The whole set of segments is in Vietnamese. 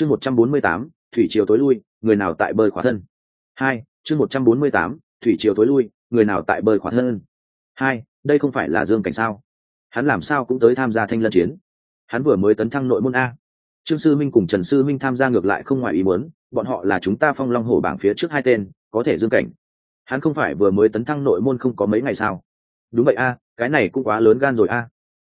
chương một trăm bốn mươi tám, thủy triều tối lui, người nào tại bơi khỏa thân. Hai, chương một trăm bốn mươi tám, thủy triều tối lui, người nào tại bơi khỏa thân. Hai, đây không phải là dương cảnh sao? Hắn làm sao cũng tới tham gia thanh lân chiến. Hắn vừa mới tấn thăng nội môn a. Trương sư minh cùng trần sư minh tham gia ngược lại không ngoài ý muốn, bọn họ là chúng ta phong long hổ bảng phía trước hai tên, có thể dương cảnh. Hắn không phải vừa mới tấn thăng nội môn không có mấy ngày sao? Đúng vậy a, cái này cũng quá lớn gan rồi a.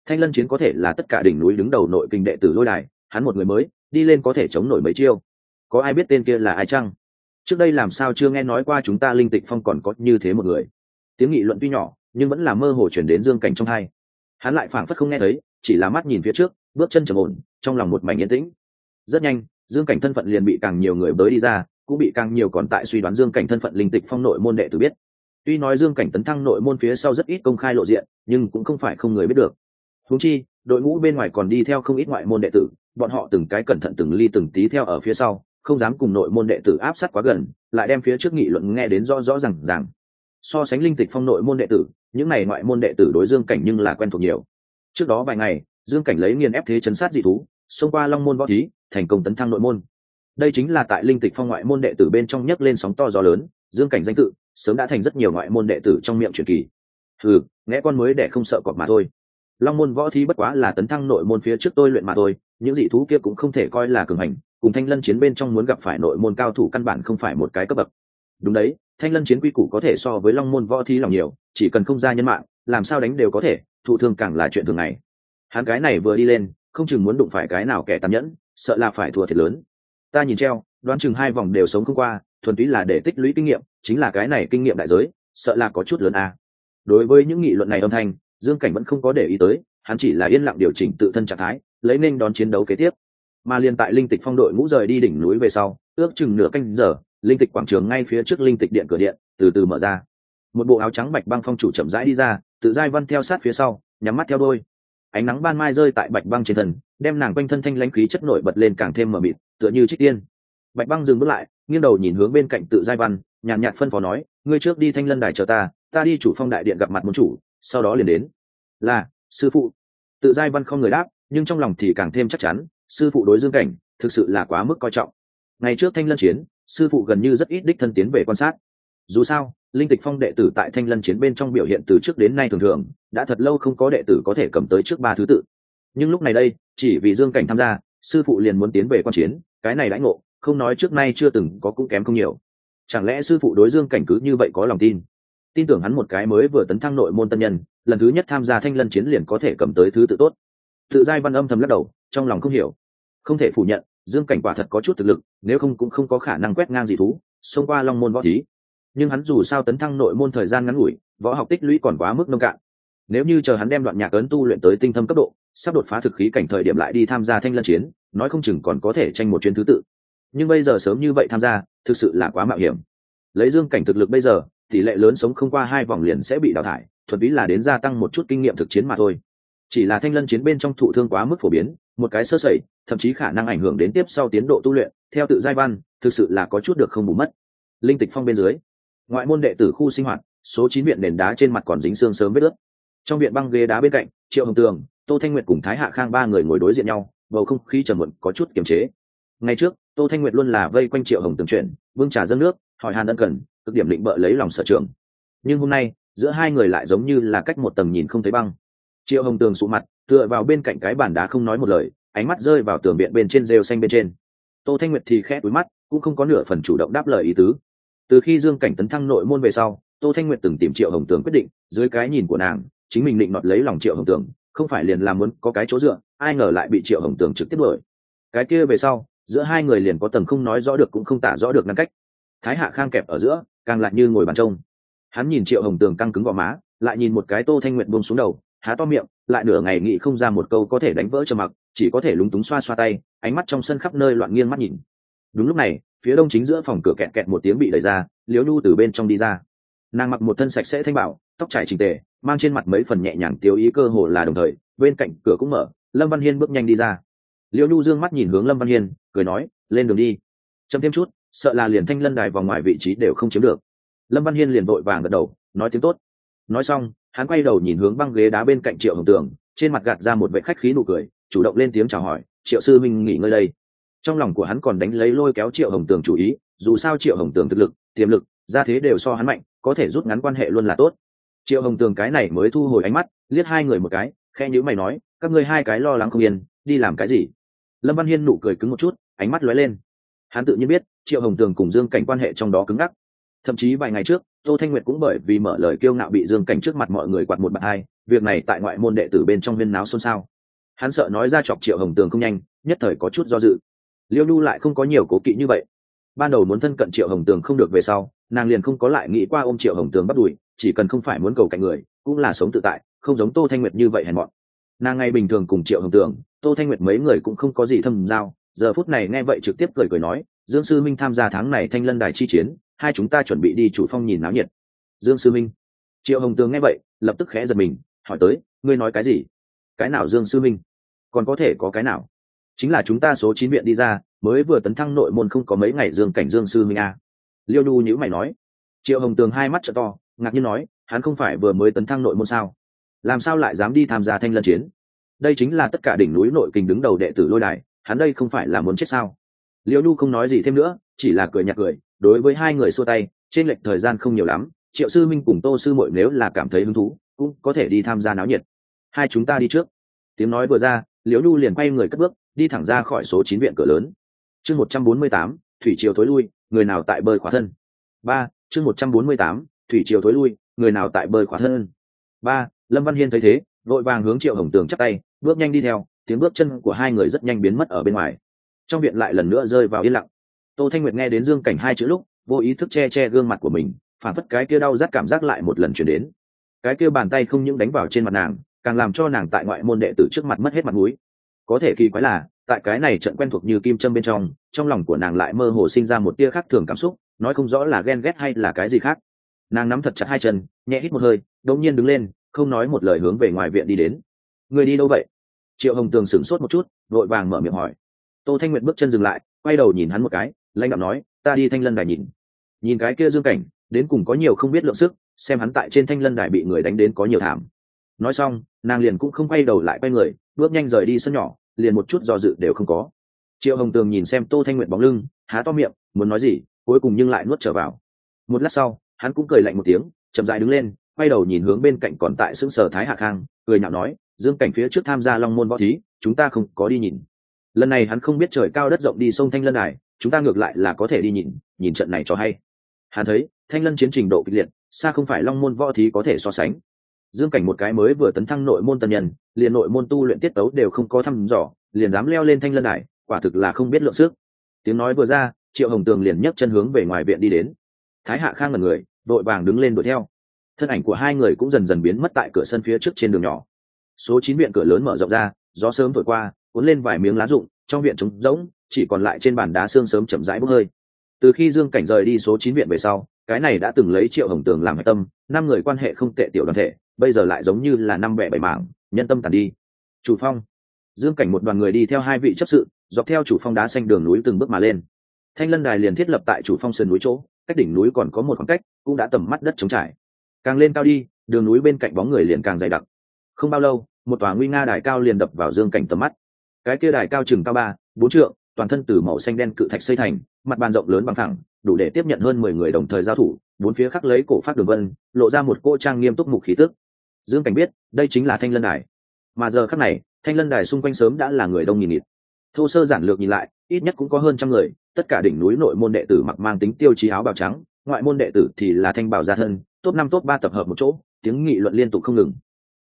Thanh lân chiến có thể là tất cả đỉnh núi đứng đầu nội kinh đệ tử lôi đài, hắn một người mới đi lên có thể chống nổi mấy chiêu. Có ai biết tên kia là ai chăng? Trước đây làm sao chưa nghe nói qua chúng ta linh tịch phong còn có như thế một người. Tiếng nghị luận tuy nhỏ, nhưng vẫn là mơ hồ chuyển đến dương cảnh trong hai. Hắn lại phảng phất không nghe thấy, chỉ là mắt nhìn phía trước, bước chân trầm ổn, trong lòng một mảnh yên tĩnh. Rất nhanh, dương cảnh thân phận liền bị càng nhiều người bới đi ra, cũng bị càng nhiều còn tại suy đoán dương cảnh thân phận linh tịch phong nội môn đệ tử biết. Tuy nói dương cảnh tấn thăng nội môn phía sau rất ít công khai lộ diện, nhưng cũng không phải không người biết được. Húng chi đội ngũ bên ngoài còn đi theo không ít ngoại môn đệ tử, bọn họ từng cái cẩn thận từng ly từng tí theo ở phía sau, không dám cùng nội môn đệ tử áp sát quá gần, lại đem phía trước nghị luận nghe đến rõ rõ r à n g rằng so sánh linh tịch phong nội môn đệ tử, những n à y ngoại môn đệ tử đối dương cảnh nhưng là quen thuộc nhiều. Trước đó vài ngày, dương cảnh lấy nghiền ép thế chấn sát dị thú, xông qua long môn võ thí, thành công tấn thăng nội môn. Đây chính là tại linh tịch phong ngoại môn đệ tử bên trong nhấc lên sóng to gió lớn, dương cảnh danh tự sớm đã thành rất nhiều ngoại môn đệ tử trong miệng truyền kỳ. Ừ nghe con mới để không sợ cọp mà thôi long môn võ thi bất quá là tấn thăng nội môn phía trước tôi luyện mà thôi, những dị thú kia cũng không thể coi là cường hành, cùng thanh lân chiến bên trong muốn gặp phải nội môn cao thủ căn bản không phải một cái cấp bậc. Đúng đấy, thanh lân chiến quy củ có thể so với long môn võ thi lòng nhiều, chỉ cần không ra nhân mạng, làm sao đánh đều có thể, thụ thương càng là chuyện thường ngày. Hắn cái này vừa đi lên, không chừng muốn đụng phải cái nào kẻ tàn nhẫn, sợ là phải thua thiệt lớn. Ta nhìn treo, đoán chừng hai vòng đều sống không qua, thuần túy là để tích lũy kinh nghiệm, chính là cái này kinh nghiệm đại giới, sợ là có chút lớn à. đối với những nghị luận này âm thanh dương cảnh vẫn không có để ý tới, hắn chỉ là yên lặng điều chỉnh tự thân trạng thái, lấy nên đón chiến đấu kế tiếp. Mà Liên tại linh tịch phong đội ngũ rời đi đỉnh núi về sau, ước chừng nửa canh giờ, linh tịch quảng trường ngay phía trước linh tịch điện cửa điện, từ từ mở ra. Một bộ áo trắng bạch băng phong chủ chậm rãi đi ra, tự giai văn theo sát phía sau, nhắm mắt theo đôi. Ánh nắng ban mai rơi tại bạch băng trên thân, đem nàng quanh thân thanh lãnh khí chất nổi bật lên càng thêm mờ mịt, tựa như trích tiên. Bạch băng dừng bước lại, nghiêng đầu nhìn hướng bên cạnh tự giai văn, nhàn nhạt phân phó nói, ngươi trước đi thanh lân đài chờ ta ta đi chủ phong đại điện gặp mặt môn chủ sau đó liền đến. Là, sư phụ. Tự giai văn không người đáp, nhưng trong lòng thì càng thêm chắc chắn, sư phụ đối dương cảnh, thực sự là quá mức coi trọng. Ngày trước thanh lân chiến, sư phụ gần như rất ít đích thân tiến về quan sát. Dù sao, linh tịch phong đệ tử tại thanh lân chiến bên trong biểu hiện từ trước đến nay thường thường, đã thật lâu không có đệ tử có thể cầm tới trước ba thứ tự. Nhưng lúc này đây, chỉ vì dương cảnh tham gia, sư phụ liền muốn tiến về quan chiến, cái này đãi ngộ, không nói trước nay chưa từng có cũng kém không nhiều. Chẳng lẽ sư phụ đối dương cảnh cứ như vậy có lòng tin? Tin tưởng hắn một cái mới vừa tấn thăng nội môn tân nhân, lần thứ nhất tham gia thanh lân chiến liền có thể cầm tới thứ tự tốt. Tự giai văn âm thầm lắc đầu, trong lòng không hiểu. Không thể phủ nhận, dương cảnh quả thật có chút thực lực, nếu không cũng không có khả năng quét ngang dị thú, xông qua long môn võ thí. Nhưng hắn dù sao tấn thăng nội môn thời gian ngắn ngủi, võ học tích lũy còn quá mức nông cạn. Nếu như chờ hắn đem đoạn nhạc ấn tu luyện tới tinh thâm cấp độ, sắp đột phá thực khí cảnh thời điểm lại đi tham gia thanh lân chiến, nói không chừng còn có thể tranh một chuyến thứ tự. Nhưng bây giờ sớm như vậy tham gia, thực sự là quá mạo hiểm. Lấy dương cảnh thực lực bây giờ tỷ lệ lớn sống không qua hai vòng liền sẽ bị đào thải thuật túy là đến gia tăng một chút kinh nghiệm thực chiến mà thôi. Chỉ là thanh lân chiến bên trong thụ thương quá mức phổ biến một cái sơ sẩy thậm chí khả năng ảnh hưởng đến tiếp sau tiến độ tu luyện theo tự giai văn thực sự là có chút được không bù mất. Linh tịch phong bên dưới ngoại môn đệ tử khu sinh hoạt số chín viện nền đá trên mặt còn dính xương sớm vết ướt. Trong viện băng ghế đá bên cạnh triệu hồng tường tô thanh nguyệt cùng thái hạ khang ba người ngồi đối diện nhau bầu không khí trầm muộn có chút kiềm chế. Ngày trước tô thanh nguyệt luôn là vây quanh triệu hồng tường chuyển, vương trà dâng nước hỏi hàn ân cần cực điểm định bợ lấy lòng sở trường. Nhưng hôm nay, giữa hai người lại giống như là cách một tầng nhìn không thấy băng. Triệu hồng tường sụ mặt, tựa vào bên cạnh cái bàn đá không nói một lời, ánh mắt rơi vào tường viện bên trên rêu xanh bên trên. Tô thanh nguyệt thì khẽ túi mắt, cũng không có nửa phần chủ động đáp lời ý tứ. Từ khi dương cảnh tấn thăng nội môn về sau, tô thanh nguyệt từng tìm triệu hồng tường quyết định, dưới cái nhìn của nàng, chính mình định nọt lấy lòng triệu hồng tường, không phải liền làm muốn có cái chỗ dựa, ai ngờ lại bị triệu hồng tường trực tiếp đuổi. Cái kia về sau, giữa hai người liền có tầng không nói rõ được cũng không tả rõ được ngăn cách. Thái hạ khang kẹp ở giữa càng lại như ngồi bàn trông. Hắn nhìn triệu hồng tường căng cứng gò má, lại nhìn một cái tô thanh nguyện buông xuống đầu, há to miệng, lại nửa ngày nghĩ không ra một câu có thể đánh vỡ trầm mặc, chỉ có thể lúng túng xoa xoa tay, ánh mắt trong sân khắp nơi loạn nghiêng mắt nhìn. Đúng lúc này, phía đông chính giữa phòng cửa kẹt kẹt một tiếng bị đẩy ra liếu nhu từ bên trong đi ra. Nàng mặc một thân sạch sẽ thanh bảo, tóc trải trình tề, mang trên mặt mấy phần nhẹ nhàng tiêu ý cơ hồ là đồng thời, bên cạnh cửa cũng mở, lâm văn hiên bước nhanh đi ra. Liễu nhu dương mắt nhìn hướng lâm văn hiên, cười nói, lên đường đi. Chậm thêm chút sợ là liền thanh lân đài vào ngoài vị trí đều không chiếm được. Lâm văn hiên liền vội vàng gật đầu, nói tiếng tốt. Nói xong, hắn quay đầu nhìn hướng băng ghế đá bên cạnh triệu hồng tường, trên mặt gạt ra một vệ khách khí nụ cười, chủ động lên tiếng chào hỏi, triệu sư minh nghỉ ngơi đây. Trong lòng của hắn còn đánh lấy lôi kéo triệu hồng tường chủ ý, dù sao triệu hồng tường thực lực, tiềm lực ra thế đều so hắn mạnh, có thể rút ngắn quan hệ luôn là tốt. Triệu hồng tường cái này mới thu hồi ánh mắt, liếc hai người một cái khe nhữ mày nói, các ngươi hai cái lo lắng không yên, đi làm cái gì? Lâm văn hiên nụ cười cứng một chút, ánh mắt lóe lên. Hắn tự nhiên biết triệu hồng tường cùng dương cảnh quan hệ trong đó cứng ngắc. Thậm chí vài ngày trước, tô thanh nguyệt cũng bởi vì mở lời kiêu ngạo bị dương cảnh trước mặt mọi người quạt một bạn hai, việc này tại ngoại môn đệ tử bên trong viên náo xôn xao. Hắn sợ nói ra chọc triệu hồng tường không nhanh, nhất thời có chút do dự. Liêu nhu lại không có nhiều cố kỵ như vậy. Ban đầu muốn thân cận triệu hồng tường không được về sau, nàng liền không có lại nghĩ qua ôm triệu hồng tường bắt đùi chỉ cần không phải muốn cầu cạnh người, cũng là sống tự tại, không giống tô thanh nguyệt như vậy hèn mọn. Nàng ngay bình thường cùng triệu hồng tường, tô thanh nguyệt mấy người cũng không có gì thâm giao, giờ phút này nghe vậy trực tiếp cười cười nói dương sư minh tham gia tháng này thanh lân đài chi chiến, hai chúng ta chuẩn bị đi chủ phong nhìn náo nhiệt. Dương sư minh. Triệu hồng tường nghe vậy, lập tức khẽ giật mình, hỏi tới, ngươi nói cái gì? Cái nào dương sư minh? Còn có thể có cái nào? Chính là chúng ta số chín viện đi ra, mới vừa tấn thăng nội môn không có mấy ngày dương cảnh dương sư minh a à. liêu nhu nhữ mày nói. Triệu hồng tường hai mắt t to, ngạc nhiên nói, hắn không phải vừa mới tấn thăng nội môn sao? Làm sao lại dám đi tham gia thanh lân chiến? Đây chính là tất cả đỉnh núi nội kình đứng đầu đệ tử lôi đài, hắn đây không phải là muốn chết sao? Liễu nhu không nói gì thêm nữa, chỉ là cười nhạt cười, đối với hai người xua tay, trên lệch thời gian không nhiều lắm, triệu sư minh cùng tô sư Mội nếu là cảm thấy hứng thú, cũng có thể đi tham gia náo nhiệt. Hai chúng ta đi trước. Tiếng nói vừa ra, liễu nhu liền quay người cất bước, đi thẳng ra khỏi số chín viện cửa lớn. Chương một trăm bốn mươi tám, thủy triều thối lui, người nào tại bơi khóa thân? Ba, chương một trăm bốn mươi tám, thủy triều thối lui, người nào tại bơi khóa thân? Ba, lâm văn hiên thấy thế, vội vàng hướng triệu hồng tường chắc tay, bước nhanh đi theo, tiếng bước chân của hai người rất nhanh biến mất ở bên ngoài trong viện lại lần nữa rơi vào yên lặng. Tô thanh nguyệt nghe đến dương cảnh hai chữ lúc, vô ý thức che che gương mặt của mình, phản phất cái kia đau rát cảm giác lại một lần chuyển đến. Cái kia bàn tay không những đánh vào trên mặt nàng, càng làm cho nàng tại ngoại môn đệ tử trước mặt mất hết mặt mũi. Có thể kỳ quái là, tại cái này trận quen thuộc như kim châm bên trong trong lòng của nàng lại mơ hồ sinh ra một tia khác thường cảm xúc, nói không rõ là ghen ghét hay là cái gì khác. Nàng nắm thật chặt hai chân, nhẹ hít một hơi, đột nhiên đứng lên, không nói một lời hướng về ngoài viện đi đến. Người đi đâu vậy? Triệu hồng tường sửng sốt một chút, vội vàng mở miệng hỏi tô thanh Nguyệt bước chân dừng lại, quay đầu nhìn hắn một cái, lãnh đạo nói, ta đi thanh lân đài nhìn. Nhìn cái kia dương cảnh, đến cùng có nhiều không biết lượng sức, xem hắn tại trên thanh lân đài bị người đánh đến có nhiều thảm. Nói xong, nàng liền cũng không quay đầu lại quay người, bước nhanh rời đi sân nhỏ, liền một chút do dự đều không có. Triệu hồng tường nhìn xem tô thanh Nguyệt bóng lưng, há to miệng, muốn nói gì, cuối cùng nhưng lại nuốt trở vào. Một lát sau, hắn cũng cười lạnh một tiếng, chậm dại đứng lên, quay đầu nhìn hướng bên cạnh còn tại sững sở thái hạ khang, cười nhạo nói, dương cảnh phía trước tham gia long môn võ thí, chúng ta không có đi nhìn lần này hắn không biết trời cao đất rộng đi sông thanh lân này, chúng ta ngược lại là có thể đi nhìn nhìn trận này cho hay. Hắn thấy, thanh lân chiến trình độ kịch liệt, xa không phải long môn võ thí có thể so sánh. Dương cảnh một cái mới vừa tấn thăng nội môn tân nhân, liền nội môn tu luyện tiết tấu đều không có thăm dò, liền dám leo lên thanh lân này, quả thực là không biết lượng sức. Tiếng nói vừa ra, triệu hồng tường liền nhấc chân hướng về ngoài viện đi đến. Thái hạ khang là người, đội vàng đứng lên đuổi theo. Thân ảnh của hai người cũng dần dần biến mất tại cửa sân phía trước trên đường nhỏ. Số chín viện cửa lớn mở rộng ra, gió sớm thổi qua cuốn lên vài miếng lá rụng, trong viện trống rỗng, chỉ còn lại trên bàn đá xương sớm chậm rãi bốc hơi. Từ khi dương cảnh rời đi số chín viện về sau, cái này đã từng lấy triệu hồng tường làm hạch tâm, năm người quan hệ không tệ tiểu đoàn thể, bây giờ lại giống như là năm bẻ bảy mảng, nhân tâm tàn đi. Chủ phong. Dương cảnh một đoàn người đi theo hai vị chấp sự, dọc theo chủ phong đá xanh đường núi từng bước mà lên. Thanh lân đài liền thiết lập tại chủ phong sườn núi chỗ, cách đỉnh núi còn có một khoảng cách, cũng đã tầm mắt đất trống trải. Càng lên cao đi, đường núi bên cạnh bóng người liền càng dày đặc. Không bao lâu, một tòa nguy nga đài cao liền đập vào dương cảnh tầm mắt cái kia đài cao chừng cao ba, bốn trượng, toàn thân từ màu xanh đen cự thạch xây thành, mặt bàn rộng lớn bằng thẳng đủ để tiếp nhận hơn mười người đồng thời giao thủ, bốn phía khắc lấy cổ phát đường vân, lộ ra một cô trang nghiêm túc mục khí tức. Dương cảnh biết, đây chính là thanh lân đài. Mà giờ khắc này, thanh lân đài xung quanh sớm đã là người đông nghìn nghịt. Thô sơ giản lược nhìn lại, ít nhất cũng có hơn trăm người, tất cả đỉnh núi nội môn đệ tử mặc mang tính tiêu chí áo bào trắng, ngoại môn đệ tử thì là thanh bảo gia thân, top năm, top ba tập hợp một chỗ, tiếng nghị luận liên tục không ngừng.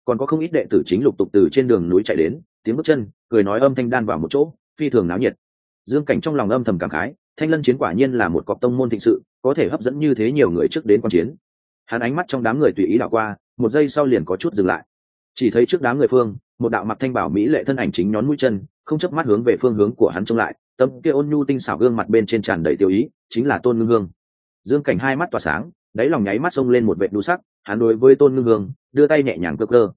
Còn có không ít đệ tử chính lục tục từ trên đường núi chạy đến tiếng bước chân, cười nói âm thanh đan vào một chỗ, phi thường náo nhiệt. Dương cảnh trong lòng âm thầm cảm khái, thanh lân chiến quả nhiên là một cọc tông môn thịnh sự, có thể hấp dẫn như thế nhiều người trước đến quan chiến. Hắn ánh mắt trong đám người tùy ý đảo qua, một giây sau liền có chút dừng lại. Chỉ thấy trước đám người phương, một đạo mặc thanh bảo mỹ lệ thân ảnh chính nhón mũi chân, không chấp mắt hướng về phương hướng của hắn trông lại tấm kia ôn nhu tinh xảo gương mặt bên trên tràn đầy tiêu ý, chính là tôn ngưng hương. Dương cảnh hai mắt tỏa sáng, đáy lòng nháy mắt xông lên một vệ đu sắc, hắn đối với tôn ngưng hương, đưa tay nhẹ nhàng cơ cơ.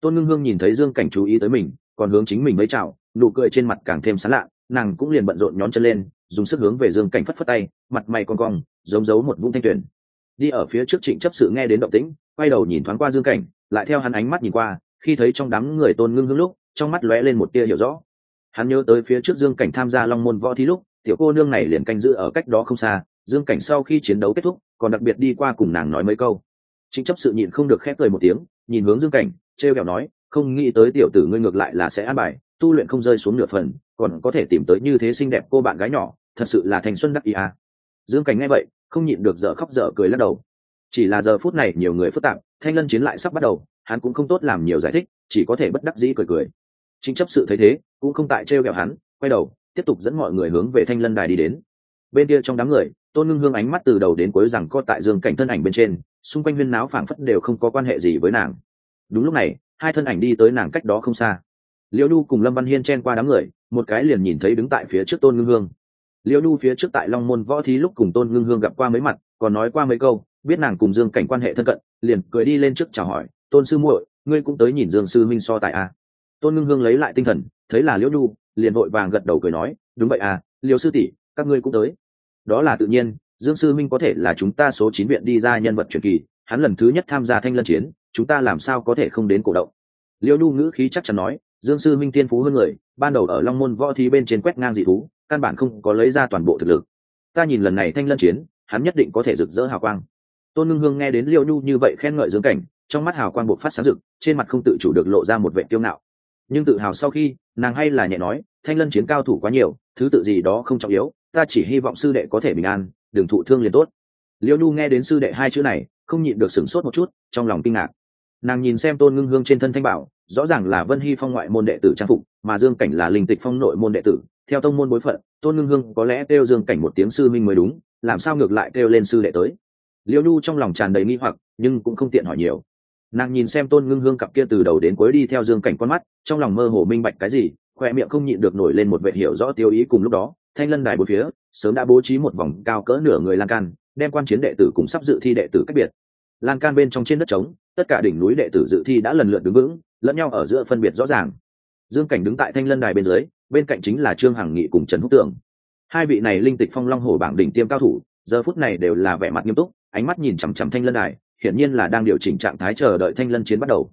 Tôn ngưng hương nhìn thấy dương cảnh chú ý tới mình còn hướng chính mình mới chào, nụ cười trên mặt càng thêm sán lạ, nàng cũng liền bận rộn nhón chân lên, dùng sức hướng về dương cảnh phất phất tay, mặt mày con cong, giống giấu một vũng thanh tuyển đi ở phía trước trịnh chấp sự nghe đến động tĩnh, quay đầu nhìn thoáng qua dương cảnh, lại theo hắn ánh mắt nhìn qua, khi thấy trong đám người tôn ngưng hưng lúc, trong mắt lóe lên một tia hiểu rõ. Hắn nhớ tới phía trước dương cảnh tham gia long môn võ thi lúc, tiểu cô nương này liền canh giữ ở cách đó không xa, dương cảnh sau khi chiến đấu kết thúc, còn đặc biệt đi qua cùng nàng nói mấy câu. Chính chấp sự nhịn không được khép cười một tiếng, nhìn hướng dương cảnh, trêu kẹo nói không nghĩ tới tiểu tử ngươi ngược lại là sẽ an bài, tu luyện không rơi xuống nửa phần, còn có thể tìm tới như thế xinh đẹp cô bạn gái nhỏ, thật sự là thành xuân đắc ý à. dương cảnh nghe vậy, không nhịn được dở khóc dở cười lắc đầu. Chỉ là giờ phút này nhiều người phức tạp, thanh lân chiến lại sắp bắt đầu, hắn cũng không tốt làm nhiều giải thích, chỉ có thể bất đắc dĩ cười cười. Chính chấp sự thấy thế, cũng không tại trêu ghẹo hắn, quay đầu, tiếp tục dẫn mọi người hướng về thanh lân đài đi đến. Bên kia trong đám người, tôn ngưng hương ánh mắt từ đầu đến cuối rằng co tại dương cảnh thân ảnh bên trên, xung quanh huyên náo phảng phất đều không có quan hệ gì với nàng. Đúng lúc này hai thân ảnh đi tới nàng cách đó không xa. Liễu nhu cùng lâm văn hiên chen qua đám người, một cái liền nhìn thấy đứng tại phía trước tôn ngưng hương. Liễu nhu phía trước tại long môn võ thí lúc cùng tôn ngưng hương gặp qua mấy mặt, còn nói qua mấy câu, biết nàng cùng dương cảnh quan hệ thân cận, liền cười đi lên trước chào hỏi, tôn sư muội, ngươi cũng tới nhìn dương sư minh so tại a à? tôn ngưng hương lấy lại tinh thần, thấy là liễu nhu, liền vội vàng gật đầu cười nói, đúng vậy à liễu sư tỷ, các ngươi cũng tới. Đó là tự nhiên, dương sư minh có thể là chúng ta số chín viện đi ra nhân vật truyền kỳ, hắn lần thứ nhất tham gia thanh lân chiến chúng ta làm sao có thể không đến cổ động? Liêu nhu ngữ khí chắc chắn nói, dương sư minh tiên phú hơn người, ban đầu ở long môn võ thi bên trên quét ngang dị thú, căn bản không có lấy ra toàn bộ thực lực. Ta nhìn lần này thanh lân chiến, hắn nhất định có thể rực rỡ hào quang. Tôn ngưng hương nghe đến Liêu nhu như vậy khen ngợi dương cảnh, trong mắt hào quang bộc phát sáng rực, trên mặt không tự chủ được lộ ra một vệ kiêu ngạo. Nhưng tự hào sau khi, nàng hay là nhẹ nói, thanh lân chiến cao thủ quá nhiều, thứ tự gì đó không trọng yếu, ta chỉ hy vọng sư đệ có thể bình an, đừng thụ thương liền tốt. Liêu nhu nghe đến sư đệ hai chữ này, không nhịn được sửng sốt một chút, trong lòng kinh ngạc nàng nhìn xem tôn ngưng hương trên thân thanh bảo, rõ ràng là vân hy phong ngoại môn đệ tử trang phục, mà dương cảnh là linh tịch phong nội môn đệ tử. Theo tông môn bối phận, tôn ngưng hương có lẽ kêu dương cảnh một tiếng sư minh mới đúng, làm sao ngược lại kêu lên sư đệ tới? Liêu nhu trong lòng tràn đầy nghi hoặc, nhưng cũng không tiện hỏi nhiều. Nàng nhìn xem tôn ngưng hương cặp kia từ đầu đến cuối đi theo dương cảnh con mắt, trong lòng mơ hồ minh bạch cái gì, khoe miệng không nhịn được nổi lên một vệ hiểu rõ tiêu ý cùng lúc đó, thanh lân đài bốn phía, sớm đã bố trí một vòng cao cỡ nửa người lan can, đem quan chiến đệ tử cùng sắp dự thi đệ tử cách biệt lan can bên trong trên đất trống, tất cả đỉnh núi đệ tử dự thi đã lần lượt đứng vững, lẫn nhau ở giữa phân biệt rõ ràng. Dương cảnh đứng tại thanh lân đài bên dưới, bên cạnh chính là trương hằng nghị cùng trần húc Tường. hai vị này linh tịch phong long hồ bảng đỉnh tiêm cao thủ, giờ phút này đều là vẻ mặt nghiêm túc, ánh mắt nhìn chằm chằm thanh lân đài, hiển nhiên là đang điều chỉnh trạng thái chờ đợi thanh lân chiến bắt đầu.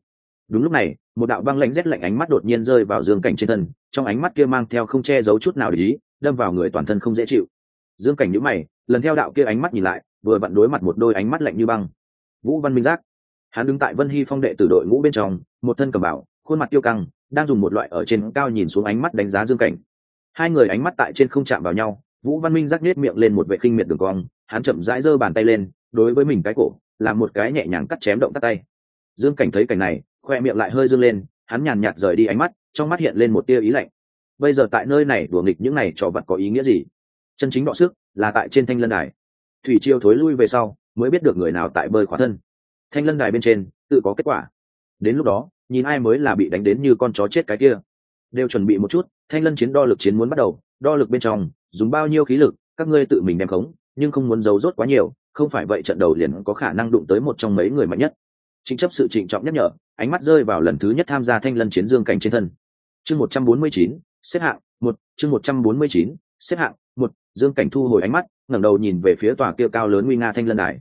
Đúng lúc này, một đạo băng lãnh rét lạnh ánh mắt đột nhiên rơi vào dương cảnh trên thân, trong ánh mắt kia mang theo không che giấu chút nào để ý, đâm vào người toàn thân không dễ chịu. Dương cảnh nhíu mày, lần theo đạo kia ánh mắt nhìn lại, vừa vặn đối mặt một đôi ánh mắt lạnh như băng vũ văn minh giác. Hắn đứng tại vân hy phong đệ tử đội ngũ bên trong, một thân cầm bảo, khuôn mặt tiêu căng, đang dùng một loại ở trên cao nhìn xuống ánh mắt đánh giá dương cảnh. Hai người ánh mắt tại trên không chạm vào nhau, vũ văn minh giác nết miệng lên một vệ khinh miệt đường cong, hắn chậm rãi giơ bàn tay lên, đối với mình cái cổ làm một cái nhẹ nhàng cắt chém động tắt tay. Dương cảnh thấy cảnh này, khoe miệng lại hơi dương lên, hắn nhàn nhạt rời đi ánh mắt, trong mắt hiện lên một tia ý lạnh. Bây giờ tại nơi này đùa nghịch những này trò vật có ý nghĩa gì? Chân chính đọ sức là tại trên thanh lân đài. Thủy triều thối lui về sau mới biết được người nào tại bơi khóa thân. Thanh lân đài bên trên, tự có kết quả. Đến lúc đó, nhìn ai mới là bị đánh đến như con chó chết cái kia. Đều chuẩn bị một chút, thanh lân chiến đo lực chiến muốn bắt đầu. Đo lực bên trong, dùng bao nhiêu khí lực, các ngươi tự mình đem khống, nhưng không muốn giấu rốt quá nhiều, không phải vậy trận đầu liền có khả năng đụng tới một trong mấy người mạnh nhất. Chính chấp sự trịnh trọng nhắc nhở, ánh mắt rơi vào lần thứ nhất tham gia thanh lân chiến dương cảnh trên thân. Chương một trăm bốn mươi chín, xếp hạng một, chương một trăm bốn mươi chín, xếp hạng một, dương cảnh thu hồi ánh mắt, ngẩng đầu nhìn về phía tòa kia cao lớn nguy nga thanh lân đài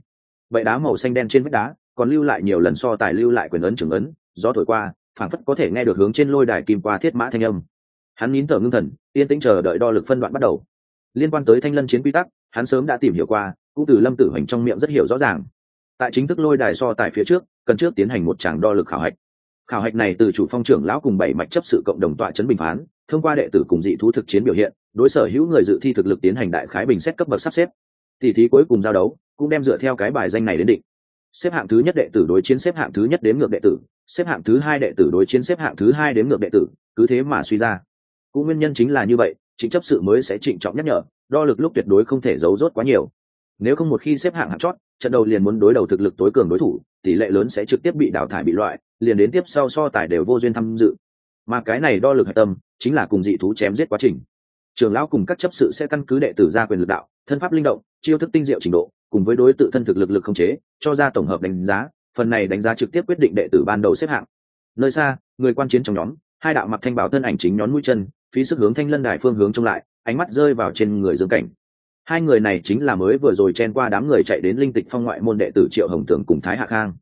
bậy đá màu xanh đen trên vách đá, còn lưu lại nhiều lần so tài lưu lại quyền ấn trưởng ấn, gió thổi qua, phảng phất có thể nghe được hướng trên lôi đài kim qua thiết mã thanh âm. Hắn nín thở ngưng thần, yên tĩnh chờ đợi đo lực phân đoạn bắt đầu. Liên quan tới thanh lân chiến quy tắc, hắn sớm đã tìm hiểu qua, cũng từ lâm tử hành trong miệng rất hiểu rõ ràng. Tại chính thức lôi đài so tài phía trước, cần trước tiến hành một tràng đo lực khảo hạch. Khảo hạch này từ chủ phong trưởng lão cùng bảy mạch chấp sự cộng đồng tọa chấn bình phán, thông qua đệ tử cùng dị thú thực chiến biểu hiện, đối sở hữu người dự thi thực lực tiến hành đại khái bình xét cấp bậc sắp xếp. Tỷ thí cuối cùng giao đấu cũng đem dựa theo cái bài danh này đến định. Xếp hạng thứ nhất đệ tử đối chiến xếp hạng thứ nhất đến ngược đệ tử, xếp hạng thứ hai đệ tử đối chiến xếp hạng thứ hai đến ngược đệ tử, cứ thế mà suy ra. Cũng nguyên nhân chính là như vậy chính chấp sự mới sẽ trịnh trọng nhắc nhở, đo lực lúc tuyệt đối không thể giấu rốt quá nhiều. Nếu không một khi xếp hạng hạng chót, trận đầu liền muốn đối đầu thực lực tối cường đối thủ, tỷ lệ lớn sẽ trực tiếp bị đào thải bị loại, liền đến tiếp sau so tài đều vô duyên tham dự. Mà cái này đo lực hạch tâm, chính là cùng dị thú chém giết quá trình. Trường lão cùng các chấp sự sẽ căn cứ đệ tử ra quyền lực đạo, thân pháp linh động, chiêu thức tinh diệu trình độ cùng với đối tự thân thực lực lực không chế, cho ra tổng hợp đánh giá, phần này đánh giá trực tiếp quyết định đệ tử ban đầu xếp hạng. Nơi xa, người quan chiến trong nhóm, hai đạo mặc thanh bảo thân ảnh chính nhón mũi chân, phí sức hướng thanh lân đài phương hướng trông lại, ánh mắt rơi vào trên người dương cảnh. Hai người này chính là mới vừa rồi chen qua đám người chạy đến linh tịch phong ngoại môn đệ tử triệu hồng tường cùng thái hạ khang.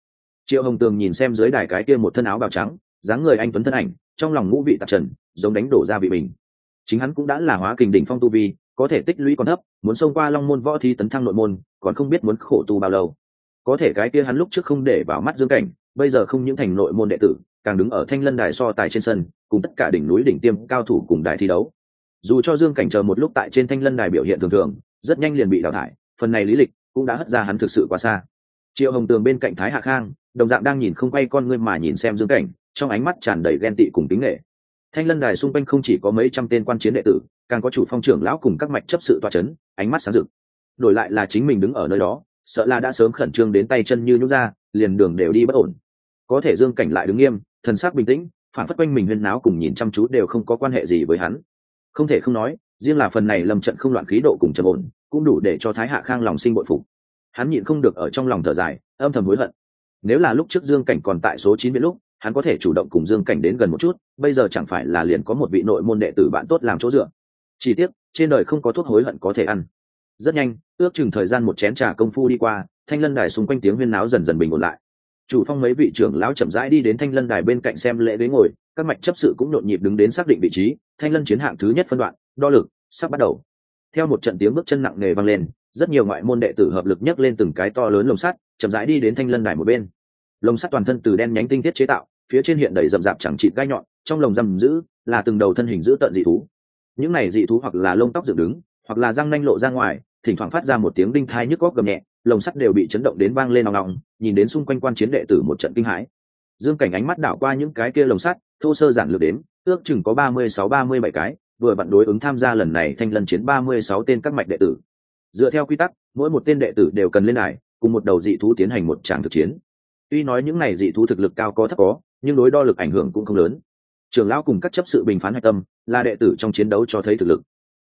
Triệu hồng tường nhìn xem dưới đài cái kia một thân áo bào trắng, dáng người anh tuấn thân ảnh, trong lòng ngũ vị tạp trần, giống đánh đổ ra vị mình chính hắn cũng đã là hóa kình đỉnh phong tu vi có thể tích lũy còn thấp, muốn xông qua long môn võ thi tấn thăng nội môn, còn không biết muốn khổ tu bao lâu. Có thể cái kia hắn lúc trước không để vào mắt dương cảnh, bây giờ không những thành nội môn đệ tử, càng đứng ở thanh lân đài so tài trên sân, cùng tất cả đỉnh núi đỉnh tiêm cao thủ cùng đài thi đấu. Dù cho dương cảnh chờ một lúc tại trên thanh lân đài biểu hiện thường thường, rất nhanh liền bị đào thải, phần này lý lịch cũng đã hất ra hắn thực sự quá xa. Triệu hồng tường bên cạnh thái hạ khang, đồng dạng đang nhìn không quay con ngươi mà nhìn xem dương cảnh, trong ánh mắt tràn đầy ghen tị cùng tính nghệ thanh lân đài xung quanh không chỉ có mấy trăm tên quan chiến đệ tử càng có chủ phong trưởng lão cùng các mạch chấp sự toa c h ấ n ánh mắt sáng rực. Đổi lại là chính mình đứng ở nơi đó, sợ là đã sớm khẩn trương đến tay chân như nhút ra, liền đường đều đi bất ổn. Có thể dương cảnh lại đứng nghiêm, thần sắc bình tĩnh, phản phất quanh mình huyên náo cùng nhìn chăm chú đều không có quan hệ gì với hắn. Không thể không nói, riêng là phần này lâm trận không loạn khí độ cùng trầm ổn, cũng đủ để cho thái hạ khang lòng sinh bội phục. Hắn nhịn không được ở trong lòng thở dài, âm thầm hối hận. Nếu là lúc trước dương cảnh còn tại số chín biệt lúc, hắn có thể chủ động cùng dương cảnh đến gần một chút, bây giờ chẳng phải là liền có một vị nội môn đệ tử bạn tốt làm chỗ dựa chỉ tiếc, trên đời không có thuốc hối hận có thể ăn. Rất nhanh, ước chừng thời gian một chén trà công phu đi qua, thanh lân đài xung quanh tiếng huyên náo dần dần bình ổn lại. Chủ phong mấy vị trưởng lão chậm rãi đi đến thanh lân đài bên cạnh xem lễ ghế ngồi, các mạch chấp sự cũng nhộn nhịp đứng đến xác định vị trí, thanh lân chiến hạng thứ nhất phân đoạn, đo lực, sắp bắt đầu. Theo một trận tiếng bước chân nặng nề vang lên, rất nhiều ngoại môn đệ tử hợp lực nhấc lên từng cái to lớn lồng sắt, chậm rãi đi đến thanh lân đài một bên. Lồng sắt toàn thân từ đen nhánh tinh thiết chế tạo, phía trên hiện đầy rậm rạp chẳng chịt gai nhọn, trong lồng giam giữ là từng đầu thân hình giữ tận dị thú những này dị thú hoặc là lông tóc dựng đứng, hoặc là răng nanh lộ ra ngoài, thỉnh thoảng phát ra một tiếng đinh thai nhức góc gầm nhẹ, lồng sắt đều bị chấn động đến vang lên nòng nòng nhìn đến xung quanh quan chiến đệ tử một trận kinh hãi. Dương cảnh ánh mắt đảo qua những cái kia lồng sắt, thô sơ giản lược đến ước chừng có ba mươi sáu, ba mươi bảy cái, vừa vặn đối ứng tham gia lần này thanh lần chiến ba mươi sáu tên các mạch đệ tử. Dựa theo quy tắc, mỗi một tên đệ tử đều cần lên đài, cùng một đầu dị thú tiến hành một tràng thực chiến. Tuy nói những này dị thú thực lực cao có thấp có, nhưng đối đo lực ảnh hưởng cũng không lớn trưởng lão cùng các chấp sự bình phán hạch tâm, là đệ tử trong chiến đấu cho thấy thực lực.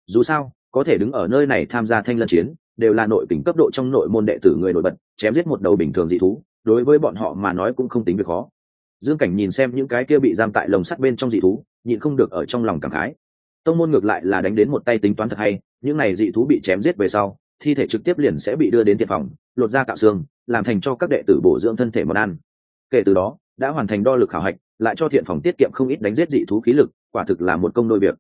Dù sao, có thể đứng ở nơi này tham gia thanh lân chiến, đều là nội tỉnh cấp độ trong nội môn đệ tử người nổi bật, chém giết một đầu bình thường dị thú, đối với bọn họ mà nói cũng không tính việc khó. Dương cảnh nhìn xem những cái kia bị giam tại lồng sắt bên trong dị thú, nhịn không được ở trong lòng cảm khái. Tông môn ngược lại là đánh đến một tay tính toán thật hay, những này dị thú bị chém giết về sau, thi thể trực tiếp liền sẽ bị đưa đến tiệm phòng, lột ra cạo xương, làm thành cho các đệ tử bổ dưỡng thân thể món ăn. Kể từ đó, đã hoàn thành đo lực khảo hạch lại cho thiện phòng tiết kiệm không ít đánh giết dị thú khí lực, quả thực là một công đôi việc.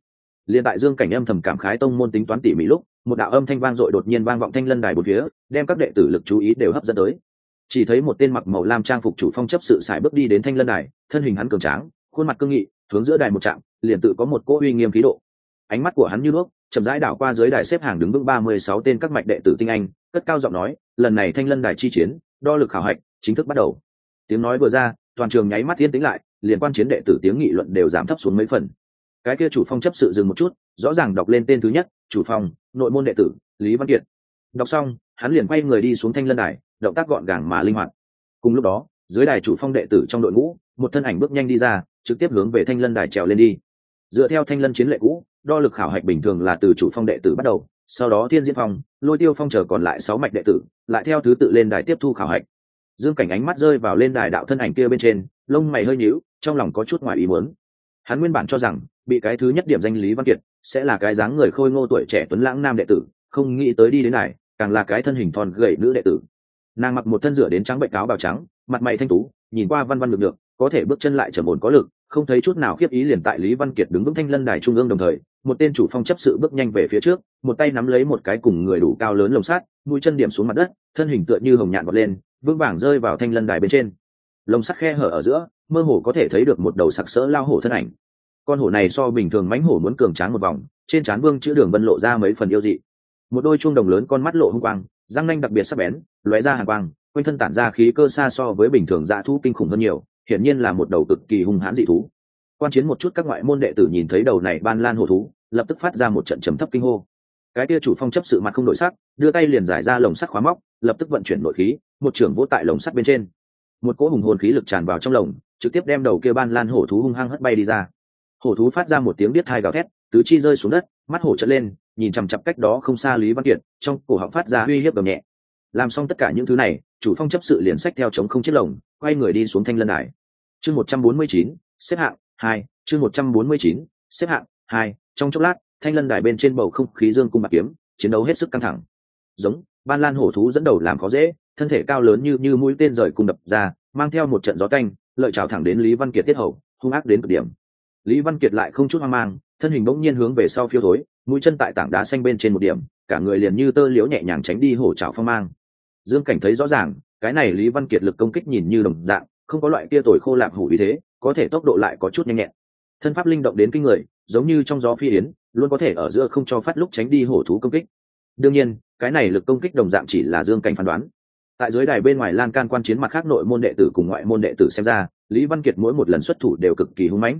Liên tại dương cảnh âm thầm cảm khái tông môn tính toán tỉ mỉ lúc, một đạo âm thanh vang dội đột nhiên vang vọng thanh lân đài bốn phía, đem các đệ tử lực chú ý đều hấp dẫn tới. Chỉ thấy một tên mặc màu lam trang phục chủ phong chấp sự sải bước đi đến thanh lân đài, thân hình hắn cường tráng, khuôn mặt cương nghị, hướng giữa đài một trạm, liền tự có một cỗ uy nghiêm khí độ. Ánh mắt của hắn như đuốc chậm rãi đảo qua dưới đài xếp hàng đứng vững ba mươi sáu tên các mạch đệ tử tinh anh, cất cao giọng nói, lần này thanh lân đài chi chiến, đo lực khảo hạch, chính thức bắt đầu. Tiếng nói vừa ra, toàn trường nháy mắt yên tĩnh lại liền quan chiến đệ tử tiếng nghị luận đều giảm thấp xuống mấy phần. Cái kia chủ phong chấp sự dừng một chút, rõ ràng đọc lên tên thứ nhất, chủ phong, nội môn đệ tử, lý văn kiệt. Đọc xong, hắn liền quay người đi xuống thanh lân đài, động tác gọn gàng mà linh hoạt. Cùng lúc đó, dưới đài chủ phong đệ tử trong đội ngũ, một thân ảnh bước nhanh đi ra, trực tiếp hướng về thanh lân đài trèo lên đi. Dựa theo thanh lân chiến lệ cũ, đo lực khảo hạch bình thường là từ chủ phong đệ tử bắt đầu, sau đó thiên diễn phong, lôi tiêu phong chờ còn lại sáu mạch đệ tử, lại theo thứ tự lên đài tiếp thu khảo hạch dương cảnh ánh mắt rơi vào lên đài đạo thân ảnh kia bên trên, lông mày hơi nhíu, trong lòng có chút ngoài ý muốn. Hắn nguyên bản cho rằng, bị cái thứ nhất điểm danh lý văn kiệt sẽ là cái dáng người khôi ngô tuổi trẻ tuấn lãng nam đệ tử, không nghĩ tới đi đến này, càng là cái thân hình thon gầy nữ đệ tử. Nàng mặc một thân rửa đến trắng bệnh cáo bào trắng, mặt mày thanh tú, nhìn qua văn văn được được có thể bước chân lại trầm ổn có lực, không thấy chút nào khiếp ý liền tại lý văn kiệt đứng vững thanh lân đài trung ương đồng thời, một tên chủ phong chấp sự bước nhanh về phía trước, một tay nắm lấy một cái cùng người đủ cao lớn lồng sát mũi chân điểm xuống mặt đất, thân hình tựa như hồng nhạn vọt lên vững vàng rơi vào thanh lân đài bên trên. Lồng sắt khe hở ở giữa, mơ hồ có thể thấy được một đầu sặc sỡ lao hổ thân ảnh. Con hổ này so bình thường mánh hổ muốn cường tráng một vòng, trên trán vương chữ đường vân lộ ra mấy phần yêu dị. Một đôi chuông đồng lớn con mắt lộ hung quang, răng nanh đặc biệt sắc bén, lóe ra hàng quang, quanh thân tản ra khí cơ xa so với bình thường dạ thu kinh khủng hơn nhiều, hiển nhiên là một đầu cực kỳ hung hãn dị thú. Quan chiến một chút các ngoại môn đệ tử nhìn thấy đầu này ban lan hổ thú, lập tức phát ra một trận trầm thấp kinh hô. Cái kia chủ phong chấp sự mặt không đổi sắc, đưa tay liền giải ra lồng sắt khóa móc, lập tức vận chuyển nội khí một trưởng vỗ tại lồng sắt bên trên. Một cỗ hùng hồn khí lực tràn vào trong lồng, trực tiếp đem đầu kia ban lan hổ thú hung hăng hất bay đi ra. Hổ thú phát ra một tiếng biết thai gào thét, tứ chi rơi xuống đất, mắt hổ trợn lên, nhìn chằm chặp cách đó không xa lý văn kiệt, trong cổ họng phát ra uy hiếp gầm nhẹ. Làm xong tất cả những thứ này, chủ phong chấp sự liền sách theo chống không chiếc lồng, quay người đi xuống thanh lân đài. Chương một trăm bốn mươi chín, xếp hạng hai, chương một trăm bốn mươi chín, xếp hạng hai, trong chốc lát, thanh lân đài bên trên bầu không khí dương cung bạc kiếm, chiến đấu hết sức căng thẳng. Giống ban lan hổ thú dẫn đầu làm khó dễ, thân thể cao lớn như như mũi tên rời cung đập ra, mang theo một trận gió canh lợi trào thẳng đến lý văn kiệt tiết hầu, hung ác đến cực điểm. Lý văn kiệt lại không chút hoang mang, thân hình bỗng nhiên hướng về sau phiêu thối, mũi chân tại tảng đá xanh bên trên một điểm, cả người liền như tơ liễu nhẹ nhàng tránh đi hổ trào phong mang. Dương cảnh thấy rõ ràng, cái này lý văn kiệt lực công kích nhìn như đồng dạng, không có loại kia tồi khô lạc hủ ý thế, có thể tốc độ lại có chút nhanh nhẹn. Thân pháp linh động đến kinh người, giống như trong gió phi yến, luôn có thể ở giữa không cho phát lúc tránh đi hổ thú công kích. Đương nhiên cái này lực công kích đồng dạng chỉ là dương cảnh phán đoán. Tại dưới đài bên ngoài lan can quan chiến mặt khác nội môn đệ tử cùng ngoại môn đệ tử xem ra, lý văn kiệt mỗi một lần xuất thủ đều cực kỳ hung mãnh.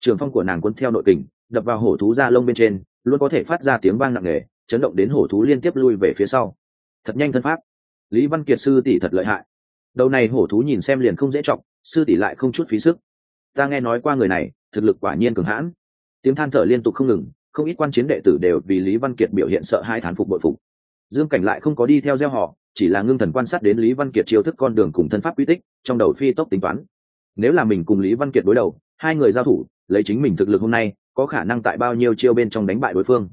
Trường phong của nàng cuốn theo nội kình, đập vào hổ thú da lông bên trên, luôn có thể phát ra tiếng vang nặng nề, chấn động đến hổ thú liên tiếp lui về phía sau. Thật nhanh thân pháp. Lý văn kiệt sư tỷ thật lợi hại. Đầu này hổ thú nhìn xem liền không dễ trọng sư tỷ lại không chút phí sức. Ta nghe nói qua người này, thực lực quả nhiên cường hãn. Tiếng than thở liên tục không ngừng, không ít quan chiến đệ tử đều vì lý văn kiệt biểu hiện sợ hai thán phục bội phục dương cảnh lại không có đi theo gieo họ, chỉ là ngưng thần quan sát đến lý văn kiệt chiêu thức con đường cùng thân pháp quy tích, trong đầu phi tốc tính toán. Nếu là mình cùng lý văn kiệt đối đầu, hai người giao thủ, lấy chính mình thực lực hôm nay, có khả năng tại bao nhiêu chiêu bên trong đánh bại đối phương.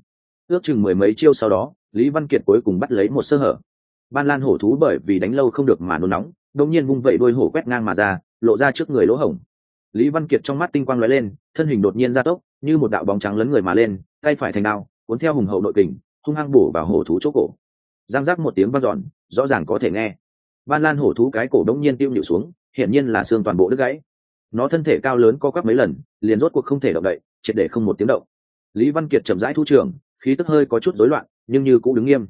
Ước chừng mười mấy chiêu sau đó, lý văn kiệt cuối cùng bắt lấy một sơ hở. Ban lan hổ thú bởi vì đánh lâu không được mà nôn nóng, đột nhiên vung vẩy đôi hổ quét ngang mà ra, lộ ra trước người lỗ hổng. Lý văn kiệt trong mắt tinh quang lóe lên, thân hình đột nhiên gia tốc, như một đạo bóng trắng lấn người mà lên, tay phải thành đao, cuốn theo hùng hậu nội kình, hung hăng bổ vào hổ thú chỗ cổ giang giác một tiếng vang dọn, rõ ràng có thể nghe. Ban lan hổ thú cái cổ đống nhiên tiêu nhịu xuống, hiển nhiên là xương toàn bộ đứt gãy. Nó thân thể cao lớn co quắp mấy lần, liền rốt cuộc không thể động đậy, triệt để không một tiếng động. Lý văn kiệt chậm rãi thu trường, khí tức hơi có chút rối loạn, nhưng như cũng đứng nghiêm.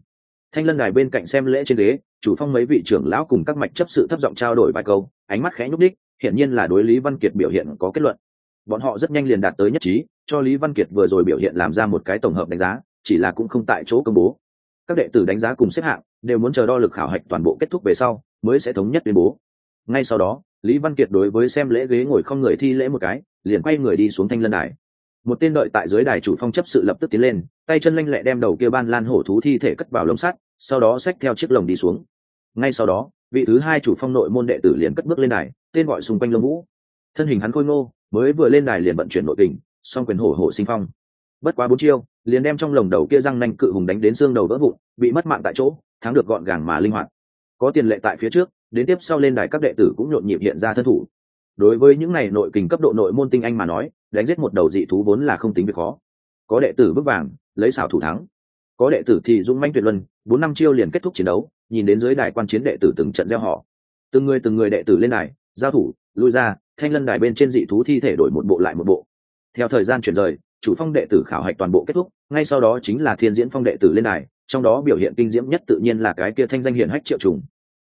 Thanh lân đài bên cạnh xem lễ trên ghế, chủ phong mấy vị trưởng lão cùng các mạch chấp sự thấp giọng trao đổi vài câu, ánh mắt khẽ nhúc đích hiển nhiên là đối lý văn kiệt biểu hiện có kết luận. Bọn họ rất nhanh liền đạt tới nhất trí, cho lý văn kiệt vừa rồi biểu hiện làm ra một cái tổng hợp đánh giá, chỉ là cũng không tại chỗ công bố các đệ tử đánh giá cùng xếp hạng đều muốn chờ đo lực khảo hạch toàn bộ kết thúc về sau mới sẽ thống nhất tuyên bố. Ngay sau đó, lý văn kiệt đối với xem lễ ghế ngồi không người thi lễ một cái, liền quay người đi xuống thanh lân đài. Một tên đợi tại dưới đài chủ phong chấp sự lập tức tiến lên, tay chân lanh lẹ đem đầu kia ban lan hổ thú thi thể cất vào lồng sắt, sau đó xách theo chiếc lồng đi xuống. Ngay sau đó, vị thứ hai chủ phong nội môn đệ tử liền cất bước lên đài, tên gọi xung quanh lông vũ. Thân hình hắn khôi ngô, mới vừa lên đài liền vận chuyển nội tình, song quyền hổ hổ sinh phong bất quá bốn chiêu, liền đem trong lồng đầu kia răng nanh cự hùng đánh đến xương đầu vỡ vụn, bị mất mạng tại chỗ, thắng được gọn gàng mà linh hoạt. Có tiền lệ tại phía trước, đến tiếp sau lên đài các đệ tử cũng nhộn nhịp hiện ra thân thủ. Đối với những này nội kình cấp độ nội môn tinh anh mà nói, đánh giết một đầu dị thú vốn là không tính việc khó. Có đệ tử bước vàng, lấy xảo thủ thắng. Có đệ tử thì dũng manh tuyệt luân, bốn năm chiêu liền kết thúc chiến đấu, nhìn đến dưới đài quan chiến đệ tử từng trận gieo họ. Từng người từng người đệ tử lên đài, giao thủ, lui ra, thanh lân đài bên trên dị thú thi thể đổi một bộ lại một bộ. Theo thời gian chuyển rời chủ phong đệ tử khảo hạch toàn bộ kết thúc, ngay sau đó chính là thiên diễn phong đệ tử lên đài, trong đó biểu hiện kinh diễm nhất tự nhiên là cái kia thanh danh hiển hách triệu trùng.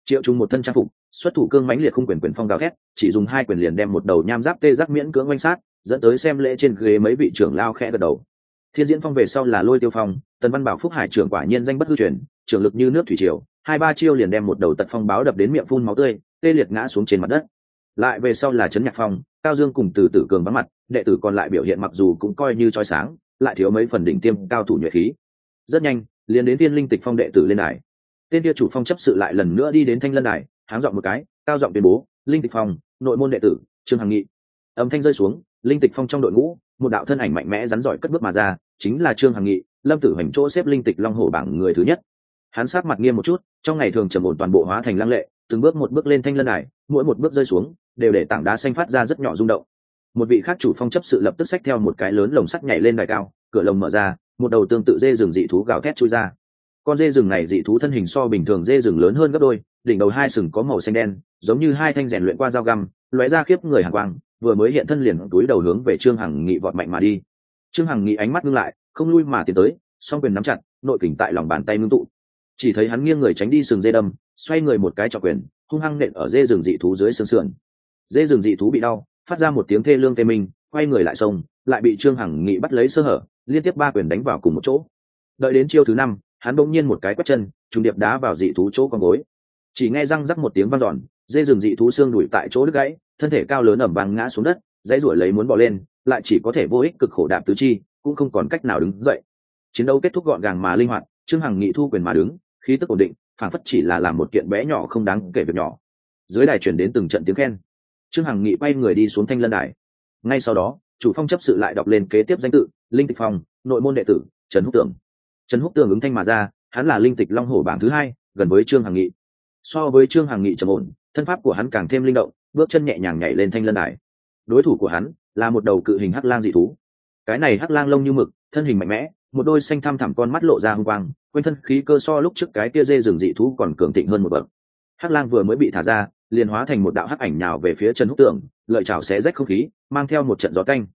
Triệu trùng một thân trang phục, xuất thủ cương mãnh liệt không quyền quyền phong gào thét, chỉ dùng hai quyền liền đem một đầu nham giáp tê giác miễn cưỡng oanh sát, dẫn tới xem lễ trên ghế mấy vị trưởng lao khẽ gật đầu. Thiên diễn phong về sau là lôi tiêu phong, tần văn bảo phúc hải trưởng quả nhiên danh bất hư truyền, trưởng lực như nước thủy triều, hai ba chiêu liền đem một đầu tật phong báo đập đến miệng phun máu tươi, tê liệt ngã xuống trên mặt đất. Lại về sau là trấn nhạc phong cao dương cùng từ tử cường vắng mặt, đệ tử còn lại biểu hiện mặc dù cũng coi như trói sáng, lại thiếu mấy phần đỉnh tiêm cao thủ nhuệ khí. Rất nhanh, liền đến Thiên linh tịch phong đệ tử lên đài. Tên kia chủ phong chấp sự lại lần nữa đi đến thanh lân đài, háng dọn một cái, cao giọng tuyên bố, linh tịch phong, nội môn đệ tử, trương hằng nghị. Âm thanh rơi xuống, linh tịch phong trong đội ngũ, một đạo thân ảnh mạnh mẽ rắn giỏi cất bước mà ra, chính là trương hằng nghị, lâm tử Hành chỗ xếp linh tịch long hổ bảng người thứ nhất. Hắn sát mặt nghiêm một chút, trong ngày thường trầm ổn toàn bộ hóa thành lăng lệ, từng bước một bước lên thanh lân đài, mỗi một bước rơi xuống đều để tảng đá xanh phát ra rất nhỏ rung động. Một vị khác chủ phong chấp sự lập tức xách theo một cái lớn lồng sắt nhảy lên đài cao, cửa lồng mở ra, một đầu tương tự dê rừng dị thú gào thét chui ra. Con dê rừng này dị thú thân hình so bình thường dê rừng lớn hơn gấp đôi, đỉnh đầu hai sừng có màu xanh đen, giống như hai thanh rèn luyện qua dao găm, lóe ra khiếp người hàng quang, vừa mới hiện thân liền túi đầu hướng về trương hằng nghị vọt mạnh mà đi. Trương hằng nghị ánh mắt ngưng lại, không lui mà tiến tới, song quyền nắm chặt, nội kỉnh tại lòng bàn tay ngưng tụ. Chỉ thấy hắn nghiêng người tránh đi sừng dê đâm, xoay người một cái trọc quyền, hung hăng nện ở dê rừng dị thú dưới sườn sườn dê rừng dị thú bị đau, phát ra một tiếng thê lương tê minh, quay người lại sông, lại bị trương hằng nghị bắt lấy sơ hở, liên tiếp ba quyền đánh vào cùng một chỗ. Đợi đến chiêu thứ năm, hắn bỗng nhiên một cái quét chân, trùng điệp đá vào dị thú chỗ con gối. Chỉ nghe răng rắc một tiếng vang giòn dê rừng dị thú xương đùi tại chỗ đứt gãy, thân thể cao lớn ẩm vàng ngã xuống đất, dãy ruổi lấy muốn bỏ lên, lại chỉ có thể vô ích cực khổ đạp tứ chi, cũng không còn cách nào đứng dậy. Chiến đấu kết thúc gọn gàng mà linh hoạt, trương hằng nghị thu quyền mà đứng, khí tức ổn định phản phất chỉ là làm một kiện bé nhỏ không đáng kể việc nhỏ. Dưới đài chuyển đến từng trận tiếng khen trương hằng nghị quay người đi xuống thanh lân đài. Ngay sau đó, chủ phong chấp sự lại đọc lên kế tiếp danh tự, linh tịch phong, nội môn đệ tử, trần húc Tường. trần húc Tường ứng thanh mà ra, hắn là linh tịch long hổ bảng thứ hai, gần với trương hằng nghị. So với trương hằng nghị trầm ổn, thân pháp của hắn càng thêm linh động, bước chân nhẹ nhàng nhảy lên thanh lân đài. Đối thủ của hắn là một đầu cự hình hắc lang dị thú. Cái này hắc lang lông như mực, thân hình mạnh mẽ, một đôi xanh thăm thẳm con mắt lộ ra hung quang, quanh thân khí cơ so lúc trước cái kia dê rừng dị thú còn cường thịnh hơn một bậc. Hắc lang vừa mới bị thả ra liền hóa thành một đạo hắc ảnh nhào về phía trần húc tường, lợi chảo xé rách không khí, mang theo một trận gió canh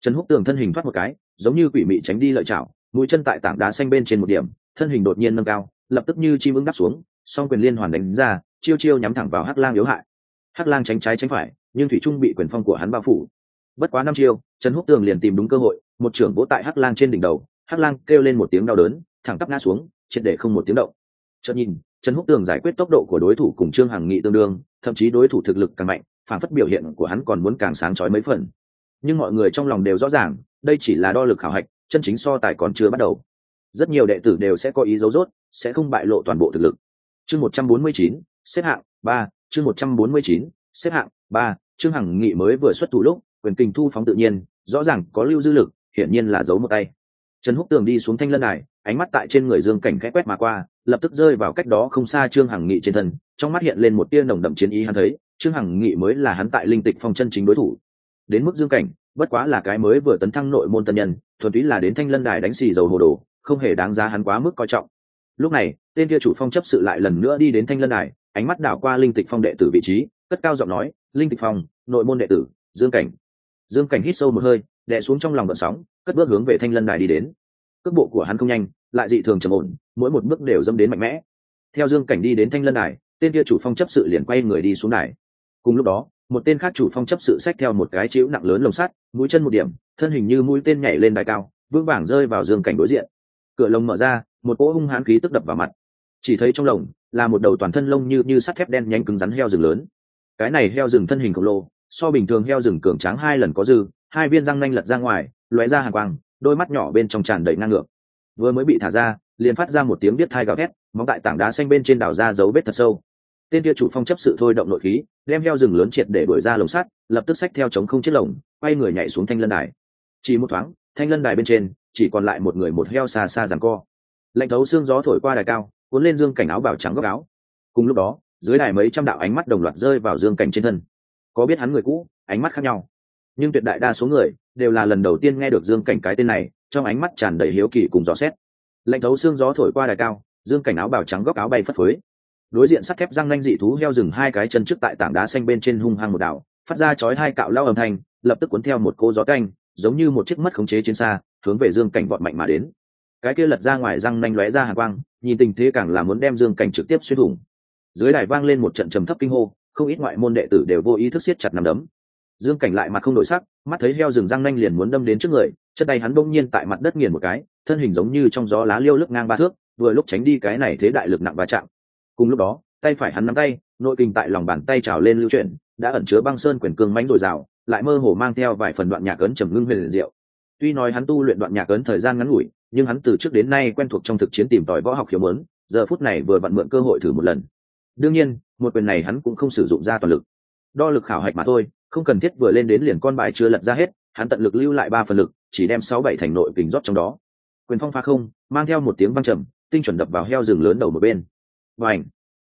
trần húc tường thân hình thoát một cái, giống như quỷ mị tránh đi lợi chảo, mũi chân tại tảng đá xanh bên trên một điểm, thân hình đột nhiên nâng cao, lập tức như chim ưng đắp xuống, song quyền liên hoàn đánh ra, chiêu chiêu nhắm thẳng vào hắc lang yếu hại. Hắc lang tránh trái tránh phải, nhưng thủy trung bị quyền phong của hắn bao phủ. Bất quá năm chiêu, trần húc tường liền tìm đúng cơ hội, một trưởng vỗ tại hắc lang trên đỉnh đầu, hắc lang kêu lên một tiếng đau đớn, thẳng tắp ngã xuống, triệt để không một tiếng động chợt nhìn, trần húc tường giải quyết tốc độ của đối thủ cùng trương hằng nghị tương đương, thậm chí đối thủ thực lực càng mạnh, phản phất biểu hiện của hắn còn muốn càng sáng chói mấy phần. Nhưng mọi người trong lòng đều rõ ràng, đây chỉ là đo lực khảo hạch, chân chính so tài còn chưa bắt đầu. Rất nhiều đệ tử đều sẽ có ý dấu dốt sẽ không bại lộ toàn bộ thực lực. Chương một trăm bốn mươi chín, xếp hạng ba, chương một trăm bốn mươi chín, xếp hạng ba, trương hằng nghị mới vừa xuất thủ lúc, quyền kình thu phóng tự nhiên, rõ ràng có lưu dư lực, hiển nhiên là giấu một tay. Trần húc tường đi xuống thanh lân này ánh mắt tại trên người dương cảnh khẽ quét mà qua, lập tức rơi vào cách đó không xa trương hằng nghị trên thân, trong mắt hiện lên một tia nồng đậm chiến ý hắn thấy, trương hằng nghị mới là hắn tại linh tịch phong chân chính đối thủ. Đến mức dương cảnh, bất quá là cái mới vừa tấn thăng nội môn tân nhân, thuần túy là đến thanh lân đài đánh xì dầu hồ đồ, không hề đáng giá hắn quá mức coi trọng. Lúc này, tên kia chủ phong chấp sự lại lần nữa đi đến thanh lân đài, ánh mắt đảo qua linh tịch phong đệ tử vị trí, cất cao giọng nói, linh tịch phong, nội môn đệ tử, dương cảnh. Dương cảnh hít sâu một hơi, đè xuống trong lòng vận sóng, cất bước hướng về thanh lân đài đi đến cước bộ của hắn không nhanh, lại dị thường trầm ổn, mỗi một bước đều dâm đến mạnh mẽ. Theo dương cảnh đi đến thanh lân đài, tên kia chủ phong chấp sự liền quay người đi xuống đài. Cùng lúc đó, một tên khác chủ phong chấp sự xách theo một cái chiếu nặng lớn lồng sắt, mũi chân một điểm, thân hình như mũi tên nhảy lên đài cao, vững vàng rơi vào dương cảnh đối diện. Cửa lồng mở ra, một cỗ hung hãn khí tức đập vào mặt. Chỉ thấy trong lồng, là một đầu toàn thân lông như như sắt thép đen nhánh cứng rắn heo rừng lớn. Cái này heo rừng thân hình khổng lồ, so bình thường heo rừng cường tráng hai lần có dư, hai viên răng nanh lật ra ngoài, lóe ra hàng quang đôi mắt nhỏ bên trong tràn đầy ngang ngược. Vừa mới bị thả ra, liền phát ra một tiếng biết thai gào thét, móng tại tảng đá xanh bên trên đảo ra dấu vết thật sâu. Tên kia chủ phong chấp sự thôi động nội khí, đem heo rừng lớn triệt để đuổi ra lồng sắt, lập tức xách theo chống không chiếc lồng, quay người nhảy xuống thanh lân đài. Chỉ một thoáng, thanh lân đài bên trên, chỉ còn lại một người một heo xa xa rằng co. Lạnh thấu xương gió thổi qua đài cao, cuốn lên dương cảnh áo bảo trắng góc áo. Cùng lúc đó, dưới đài mấy trăm đạo ánh mắt đồng loạt rơi vào dương cảnh trên thân. Có biết hắn người cũ, ánh mắt khác nhau. Nhưng tuyệt đại đa số người đều là lần đầu tiên nghe được dương cảnh cái tên này, trong ánh mắt tràn đầy hiếu kỳ cùng gió xét. Lạnh thấu xương gió thổi qua đài cao, dương cảnh áo bào trắng góc áo bay phất phới. Đối diện sắt thép răng nanh dị thú heo rừng hai cái chân trước tại tảng đá xanh bên trên hung hăng một đảo, phát ra chói hai cạo lao âm thanh, lập tức cuốn theo một cô gió canh, giống như một chiếc mất khống chế trên xa, hướng về dương cảnh vọt mạnh mà đến. Cái kia lật ra ngoài răng nanh lóe ra hàng quang, nhìn tình thế càng là muốn đem dương cảnh trực tiếp xuyên thủng. Dưới đài vang lên một trận trầm thấp kinh hô, không ít ngoại môn đệ tử đều vô ý thức siết chặt nằm đấm dương cảnh lại mặt không đổi sắc, mắt thấy heo rừng răng nanh liền muốn đâm đến trước người, chân tay hắn bỗng nhiên tại mặt đất nghiền một cái, thân hình giống như trong gió lá liêu lướt ngang ba thước, vừa lúc tránh đi cái này thế đại lực nặng va chạm. Cùng lúc đó, tay phải hắn nắm tay, nội kinh tại lòng bàn tay trào lên lưu chuyển, đã ẩn chứa băng sơn quyền cương mãnh dồi dào, lại mơ hồ mang theo vài phần đoạn nhạc ấn trầm ngưng huyền diệu. Tuy nói hắn tu luyện đoạn nhạc ấn thời gian ngắn ngủi, nhưng hắn từ trước đến nay quen thuộc trong thực chiến tìm tòi võ học hiếu mớn giờ phút này vừa vặn mượn cơ hội thử một lần. Đương nhiên, một quyền này hắn cũng không sử dụng ra toàn lực. Đo lực khảo hạch mà thôi không cần thiết vừa lên đến liền con bài chưa lật ra hết, hắn tận lực lưu lại ba phần lực, chỉ đem sáu bảy thành nội kình rót trong đó. Quyền phong phá không, mang theo một tiếng văng trầm, tinh chuẩn đập vào heo rừng lớn đầu một bên. Và ảnh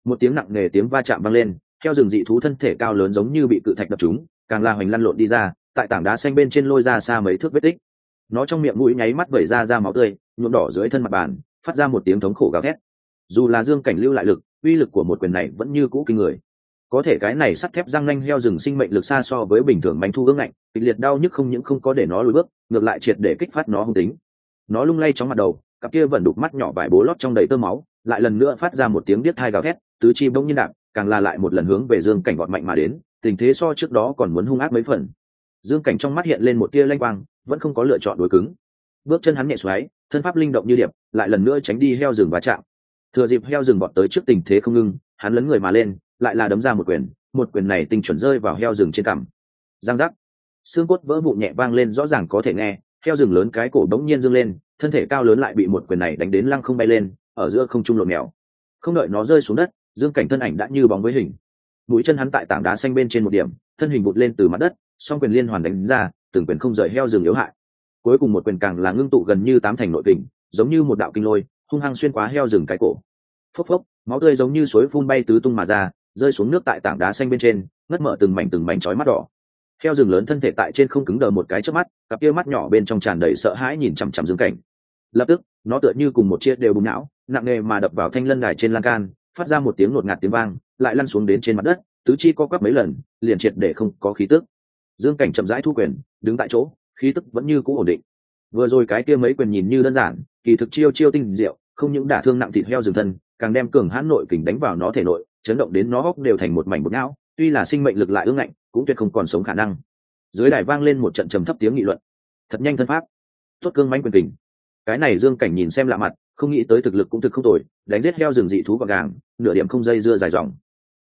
một tiếng nặng nề tiếng va chạm vang lên, heo rừng dị thú thân thể cao lớn giống như bị cự thạch đập chúng càng la hoành lăn lộn đi ra, tại tảng đá xanh bên trên lôi ra xa mấy thước vết tích. Nó trong miệng mũi nháy mắt vẩy ra ra máu tươi, nhuộm đỏ dưới thân mặt bàn, phát ra một tiếng thống khổ gào thét. Dù là dương cảnh lưu lại lực, uy lực của một quyền này vẫn như cũ kinh người có thể cái này sắt thép răng nanh heo rừng sinh mệnh lực xa so với bình thường bánh thu ương ngạnh, kịch liệt đau nhức không những không có để nó lùi bước, ngược lại triệt để kích phát nó hung tính. Nó lung lay chóng mặt đầu, cặp kia vẫn đục mắt nhỏ vải bố lót trong đầy tơ máu, lại lần nữa phát ra một tiếng biết thai gào thét, tứ chi bỗng nhiên đạp, càng là lại một lần hướng về dương cảnh vọt mạnh mà đến, tình thế so trước đó còn muốn hung ác mấy phần. Dương cảnh trong mắt hiện lên một tia lanh quang, vẫn không có lựa chọn đối cứng. Bước chân hắn nhẹ xoáy, thân pháp linh động như điệp, lại lần nữa tránh đi heo rừng và chạm. Thừa dịp heo rừng vọt tới trước tình thế không ngưng hắn lấn người mà lên lại là đấm ra một quyền một quyền này tinh chuẩn rơi vào heo rừng trên cằm. Giang giác. Xương cốt vỡ vụn nhẹ vang lên rõ ràng có thể nghe, heo rừng lớn cái cổ đống nhiên dâng lên, thân thể cao lớn lại bị một quyền này đánh đến lăng không bay lên, ở giữa không trung lộn mèo không đợi nó rơi xuống đất, dương cảnh thân ảnh đã như bóng với hình. Mũi chân hắn tại tảng đá xanh bên trên một điểm, thân hình bụt lên từ mặt đất, song quyền liên hoàn đánh ra, từng quyền không rời heo rừng yếu hại. Cuối cùng một quyền càng là ngưng tụ gần như tám thành nội kình, giống như một đạo kinh lôi, hung hăng xuyên quá heo rừng cái cổ. Phốc phốc, máu tươi giống như suối phun bay tứ tung mà ra rơi xuống nước tại tảng đá xanh bên trên, ngất mở từng mảnh từng mảnh chói mắt đỏ. Heo rừng lớn thân thể tại trên không cứng đờ một cái trước mắt, cặp kia mắt nhỏ bên trong tràn đầy sợ hãi nhìn chằm chằm dương cảnh. Lập tức, nó tựa như cùng một chiếc đều bùng não, nặng nề mà đập vào thanh lân đài trên lan can, phát ra một tiếng ngột ngạt tiếng vang, lại lăn xuống đến trên mặt đất, tứ chi co quắp mấy lần, liền triệt để không có khí tức. Dương cảnh chậm rãi thu quyền, đứng tại chỗ, khí tức vẫn như cũ ổn định. Vừa rồi cái kia mấy quyền nhìn như đơn giản, kỳ thực chiêu chiêu tinh diệu, không những đả thương nặng thịt heo rừng thân, càng đem cường hãn nội kình đánh vào nó thể nội chấn động đến nó hốc đều thành một mảnh bột não tuy là sinh mệnh lực lại ương ngạnh, cũng tuyệt không còn sống khả năng. Dưới đài vang lên một trận trầm thấp tiếng nghị luận. Thật nhanh thân pháp. Tốt cương mãnh quyền tình cái này dương cảnh nhìn xem lạ mặt, không nghĩ tới thực lực cũng thực không tồi, đánh giết heo rừng dị thú và gàng, nửa điểm không dây dưa dài dòng.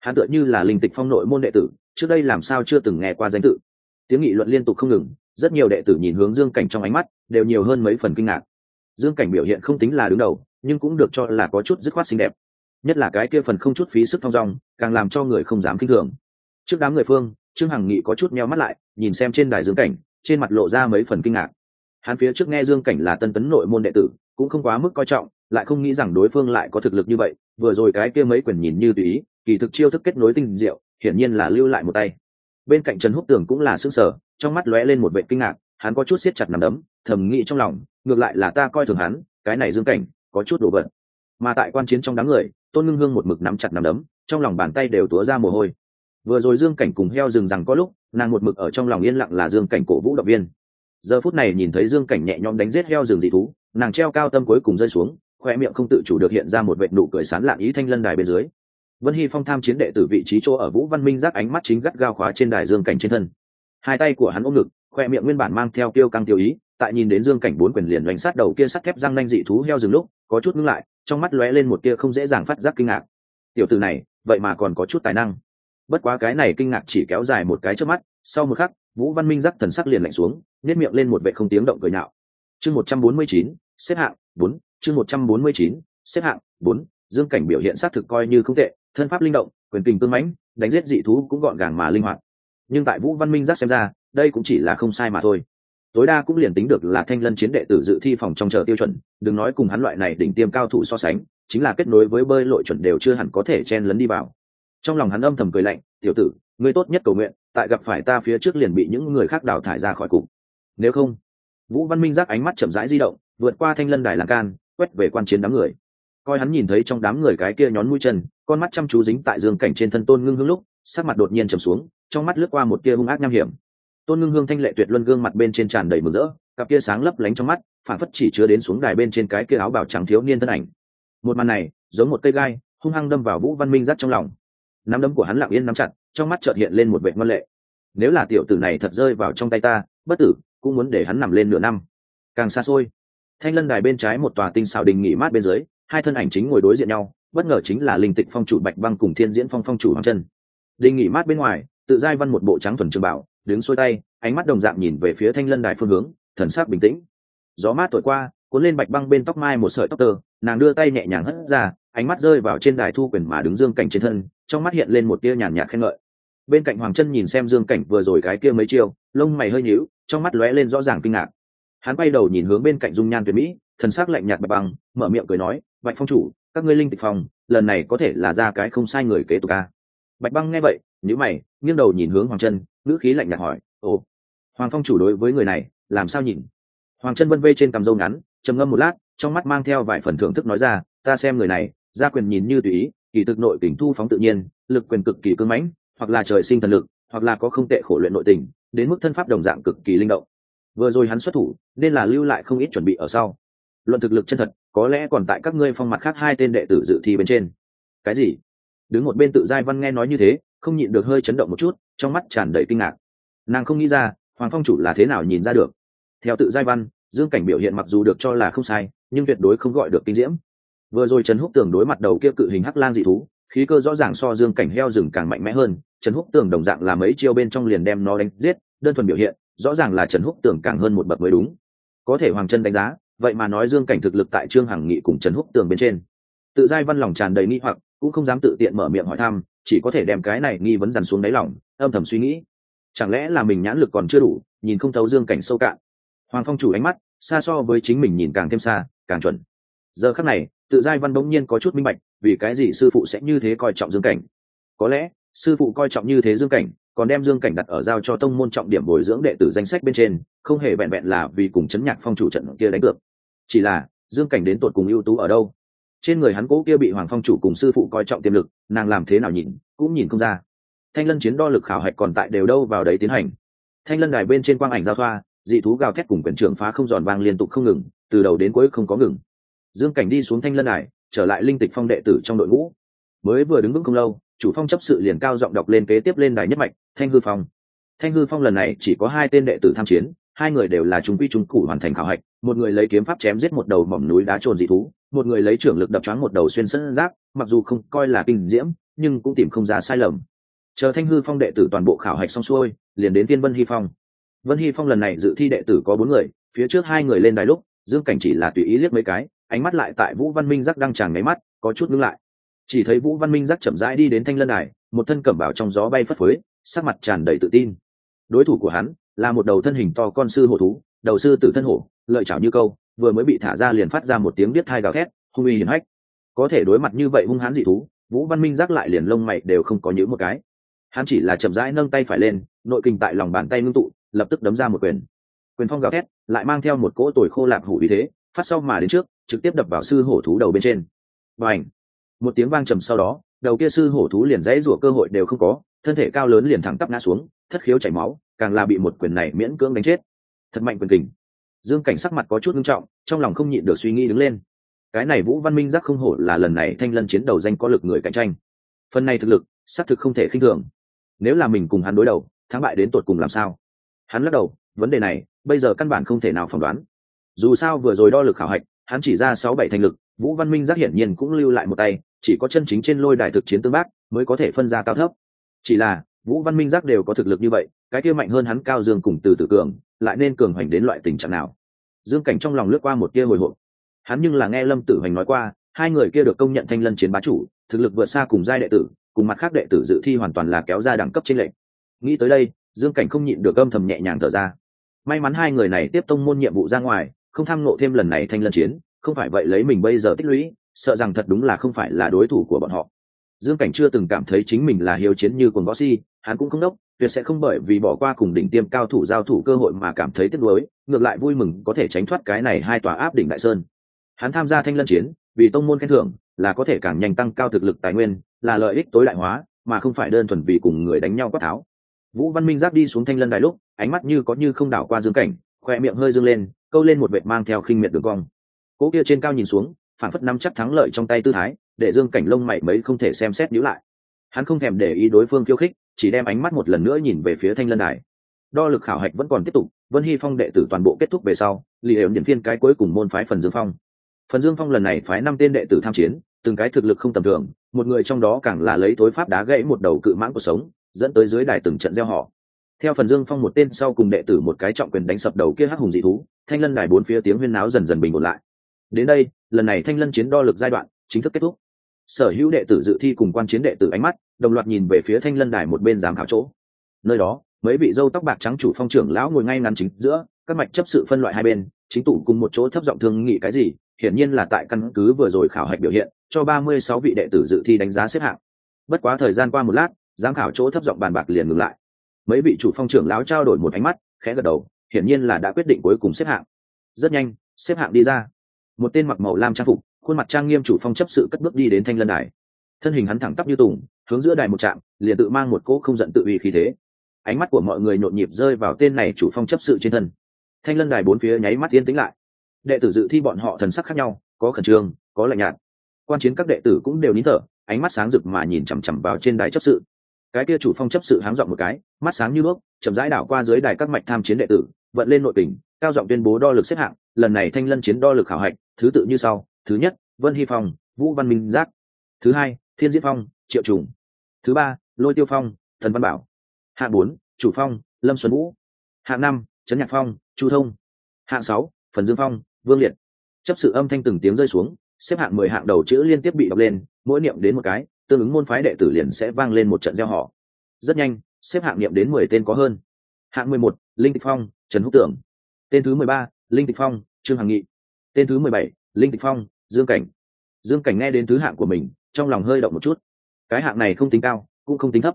Hắn tựa như là linh tịch phong nội môn đệ tử, trước đây làm sao chưa từng nghe qua danh tự. Tiếng nghị luận liên tục không ngừng, rất nhiều đệ tử nhìn hướng dương cảnh trong ánh mắt, đều nhiều hơn mấy phần kinh ngạc. Dương cảnh biểu hiện không tính là đứng đầu, nhưng cũng được cho là có chút dứt khoát xinh đẹp nhất là cái kia phần không chút phí sức thong dong, càng làm cho người không dám kinh thường. Trước đám người phương, trương hằng nghị có chút meo mắt lại, nhìn xem trên đài dương cảnh, trên mặt lộ ra mấy phần kinh ngạc. Hắn phía trước nghe dương cảnh là tân tấn nội môn đệ tử, cũng không quá mức coi trọng, lại không nghĩ rằng đối phương lại có thực lực như vậy, vừa rồi cái kia mấy quyền nhìn như tùy ý, kỳ thực chiêu thức kết nối tinh diệu, hiển nhiên là lưu lại một tay. Bên cạnh trần húc tường cũng là xương sở trong mắt lóe lên một vệ kinh ngạc, hắn có chút siết chặt nằm đấm, thầm nghĩ trong lòng, ngược lại là ta coi thường hắn, cái này dương cảnh, có chút đồ vật. Mà tại quan chiến trong đám người tôn ngưng hương một mực nắm chặt nằm đấm, trong lòng bàn tay đều túa ra mồ hôi. Vừa rồi dương cảnh cùng heo rừng rằng có lúc, nàng một mực ở trong lòng yên lặng là dương cảnh cổ vũ động viên. Giờ phút này nhìn thấy dương cảnh nhẹ nhõm đánh giết heo rừng dị thú, nàng treo cao tâm cuối cùng rơi xuống, khoe miệng không tự chủ được hiện ra một vệ nụ cười sán lạn ý thanh lân đài bên dưới. Vân hy phong tham chiến đệ từ vị trí chỗ ở vũ văn minh giác ánh mắt chính gắt gao khóa trên đài dương cảnh trên thân. Hai tay của hắn ôm ngực, khoe miệng nguyên bản mang theo tiêu căng tiêu ý, tại nhìn đến dương cảnh bốn quyền liền đánh sát đầu kia sắt thép răng nanh dị thú heo rừng lúc, có chút ngưng lại trong mắt lóe lên một tia không dễ dàng phát giác kinh ngạc. Tiểu từ này, vậy mà còn có chút tài năng. Bất quá cái này kinh ngạc chỉ kéo dài một cái trước mắt, sau một khắc, vũ văn minh giác thần sắc liền lạnh xuống nếp miệng lên một vệ không tiếng động cười nhạo. Chương một trăm bốn mươi chín, xếp hạng bốn, chương một trăm bốn mươi chín, xếp hạng bốn, dương cảnh biểu hiện xác thực coi như không tệ, thân pháp linh động, quyền tình tương mãnh, đánh giết dị thú cũng gọn gàng mà linh hoạt. Nhưng tại vũ văn minh giác xem ra, đây cũng chỉ là không sai mà thôi tối đa cũng liền tính được là thanh lân chiến đệ tử dự thi phòng trong chờ tiêu chuẩn, đừng nói cùng hắn loại này đỉnh tiêm cao thủ so sánh, chính là kết nối với bơi lội chuẩn đều chưa hẳn có thể chen lấn đi vào. Trong lòng hắn âm thầm cười lạnh, tiểu tử, ngươi tốt nhất cầu nguyện, tại gặp phải ta phía trước liền bị những người khác đào thải ra khỏi cục. Nếu không, vũ văn minh giác ánh mắt chậm rãi di động, vượt qua thanh lân đài làng can, quét về quan chiến đám người. Coi hắn nhìn thấy trong đám người cái kia nhón mũi chân, con mắt chăm chú dính tại dương cảnh trên thân tôn ngưng hương lúc, sắc mặt đột nhiên trầm xuống, trong mắt lướt qua một tia hung ác nham hiểm tôn ngưng hương thanh lệ tuyệt luân gương mặt bên trên tràn đầy mừng rỡ, cặp kia sáng lấp lánh trong mắt, phản phất chỉ chứa đến xuống đài bên trên cái kia áo bảo trắng thiếu niên thân ảnh. Một màn này, giống một cây gai, hung hăng đâm vào vũ văn minh giác trong lòng. Nắm đấm của hắn lặng yên nắm chặt, trong mắt chợt hiện lên một vệ ngân lệ. Nếu là tiểu tử này thật rơi vào trong tay ta, bất tử, cũng muốn để hắn nằm lên nửa năm. Càng xa xôi, thanh lân đài bên trái một tòa tinh xảo đình nghỉ mát bên dưới, hai thân ảnh chính ngồi đối diện nhau, bất ngờ chính là linh tịch phong chủ bạch băng cùng thiên diễn phong phong chủ hoàng chân. Đình nghỉ mát bên ngoài, tự giai văn một bộ trắng thuần trường bảo đứng xuôi tay, ánh mắt đồng dạng nhìn về phía thanh lân đài phương hướng, thần sắc bình tĩnh. Gió mát thổi qua, cuốn lên bạch băng bên tóc mai một sợi tóc tơ, nàng đưa tay nhẹ nhàng hất ra, ánh mắt rơi vào trên đài thu quyền mà đứng dương cảnh trên thân, trong mắt hiện lên một tia nhàn nhạt khen ngợi. Bên cạnh hoàng chân nhìn xem dương cảnh vừa rồi cái kia mấy chiêu, lông mày hơi nhíu, trong mắt lóe lên rõ ràng kinh ngạc. Hắn quay đầu nhìn hướng bên cạnh dung nhan tuyệt mỹ, thần sắc lạnh nhạt bạch băng, mở miệng cười nói, bạch phong chủ, các ngươi linh tịch phòng, lần này có thể là ra cái không sai người kế tục ca bạch băng nghe vậy, nhíu mày, nghiêng đầu nhìn hướng hoàng chân ngữ khí lạnh nhạt hỏi, ồ, hoàng phong chủ đối với người này, làm sao nhìn? Hoàng chân vân vê trên cằm râu ngắn, trầm ngâm một lát, trong mắt mang theo vài phần thưởng thức nói ra, ta xem người này, gia quyền nhìn như tùy ý, kỳ thực nội tình thu phóng tự nhiên, lực quyền cực kỳ cưng mãnh, hoặc là trời sinh thần lực, hoặc là có không tệ khổ luyện nội tình, đến mức thân pháp đồng dạng cực kỳ linh động. Vừa rồi hắn xuất thủ, nên là lưu lại không ít chuẩn bị ở sau. Luận thực lực chân thật, có lẽ còn tại các ngươi phong mặt khác hai tên đệ tử dự thi bên trên. Cái gì? Đứng một bên tự giai văn nghe nói như thế, không nhịn được hơi chấn động một chút, trong mắt tràn đầy kinh ngạc. Nàng không nghĩ ra, hoàng phong chủ là thế nào nhìn ra được. Theo tự giai văn, dương cảnh biểu hiện mặc dù được cho là không sai, nhưng tuyệt đối không gọi được kinh diễm. Vừa rồi trần húc tường đối mặt đầu kia cự hình hắc lang dị thú, khí cơ rõ ràng so dương cảnh heo rừng càng mạnh mẽ hơn, trần húc tường đồng dạng là mấy chiêu bên trong liền đem nó đánh giết, đơn thuần biểu hiện, rõ ràng là trần húc tường càng hơn một bậc mới đúng. Có thể hoàng chân đánh giá, vậy mà nói dương cảnh thực lực tại trương hằng nghị cùng trần húc tường bên trên. Tự giai văn lòng tràn đầy nghi hoặc cũng không dám tự tiện mở miệng hỏi thăm, chỉ có thể đem cái này nghi vấn dằn xuống đáy lòng, âm thầm suy nghĩ. Chẳng lẽ là mình nhãn lực còn chưa đủ, nhìn không thấu dương cảnh sâu cạn? Hoàng phong chủ ánh mắt, xa so với chính mình nhìn càng thêm xa, càng chuẩn. Giờ khắc này, tự giai văn bỗng nhiên có chút minh bạch, vì cái gì sư phụ sẽ như thế coi trọng dương cảnh? Có lẽ, sư phụ coi trọng như thế dương cảnh, còn đem dương cảnh đặt ở giao cho tông môn trọng điểm bồi dưỡng đệ tử danh sách bên trên, không hề vẹn vẹn là vì cùng chấn nhạc phong chủ trận kia đánh cược. Chỉ là, dương cảnh đến tột cùng ưu tú ở đâu? Trên người hắn cố kia bị hoàng phong chủ cùng sư phụ coi trọng tiềm lực, nàng làm thế nào nhìn, cũng nhìn không ra. Thanh lân chiến đo lực khảo hạch còn tại đều đâu vào đấy tiến hành. Thanh lân đài bên trên quang ảnh giao thoa, dị thú gào thét cùng quyền trưởng phá không giòn vang liên tục không ngừng, từ đầu đến cuối không có ngừng. Dương cảnh đi xuống thanh lân đài, trở lại linh tịch phong đệ tử trong đội ngũ. Mới vừa đứng vững không lâu, chủ phong chấp sự liền cao giọng đọc lên kế tiếp lên đài nhất mạch, thanh hư phong. Thanh hư phong lần này chỉ có hai tên đệ tử tham chiến, hai người đều là chúng quy trung cụ hoàn thành khảo hạch, một người lấy kiếm pháp chém giết một đầu mỏm núi đá trồn dị thú một người lấy trưởng lực đập choáng một đầu xuyên sân giáp, mặc dù không coi là kinh diễm, nhưng cũng tìm không ra sai lầm. Chờ thanh hư phong đệ tử toàn bộ khảo hạch xong xuôi, liền đến tiên vân hy phong. Vân hy phong lần này dự thi đệ tử có bốn người, phía trước hai người lên đài lúc, dương cảnh chỉ là tùy ý liếc mấy cái, ánh mắt lại tại vũ văn minh giác đang tràn ngáy mắt, có chút ngưng lại. Chỉ thấy vũ văn minh giác chậm rãi đi đến thanh lân đài, một thân cẩm bảo trong gió bay phất phới, sắc mặt tràn đầy tự tin. Đối thủ của hắn là một đầu thân hình to con sư hổ thú, đầu sư tử thân hổ, lợi chảo như câu vừa mới bị thả ra liền phát ra một tiếng biết thai gào thét, hung uy hiển hách. Có thể đối mặt như vậy hung hãn dị thú, vũ văn minh giác lại liền lông mày đều không có nhữ một cái. Hắn chỉ là chậm rãi nâng tay phải lên, nội kinh tại lòng bàn tay ngưng tụ, lập tức đấm ra một quyền. Quyền phong gào thét lại mang theo một cỗ tồi khô lạc hủ ý thế, phát sau mà đến trước, trực tiếp đập vào sư hổ thú đầu bên trên. Và ảnh một tiếng vang trầm sau đó, đầu kia sư hổ thú liền dãy rủa cơ hội đều không có, thân thể cao lớn liền thẳng tắp ngã xuống, thất khiếu chảy máu, càng là bị một quyền này miễn cưỡng đánh chết. Thật mạnh quyền kình dương cảnh sắc mặt có chút nghiêm trọng, trong lòng không nhịn được suy nghĩ đứng lên. Cái này vũ văn minh giác không hổ là lần này thanh lân chiến đầu danh có lực người cạnh tranh. Phần này thực lực, xác thực không thể khinh thường. Nếu là mình cùng hắn đối đầu, thắng bại đến tột cùng làm sao? Hắn lắc đầu, vấn đề này, bây giờ căn bản không thể nào phỏng đoán. Dù sao vừa rồi đo lực khảo hạch, hắn chỉ ra sáu bảy thành lực, vũ văn minh giác hiển nhiên cũng lưu lại một tay, chỉ có chân chính trên lôi đài thực chiến tương bác, mới có thể phân ra cao thấp. Chỉ là, vũ văn minh giác đều có thực lực như vậy cái kia mạnh hơn hắn cao dương cùng từ tử cường, lại nên cường hoành đến loại tình trạng nào? Dương cảnh trong lòng lướt qua một tia hồi hộp. Hắn nhưng là nghe lâm tử hoành nói qua, hai người kia được công nhận thanh lân chiến bá chủ, thực lực vượt xa cùng giai đệ tử, cùng mặt khác đệ tử dự thi hoàn toàn là kéo ra đẳng cấp trên lệnh nghĩ tới đây, dương cảnh không nhịn được âm thầm nhẹ nhàng thở ra. May mắn hai người này tiếp tông môn nhiệm vụ ra ngoài, không tham nộ thêm lần này thanh lân chiến, không phải vậy lấy mình bây giờ tích lũy, sợ rằng thật đúng là không phải là đối thủ của bọn họ. Dương cảnh chưa từng cảm thấy chính mình là hiếu chiến như quần võ si, hắn cũng không đốc tuyệt sẽ không bởi vì bỏ qua cùng đỉnh tiêm cao thủ giao thủ cơ hội mà cảm thấy tiếc nuối, ngược lại vui mừng có thể tránh thoát cái này hai tòa áp đỉnh đại sơn. Hắn tham gia thanh lân chiến, vì tông môn khen thưởng, là có thể càng nhanh tăng cao thực lực tài nguyên, là lợi ích tối đại hóa, mà không phải đơn thuần vì cùng người đánh nhau quát tháo. Vũ văn minh giáp đi xuống thanh lân đài lúc, ánh mắt như có như không đảo qua dương cảnh, khoe miệng hơi dương lên, câu lên một vệt mang theo khinh miệt đường cong. Cố kia trên cao nhìn xuống, phản phất nắm chắc thắng lợi trong tay tư thái, để dương cảnh lông mày mấy không thể xem xét nhíu lại. Hắn không thèm để ý đối phương khiêu khích chỉ đem ánh mắt một lần nữa nhìn về phía thanh lân đài. Đo lực khảo hạch vẫn còn tiếp tục, vân hy phong đệ tử toàn bộ kết thúc về sau lì ẻo điện phiên cái cuối cùng môn phái phần dương phong. Phần dương phong lần này phái năm tên đệ tử tham chiến, từng cái thực lực không tầm thường, một người trong đó càng là lấy tối pháp đá gãy một đầu cự mãng cuộc sống, dẫn tới dưới đài từng trận gieo họ. Theo phần dương phong một tên sau cùng đệ tử một cái trọng quyền đánh sập đầu kia hắc hùng dị thú, thanh lân đài bốn phía tiếng huyên náo dần dần bình ổn lại. Đến đây, lần này thanh lân chiến đo lực giai đoạn chính thức kết thúc. Sở hữu đệ tử dự thi cùng quan chiến đệ tử ánh mắt đồng loạt nhìn về phía thanh lân đài một bên giám khảo chỗ. Nơi đó, mấy vị dâu tóc bạc trắng chủ phong trưởng lão ngồi ngay ngắn chính giữa, các mạch chấp sự phân loại hai bên, chính tủ cùng một chỗ thấp giọng thương nghị cái gì, hiển nhiên là tại căn cứ vừa rồi khảo hạch biểu hiện, cho ba mươi sáu vị đệ tử dự thi đánh giá xếp hạng. Bất quá thời gian qua một lát, giám khảo chỗ thấp giọng bàn bạc liền ngừng lại. Mấy vị chủ phong trưởng lão trao đổi một ánh mắt, khẽ gật đầu, hiển nhiên là đã quyết định cuối cùng xếp hạng. Rất nhanh, xếp hạng đi ra. Một tên mặc màu lam trang phục, khuôn mặt trang nghiêm chủ phong chấp sự cất bước đi đến thanh lân đài thân hình hắn thẳng tắp như tùng, hướng giữa đài một trạm, liền tự mang một cỗ không giận tự uy khí thế. Ánh mắt của mọi người nhộn nhịp rơi vào tên này chủ phong chấp sự trên thân. Thanh lân đài bốn phía nháy mắt yên tĩnh lại. Đệ tử dự thi bọn họ thần sắc khác nhau, có khẩn trương, có lạnh nhạt. Quan chiến các đệ tử cũng đều nín thở, ánh mắt sáng rực mà nhìn chằm chằm vào trên đài chấp sự. Cái kia chủ phong chấp sự háng dọn một cái, mắt sáng như bước chậm rãi đảo qua dưới đài các mạch tham chiến đệ tử, vận lên nội tình, cao giọng tuyên bố đo lực xếp hạng, lần này thanh lân chiến đo lực khảo hạch, thứ tự như sau, thứ nhất, vân hy phong, vũ văn minh giác. Thứ hai thiên diễn phong, triệu trùng. Thứ ba, lôi tiêu phong, thần văn bảo. Hạng bốn, chủ phong, lâm xuân vũ. Hạng năm, trấn nhạc phong, chu thông. Hạng sáu, phần dương phong, vương liệt. Chấp sự âm thanh từng tiếng rơi xuống, xếp hạng mười hạng đầu chữ liên tiếp bị đọc lên, mỗi niệm đến một cái, tương ứng môn phái đệ tử liền sẽ vang lên một trận gieo họ. Rất nhanh, xếp hạng niệm đến mười tên có hơn. Hạng mười một, linh tịch phong, trần húc tưởng. Tên thứ mười ba, linh tịch phong, trương hằng nghị. Tên thứ mười bảy, linh tịch phong, dương cảnh. Dương cảnh nghe đến thứ hạng của mình trong lòng hơi động một chút. Cái hạng này không tính cao, cũng không tính thấp.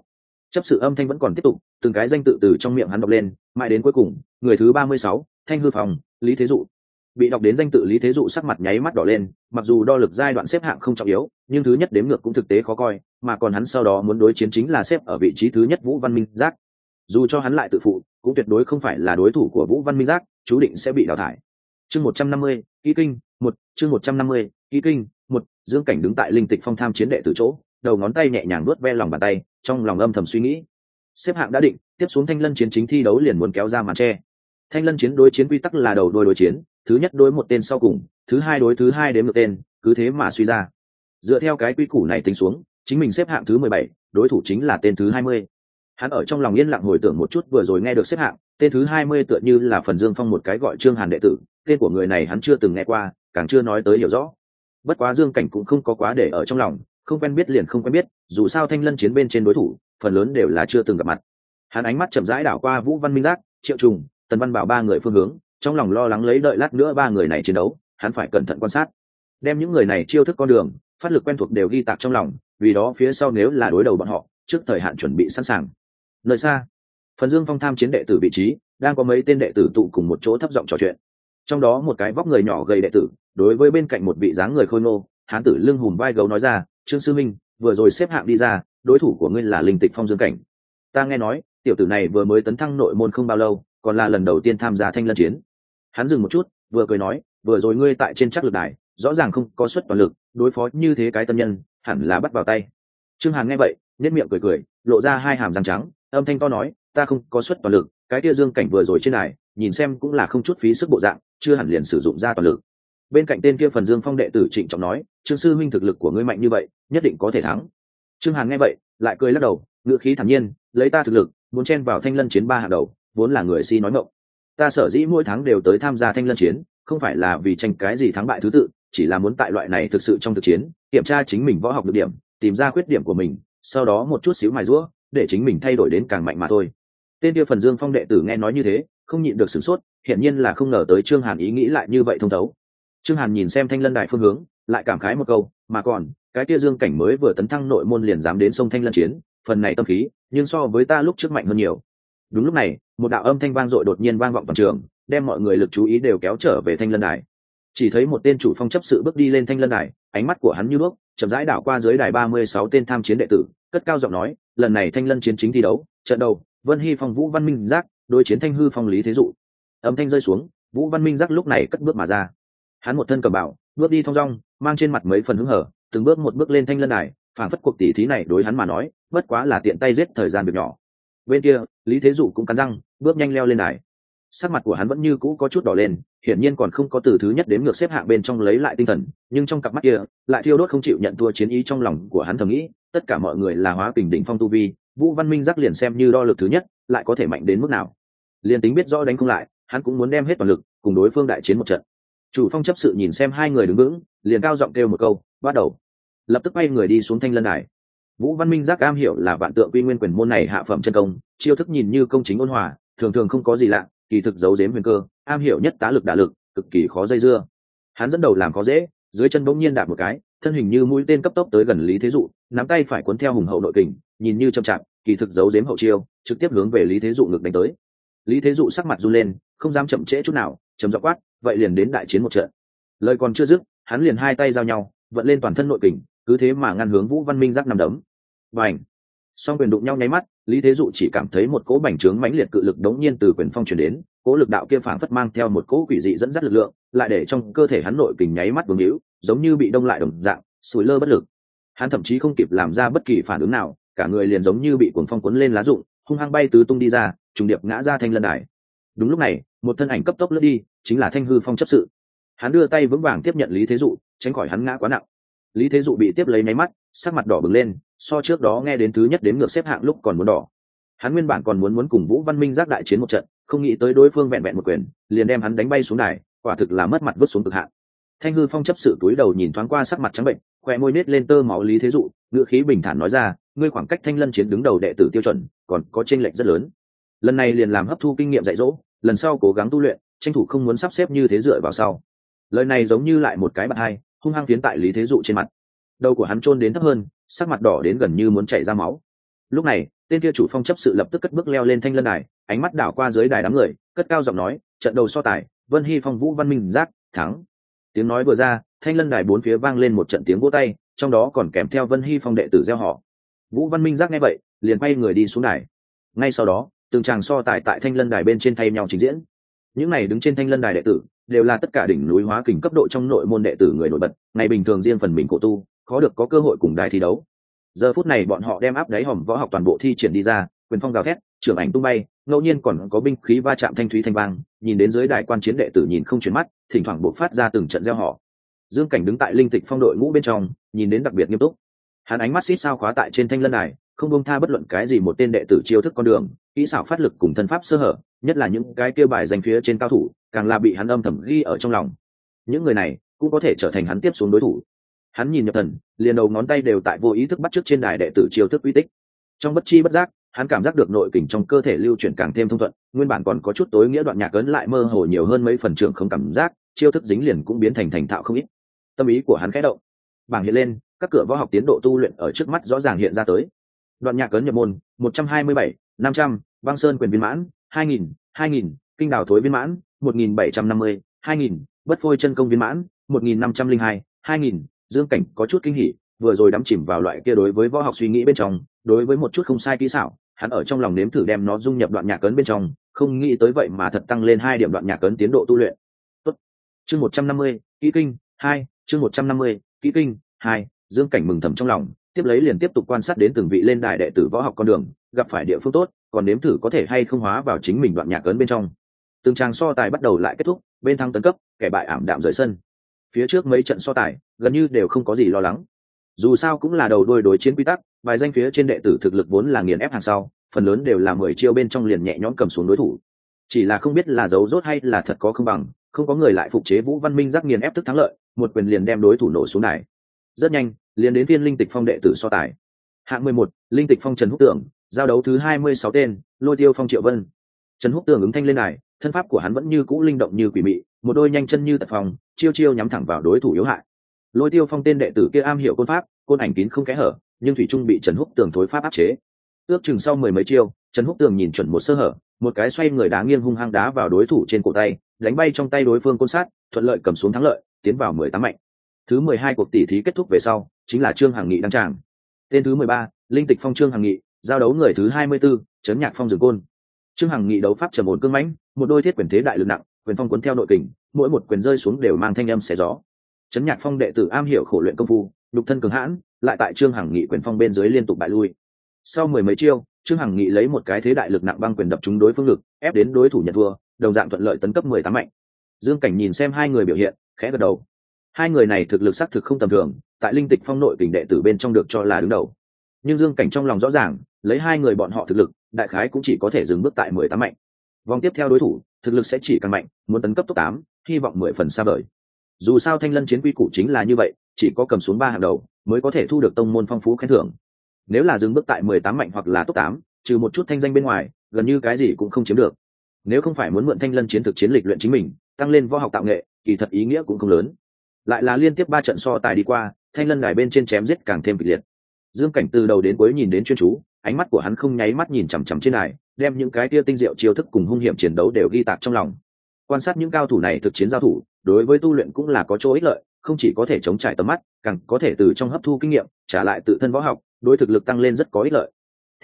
Chấp sự âm thanh vẫn còn tiếp tục, từng cái danh tự từ trong miệng hắn đọc lên, mãi đến cuối cùng, người thứ ba mươi sáu, thanh hư phòng, lý thế dụ. Bị đọc đến danh tự lý thế dụ sắc mặt nháy mắt đỏ lên, mặc dù đo lực giai đoạn xếp hạng không trọng yếu, nhưng thứ nhất đếm ngược cũng thực tế khó coi, mà còn hắn sau đó muốn đối chiến chính là xếp ở vị trí thứ nhất vũ văn minh giác. Dù cho hắn lại tự phụ, cũng tuyệt đối không phải là đối thủ của vũ văn minh giác, chú định sẽ bị đào thải. Chương một trăm năm mươi kỹ kinh, một, chương một trăm năm mươi kỹ kinh dương cảnh đứng tại linh tịch phong tham chiến đệ từ chỗ, đầu ngón tay nhẹ nhàng nuốt ve lòng bàn tay, trong lòng âm thầm suy nghĩ. Xếp hạng đã định, tiếp xuống thanh lân chiến chính thi đấu liền muốn kéo ra màn tre. Thanh lân chiến đối chiến quy tắc là đầu đôi đối chiến, thứ nhất đối một tên sau cùng, thứ hai đối thứ hai đến một tên, cứ thế mà suy ra. Dựa theo cái quy củ này tính xuống, chính mình xếp hạng thứ mười bảy, đối thủ chính là tên thứ hai mươi. Hắn ở trong lòng yên lặng hồi tưởng một chút vừa rồi nghe được xếp hạng, tên thứ hai mươi tựa như là phần dương phong một cái gọi trương hàn đệ tử, tên của người này hắn chưa từng nghe qua, càng chưa nói tới hiểu rõ bất quá dương cảnh cũng không có quá để ở trong lòng, không quen biết liền không quen biết, dù sao thanh lân chiến bên trên đối thủ, phần lớn đều là chưa từng gặp mặt. Hắn ánh mắt chậm rãi đảo qua vũ văn minh giác, triệu trùng, tần văn bảo ba người phương hướng, trong lòng lo lắng lấy đợi lát nữa ba người này chiến đấu, hắn phải cẩn thận quan sát. Đem những người này chiêu thức con đường, phát lực quen thuộc đều ghi tạc trong lòng, vì đó phía sau nếu là đối đầu bọn họ, trước thời hạn chuẩn bị sẵn sàng. Nơi xa, phần dương phong tham chiến đệ tử vị trí, đang có mấy tên đệ tử tụ cùng một chỗ thấp giọng trò chuyện. Trong đó một cái vóc người nhỏ gầy đệ tử đối với bên cạnh một vị dáng người khôi ngô, hán tử lưng hùm vai gấu nói ra, trương sư minh, vừa rồi xếp hạng đi ra, đối thủ của ngươi là linh tịch phong dương cảnh. Ta nghe nói, tiểu tử này vừa mới tấn thăng nội môn không bao lâu, còn là lần đầu tiên tham gia thanh lân chiến. Hắn dừng một chút, vừa cười nói, vừa rồi ngươi tại trên chắc lực đài, rõ ràng không có suất toàn lực, đối phó như thế cái tân nhân, hẳn là bắt vào tay. Trương hàn nghe vậy nhất miệng cười cười, lộ ra hai hàm răng trắng, âm thanh to nói, ta không có suất toàn lực, cái tia dương cảnh vừa rồi trên đài, nhìn xem cũng là không chút phí sức bộ dạng, chưa hẳn liền sử dụng ra toàn lực bên cạnh tên kia phần dương phong đệ tử trịnh trọng nói, trương sư huynh thực lực của ngươi mạnh như vậy, nhất định có thể thắng. Trương hàn nghe vậy, lại cười lắc đầu ngựa khí thản nhiên, lấy ta thực lực, muốn chen vào thanh lân chiến ba hàng đầu, vốn là người si nói ngộng ta sở dĩ mỗi tháng đều tới tham gia thanh lân chiến, không phải là vì tranh cái gì thắng bại thứ tự, chỉ là muốn tại loại này thực sự trong thực chiến, kiểm tra chính mình võ học được điểm, tìm ra khuyết điểm của mình, sau đó một chút xíu mài rũa để chính mình thay đổi đến càng mạnh mà thôi. Tên kia phần dương phong đệ tử nghe nói như thế, không nhịn được sửng sốt, hiển nhiên là không ngờ tới trương hàn ý nghĩ lại như vậy thông thấu trương hàn nhìn xem thanh lân đại phương hướng, lại cảm khái một câu, mà còn, cái kia dương cảnh mới vừa tấn thăng nội môn liền dám đến sông thanh lân chiến, phần này tâm khí, nhưng so với ta lúc trước mạnh hơn nhiều. Đúng lúc này, một đạo âm thanh vang dội đột nhiên vang vọng toàn trường, đem mọi người lực chú ý đều kéo trở về thanh lân đài. Chỉ thấy một tên chủ phong chấp sự bước đi lên thanh lân đài, ánh mắt của hắn như bước chậm rãi đảo qua dưới đài ba mươi sáu tên tham chiến đệ tử, cất cao giọng nói, lần này thanh lân chiến chính thi đấu, trận đầu, vân hy phong vũ văn minh giác, đối chiến thanh hư phong lý thế dụ. Âm thanh rơi xuống, vũ văn minh giác lúc này cất bước mà ra hắn một thân cầm bảo bước đi thong dong, mang trên mặt mấy phần hứng hở, từng bước một bước lên thanh lân đài phản phất cuộc tỉ thí này đối hắn mà nói, bất quá là tiện tay giết thời gian việc nhỏ. Bên kia, lý thế dụ cũng cắn răng, bước nhanh leo lên đài. Sắc mặt của hắn vẫn như cũ có chút đỏ lên, hiển nhiên còn không có từ thứ nhất đến ngược xếp hạng bên trong lấy lại tinh thần, nhưng trong cặp mắt kia, lại thiêu đốt không chịu nhận thua chiến ý trong lòng của hắn thầm nghĩ, tất cả mọi người là hóa kình đỉnh phong tu vi, vũ văn minh giác liền xem như đo lực thứ nhất, lại có thể mạnh đến mức nào. Liền tính biết rõ đánh không lại, hắn cũng muốn đem hết toàn lực, cùng đối phương đại chiến một trận chủ phong chấp sự nhìn xem hai người đứng vững, liền cao giọng kêu một câu, bắt đầu. Lập tức bay người đi xuống thanh lân đài. Vũ văn minh giác cam hiểu là vạn tượng quy nguyên quyền môn này hạ phẩm chân công, chiêu thức nhìn như công chính ôn hòa, thường thường không có gì lạ, kỳ thực giấu giếm huyền cơ, am hiểu nhất tá lực đả lực, cực kỳ khó dây dưa. Hắn dẫn đầu làm khó dễ, dưới chân bỗng nhiên đạp một cái, thân hình như mũi tên cấp tốc tới gần lý thế dụ, nắm tay phải cuốn theo hùng hậu nội kình, nhìn như chậm chạp, kỳ thực giấu giếm hậu chiêu, trực tiếp hướng về lý thế dụ ngược đánh tới. Lý thế dụ sắc mặt run lên, không dám chậm trễ chút nào chấm dọ quát, vậy liền đến đại chiến một trận. Lời còn chưa dứt, hắn liền hai tay giao nhau, vận lên toàn thân nội kình, cứ thế mà ngăn hướng vũ văn minh giác nằm đấm. Và ảnh song quyền đụng nhau nháy mắt, lý thế dụ chỉ cảm thấy một cỗ bành trướng mãnh liệt cự lực đống nhiên từ quyền phong chuyển đến, cỗ lực đạo kia phảng phất mang theo một cỗ quỷ dị dẫn dắt lực lượng, lại để trong cơ thể hắn nội kình nháy mắt vương hữu giống như bị đông lại đồng dạng, sủi lơ bất lực. Hắn thậm chí không kịp làm ra bất kỳ phản ứng nào, cả người liền giống như bị cuồng phong cuốn lên lá rụng, hung hăng bay tứ tung đi ra, trùng điệp ngã ra thanh lân đài. Đúng lúc này một thân ảnh cấp tốc lướt đi, chính là thanh hư phong chấp sự. Hắn đưa tay vững vàng tiếp nhận lý thế dụ, tránh khỏi hắn ngã quá nặng. Lý thế dụ bị tiếp lấy máy mắt, sắc mặt đỏ bừng lên, so trước đó nghe đến thứ nhất đến ngược xếp hạng lúc còn muốn đỏ. Hắn nguyên bản còn muốn muốn cùng vũ văn minh giác đại chiến một trận, không nghĩ tới đối phương vẹn vẹn một quyền, liền đem hắn đánh bay xuống đài, quả thực là mất mặt vứt xuống cực hạn. Thanh hư phong chấp sự túi đầu nhìn thoáng qua sắc mặt trắng bệnh, khoe môi nết lên tơ máu lý thế dụ, ngữ khí bình thản nói ra, ngươi khoảng cách thanh lân chiến đứng đầu đệ tử tiêu chuẩn, còn có tranh lệch rất lớn. Lần này liền làm hấp thu kinh nghiệm dạy dỗ lần sau cố gắng tu luyện, tranh thủ không muốn sắp xếp như thế dựa vào sau. Lời này giống như lại một cái bật hai, hung hăng tiến tại lý thế dụ trên mặt. Đầu của hắn trôn đến thấp hơn, sắc mặt đỏ đến gần như muốn chảy ra máu. Lúc này, tên kia chủ phong chấp sự lập tức cất bước leo lên thanh lân đài, ánh mắt đảo qua dưới đài đám người, cất cao giọng nói, trận đầu so tài, vân hy phong vũ văn minh giác, thắng. Tiếng nói vừa ra, thanh lân đài bốn phía vang lên một trận tiếng vỗ tay, trong đó còn kèm theo vân hy phong đệ tử gieo họ. Vũ văn minh giác nghe vậy, liền quay người đi xuống đài. Ngay sau đó từng tràng so tài tại thanh lân đài bên trên thay nhau trình diễn. Những này đứng trên thanh lân đài đệ tử, đều là tất cả đỉnh núi hóa kình cấp độ trong nội môn đệ tử người nổi bật, ngày bình thường riêng phần mình cổ tu, khó được có cơ hội cùng đài thi đấu. Giờ phút này bọn họ đem áp đáy hòm võ học toàn bộ thi triển đi ra, quyền phong gào thét, trưởng ảnh tung bay, ngẫu nhiên còn có binh khí va chạm thanh thúy thanh vang, nhìn đến dưới đài quan chiến đệ tử nhìn không chuyển mắt, thỉnh thoảng buộc phát ra từng trận gieo họ. Dương cảnh đứng tại linh tịch phong đội ngũ bên trong, nhìn đến đặc biệt nghiêm túc. Hắn ánh mắt xít sao khóa tại trên thanh lân đài không bông tha bất luận cái gì một tên đệ tử chiêu thức con đường, kỹ xảo phát lực cùng thân pháp sơ hở, nhất là những cái kêu bài danh phía trên cao thủ, càng là bị hắn âm thầm ghi ở trong lòng. Những người này cũng có thể trở thành hắn tiếp xuống đối thủ. Hắn nhìn nhập thần, liền đầu ngón tay đều tại vô ý thức bắt trước trên đài đệ tử chiêu thức uy tích. Trong bất chi bất giác, hắn cảm giác được nội kình trong cơ thể lưu chuyển càng thêm thông thuận, nguyên bản còn có chút tối nghĩa đoạn nhạc ấn lại mơ hồ nhiều hơn mấy phần trưởng không cảm giác, chiêu thức dính liền cũng biến thành thành thạo không ít. Tâm ý của hắn khẽ động. Bảng hiện lên, các cửa võ học tiến độ tu luyện ở trước mắt rõ ràng hiện ra tới đoạn nhạc cấn nhập môn, một trăm hai mươi bảy, năm trăm, băng sơn quyền viên mãn, hai nghìn hai nghìn, kinh đảo thối viên mãn, một nghìn bảy trăm năm mươi, hai nghìn, bất phôi chân công viên mãn, một nghìn năm trăm linh hai hai nghìn, dương cảnh có chút kinh hỉ, vừa rồi đắm chìm vào loại kia đối với võ học suy nghĩ bên trong, đối với một chút không sai kỹ xảo, hắn ở trong lòng nếm thử đem nó dung nhập đoạn nhạc cấn bên trong, không nghĩ tới vậy mà thật tăng lên hai điểm đoạn nhạc cấn tiến độ tu luyện Tốt. chương một trăm năm mươi, kỹ kinh, hai, chương một trăm năm mươi, kỹ kinh, hai, dương cảnh mừng thầm trong lòng tiếp lấy liền tiếp tục quan sát đến từng vị lên đài đệ tử võ học con đường, gặp phải địa phương tốt, còn nếm thử có thể hay không hóa vào chính mình đoạn nhạc cấn bên trong. Từng trang so tài bắt đầu lại kết thúc, bên thăng tấn cấp, kẻ bại ảm đạm rời sân. Phía trước mấy trận so tài, gần như đều không có gì lo lắng. Dù sao cũng là đầu đôi đối chiến quy tắc, vài danh phía trên đệ tử thực lực vốn là nghiền ép hàng sau, phần lớn đều là mười chiêu bên trong liền nhẹ nhõm cầm xuống đối thủ. Chỉ là không biết là dấu rốt hay là thật có không bằng, không có người lại phục chế vũ văn minh giác nghiền ép thức thắng lợi, một quyền liền đem đối thủ nổ xuống này rất nhanh, liền đến phiên linh tịch phong đệ tử so tài. Hạng mười một, linh tịch phong trần húc tưởng, giao đấu thứ hai mươi sáu tên, lôi tiêu phong triệu vân. Trần húc tưởng ứng thanh lên này thân pháp của hắn vẫn như cũ linh động như quỷ mị, một đôi nhanh chân như tật phòng, chiêu chiêu nhắm thẳng vào đối thủ yếu hại. Lôi tiêu phong tên đệ tử kia am hiểu côn pháp, côn ảnh kín không kẽ hở, nhưng thủy trung bị trần húc tường thối pháp áp chế. Ước chừng sau mười mấy chiêu, trần húc tường nhìn chuẩn một sơ hở, một cái xoay người đá nghiêng hung hăng đá vào đối thủ trên cổ tay, đánh bay trong tay đối phương côn sát, thuận lợi cầm xuống thắng lợi, tiến vào mười tám mạnh thứ mười hai cuộc tỷ thí kết thúc về sau, chính là trương hằng nghị đăng tràng. Tên thứ mười ba, linh tịch phong trương hằng nghị, giao đấu người thứ hai mươi b ố chấn nhạc phong rừng côn. Trương hằng nghị đấu pháp trầm ổn cương mãnh, một đôi thiết quyền thế đại lực nặng, quyền phong cuốn theo nội kình, mỗi một quyền rơi xuống đều mang thanh âm xẻ gió. Chấn nhạc phong đệ tử am hiểu khổ luyện công phu lục thân cường hãn, lại tại trương hằng nghị quyền phong bên dưới liên tục bại lui. Sau mười mấy chiêu, trương hằng nghị lấy một cái thế đại lực nặng băng quyền đập trúng đối phương lực ép đến đối thủ nhận thua, đồng dạng thuận lợi tấn cấp mười tám mạnh. Dương cảnh nhìn xem hai người biểu hiện, khẽ gật đầu hai người này thực lực xác thực không tầm thường, tại linh tịch phong nội kình đệ tử bên trong được cho là đứng đầu. Nhưng dương cảnh trong lòng rõ ràng, lấy hai người bọn họ thực lực, đại khái cũng chỉ có thể dừng bước tại mười tám mạnh. Vòng tiếp theo đối thủ, thực lực sẽ chỉ càng mạnh, muốn tấn cấp top tám, hy vọng mười phần xa vời. Dù sao thanh lân chiến quy củ chính là như vậy, chỉ có cầm xuống ba hàng đầu, mới có thể thu được tông môn phong phú khen thưởng. Nếu là dừng bước tại mười tám mạnh hoặc là top tám, trừ một chút thanh danh bên ngoài, gần như cái gì cũng không chiếm được. Nếu không phải muốn mượn thanh lân chiến thực chiến lịch luyện chính mình, tăng lên võ học tạo nghệ, kỳ thật ý nghĩa cũng không lớn lại là liên tiếp ba trận so tài đi qua, thanh lân đài bên trên chém giết càng thêm kịch liệt. Dương cảnh từ đầu đến cuối nhìn đến chuyên chú, ánh mắt của hắn không nháy mắt nhìn chằm chằm trên đài, đem những cái tia tinh diệu chiêu thức cùng hung hiểm chiến đấu đều ghi tạc trong lòng. Quan sát những cao thủ này thực chiến giao thủ, đối với tu luyện cũng là có chỗ ích lợi, không chỉ có thể chống trải tầm mắt, càng có thể từ trong hấp thu kinh nghiệm, trả lại tự thân võ học, đối thực lực tăng lên rất có ích lợi.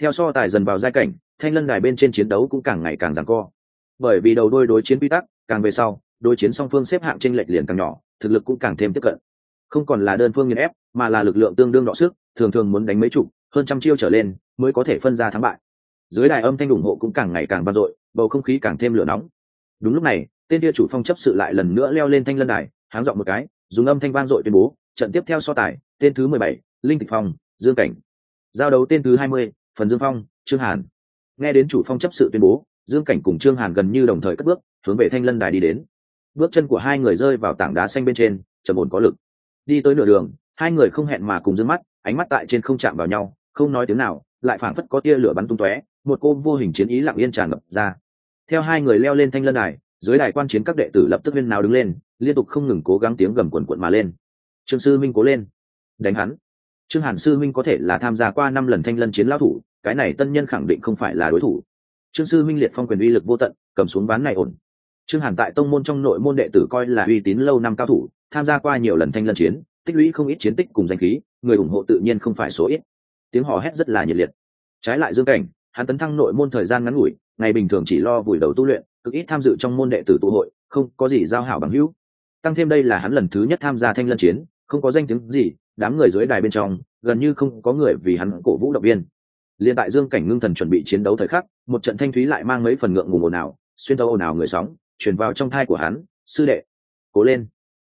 Theo so tài dần vào giai cảnh, thanh lân đài bên trên chiến đấu cũng càng ngày càng giằng co. Bởi vì đầu đôi đối chiến quy tắc, càng về sau, đối chiến song phương xếp hạng tranh lệch liền càng nhỏ thực lực cũng càng thêm tiếp cận. Không còn là đơn phương nghiền ép, mà là lực lượng tương đương đọ sức, thường thường muốn đánh mấy chục, hơn trăm chiêu trở lên mới có thể phân ra thắng bại. Dưới đài âm thanh ủng hộ cũng càng ngày càng vang dội, bầu không khí càng thêm lửa nóng. Đúng lúc này, tên địa chủ phong chấp sự lại lần nữa leo lên thanh lân đài, háng dọn một cái, dùng âm thanh vang dội tuyên bố, trận tiếp theo so tài, tên thứ mười bảy, linh tịch phong, dương cảnh. Giao đấu tên thứ hai mươi, phần dương phong, trương hàn. Nghe đến chủ phong chấp sự tuyên bố, dương cảnh cùng trương hàn gần như đồng thời cất bước, hướng về thanh lân đài đi đến bước chân của hai người rơi vào tảng đá xanh bên trên, trầm ổn có lực. Đi tới nửa đường, hai người không hẹn mà cùng d mắt, ánh mắt tại trên không chạm vào nhau, không nói tiếng nào, lại phảng phất có tia lửa bắn tung tóe, một cô vô hình chiến ý lặng yên tràn ngập ra. Theo hai người leo lên thanh lân đài, dưới đài quan chiến các đệ tử lập tức viên nào đứng lên, liên tục không ngừng cố gắng tiếng gầm quần quận mà lên. Trương sư minh cố lên. Đánh hắn. Trương hàn sư minh có thể là tham gia qua năm lần thanh lân chiến lao thủ, cái này tân nhân khẳng định không phải là đối thủ. Trương sư minh liệt phong quyền uy lực vô tận, cầm xuống ván này ổn trương hàn tại tông môn trong nội môn đệ tử coi là uy tín lâu năm cao thủ, tham gia qua nhiều lần thanh lân chiến, tích lũy không ít chiến tích cùng danh khí, người ủng hộ tự nhiên không phải số ít. Tiếng hò hét rất là nhiệt liệt. Trái lại dương cảnh, hắn tấn thăng nội môn thời gian ngắn ngủi, ngày bình thường chỉ lo vùi đầu tu luyện, cực ít tham dự trong môn đệ tử tụ hội, không có gì giao hảo bằng hữu. Tăng thêm đây là hắn lần thứ nhất tham gia thanh lân chiến, không có danh tiếng gì, đám người dưới đài bên trong, gần như không có người vì hắn cổ vũ động viên. Liền tại dương cảnh ngưng thần chuẩn bị chiến đấu thời khắc, một trận thanh thúy lại mang mấy phần ngượng ngùng ồn ào, xuyên tâu ồn ào người sóng truyền vào trong thai của hắn, sư đệ, cố lên.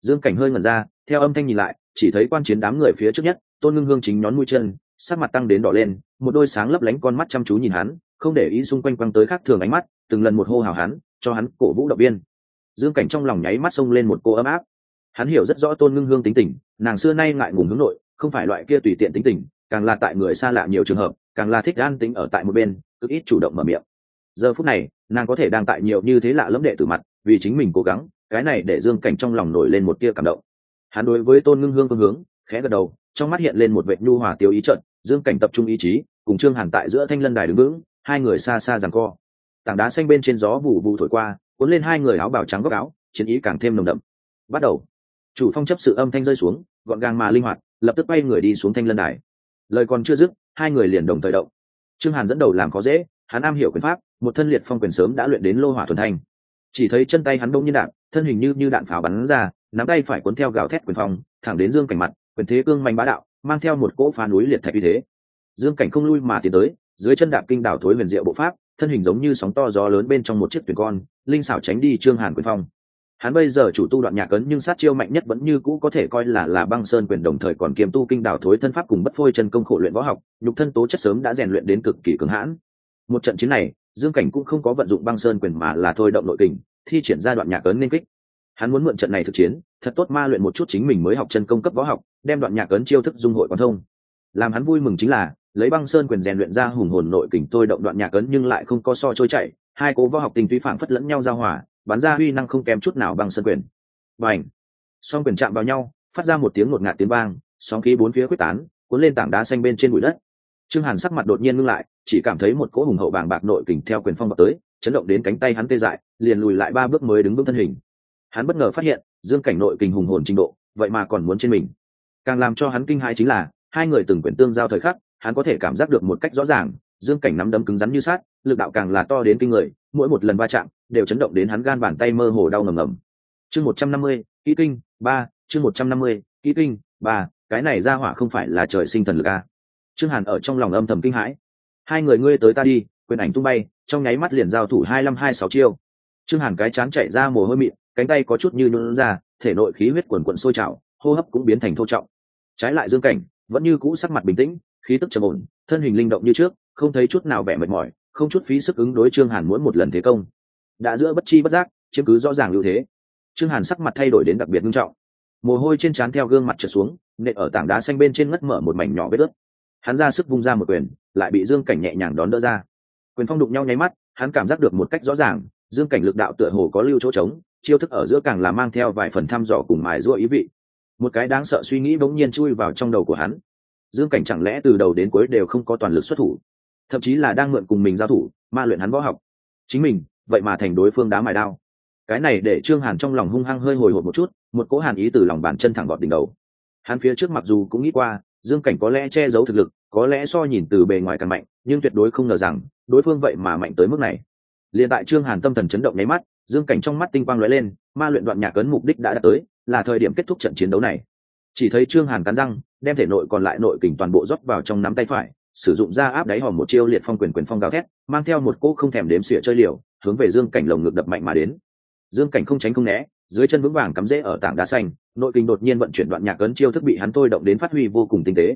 Dương cảnh hơi ngẩn ra, theo âm thanh nhìn lại, chỉ thấy quan chiến đám người phía trước nhất, tôn ngưng hương chính nhón mũi chân, sắc mặt tăng đến đỏ lên, một đôi sáng lấp lánh con mắt chăm chú nhìn hắn, không để ý xung quanh quăng tới khác thường ánh mắt, từng lần một hô hào hắn, cho hắn cổ vũ động viên. Dương cảnh trong lòng nháy mắt xông lên một cô ấm áp. Hắn hiểu rất rõ tôn ngưng hương tính tình, nàng xưa nay ngại ngùng hướng nội, không phải loại kia tùy tiện tính tình, càng là tại người xa lạ nhiều trường hợp, càng là thích gan tính ở tại một bên, cực ít chủ động mở miệng giờ phút này, nàng có thể đang tại nhiều như thế lạ lẫm đệ tử mặt, vì chính mình cố gắng, cái này để dương cảnh trong lòng nổi lên một tia cảm động. Hắn đối với tôn ngưng hương phương hướng, khẽ gật đầu, trong mắt hiện lên một vệ nhu hòa tiêu ý trận dương cảnh tập trung ý chí, cùng trương hàn tại giữa thanh lân đài đứng vững, hai người xa xa rằng co. Tảng đá xanh bên trên gió vù vù thổi qua, cuốn lên hai người áo bào trắng góc áo, chiến ý càng thêm nồng đậm. Bắt đầu. Chủ phong chấp sự âm thanh rơi xuống, gọn gàng mà linh hoạt, lập tức bay người đi xuống thanh lân đài. Lời còn chưa dứt, hai người liền đồng thời động. Trương hàn dẫn đầu làm khó dễ, hắn am hiểu quyền pháp một thân liệt phong quyền sớm đã luyện đến lô hỏa thuần thanh. Chỉ thấy chân tay hắn đông như đạn thân hình như như đạn pháo bắn ra, nắm tay phải cuốn theo gào thét quyền phong, thẳng đến dương cảnh mặt, quyền thế cương mạnh bá đạo, mang theo một cỗ phá núi liệt thạch uy thế. Dương cảnh không lui mà tiến tới, dưới chân đạp kinh đảo thối huyền diệu bộ pháp, thân hình giống như sóng to gió lớn bên trong một chiếc thuyền con, linh xảo tránh đi trương hàn quyền phong. Hắn bây giờ chủ tu đoạn nhạc ấn nhưng sát chiêu mạnh nhất vẫn như cũ có thể coi là là băng sơn quyền đồng thời còn kiềm tu kinh đảo thối thân pháp cùng bất phôi chân công khổ luyện võ học, nhục thân tố chất sớm đã rèn luyện đến cực kỳ cứng hãn một trận chiến này, dương cảnh cũng không có vận dụng băng sơn quyền mà là thôi động nội kình, thi triển ra đoạn nhạc ấn nên kích. Hắn muốn mượn trận này thực chiến, thật tốt ma luyện một chút chính mình mới học chân công cấp võ học, đem đoạn nhạc ấn chiêu thức dung hội quán thông. Làm hắn vui mừng chính là, lấy băng sơn quyền rèn luyện ra hùng hồn nội kình tôi động đoạn nhạc ấn nhưng lại không có so trôi chảy, hai cố võ học tình tuy phảng phất lẫn nhau giao hòa, bắn ra huy năng không kém chút nào băng sơn quyền. Và ảnh song quyền chạm vào nhau, phát ra một tiếng ngột ngạt tiếng vang, sóng khí bốn phía quyết tán, cuốn lên tảng đá xanh bên trên bụi đất trương hàn sắc mặt đột nhiên ngưng lại, chỉ cảm thấy một cỗ hùng hậu bàng bạc nội kình theo quyền phong vào tới, chấn động đến cánh tay hắn tê dại, liền lùi lại ba bước mới đứng vững thân hình. Hắn bất ngờ phát hiện, dương cảnh nội kình hùng hồn trình độ, vậy mà còn muốn trên mình. Càng làm cho hắn kinh hãi chính là, hai người từng quyển tương giao thời khắc, hắn có thể cảm giác được một cách rõ ràng, dương cảnh nắm đấm cứng rắn như sát lực đạo càng là to đến kinh người, mỗi một lần va chạm, đều chấn động đến hắn gan bàn tay mơ hồ đau ngầm ngầm. Chương một trăm năm mươi, kỹ kinh ba, chương một trăm năm mươi, kỹ kinh ba, cái này ra hỏa không phải là trời sinh thần lực a trương hàn ở trong lòng âm thầm kinh hãi. Hai người ngươi tới ta đi, quyền ảnh tung bay, trong nháy mắt liền giao thủ hai năm hai sáu chiêu. Trương hàn cái chán chạy ra mồ hôi mịn, cánh tay có chút như nôn ra, thể nội khí huyết quần quận sôi trào, hô hấp cũng biến thành thô trọng. Trái lại dương cảnh, vẫn như cũ sắc mặt bình tĩnh, khí tức trầm ổn, thân hình linh động như trước, không thấy chút nào vẻ mệt mỏi, không chút phí sức ứng đối trương hàn muốn một lần thế công. Đã giữa bất chi bất giác, chiếm cứ rõ ràng ưu thế. Trương hàn sắc mặt thay đổi đến đặc biệt nghiêm trọng. Mồ hôi trên trán theo gương mặt trượt xuống, nện ở tảng đá xanh bên trên ngất mở một mảnh nhỏ vết ướt hắn ra sức vung ra một quyền, lại bị dương cảnh nhẹ nhàng đón đỡ ra. Quyền phong đụng nhau nháy mắt, hắn cảm giác được một cách rõ ràng, dương cảnh lực đạo tựa hồ có lưu chỗ trống, chiêu thức ở giữa càng là mang theo vài phần thăm dò cùng mài giũa ý vị. Một cái đáng sợ suy nghĩ bỗng nhiên chui vào trong đầu của hắn. Dương cảnh chẳng lẽ từ đầu đến cuối đều không có toàn lực xuất thủ? Thậm chí là đang mượn cùng mình giao thủ, ma luyện hắn võ học. Chính mình, vậy mà thành đối phương đá mài đao. Cái này để trương hàn trong lòng hung hăng hơi hồi hộp một chút, một cỗ hàn ý từ lòng bàn chân thẳng gọt đỉnh đầu. Hắn phía trước mặc dù cũng nghĩ qua dương cảnh có lẽ che giấu thực lực, có lẽ so nhìn từ bề ngoài càng mạnh, nhưng tuyệt đối không ngờ rằng, đối phương vậy mà mạnh tới mức này. Liền tại trương hàn tâm thần chấn động nháy mắt, dương cảnh trong mắt tinh quang lóe lên, ma luyện đoạn nhạc ấn mục đích đã đạt tới, là thời điểm kết thúc trận chiến đấu này. Chỉ thấy trương hàn cắn răng, đem thể nội còn lại nội kình toàn bộ rót vào trong nắm tay phải, sử dụng ra áp đáy hòm một chiêu liệt phong quyền quyền phong gào thét, mang theo một cỗ không thèm đếm xỉa chơi liều, hướng về dương cảnh lồng ngực đập mạnh mà đến. Dương cảnh không tránh không né dưới chân vững vàng cắm rễ ở tảng đá xanh, nội kinh đột nhiên vận chuyển đoạn nhạc ấn chiêu thức bị hắn thôi động đến phát huy vô cùng tinh tế.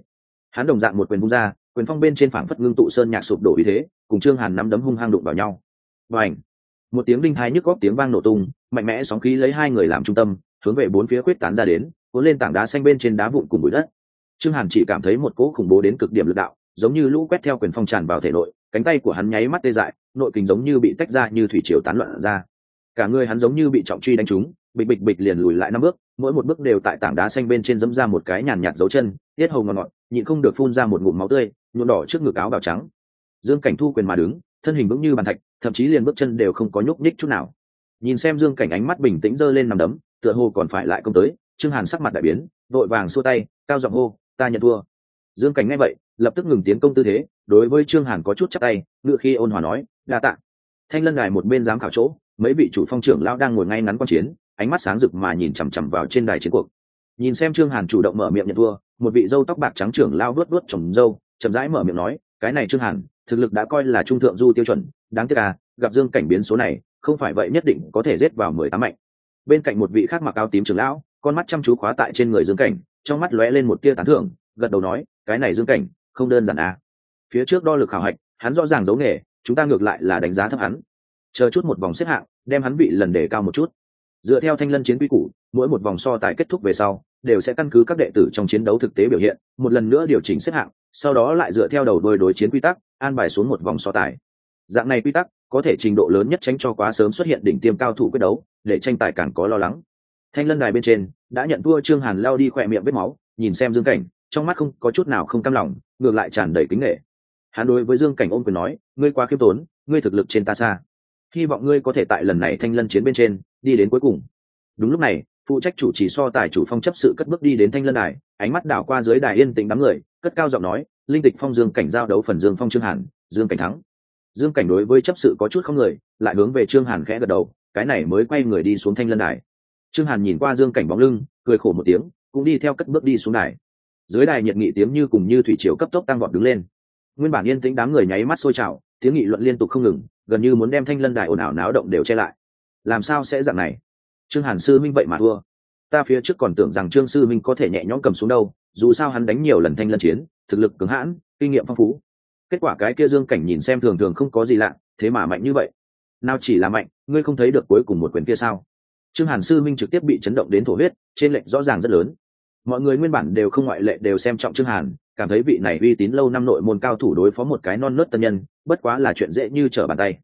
Hắn đồng dạng một quyền vung ra, quyền phong bên trên phảng phất ngưng tụ sơn nhạc sụp đổ ý thế, cùng trương hàn nắm đấm hung hăng đụng vào nhau. Và ảnh một tiếng đinh thái nhức góc tiếng vang nổ tung, mạnh mẽ sóng khí lấy hai người làm trung tâm, hướng về bốn phía quyết tán ra đến, cuốn lên tảng đá xanh bên trên đá vụn cùng bụi đất. Trương hàn chỉ cảm thấy một cỗ khủng bố đến cực điểm lực đạo, giống như lũ quét theo quyền phong tràn vào thể nội, cánh tay của hắn nháy mắt tê dại, nội kình giống như bị tách ra như thủy triều tán loạn ra. Cả người hắn giống như bị trọng truy đánh trúng bịch bịch bịch liền lùi lại năm bước, mỗi một bước đều tại tảng đá xanh bên trên dẫm ra một cái nhàn nhạt dấu chân, tiết hầu ngọt ngọt, nhịn không được phun ra một ngụm máu tươi, nhuộm đỏ trước ngực áo bào trắng. Dương cảnh thu quyền mà đứng, thân hình vững như bàn thạch, thậm chí liền bước chân đều không có nhúc nhích chút nào. Nhìn xem dương cảnh ánh mắt bình tĩnh giơ lên nằm đấm, tựa hồ còn phải lại công tới, trương hàn sắc mặt đại biến, vội vàng xua tay, cao giọng hô, ta nhận thua. Dương cảnh nghe vậy, lập tức ngừng tiến công tư thế, đối với trương hàn có chút chắc tay ngựa khi ôn hòa nói, đa tạ. Thanh lân đài một bên giám khảo chỗ, mấy vị chủ phong trưởng lão đang ngồi ngay ngắn quan chiến ánh mắt sáng rực mà nhìn chằm chằm vào trên đài chiến cuộc. Nhìn xem trương hàn chủ động mở miệng nhận thua, một vị dâu tóc bạc trắng trưởng lao vớt vớt trồng dâu chậm rãi mở miệng nói, cái này trương hàn, thực lực đã coi là trung thượng du tiêu chuẩn, đáng tiếc à gặp dương cảnh biến số này, không phải vậy nhất định có thể giết vào mười tám mạnh. Bên cạnh một vị khác mặc áo tím trưởng lão, con mắt chăm chú khóa tại trên người dương cảnh, trong mắt lóe lên một tia tán thưởng, gật đầu nói, cái này dương cảnh, không đơn giản à. Phía trước đo lực khảo hạch, hắn rõ ràng giấu nghề, chúng ta ngược lại là đánh giá thấp hắn. Chờ chút một vòng xếp hạng, đem hắn bị lần để cao một chút dựa theo thanh lân chiến quy củ, mỗi một vòng so tài kết thúc về sau, đều sẽ căn cứ các đệ tử trong chiến đấu thực tế biểu hiện, một lần nữa điều chỉnh xếp hạng, sau đó lại dựa theo đầu đôi đối chiến quy tắc, an bài xuống một vòng so tài. Dạng này quy tắc, có thể trình độ lớn nhất tránh cho quá sớm xuất hiện đỉnh tiêm cao thủ quyết đấu, để tranh tài càng có lo lắng. Thanh lân đài bên trên, đã nhận thua trương hàn lao đi khỏe miệng vết máu, nhìn xem dương cảnh, trong mắt không có chút nào không cam lòng, ngược lại tràn đầy kính nghệ. Hắn đối với dương cảnh ôm quyền nói, ngươi quá khiêm tốn, ngươi thực lực trên ta xa hy vọng ngươi có thể tại lần này thanh lân chiến bên trên, đi đến cuối cùng. Đúng lúc này, phụ trách chủ trì so tài chủ phong chấp sự cất bước đi đến thanh lân đài, ánh mắt đảo qua dưới đài yên tĩnh đám người, cất cao giọng nói, linh tịch phong dương cảnh giao đấu phần dương phong trương hàn, dương cảnh thắng. Dương cảnh đối với chấp sự có chút không người, lại hướng về trương hàn khẽ gật đầu, cái này mới quay người đi xuống thanh lân đài. Trương hàn nhìn qua dương cảnh bóng lưng, cười khổ một tiếng, cũng đi theo cất bước đi xuống đài. Dưới đài nhiệt nghị tiếng như cùng như thủy triều cấp tốc tăng vọt đứng lên. Nguyên bản yên tĩnh đám người nháy mắt sôi trào tiếng nghị luận liên tục không ngừng, gần như muốn đem thanh lân đài ồn ào náo động đều che lại. Làm sao sẽ dạng này? Trương hàn sư minh vậy mà thua. Ta phía trước còn tưởng rằng trương sư minh có thể nhẹ nhõm cầm xuống đâu, dù sao hắn đánh nhiều lần thanh lân chiến, thực lực cứng hãn, kinh nghiệm phong phú. Kết quả cái kia dương cảnh nhìn xem thường thường không có gì lạ, thế mà mạnh như vậy. Nào chỉ là mạnh, ngươi không thấy được cuối cùng một quyền kia sao? Trương hàn sư minh trực tiếp bị chấn động đến thổ huyết, trên lệnh rõ ràng rất lớn. Mọi người nguyên bản đều không ngoại lệ đều xem trọng trương hàn cảm thấy vị này uy tín lâu năm nội môn cao thủ đối phó một cái non nớt tân nhân, bất quá là chuyện dễ như trở bàn tay.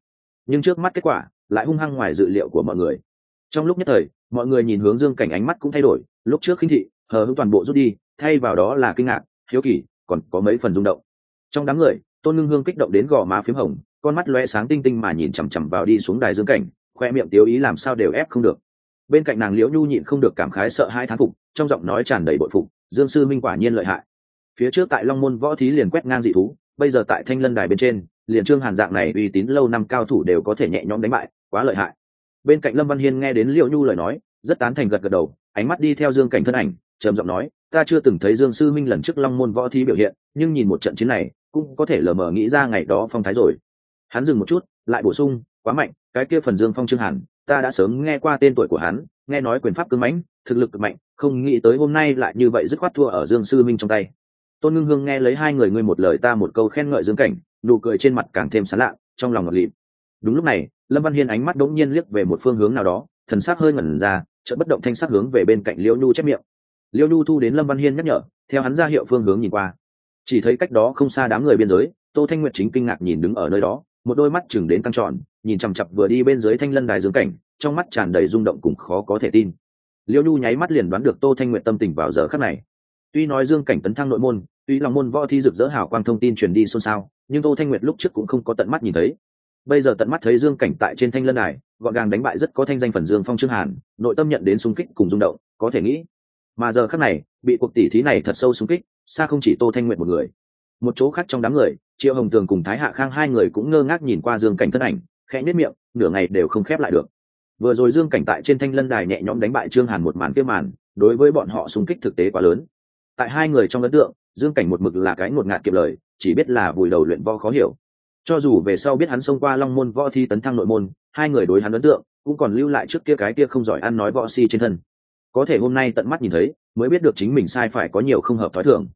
Nhưng trước mắt kết quả lại hung hăng ngoài dự liệu của mọi người. Trong lúc nhất thời, mọi người nhìn hướng dương cảnh ánh mắt cũng thay đổi, lúc trước khinh thị, hờ hững toàn bộ rút đi, thay vào đó là kinh ngạc, hiếu kỳ, còn có mấy phần rung động. Trong đám người, tôn ngưng hương kích động đến gò má p h í m hồng, con mắt loe sáng tinh tinh mà nhìn chằm chằm vào đi xuống đài dương cảnh, khoe miệng tiếu ý làm sao đều ép không được. Bên cạnh nàng liễu nhu nhịn không được cảm khái sợ hai thán phục, trong giọng nói tràn đầy bội phục, dương sư minh quả nhiên lợi hại phía trước tại long môn võ thí liền quét ngang dị thú, bây giờ tại thanh lân đài bên trên, liền trương hàn dạng này uy tín lâu năm cao thủ đều có thể nhẹ nhõm đánh bại, quá lợi hại. Bên cạnh lâm văn hiên nghe đến liệu nhu lời nói, rất tán thành gật gật đầu, ánh mắt đi theo dương cảnh thân ảnh, trầm giọng nói, ta chưa từng thấy dương sư minh lần trước long môn võ thí biểu hiện, nhưng nhìn một trận chiến này, cũng có thể lờ mờ nghĩ ra ngày đó phong thái rồi. Hắn dừng một chút, lại bổ sung, quá mạnh, cái kia phần dương phong trương hàn, ta đã sớm nghe qua tên tuổi của hắn, nghe nói quyền pháp cứng mãnh, thực lực cực mạnh, không nghĩ tới hôm nay lại như vậy dứt khoát thua ở dương sư minh trong tay tôn ngưng hương nghe lấy hai người ngươi một lời ta một câu khen ngợi dương cảnh, nụ cười trên mặt càng thêm sán lạ, trong lòng ngọt lịm. Đúng lúc này, lâm văn hiên ánh mắt đống nhiên liếc về một phương hướng nào đó, thần sắc hơi ngẩn ra, chợt bất động thanh sắc hướng về bên cạnh liễu nhu chép miệng. Liễu nhu thu đến lâm văn hiên nhắc nhở, theo hắn ra hiệu phương hướng nhìn qua. Chỉ thấy cách đó không xa đám người biên giới, tô thanh nguyệt chính kinh ngạc nhìn đứng ở nơi đó, một đôi mắt chừng đến căng tròn, nhìn chằm chặp vừa đi bên dưới thanh lân đài dương cảnh, trong mắt tràn đầy rung động cùng khó có thể tin. Liễu nhu nháy mắt liền đoán được tô thanh nguyệt tâm tình vào giờ khắc này tuy nói dương cảnh tấn thăng nội môn, tuy lòng môn võ thi rực rỡ hào quang thông tin truyền đi xôn xao, nhưng tô thanh nguyệt lúc trước cũng không có tận mắt nhìn thấy. Bây giờ tận mắt thấy dương cảnh tại trên thanh lân đài, gọn gàng đánh bại rất có thanh danh phần dương phong trương hàn, nội tâm nhận đến súng kích cùng rung động, có thể nghĩ. Mà giờ khác này, bị cuộc tỉ thí này thật sâu súng kích, xa không chỉ tô thanh nguyệt một người. Một chỗ khác trong đám người, triệu hồng tường cùng thái hạ khang hai người cũng ngơ ngác nhìn qua dương cảnh thân ảnh, khẽ nếp miệng, nửa ngày đều không khép lại được. Vừa rồi dương cảnh tại trên thanh lân đài nhẹ nhõm đánh bại trương hàn một màn kia màn, đối với bọn họ súng kích thực tế quá lớn tại hai người trong ấn tượng, dương cảnh một mực là cái ngột ngạt kiệm lời, chỉ biết là vùi đầu luyện võ khó hiểu. Cho dù về sau biết hắn xông qua long môn võ thi tấn thăng nội môn, hai người đối hắn ấn tượng, cũng còn lưu lại trước kia cái kia không giỏi ăn nói võ si trên thân. Có thể hôm nay tận mắt nhìn thấy, mới biết được chính mình sai phải có nhiều không hợp thói thường.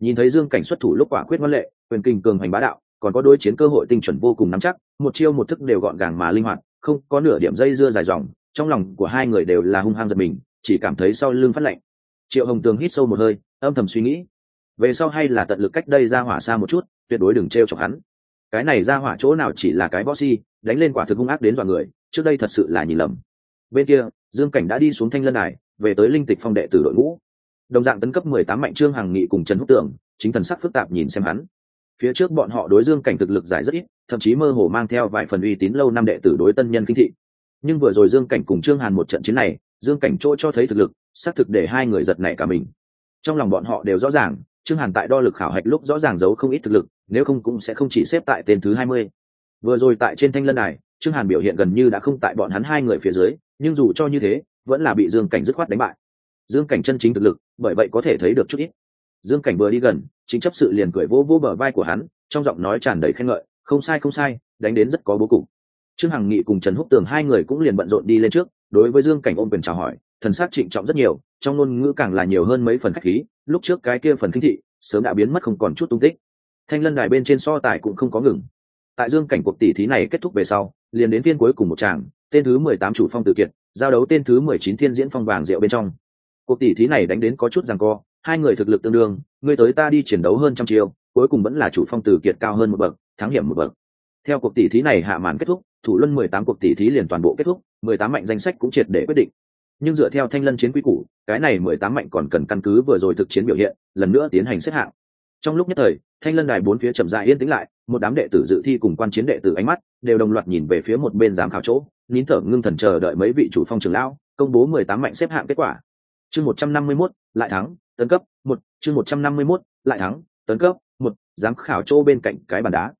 Nhìn thấy dương cảnh xuất thủ lúc quả quyết văn lệ, quyền kinh cường hành bá đạo, còn có đôi chiến cơ hội tinh chuẩn vô cùng nắm chắc, một chiêu một thức đều gọn gàng mà linh hoạt, không có nửa điểm dây dưa dài dòng, trong lòng của hai người đều là hung hăng giật mình, chỉ cảm thấy sau lưng phát lạnh. Triệu hồng tường hít sâu một hơi âm thầm suy nghĩ, về sau hay là tận lực cách đây ra hỏa xa một chút, tuyệt đối đừng t r e o chọc hắn. Cái này ra hỏa chỗ nào chỉ là cái võ si, đánh lên quả thực hung ác đến dọa người, trước đây thật sự là nhìn lầm. Bên kia, dương cảnh đã đi xuống thanh lân đài, về tới linh tịch phong đệ tử đội ngũ. Đồng dạng tấn cấp mười tám mạnh trương hằng nghị cùng trần húc tưởng, chính thần sắc phức tạp nhìn xem hắn. Phía trước bọn họ đối dương cảnh thực lực giải rất ít, thậm chí mơ hồ mang theo vài phần uy tín lâu năm đệ tử đối tân nhân kinh thị. Nhưng vừa rồi dương cảnh cùng trương hàn một trận chiến này, dương cảnh chỗ cho thấy thực lực, xác thực để hai người giật nảy cả mình trong lòng bọn họ đều rõ ràng, trương hàn tại đo lực khảo hạch lúc rõ ràng giấu không ít thực lực, nếu không cũng sẽ không chỉ xếp tại tên thứ hai mươi. Vừa rồi tại trên thanh lân này trương hàn biểu hiện gần như đã không tại bọn hắn hai người phía dưới, nhưng dù cho như thế, vẫn là bị dương cảnh dứt khoát đánh bại. Dương cảnh chân chính thực lực, bởi vậy có thể thấy được chút ít. Dương cảnh vừa đi gần, chính chấp sự liền cười vô vô bờ vai của hắn, trong giọng nói tràn đầy khen ngợi, không sai không sai, đánh đến rất có bố cục. Trương hằng nghị cùng trần húc tường hai người cũng liền bận rộn đi lên trước, đối với dương cảnh ôm quyền chào hỏi thần s á c trịnh trọng rất nhiều, trong ngôn ngữ càng là nhiều hơn mấy phần k h á c h khí, lúc trước cái kia phần kinh thị, sớm đã biến mất không còn chút tung tích. Thanh lân đài bên trên so tài cũng không có ngừng. Tại dương cảnh cuộc tỷ thí này kết thúc về sau, liền đến phiên cuối cùng một tràng, tên thứ mười tám chủ phong tự kiệt, giao đấu tên thứ mười chín thiên diễn phong vàng rượu bên trong. Cuộc tỷ thí này đánh đến có chút rằng co, hai người thực lực tương đương, người tới ta đi chiến đấu hơn trăm chiêu, cuối cùng vẫn là chủ phong tử kiệt cao hơn một bậc, thắng hiểm một bậc. Theo cuộc tỷ thí này hạ màn kết thúc, thủ luân mười tám cuộc tỷ thí liền toàn bộ kết thúc, mười tám mạnh danh sách cũng triệt để quyết định nhưng dựa theo thanh lân chiến quy củ, cái này mười tám mạnh còn cần căn cứ vừa rồi thực chiến biểu hiện, lần nữa tiến hành xếp hạng. Trong lúc nhất thời, thanh lân đài bốn phía chậm dại yên tĩnh lại, một đám đệ tử dự thi cùng quan chiến đệ tử ánh mắt đều đồng loạt nhìn về phía một bên giám khảo chỗ, nín thở ngưng thần chờ đợi mấy vị chủ phong trường lão, công bố mười tám mạnh xếp hạng kết quả. Chương một trăm năm mươi mốt, lại thắng, tấn cấp, một, chương một trăm năm mươi mốt, lại thắng, tấn cấp, một, giám khảo chỗ bên cạnh cái bàn đá.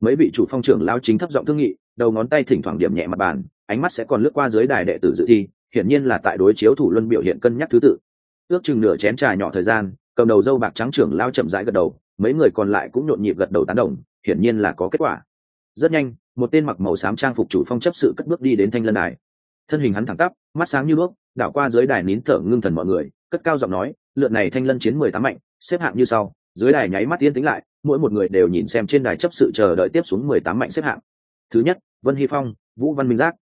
Mấy vị chủ phong trưởng lao chính thấp giọng thương nghị, đầu ngón tay thỉnh thoảng điểm nhẹ mặt bàn, ánh mắt sẽ còn lướt qua dưới đài đệ tử dự thi hiển nhiên là tại đối chiếu thủ luân biểu hiện cân nhắc thứ tự. Ước chừng nửa chén trà nhỏ thời gian, cầm đầu dâu bạc trắng trưởng lao chậm rãi gật đầu, mấy người còn lại cũng nhộn nhịp gật đầu tán đồng, hiển nhiên là có kết quả. Rất nhanh, một tên mặc màu xám trang phục chủ phong chấp sự cất bước đi đến thanh lân đài. Thân hình hắn thẳng tắp, mắt sáng như bước đảo qua dưới đài nín thở ngưng thần mọi người, cất cao giọng nói lượt này thanh lân chiến mười tám mạnh, xếp hạng như sau, dưới đài nháy mắt yên tĩnh lại, mỗi một người đều nhìn xem trên đài chấp sự chờ đợi tiếp xuống mười tám mạnh xếp hạng. Thứ nhất, vân hy phong, vũ văn minh giác.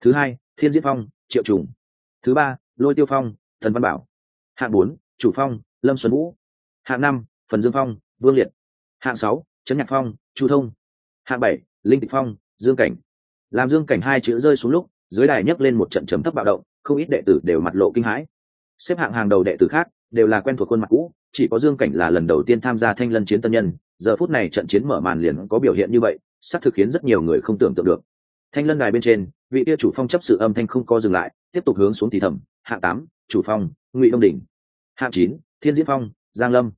Thứ hai, thiên diễn phong, triệu trùng thứ ba, lôi tiêu phong, thần văn bảo. Hạng bốn, chủ phong, lâm xuân vũ. Hạng năm, phần dương phong, vương liệt. Hạng sáu, trấn nhạc phong, chu thông. Hạng bảy, linh tịch phong, dương cảnh. Làm dương cảnh hai chữ rơi xuống lúc, dưới đài nhấc lên một trận chấm thấp bạo động, không ít đệ tử đều mặt lộ kinh hãi. Xếp hạng hàng đầu đệ tử khác đều là quen thuộc khuôn mặt cũ, chỉ có dương cảnh là lần đầu tiên tham gia thanh lân chiến tân nhân, giờ phút này trận chiến mở màn liền có biểu hiện như vậy, sắp thực khiến rất nhiều người không tưởng tượng được. Thanh lân đài bên trên, vị tia chủ phong chấp sự âm thanh không co dừng lại tiếp tục hướng xuống thì thẩm, hạng tám, chủ phong, ngụy đông đình hạng chín, thiên diễn phong, giang lâm.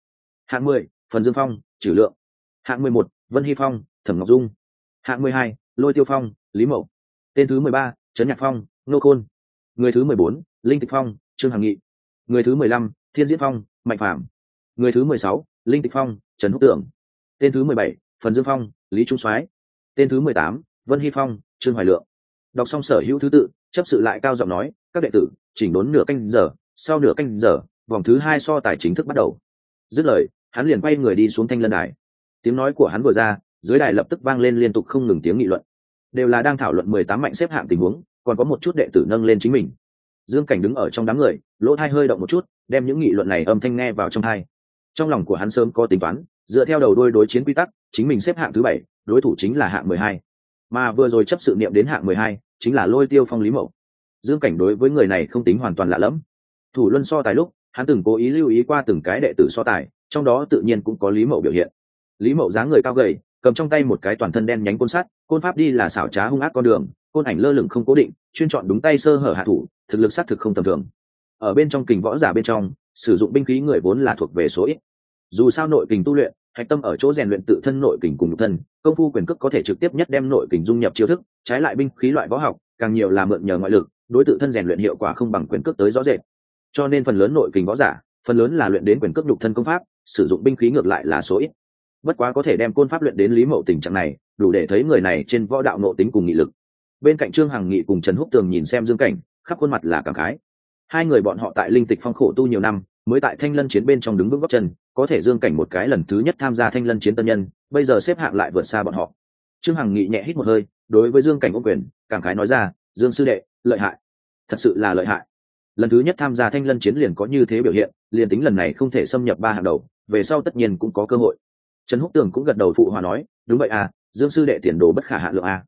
Hạng mười, phần dương phong, trừ lượng. Hạng mười một, vân hy phong, thẩm ngọc dung. Hạng mười hai, lôi tiêu phong, lý mậu. Tên thứ mười ba, trấn nhạc phong, nô khôn. Người thứ mười bốn, linh tịch phong, trương hằng nghị. Người thứ mười lăm, thiên diễn phong, mạnh phạm người thứ mười sáu, linh tịch phong, trần húc tưởng. Tên thứ mười bảy, phần dương phong, lý trung soái. Tên thứ mười tám, vân hy phong, trương hoài lượng. Đọc xong sở hữu thứ tự chấp sự lại cao giọng nói, các đệ tử, chỉnh đốn nửa canh giờ, sau nửa canh giờ, vòng thứ hai so tài chính thức bắt đầu. Dứt lời, hắn liền quay người đi xuống thanh lân đài. Tiếng nói của hắn vừa ra, dưới đài lập tức vang lên liên tục không ngừng tiếng nghị luận. Đều là đang thảo luận mười tám mạnh xếp hạng tình huống, còn có một chút đệ tử nâng lên chính mình. Dương cảnh đứng ở trong đám người, lỗ thai hơi động một chút, đem những nghị luận này âm thanh nghe vào trong thai trong lòng của hắn sớm có tính toán, dựa theo đầu đôi đối chiến quy tắc, chính mình xếp hạng thứ bảy, đối thủ chính là hạng mười hai. Mà vừa rồi chấp sự niệm đến hạng mười hai chính là lôi tiêu phong lý mậu. Dương cảnh đối với người này không tính hoàn toàn lạ lẫm. Thủ luân so tài lúc, hắn từng cố ý lưu ý qua từng cái đệ tử so tài, trong đó tự nhiên cũng có lý mậu biểu hiện. Lý mậu dáng người cao gầy, cầm trong tay một cái toàn thân đen nhánh côn sắt, côn pháp đi là xảo trá hung ác con đường, côn ảnh lơ lửng không cố định, chuyên chọn đúng tay sơ hở hạ thủ, thực lực xác thực không tầm thường. Ở bên trong kình võ giả bên trong, sử dụng binh khí người vốn là thuộc về số ít. Dù sao nội kình tu luyện hạch tâm ở chỗ rèn luyện tự thân nội kình cùng thân, công phu quyền cước có thể trực tiếp nhất đem nội kình dung nhập chiêu thức, trái lại binh khí loại võ học, càng nhiều là mượn nhờ ngoại lực, đối tự thân rèn luyện hiệu quả không bằng quyền cước tới rõ rệt. Cho nên phần lớn nội kình võ giả, phần lớn là luyện đến quyền cước nhục thân công pháp, sử dụng binh khí ngược lại là số ít. Bất quá có thể đem côn pháp luyện đến lý mậu tình trạng này, đủ để thấy người này trên võ đạo nộ tính cùng nghị lực. Bên cạnh trương hằng nghị cùng trần húc tường nhìn xem dương cảnh, khắp khuôn mặt là cảm khái. Hai người bọn họ tại linh tịch phong khổ tu nhiều năm mới tại thanh lân chiến bên trong đứng vững góc chân, có thể dương cảnh một cái lần thứ nhất tham gia thanh lân chiến tân nhân, bây giờ xếp hạng lại vượt xa bọn họ. Trương hằng nghị nhẹ hít một hơi, đối với dương cảnh ô quyền, cảm khái nói ra, dương sư đệ, lợi hại. Thật sự là lợi hại. Lần thứ nhất tham gia thanh lân chiến liền có như thế biểu hiện, liền tính lần này không thể xâm nhập ba hàng đầu, về sau tất nhiên cũng có cơ hội. Trần húc tường cũng gật đầu phụ hòa nói, đúng vậy à dương sư đệ tiền đồ bất khả hạ lượng à.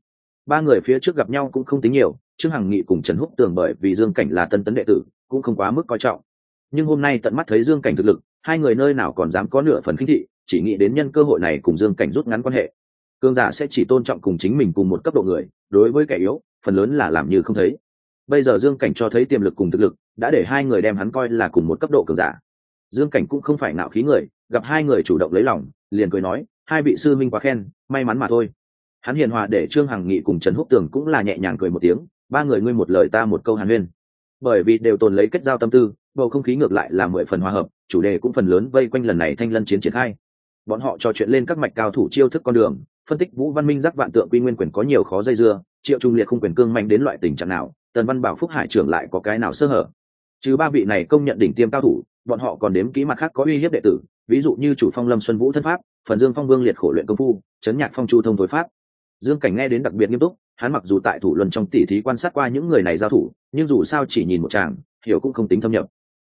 ba người phía trước gặp nhau cũng không tính nhiều, trương hằng nghị cùng trần húc tường bởi vì dương cảnh là tân tấn đệ tử, cũng không quá mức coi trọng nhưng hôm nay tận mắt thấy dương cảnh thực lực, hai người nơi nào còn dám có nửa phần khinh thị, chỉ nghĩ đến nhân cơ hội này cùng dương cảnh rút ngắn quan hệ. Cương giả sẽ chỉ tôn trọng cùng chính mình cùng một cấp độ người, đối với kẻ yếu, phần lớn là làm như không thấy. Bây giờ dương cảnh cho thấy tiềm lực cùng thực lực, đã để hai người đem hắn coi là cùng một cấp độ cường giả. Dương cảnh cũng không phải nạo khí người, gặp hai người chủ động lấy lòng, liền cười nói, hai vị sư minh quá khen, may mắn mà thôi. Hắn hiền hòa để trương hằng nghị cùng trần húc tường cũng là nhẹ nhàng cười một tiếng, ba người ngươi một lời ta một câu hàn huyên bởi vì đều tồn lấy kết giao tâm tư, bầu không khí ngược lại là mười phần hòa hợp, chủ đề cũng phần lớn vây quanh lần này thanh lân chiến triển khai. Bọn họ trò chuyện lên các mạch cao thủ chiêu thức con đường, phân tích vũ văn minh giác vạn tượng quy nguyên quyền có nhiều khó dây dưa, triệu trung liệt không quyền cương mạnh đến loại tình trạng nào, tần văn bảo phúc hải trưởng lại có cái nào sơ hở? Chứ ba vị này công nhận đỉnh tiêm cao thủ, bọn họ còn đếm kỹ mặt khác có uy hiếp đệ tử, ví dụ như chủ phong lâm xuân vũ thân pháp, phần dương phong vương liệt khổ luyện công phu chấn nhạc phong chu thông thối pháp. Dương cảnh nghe đến đặc biệt nghiêm túc hắn mặc dù tại thủ luân trong tỉ thí quan sát qua những người này giao thủ nhưng dù sao chỉ nhìn một chàng hiểu cũng không tính thâm nhập.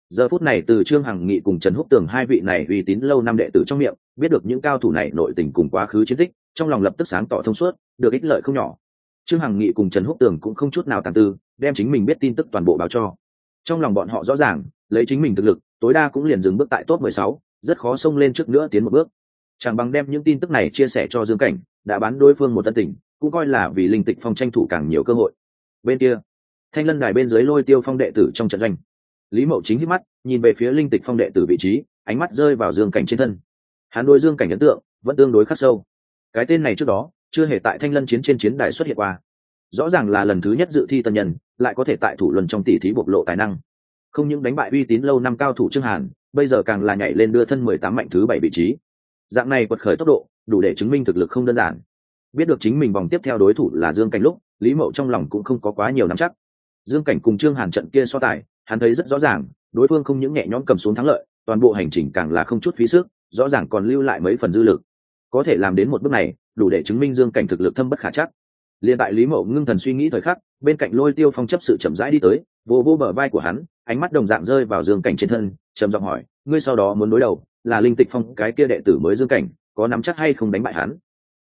Giờ phút này từ trương hằng nghị cùng trần húc tường hai vị này uy tín lâu năm đệ tử trong miệng biết được những cao thủ này nội tình cùng quá khứ chiến tích trong lòng lập tức sáng tỏ thông suốt được ích lợi không nhỏ. Trương hằng nghị cùng trần húc tường cũng không chút nào tàn tư đem chính mình biết tin tức toàn bộ báo cho. Trong lòng bọn họ rõ ràng lấy chính mình thực lực tối đa cũng liền dừng bước tại top 16, rất khó xông lên trước nữa tiến một bước. Chẳng bằng đem những tin tức này chia sẻ cho dương cảnh đã bán đối phương một tân tình cũng coi là vì linh tịch phong tranh thủ càng nhiều cơ hội. Bên kia, thanh lân đài bên dưới lôi tiêu phong đệ tử trong trận doanh. Lý mậu chính hít mắt, nhìn về phía linh tịch phong đệ tử vị trí, ánh mắt rơi vào dương cảnh trên thân. Hắn đôi dương cảnh ấn tượng vẫn tương đối khắc sâu. Cái tên này trước đó, chưa hề tại thanh lân chiến trên chiến đài xuất hiện qua. Rõ ràng là lần thứ nhất dự thi tân nhân, lại có thể tại thủ luân trong tỷ thí bộc lộ tài năng. Không những đánh bại uy tín lâu năm cao thủ trương hàn, bây giờ càng là nhảy lên đưa thân mười tám mạnh thứ bảy vị trí. Dạng này quật khởi tốc độ, đủ để chứng minh thực lực không đơn giản biết được chính mình vòng tiếp theo đối thủ là dương cảnh lúc, lý mậu trong lòng cũng không có quá nhiều nắm chắc. Dương cảnh cùng trương hàn trận kia so tài, hắn thấy rất rõ ràng, đối phương không những nhẹ nhõm cầm xuống thắng lợi, toàn bộ hành trình càng là không chút phí sức, rõ ràng còn lưu lại mấy phần dư lực. Có thể làm đến một bước này, đủ để chứng minh dương cảnh thực lực thâm bất khả chắc. Liền tại lý mậu ngưng thần suy nghĩ thời khắc, bên cạnh lôi tiêu phong chấp sự chậm rãi đi tới, vô vô bờ vai của hắn, ánh mắt đồng dạng rơi vào dương cảnh trên thân, trầm giọng hỏi, ngươi sau đó muốn đối đầu là linh tịch phong, cái kia đệ tử mới dương cảnh, có nắm chắc hay không đánh bại hắn?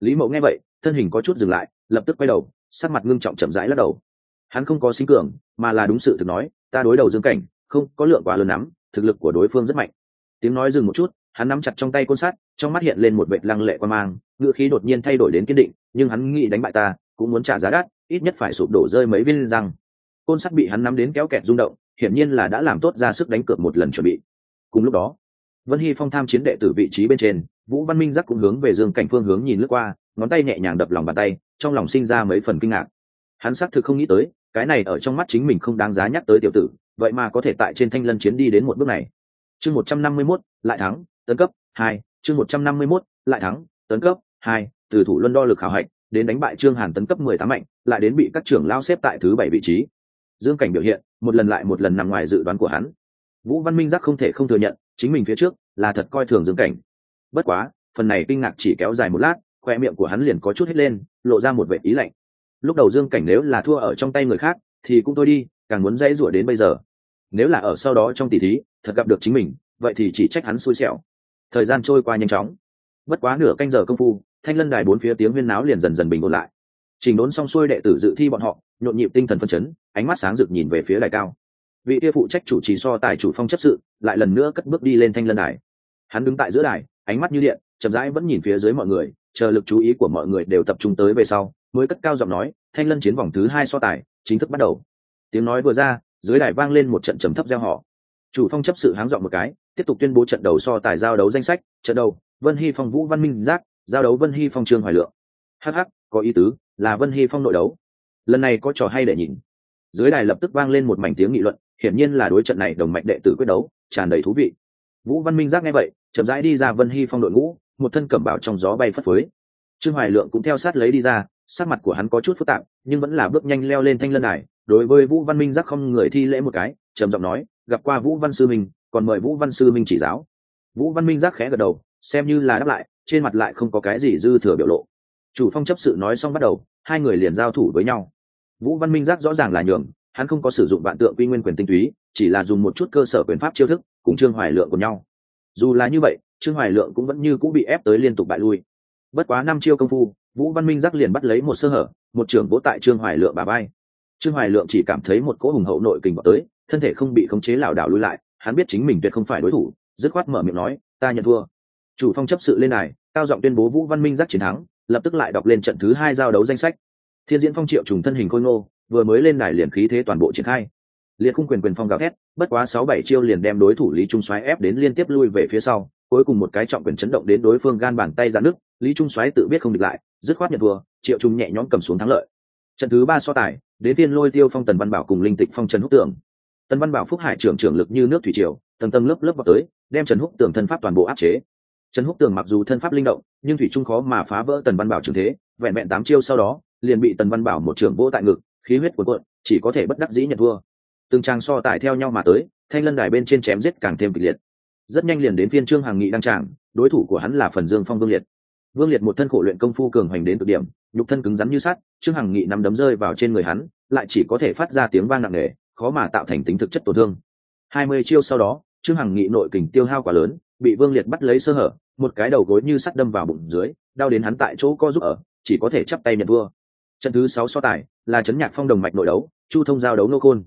Lý mậu nghe vậy thân hình có chút dừng lại lập tức quay đầu sắc mặt ngưng trọng chậm rãi lắc đầu. Hắn không có sinh cường mà là đúng sự thực nói ta đối đầu dương cảnh không có lượng quá lớn lắm, thực lực của đối phương rất mạnh. Tiếng nói dừng một chút hắn nắm chặt trong tay côn sắt trong mắt hiện lên một vệ lăng lệ quan mang ngựa khí đột nhiên thay đổi đến kiên định nhưng hắn nghĩ đánh bại ta cũng muốn trả giá đắt ít nhất phải sụp đổ rơi mấy viên răng. Côn sắt bị hắn nắm đến kéo kẹt rung động hiển nhiên là đã làm tốt ra sức đánh cược một lần chuẩn bị. Cùng lúc đó vân hy phong tham chiến đệ tử vị trí bên trên vũ văn minh giác cũng hướng về dương cảnh phương hướng nhìn lướt qua ngón tay nhẹ nhàng đập lòng bàn tay trong lòng sinh ra mấy phần kinh ngạc. Hắn xác thực không nghĩ tới cái này ở trong mắt chính mình không đáng giá nhắc tới tiểu tử vậy mà có thể tại trên thanh lân chiến đi đến một bước này. Chương một trăm năm mươi 151, lại thắng tấn cấp hai chương một trăm năm mươi 151, lại thắng tấn cấp hai từ thủ luân đo lực khảo hạch đến đánh bại trương hàn tấn cấp mười tám mạnh lại đến bị các trưởng lao xếp tại thứ bảy vị trí. Dương cảnh biểu hiện một lần lại một lần nằm ngoài dự đoán của hắn. Vũ văn minh giác không thể không thừa nhận chính mình phía trước là thật coi thường dương cảnh. Bất quá phần này kinh ngạc chỉ kéo dài một lát khoe miệng của hắn liền có chút hết lên, lộ ra một vệ ý lạnh. Lúc đầu dương cảnh nếu là thua ở trong tay người khác, thì cũng thôi đi, càng muốn dãy rủa đến bây giờ. Nếu là ở sau đó trong tỷ thí, thật gặp được chính mình, vậy thì chỉ trách hắn xui xẻo. Thời gian trôi qua nhanh chóng. Bất quá nửa canh giờ công phu, thanh lân đài bốn phía tiếng huyên náo liền dần dần bình ổn lại. Trình đốn xong xuôi đệ tử dự thi bọn họ, nhộn nhịp tinh thần phân chấn, ánh mắt sáng rực nhìn về phía đài cao. Vị kia phụ trách chủ trì so tài chủ phong chấp sự, lại lần nữa cất bước đi lên thanh lân đài. Hắn đứng tại giữa đài, ánh mắt như điện, chậm rãi vẫn nhìn phía dưới mọi người chờ lực chú ý của mọi người đều tập trung tới về sau, mới cất cao giọng nói, thanh lân chiến vòng thứ hai so tài, chính thức bắt đầu. Tiếng nói vừa ra, dưới đài vang lên một trận trầm thấp gieo họ chủ phong chấp sự háng dọn một cái, tiếp tục tuyên bố trận đầu so tài giao đấu danh sách, trận đầu, vân hy phong vũ văn minh giác, giao đấu vân hy phong trương hoài lượng. Hh có ý tứ, là vân hy phong nội đấu. Lần này có trò hay để nhìn. Dưới đài lập tức vang lên một mảnh tiếng nghị luận, hiển nhiên là đối trận này đồng mạnh đệ tử quyết đấu, tràn đầy thú vị. Vũ văn minh giác nghe vậy, chậm rãi đi ra vân hy phong đội ngũ một thân cẩm bảo trong gió bay phất phới. Trương hoài lượng cũng theo sát lấy đi ra, sắc mặt của hắn có chút phức tạp, nhưng vẫn là bước nhanh leo lên thanh lân đài, đối với vũ văn minh giác không người thi lễ một cái, trầm giọng nói, gặp qua vũ văn sư minh, còn mời vũ văn sư minh chỉ giáo. Vũ văn minh giác khẽ gật đầu, xem như là đáp lại, trên mặt lại không có cái gì dư thừa biểu lộ. Chủ phong chấp sự nói xong bắt đầu, hai người liền giao thủ với nhau. Vũ văn minh giác rõ ràng là nhường, hắn không có sử dụng vạn tượng quy nguyên quyền tinh túy, chỉ là dùng một chút cơ sở quyền pháp chiêu thức, cùng trương hoài lượng của nhau dù là như vậy, trương hoài lượng cũng vẫn như cũng bị ép tới liên tục bại lui. Bất quá năm chiêu công phu, vũ văn minh giác liền bắt lấy một sơ hở, một trưởng vỗ tại trương hoài lượng bà bay trương hoài lượng chỉ cảm thấy một cỗ hùng hậu nội kình vào tới, thân thể không bị khống chế lảo đảo lui lại, hắn biết chính mình tuyệt không phải đối thủ, dứt khoát mở miệng nói, ta nhận thua. Chủ phong chấp sự lên này cao giọng tuyên bố vũ văn minh giác chiến thắng, lập tức lại đọc lên trận thứ hai giao đấu danh sách. Thiên diễn phong triệu trùng thân hình khôi ngô, vừa mới lên đài liền khí thế toàn bộ triển khai liệt khung quyền quyền phong gào thét, bất quá sáu bảy chiêu liền đem đối thủ lý trung xoáy ép đến liên tiếp lui về phía sau, cuối cùng một cái trọng quyền chấn động đến đối phương gan bàn tay ra nước, lý trung xoáy tự biết không địch lại, dứt khoát nhận thua, triệu trung nhẹ nhõm cầm xuống thắng lợi. Trận thứ ba so tài, đến tiên lôi tiêu phong tần văn bảo cùng linh tịch phong trần húc tưởng. Tần văn bảo phúc hải trưởng trưởng lực như nước thủy triều, tầng tầng lớp lớp vào tới, đem trần húc tường thân pháp toàn bộ áp chế. Trần húc tường mặc dù thân pháp linh động, nhưng thủy trung khó mà phá vỡ tần văn bảo trường thế, vẹn vẹn tám chiêu sau đó, liền bị tần văn bảo một trường vỗ tại ngực, khí huyết cuộn cuộn, chỉ có thể bất đắc dĩ nhận thua từng trang so tài theo nhau mà tới, thanh lân đài bên trên chém giết càng thêm kịch liệt. Rất nhanh liền đến phiên trương hàng nghị đăng tràng, đối thủ của hắn là phần dương phong vương liệt. Vương liệt một thân khổ luyện công phu cường hoành đến cực điểm, nhục thân cứng rắn như sắt, trương hằng nghị nắm đấm rơi vào trên người hắn, lại chỉ có thể phát ra tiếng vang nặng nề, khó mà tạo thành tính thực chất tổn thương. Hai mươi chiêu sau đó, trương hằng nghị nội kình tiêu hao quá lớn, bị vương liệt bắt lấy sơ hở, một cái đầu gối như sắt đâm vào bụng dưới, đau đến hắn tại chỗ co giúp ở, chỉ có thể chắp tay nhận vua trận thứ sáu so tài là trấn nhạc phong đồng mạch nội đấu, chu thông giao đấu nô khôn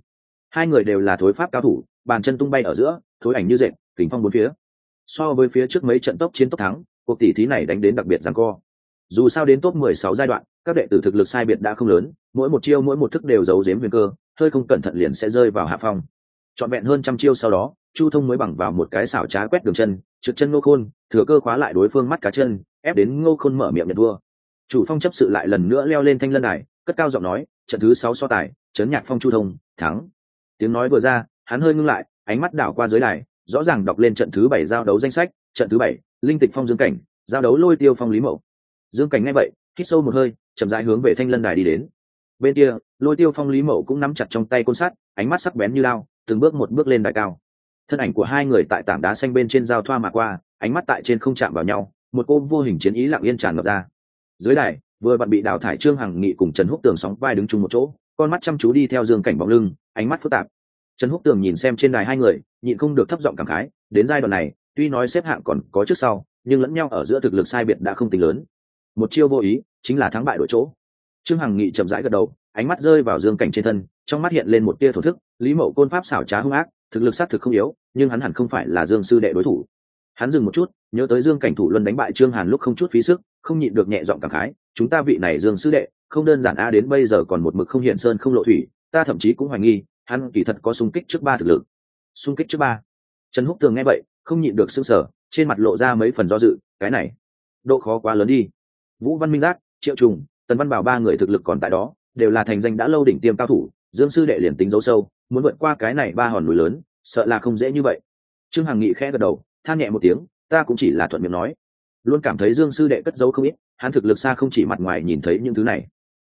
hai người đều là thối pháp cao thủ, bàn chân tung bay ở giữa, thối ảnh như dệt kính phong bốn phía. So với phía trước mấy trận tốc chiến tốc thắng, cuộc tỷ thí này đánh đến đặc biệt rằng co. Dù sao đến top 16 giai đoạn, các đệ tử thực lực sai biệt đã không lớn, mỗi một chiêu mỗi một thức đều giấu giếm huyền cơ, hơi không cẩn thận liền sẽ rơi vào hạ phong. Trọn vẹn hơn trăm chiêu sau đó, chu thông mới bằng vào một cái xảo trá quét đường chân, trượt chân ngô khôn, thừa cơ khóa lại đối phương mắt cá chân, ép đến ngô khôn mở miệng nhận thua. Chủ phong chấp sự lại lần nữa leo lên thanh lân đài, cất cao giọng nói, trận thứ sáu so tài, chấn nhạc phong chu thông, thắng tiếng nói vừa ra, hắn hơi ngưng lại, ánh mắt đảo qua dưới đài, rõ ràng đọc lên trận thứ bảy giao đấu danh sách, trận thứ bảy, linh tịch phong dương cảnh, giao đấu lôi tiêu phong lý mậu dương cảnh nghe vậy, hít sâu một hơi, chậm rãi hướng về thanh lân đài đi đến. Bên kia, lôi tiêu phong lý mậu cũng nắm chặt trong tay côn sắt, ánh mắt sắc bén như lao, từng bước một bước lên đài cao. Thân ảnh của hai người tại tảng đá xanh bên trên giao thoa mà qua, ánh mắt tại trên không chạm vào nhau, một cô vô hình chiến ý lặng yên tràn ngập ra. Dưới đài, vừa bạn bị đào thải trương hằng nghị cùng trần húc tường sóng vai đứng chung một chỗ con mắt chăm chú đi theo dương cảnh bóng lưng, ánh mắt phức tạp. Trần húc tường nhìn xem trên đài hai người, nhịn không được thấp giọng cảm khái, đến giai đoạn này, tuy nói xếp hạng còn có trước sau, nhưng lẫn nhau ở giữa thực lực sai biệt đã không tính lớn. Một chiêu vô ý, chính là thắng bại đội chỗ. Trương hằng nghị chậm rãi gật đầu, ánh mắt rơi vào dương cảnh trên thân, trong mắt hiện lên một tia thổ thức, lý mậu côn pháp xảo trá hung ác, thực lực xác thực không yếu, nhưng hắn hẳn không phải là dương sư đệ đối thủ hắn dừng một chút, nhớ tới dương cảnh thủ luân đánh bại trương hàn lúc không chút phí sức, không nhịn được nhẹ giọng cảm khái, chúng ta vị này dương sư đệ, không đơn giản a đến bây giờ còn một mực không hiện sơn không lộ thủy, ta thậm chí cũng hoài nghi, hắn kỳ thật có xung kích trước ba thực lực. Xung kích trước ba? Trần húc tường nghe vậy, không nhịn được s ư n g sở trên mặt lộ ra mấy phần do dự, cái này, độ khó quá lớn đi. Vũ văn minh giác, triệu trùng, tần văn bảo ba người thực lực còn tại đó, đều là thành danh đã lâu đỉnh tiêm cao thủ, dương sư đệ liền tính dấu sâu, muốn vượt qua cái này ba hòn núi lớn, sợ là không dễ như vậy. Trương hằng nghị khẽ gật đầu than nhẹ một tiếng, ta cũng chỉ là thuận miệng nói. Luôn cảm thấy dương sư đệ cất giấu không ít, hắn thực lực xa không chỉ mặt ngoài nhìn thấy những thứ này.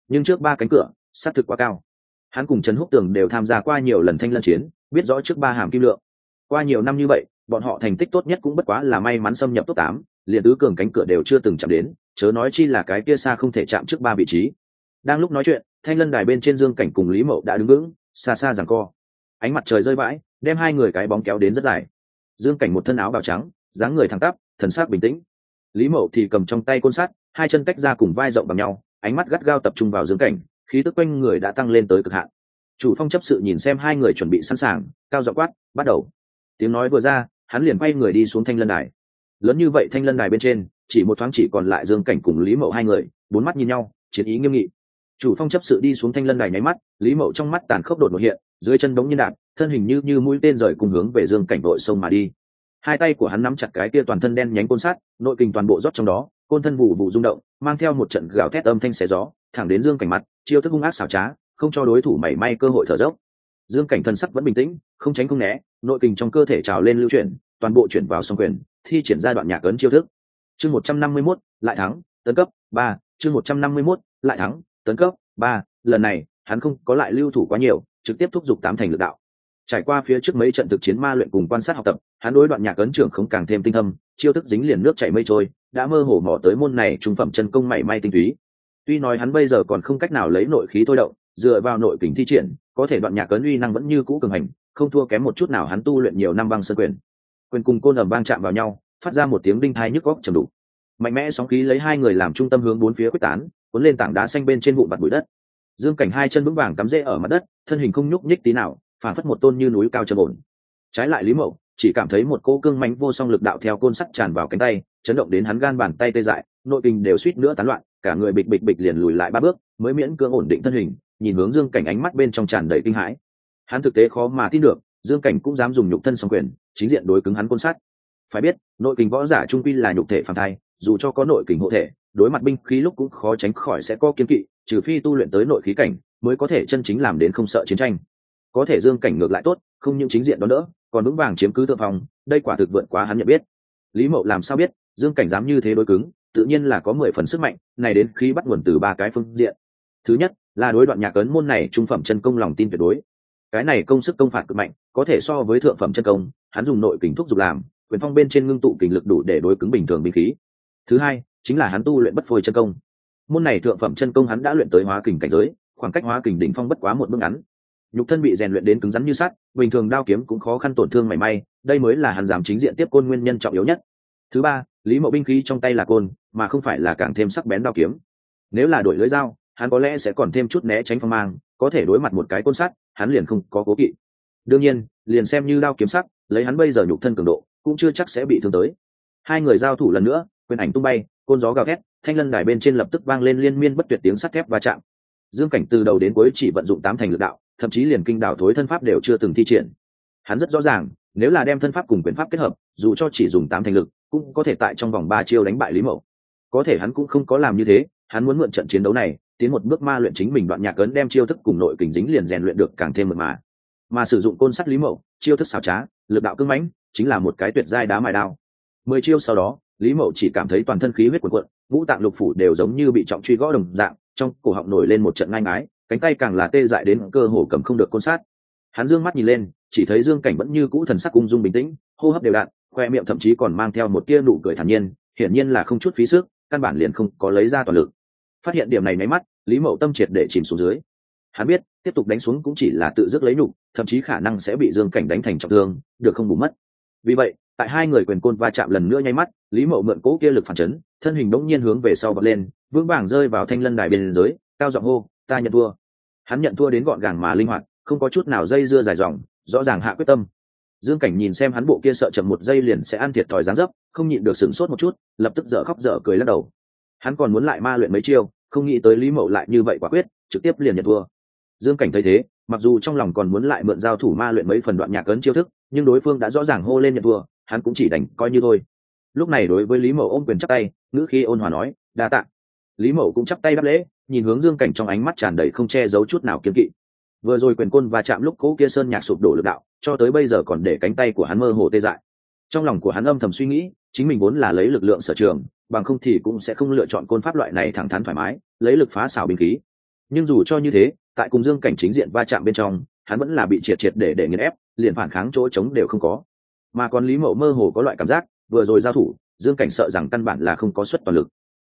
Nhưng trước ba cánh cửa xác thực quá cao. Hắn cùng trần húc tường đều tham gia qua nhiều lần thanh lân chiến, biết rõ trước ba hàm kim lượng. Qua nhiều năm như vậy, bọn họ thành tích tốt nhất cũng bất quá là may mắn xâm nhập top tám, liền tứ cường cánh cửa đều chưa từng chạm đến, chớ nói chi là cái kia xa không thể chạm trước ba vị trí. Đang lúc nói chuyện, thanh lân đài bên trên dương cảnh cùng lý mậu đã đứng vững, xa xa rằng co. Ánh mặt trời rơi vãi đem hai người cái bóng kéo đến rất dài dương cảnh một thân áo bào trắng, dáng người thẳng tắp, thần sắc bình tĩnh. Lý mậu thì cầm trong tay côn sắt, hai chân tách ra cùng vai rộng bằng nhau, ánh mắt gắt gao tập trung vào dương cảnh, khí tức quanh người đã tăng lên tới cực hạn. Chủ phong chấp sự nhìn xem hai người chuẩn bị sẵn sàng, cao dọ quát, bắt đầu. Tiếng nói vừa ra, hắn liền quay người đi xuống thanh lân đài. Lớn như vậy thanh lân đài bên trên, chỉ một thoáng chỉ còn lại dương cảnh cùng lý mậu hai người, bốn mắt nhìn nhau, chiến ý nghiêm nghị chủ phong chấp sự đi xuống thanh lân đài nháy mắt, lý mậu trong mắt tàn khốc đột một hiện, dưới chân đống nhiên đạn thân hình như như mũi tên rời cùng hướng về dương cảnh đội sông mà đi. Hai tay của hắn nắm chặt cái kia toàn thân đen nhánh côn sát nội kình toàn bộ rót trong đó, côn thân vụ vụ rung động, mang theo một trận gào thét âm thanh xé gió, thẳng đến dương cảnh mặt, chiêu thức hung ác xảo trá, không cho đối thủ mảy may cơ hội thở dốc. Dương cảnh thân sắc vẫn bình tĩnh, không tránh không né, nội kình trong cơ thể trào lên lưu chuyển, toàn bộ chuyển vào song quyền, thi triển ra đoạn nhạc ấn chiêu thức. Chương một trăm năm mươi mốt, lại thắng, tấn cấp ba, chương một trăm năm mươi mốt, lại thắng tấn cấp, ba, lần này, hắn không có lại lưu thủ quá nhiều, trực tiếp thúc giục tám thành lực đạo. Trải qua phía trước mấy trận thực chiến ma luyện cùng quan sát học tập, hắn đối đoạn nhạc ấn trưởng không càng thêm tinh thâm, chiêu thức dính liền nước chảy mây trôi, đã mơ hồ mò tới môn này trung phẩm chân công mảy may tinh túy. Tuy nói hắn bây giờ còn không cách nào lấy nội khí thôi động, dựa vào nội kình thi triển, có thể đoạn nhạc ấn uy năng vẫn như cũ cường hành, không thua kém một chút nào hắn tu luyện nhiều năm băng sơn quyền. Quyền cùng côn ẩm vang chạm vào nhau, phát ra một tiếng đinh thai nhức góc trầm đủ mạnh mẽ sóng khí lấy hai người làm trung tâm hướng bốn phía quyết tán cuốn lên tảng đá xanh bên trên vụ mặt bụi đất. Dương cảnh hai chân vững vàng cắm rễ ở mặt đất, thân hình không nhúc nhích tí nào phản phất một tôn như núi cao trầm ổn. Trái lại lý mậu, chỉ cảm thấy một cỗ cương mánh vô song lực đạo theo côn sắt tràn vào cánh tay, chấn động đến hắn gan bàn tay tê dại, nội kinh đều suýt nữa tán loạn, cả người bịch bịch bịch liền lùi lại ba bước, mới miễn cưỡng ổn định thân hình, nhìn hướng dương cảnh ánh mắt bên trong tràn đầy kinh hãi. Hắn thực tế khó mà tin được, dương cảnh cũng dám dùng nhục thân song quyền, chính diện đối cứng hắn côn sắt. Phải biết, nội kình võ giả trung quy là nhục thể phàm thai, dù cho có nội kình hộ thể đối mặt binh khí lúc cũng khó tránh khỏi sẽ có kiếm kỵ, trừ phi tu luyện tới nội khí cảnh mới có thể chân chính làm đến không sợ chiến tranh. Có thể dương cảnh ngược lại tốt, không những chính diện đó đỡ còn vững vàng chiếm cứ thượng phòng đây quả thực vượt quá hắn nhận biết. Lý mậu làm sao biết, dương cảnh dám như thế đối cứng, tự nhiên là có mười phần sức mạnh, này đến khi bắt nguồn từ ba cái phương diện. Thứ nhất, là đối đoạn nhạc ấn môn này trung phẩm chân công lòng tin tuyệt đối. Cái này công sức công phạt cực mạnh, có thể so với thượng phẩm chân công, hắn dùng nội kình thúc giục làm, quyền phong bên trên ngưng tụ kình lực đủ để đối cứng bình thường binh khí. Thứ hai chính là hắn tu luyện bất phôi chân công. Môn này thượng phẩm chân công hắn đã luyện tới hóa kình cảnh giới, khoảng cách hóa kình đỉnh phong bất quá một bước ngắn. Nhục thân bị rèn luyện đến cứng rắn như sắt, bình thường đao kiếm cũng khó khăn tổn thương mảy may, đây mới là hắn giảm chính diện tiếp côn nguyên nhân trọng yếu nhất. Thứ ba, lý mộ binh khí trong tay là côn, mà không phải là càng thêm sắc bén đao kiếm. Nếu là đổi lưới dao, hắn có lẽ sẽ còn thêm chút né tránh phong mang, có thể đối mặt một cái côn sắt, hắn liền không có cố kỵ. Đương nhiên, liền xem như đao kiếm sắc lấy hắn bây giờ nhục thân cường độ, cũng chưa chắc sẽ bị thương tới. Hai người giao thủ lần nữa, quyền ảnh tung bay côn gió gào thét, thanh lân đài bên trên lập tức vang lên liên miên bất tuyệt tiếng sắt thép va chạm. Dương cảnh từ đầu đến cuối chỉ vận dụng tám thành lực đạo, thậm chí liền kinh đảo thối thân pháp đều chưa từng thi triển. Hắn rất rõ ràng, nếu là đem thân pháp cùng quyền pháp kết hợp, dù cho chỉ dùng tám thành lực, cũng có thể tại trong vòng ba chiêu đánh bại lý mậu. Có thể hắn cũng không có làm như thế, hắn muốn mượn trận chiến đấu này, tiến một bước ma luyện chính mình đoạn nhạc ấn đem chiêu thức cùng nội kình dính liền rèn luyện được càng thêm mật mà. Mà sử dụng côn sắt lý mậu, chiêu thức xảo trá, lực đạo cưng mãnh, chính là một cái tuyệt giai đá mài đao. Mười chiêu sau đó lý mậu chỉ cảm thấy toàn thân khí huyết quần cuộn, ngũ tạng lục phủ đều giống như bị trọng truy gõ đồng dạng, trong cổ họng nổi lên một trận ngang ái cánh tay càng là tê dại đến cơ hồ cầm không được côn sát. Hắn dương mắt nhìn lên, chỉ thấy dương cảnh vẫn như cũ thần sắc ung dung bình tĩnh, hô hấp đều đặn, khoe miệng thậm chí còn mang theo một tia nụ cười thản nhiên, hiển nhiên là không chút phí sức, căn bản liền không có lấy ra toàn lực. Phát hiện điểm này máy mắt, lý mậu tâm triệt để chìm xuống dưới. Hắn biết, tiếp tục đánh xuống cũng chỉ là tự dứt lấy nhục, thậm chí khả năng sẽ bị dương cảnh đánh thành trọng thương, được không bù mất. Vì vậy, tại hai người quyền côn va chạm lần nữa nháy mắt lý mậu mượn cố kia lực phản chấn, thân hình đống nhiên hướng về sau bật lên, vững vàng rơi vào thanh lân đài bên dưới, cao giọng hô, ta nhận thua. Hắn nhận thua đến gọn gàng mà linh hoạt, không có chút nào dây dưa dài dòng, rõ ràng hạ quyết tâm. Dương cảnh nhìn xem hắn bộ kia sợ chậm một giây liền sẽ ăn thiệt thòi dáng dấp, không nhịn được sửng sốt một chút, lập tức dở khóc dở cười lắc đầu. Hắn còn muốn lại ma luyện mấy chiêu, không nghĩ tới lý mậu lại như vậy quả quyết, trực tiếp liền nhận thua. Dương cảnh thấy thế, mặc dù trong lòng còn muốn lại mượn giao thủ ma luyện mấy phần đoạn nhạc ấn chiêu thức, nhưng đối phương đã rõ ràng hô lên nhận thua, hắn cũng chỉ đành coi như thôi lúc này đối với lý mậu ôm quyền chắp tay, ngữ khi ôn hòa nói, đa t ạ lý mậu cũng chắp tay đáp lễ, nhìn hướng dương cảnh trong ánh mắt tràn đầy không che giấu chút nào kiếm kỵ. Vừa rồi quyền côn và chạm lúc cỗ kia sơn nhạc sụp đổ lực đạo, cho tới bây giờ còn để cánh tay của hắn mơ hồ tê dại. Trong lòng của hắn âm thầm suy nghĩ, chính mình vốn là lấy lực lượng sở trường, bằng không thì cũng sẽ không lựa chọn côn pháp loại này thẳng thắn thoải mái, lấy lực phá xảo binh khí. Nhưng dù cho như thế, tại cùng dương cảnh chính diện va chạm bên trong, hắn vẫn là bị triệt triệt để để nghiền ép, liền phản kháng chỗ trống đều không có. Mà còn lý mậu mơ hồ có loại cảm giác vừa rồi giao thủ, dương cảnh sợ rằng căn bản là không có suất toàn lực.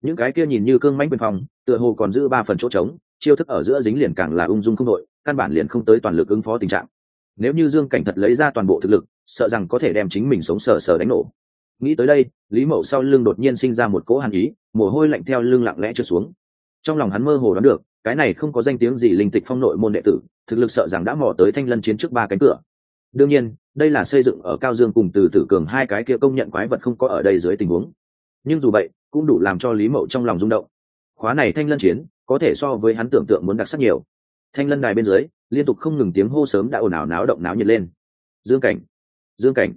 Những cái kia nhìn như cương mãnh quyền phòng tựa hồ còn giữ ba phần chỗ trống, chiêu thức ở giữa dính liền càng là ung dung không đội, căn bản liền không tới toàn lực ứng phó tình trạng. Nếu như dương cảnh thật lấy ra toàn bộ thực lực, sợ rằng có thể đem chính mình sống sờ sờ đánh nổ. Nghĩ tới đây, lý mậu sau lưng đột nhiên sinh ra một cỗ hàn ý, mồ hôi lạnh theo lưng lặng lẽ trượt xuống. Trong lòng hắn mơ hồ đoán được, cái này không có danh tiếng gì linh tịch phong nội môn đệ tử, thực lực sợ rằng đã mò tới thanh lân chiến trước ba cánh cửa. Đương nhiên đây là xây dựng ở cao dương cùng từ tử cường hai cái kia công nhận quái vật không có ở đây dưới tình huống. Nhưng dù vậy, cũng đủ làm cho lý mậu trong lòng rung động. Khóa này thanh lân chiến, có thể so với hắn tưởng tượng muốn đặc sắc nhiều. Thanh lân đài bên dưới, liên tục không ngừng tiếng hô sớm đã ồn ào náo động náo nhiệt lên. Dương cảnh dương cảnh,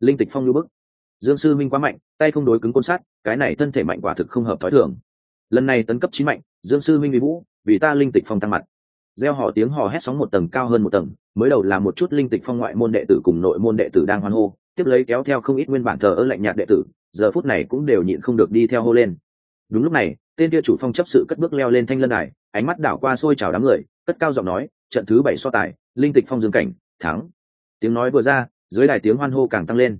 linh tịch phong lưu bức. Dương sư minh quá mạnh, tay không đối cứng côn sát, cái này thân thể mạnh quả thực không hợp thói thường. Lần này tấn cấp chín mạnh, dương sư minh bị vũ, vì ta linh tịch phong tăng mặt gieo họ tiếng hò hét sóng một tầng cao hơn một tầng, mới đầu là một chút linh tịch phong ngoại môn đệ tử cùng nội môn đệ tử đang hoan hô, tiếp lấy kéo theo không ít nguyên bản thờ ơ lạnh nhạt đệ tử, giờ phút này cũng đều nhịn không được đi theo hô lên. Đúng lúc này, tên kia chủ phong chấp sự cất bước leo lên thanh lân đài, ánh mắt đảo qua xôi chào đám người, cất cao giọng nói, trận thứ bảy so tài, linh tịch phong dương cảnh, thắng. Tiếng nói vừa ra, dưới đài tiếng hoan hô càng tăng lên.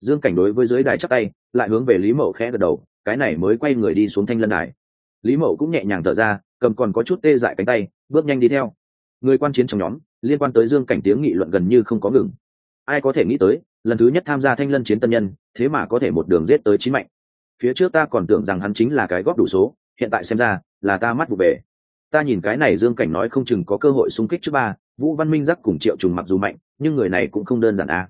Dương cảnh đối với dưới đài chắc tay, lại hướng về lý mậu khẽ gật đầu, cái này mới quay người đi xuống thanh lân đài. Lý mậu cũng nhẹ nhàng thở ra cầm còn có chút tê dại cánh tay, bước nhanh đi theo. Người quan chiến trong nhóm, liên quan tới dương cảnh tiếng nghị luận gần như không có ngừng. Ai có thể nghĩ tới, lần thứ nhất tham gia thanh lân chiến tân nhân, thế mà có thể một đường giết tới chín mạnh. Phía trước ta còn tưởng rằng hắn chính là cái góp đủ số, hiện tại xem ra, là ta mắt vụ về ta nhìn cái này dương cảnh nói không chừng có cơ hội xung kích trước ba, vũ văn minh giác cùng triệu trùng mặc dù mạnh, nhưng người này cũng không đơn giản à.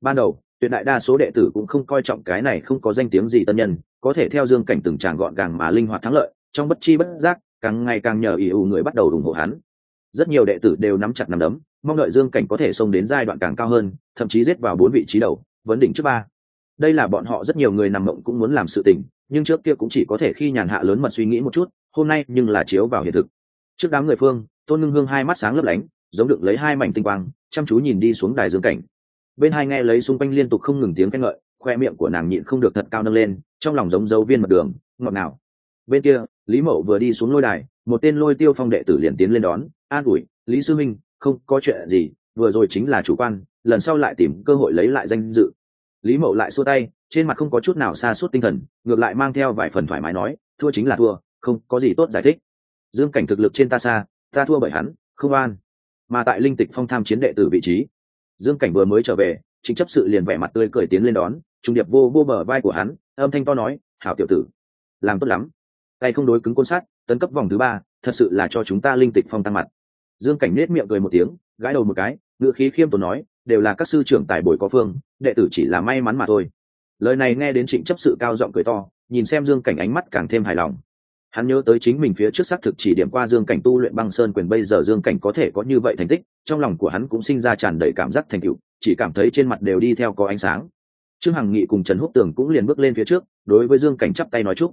ban đầu, tuyệt đại đa số đệ tử cũng không coi trọng cái này không có danh tiếng gì tân nhân, có thể theo dương cảnh từng tràng gọn gàng mà linh hoạt thắng lợi, trong bất chi bất giác càng ngày càng nhờ ý ủ người bắt đầu ủng hộ hắn. Rất nhiều đệ tử đều nắm chặt nắm đấm, mong đợi dương cảnh có thể xông đến giai đoạn càng cao hơn, thậm chí giết vào bốn vị trí đầu, vấn đỉnh trước ba. Đây là bọn họ rất nhiều người nằm mộng cũng muốn làm sự tình, nhưng trước kia cũng chỉ có thể khi nhàn hạ lớn mật suy nghĩ một chút, hôm nay nhưng là chiếu vào hiện thực. Trước đám người phương, tôn ngưng hương hai mắt sáng lấp lánh, giống được lấy hai mảnh tinh quang, chăm chú nhìn đi xuống đài dương cảnh. Bên hai nghe lấy xung quanh liên tục không ngừng tiếng khen ngợi, khoe miệng của nàng nhịn không được thật cao nâng lên, trong lòng giống dấu viên mật đường, ngọt ngào. Bên kia lý mậu vừa đi xuống lôi đài, một tên lôi tiêu phong đệ tử liền tiến lên đón. An ủi, lý sư minh, không có chuyện gì, vừa rồi chính là chủ quan, lần sau lại tìm cơ hội lấy lại danh dự. Lý mậu lại xua tay, trên mặt không có chút nào xa suốt tinh thần, ngược lại mang theo vài phần thoải mái nói, thua chính là thua, không có gì tốt giải thích. Dương cảnh thực lực trên ta xa, ta thua bởi hắn, không an mà tại linh tịch phong tham chiến đệ tử vị trí, dương cảnh vừa mới trở về, chính chấp sự liền vẻ mặt tươi cười tiến lên đón. Trung điệp vô vô bờ vai của hắn, âm thanh to nói, hảo tiểu tử, làm tốt lắm tay không đối cứng côn sát, tấn cấp vòng thứ ba, thật sự là cho chúng ta linh tịch phong tăng mặt. Dương cảnh nết miệng cười một tiếng, gãi đầu một cái ngựa khí khiêm tốn nói, đều là các sư trưởng tài bồi có phương, đệ tử chỉ là may mắn mà thôi. Lời này nghe đến trịnh chấp sự cao giọng cười to, nhìn xem dương cảnh ánh mắt càng thêm hài lòng. Hắn nhớ tới chính mình phía trước xác thực chỉ điểm qua dương cảnh tu luyện băng sơn quyền bây giờ dương cảnh có thể có như vậy thành tích, trong lòng của hắn cũng sinh ra tràn đầy cảm giác thành tựu, chỉ cảm thấy trên mặt đều đi theo có ánh sáng. Trương hằng nghị cùng trần húc tường cũng liền bước lên phía trước, đối với dương cảnh chắp tay nói chúc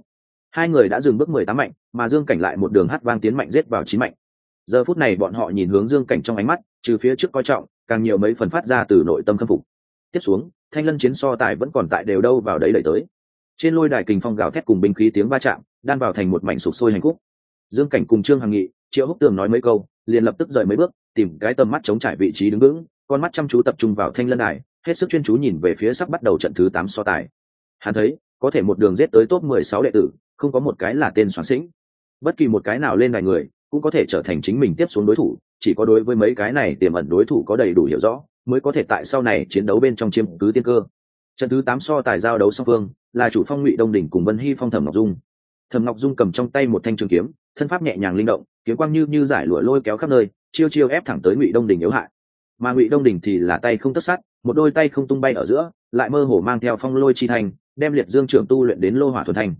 hai người đã dừng bước mười tám mạnh, mà dương cảnh lại một đường hát vang tiến mạnh rết vào chín mạnh. Giờ phút này bọn họ nhìn hướng dương cảnh trong ánh mắt, trừ phía trước coi trọng, càng nhiều mấy phần phát ra từ nội tâm khâm phục. Tiếp xuống, thanh lân chiến so tài vẫn còn tại đều đâu vào đấy đẩy tới. Trên lôi đài kình phong gào thét cùng binh khí tiếng va chạm, đan vào thành một mảnh sụp sôi hành khúc. Dương cảnh cùng trương hằng nghị, triệu húc tường nói mấy câu, liền lập tức rời mấy bước, tìm cái tầm mắt chống trải vị trí đứng vững, con mắt chăm chú tập trung vào thanh lân đài, hết sức chuyên chú nhìn về phía sắp bắt đầu trận thứ tám so tài. Hắn thấy, có thể một đường giết tới top mười sáu đệ tử không có một cái là tên soạn sĩnh. Bất kỳ một cái nào lên đài người cũng có thể trở thành chính mình tiếp xuống đối thủ, chỉ có đối với mấy cái này tiềm ẩn đối thủ có đầy đủ hiểu rõ, mới có thể tại sau này chiến đấu bên trong chiếm cứ tiên cơ. Trận thứ tám so tài giao đấu song phương là chủ phong ngụy đông đỉnh cùng vân hy phong thẩm ngọc dung. Thẩm ngọc dung cầm trong tay một thanh trường kiếm, thân pháp nhẹ nhàng linh động, kiếm quang như như giải lụa lôi kéo khắp nơi, chiêu chiêu ép thẳng tới ngụy đông đỉnh yếu hại. Mà ngụy đông đỉnh thì là tay không tất sát, một đôi tay không tung bay ở giữa, lại mơ hồ mang theo phong lôi chi thành, đem liệt dương trưởng tu luyện đến lô hỏa thuần thành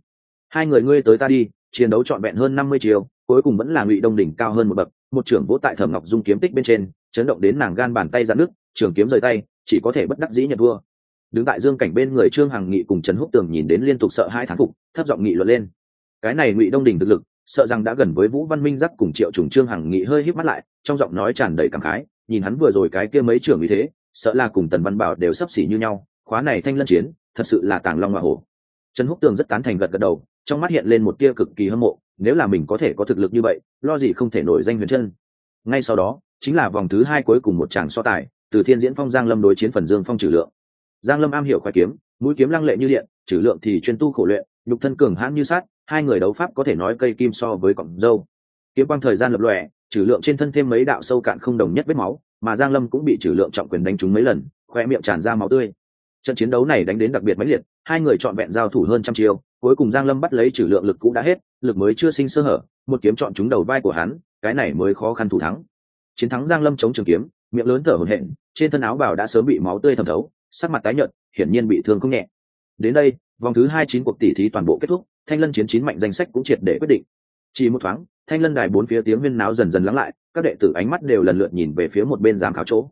hai người ngươi tới ta đi, chiến đấu trọn vẹn hơn năm mươi chiều, cuối cùng vẫn là ngụy đông đỉnh cao hơn một bậc. Một trưởng vỗ tại thẩm ngọc dung kiếm tích bên trên, chấn động đến nàng gan bàn tay ra nước trường kiếm rời tay, chỉ có thể bất đắc dĩ nhận thua. Đứng tại dương cảnh bên người trương hằng nghị cùng trần húc tường nhìn đến liên tục sợ hai thán phục, thấp giọng nghị luận lên. Cái này ngụy đông đình thực lực, sợ rằng đã gần với vũ văn minh giác cùng triệu trùng trương hằng nghị hơi híp mắt lại, trong giọng nói tràn đầy cảm khái, nhìn hắn vừa rồi cái kia mấy trưởng như thế, sợ là cùng tần văn bảo đều sắp xỉ như nhau, khóa này thanh lân chiến, thật sự là tàng long hoa hổ. Trần húc tường rất tán thành gật gật đầu trong mắt hiện lên một tia cực kỳ hâm mộ, nếu là mình có thể có thực lực như vậy, lo gì không thể nổi danh huyền chân. Ngay sau đó, chính là vòng thứ hai cuối cùng một tràng so tài, từ thiên diễn phong giang lâm đối chiến phần dương phong trừ lượng. Giang lâm am hiểu khoái kiếm, mũi kiếm lăng lệ như điện, trừ lượng thì chuyên tu khổ luyện, nhục thân cường hãn như sát hai người đấu pháp có thể nói cây kim so với cọng dâu. Kiếm quang thời gian lập lòe, trừ lượng trên thân thêm mấy đạo sâu cạn không đồng nhất vết máu, mà giang lâm cũng bị trừ lượng trọng quyền đánh trúng mấy lần, khoe miệng tràn ra máu tươi. Trận chiến đấu này đánh đến đặc biệt mãnh liệt, hai người chọn vẹn giao thủ hơn trăm chiêu cuối cùng giang lâm bắt lấy trừ lượng lực cũ đã hết, lực mới chưa sinh sơ hở, một kiếm chọn trúng đầu vai của hắn, cái này mới khó khăn thủ thắng. Chiến thắng giang lâm chống trường kiếm, miệng lớn thở hổn hển, trên thân áo bào đã sớm bị máu tươi thẩm thấu, sắc mặt tái nhợt, hiển nhiên bị thương không nhẹ. Đến đây, vòng thứ hai chín cuộc tỷ thí toàn bộ kết thúc, thanh lân chiến chín mạnh danh sách cũng triệt để quyết định. Chỉ một thoáng, thanh lân đài bốn phía tiếng huyên náo dần dần lắng lại, các đệ tử ánh mắt đều lần lượt nhìn về phía một bên giám khảo chỗ.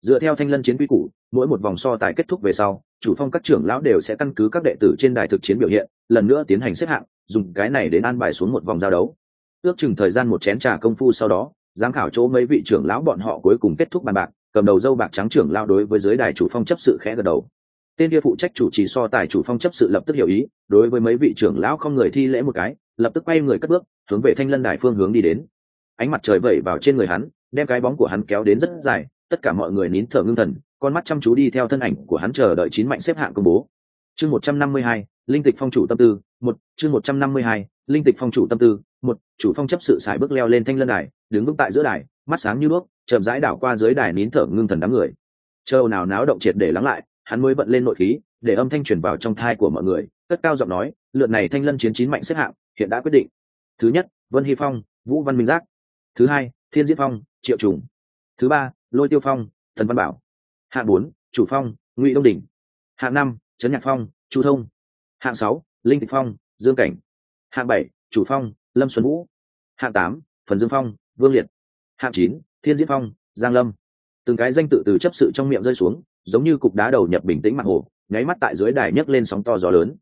Dựa theo thanh lân chiến quy củ, mỗi một vòng so tài kết thúc về sau chủ phong các trưởng lão đều sẽ căn cứ các đệ tử trên đài thực chiến biểu hiện, lần nữa tiến hành xếp hạng, dùng cái này đến an bài xuống một vòng giao đấu. Ước chừng thời gian một chén trà công phu sau đó, giám khảo chỗ mấy vị trưởng lão bọn họ cuối cùng kết thúc bàn bạc, cầm đầu dâu bạc trắng trưởng lao đối với giới đài chủ phong chấp sự khẽ gật đầu. Tên kia phụ trách chủ trì so tài chủ phong chấp sự lập tức hiểu ý, đối với mấy vị trưởng lão không người thi lễ một cái, lập tức quay người cất bước, hướng về thanh lân đài phương hướng đi đến. Ánh mặt trời vẩy vào trên người hắn, đem cái bóng của hắn kéo đến rất dài, tất cả mọi người nín thở ngưng thần con mắt chăm chú đi theo thân ảnh của hắn chờ đợi chín mạnh xếp hạng công bố. Chương một trăm năm mươi hai, linh tịch phong chủ tâm tư, một, chương một trăm năm mươi hai, linh tịch phong chủ tâm tư, một, chủ phong chấp sự xài bước leo lên thanh lân đài, đứng vững tại giữa đài, mắt sáng như đuốc chậm rãi đảo qua dưới đài nín thở ngưng thần đám người. Châu nào náo động triệt để lắng lại, hắn mới vận lên nội khí, để âm thanh truyền vào trong thai của mọi người, cất cao giọng nói lượt này thanh lân chiến chín mạnh xếp hạng, hiện đã quyết định. Thứ nhất, vân hy phong, vũ văn minh giác. Thứ hai, thiên diễn phong, triệu trùng. Thứ ba, lôi tiêu phong, thần văn bảo hạng bốn, chủ phong, ngụy đông đình hạng năm, trấn nhạc phong, chu thông. Hạng sáu, linh tịch phong, dương cảnh. Hạng bảy, chủ phong, lâm xuân vũ. Hạng tám, phần dương phong, vương liệt. Hạng chín, thiên diễn phong, giang lâm. Từng cái danh tự từ chấp sự trong miệng rơi xuống, giống như cục đá đầu nhập bình tĩnh mặt hồ, nháy mắt tại dưới đài nhấc lên sóng to gió lớn.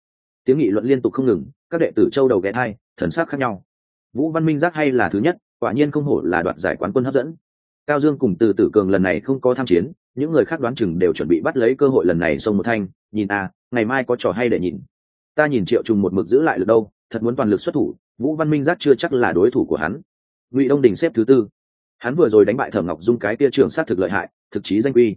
Tiếng nghị luận liên tục không ngừng, các đệ tử châu đầu ghé thai thần sắc khác nhau. Vũ văn minh giác hay là thứ nhất, quả nhiên không hổ là đoạt giải quán quân hấp dẫn cao dương cùng từ tử cường lần này không có tham chiến, những người khác đoán chừng đều chuẩn bị bắt lấy cơ hội lần này xông một thanh, nhìn à ngày mai có trò hay để nhìn. Ta nhìn triệu trùng một mực giữ lại được đâu, thật muốn toàn lực xuất thủ, vũ văn minh giác chưa chắc là đối thủ của hắn. Ngụy đông đình xếp thứ tư. Hắn vừa rồi đánh bại thẩm ngọc dung cái tia trưởng sát thực lợi hại, thực chí danh quy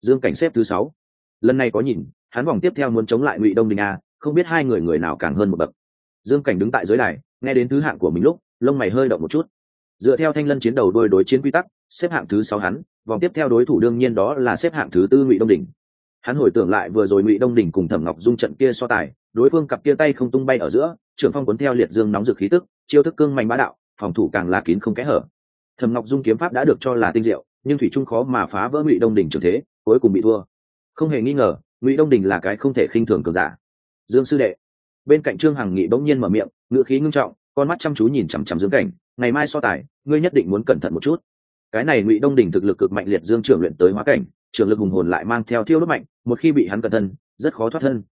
dương cảnh xếp thứ sáu. Lần này có nhìn, hắn vòng tiếp theo muốn chống lại ngụy đông đình a không biết hai người người nào càng hơn một bậc. Dương cảnh đứng tại dưới đài, nghe đến thứ hạng của mình lúc, lông mày hơi động một chút. Dựa theo thanh lân chiến đầu đôi đối chiến quy tắc xếp hạng thứ sáu hắn, vòng tiếp theo đối thủ đương nhiên đó là xếp hạng thứ tư ngụy đông đình hắn hồi tưởng lại vừa rồi ngụy đông đình cùng thẩm ngọc dung trận kia so tài, đối phương cặp kia tay không tung bay ở giữa, trưởng phong cuốn theo liệt dương nóng rực khí tức, chiêu thức cương mạnh bá đạo, phòng thủ càng là kín không kẽ hở. Thẩm ngọc dung kiếm pháp đã được cho là tinh diệu, nhưng thủy trung khó mà phá vỡ ngụy đông đình trường thế, cuối cùng bị thua. Không hề nghi ngờ, ngụy đông đình là cái không thể khinh thường cường giả. Dương sư đệ. Bên cạnh trương hằng nghị bỗng nhiên mở miệng ngựa khí ngưng trọng, con mắt chăm chú nhìn chằm chằm dương cảnh, ngày mai so tài, ngươi nhất định muốn cẩn thận một chút cái này ngụy đông đình thực lực cực mạnh liệt dương trưởng luyện tới hóa cảnh, trường lực hùng hồn lại mang theo thiêu đốt mạnh, một khi bị hắn cẩn thân, rất khó thoát thân.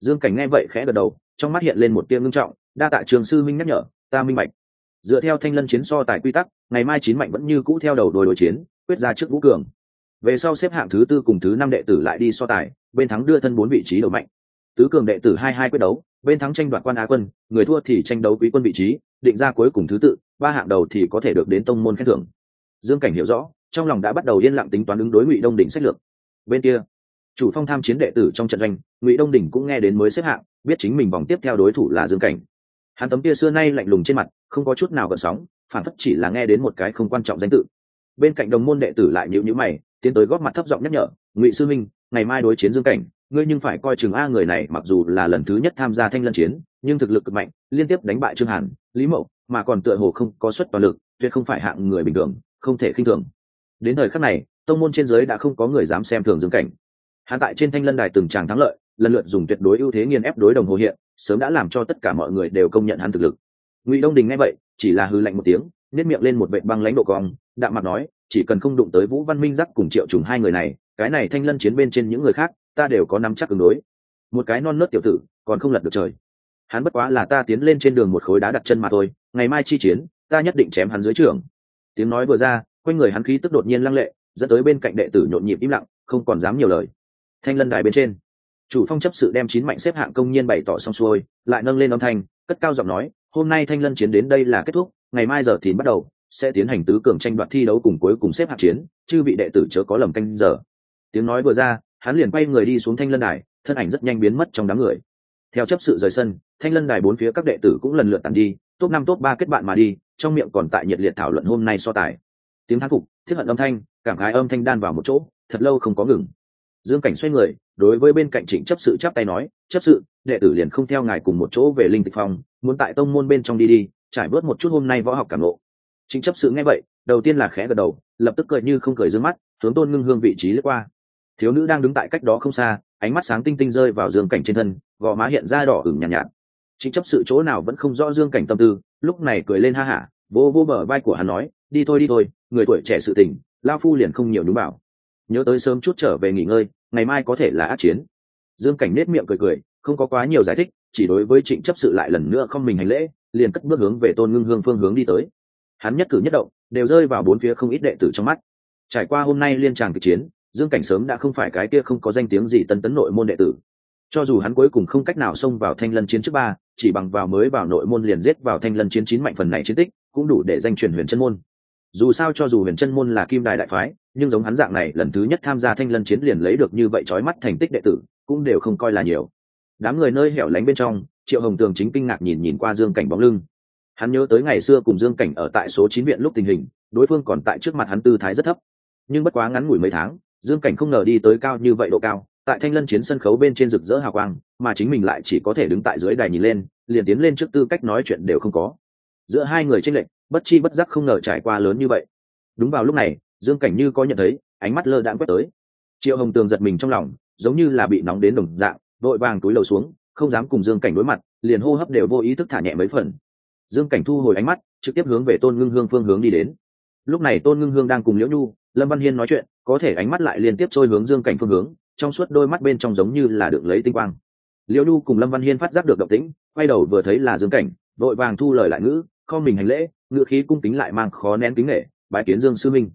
Dương cảnh nghe vậy khẽ gật đầu, trong mắt hiện lên một tia ngưng trọng, đa tạ trường sư minh nhắc nhở, ta minh bạch. Dựa theo thanh lân chiến so tài quy tắc, ngày mai chín mạnh vẫn như cũ theo đầu đồi đối chiến, quyết ra trước vũ cường. Về sau xếp hạng thứ tư cùng thứ năm đệ tử lại đi so tài, bên thắng đưa thân bốn vị trí đầu mạnh. Tứ cường đệ tử hai hai quyết đấu, bên thắng tranh đoạt quan á quân, người thua thì tranh đấu quý quân vị trí, định ra cuối cùng thứ tự, ba hạng đầu thì có thể được đến tông môn khen thưởng dương cảnh hiểu rõ, trong lòng đã bắt đầu yên lặng tính toán ứng đối ngụy đông đỉnh sách lược. Bên kia, chủ phong tham chiến đệ tử trong trận doanh, ngụy đông đỉnh cũng nghe đến mới xếp hạng, biết chính mình vòng tiếp theo đối thủ là dương cảnh. Hắn tấm kia xưa nay lạnh lùng trên mặt, không có chút nào gợn sóng, phản phất chỉ là nghe đến một cái không quan trọng danh tự. Bên cạnh đồng môn đệ tử lại nhịu nhữ mày, tiến tới góp mặt thấp giọng nhắc nhở, ngụy sư minh, ngày mai đối chiến dương cảnh, ngươi nhưng phải coi chừng a người này mặc dù là lần thứ nhất tham gia thanh lân chiến, nhưng thực lực cực mạnh, liên tiếp đánh bại trương hàn, lý mậu, mà còn tựa hồ không có suất toàn lực, tuyệt không phải hạng người bình thường không thể khinh thường. Đến thời khắc này, tông môn trên giới đã không có người dám xem thường dương cảnh. Hắn tại trên thanh lân đài từng tràng thắng lợi, lần lượt dùng tuyệt đối ưu thế nghiền ép đối đồng hồ hiện, sớm đã làm cho tất cả mọi người đều công nhận hắn thực lực. Ngụy đông đình nghe vậy, chỉ là hư lạnh một tiếng nếp miệng lên một vệ băng lãnh độ cong, đạm mặt nói, chỉ cần không đụng tới vũ văn minh giác cùng triệu trùng hai người này, cái này thanh lân chiến bên trên những người khác, ta đều có nắm chắc ứng đối. Một cái non nớt tiểu tử, còn không lật được trời. Hắn bất quá là ta tiến lên trên đường một khối đá đặt chân mà thôi, ngày mai chi chiến, ta nhất định chém hắn dưới trường tiếng nói vừa ra, quanh người hắn khí tức đột nhiên lăng lệ, dẫn tới bên cạnh đệ tử nhộn nhịp im lặng, không còn dám nhiều lời. Thanh lân đài bên trên, chủ phong chấp sự đem chín mạnh xếp hạng công nhiên bày tỏ xong xuôi, lại nâng lên âm thanh, cất cao giọng nói, hôm nay thanh lân chiến đến đây là kết thúc, ngày mai giờ thì bắt đầu, sẽ tiến hành tứ cường tranh đoạt thi đấu cùng cuối cùng xếp hạng chiến, chư vị đệ tử chớ có lầm canh giờ. Tiếng nói vừa ra, hắn liền quay người đi xuống thanh lân đài, thân ảnh rất nhanh biến mất trong đám người. Theo chấp sự rời sân, thanh lân đài bốn phía các đệ tử cũng lần lượt tàn đi top năm top ba kết bạn mà đi trong miệng còn tại nhiệt liệt thảo luận hôm nay so tài. Tiếng thán phục thiết hận âm thanh cảm khái âm thanh đan vào một chỗ thật lâu không có ngừng. Dương cảnh xoay người đối với bên cạnh trịnh chấp sự chắp tay nói chấp sự đệ tử liền không theo ngài cùng một chỗ về linh tịch phong muốn tại tông môn bên trong đi đi trải bớt một chút hôm nay võ học cảm lộ trịnh chấp sự nghe vậy đầu tiên là khẽ gật đầu lập tức cười như không cười d mắt hướng tôn ngưng hương vị trí lướt qua. Thiếu nữ đang đứng tại cách đó không xa ánh mắt sáng tinh tinh rơi vào dương cảnh trên thân gò má hiện ra đỏ ửng nhàn nhạt, nhạt chính chấp sự chỗ nào vẫn không rõ dương cảnh tâm tư, lúc này cười lên ha hả, vô vô bờ vai của hắn nói, đi thôi đi thôi, người tuổi trẻ sự tình lao phu liền không nhiều đúng bảo. Nhớ tới sớm chút trở về nghỉ ngơi, ngày mai có thể là át chiến. Dương cảnh nết miệng cười cười, không có quá nhiều giải thích, chỉ đối với trịnh chấp sự lại lần nữa không mình hành lễ, liền cất bước hướng về tôn ngưng hương phương hướng đi tới. Hắn nhất cử nhất động, đều rơi vào bốn phía không ít đệ tử trong mắt. Trải qua hôm nay liên tràng kịch chiến, dương cảnh sớm đã không phải cái kia không có danh tiếng gì tân tấn nội môn đệ tử cho dù hắn cuối cùng không cách nào xông vào thanh lân chiến trước ba, chỉ bằng vào mới vào nội môn liền giết vào thanh lân chiến chín mạnh phần này chiến tích, cũng đủ để danh truyền huyền chân môn. Dù sao cho dù huyền chân môn là kim đài đại phái, nhưng giống hắn dạng này, lần thứ nhất tham gia thanh lân chiến liền lấy được như vậy trói mắt thành tích đệ tử, cũng đều không coi là nhiều. Đám người nơi hẻo lánh bên trong, triệu hồng tường chính kinh ngạc nhìn nhìn qua dương cảnh bóng lưng. Hắn nhớ tới ngày xưa cùng dương cảnh ở tại số chín viện lúc tình hình, đối phương còn tại trước mặt hắn tư thái rất thấp. Nhưng bất quá ngắn ngủi mấy tháng, dương cảnh không ngờ đi tới cao như vậy độ cao tại thanh lân chiến sân khấu bên trên rực rỡ hào quang, mà chính mình lại chỉ có thể đứng tại dưới đài nhìn lên, liền tiến lên trước tư cách nói chuyện đều không có. Giữa hai người tranh lệch, bất chi bất giác không ngờ trải qua lớn như vậy. Đúng vào lúc này, dương cảnh như có nhận thấy, ánh mắt lơ đãng quét tới. Triệu hồng tường giật mình trong lòng, giống như là bị nóng đến đồng dạng, vội vàng túi lầu xuống, không dám cùng dương cảnh đối mặt, liền hô hấp đều vô ý thức thả nhẹ mấy phần. Dương cảnh thu hồi ánh mắt, trực tiếp hướng về tôn ngưng hương phương hướng đi đến. Lúc này tôn ngưng hương đang cùng liễu nhu, lâm văn hiên nói chuyện, có thể ánh mắt lại liên tiếp trôi hướng dương cảnh phương hướng trong suốt đôi mắt bên trong giống như là được lấy tinh quang. Liễu nhu cùng lâm văn hiên phát giác được động tĩnh, quay đầu vừa thấy là dương cảnh, vội vàng thu lời lại ngữ, kho mình hành lễ, ngữ khí cung kính lại mang khó nén kính nghệ bái kiến dương sư minh.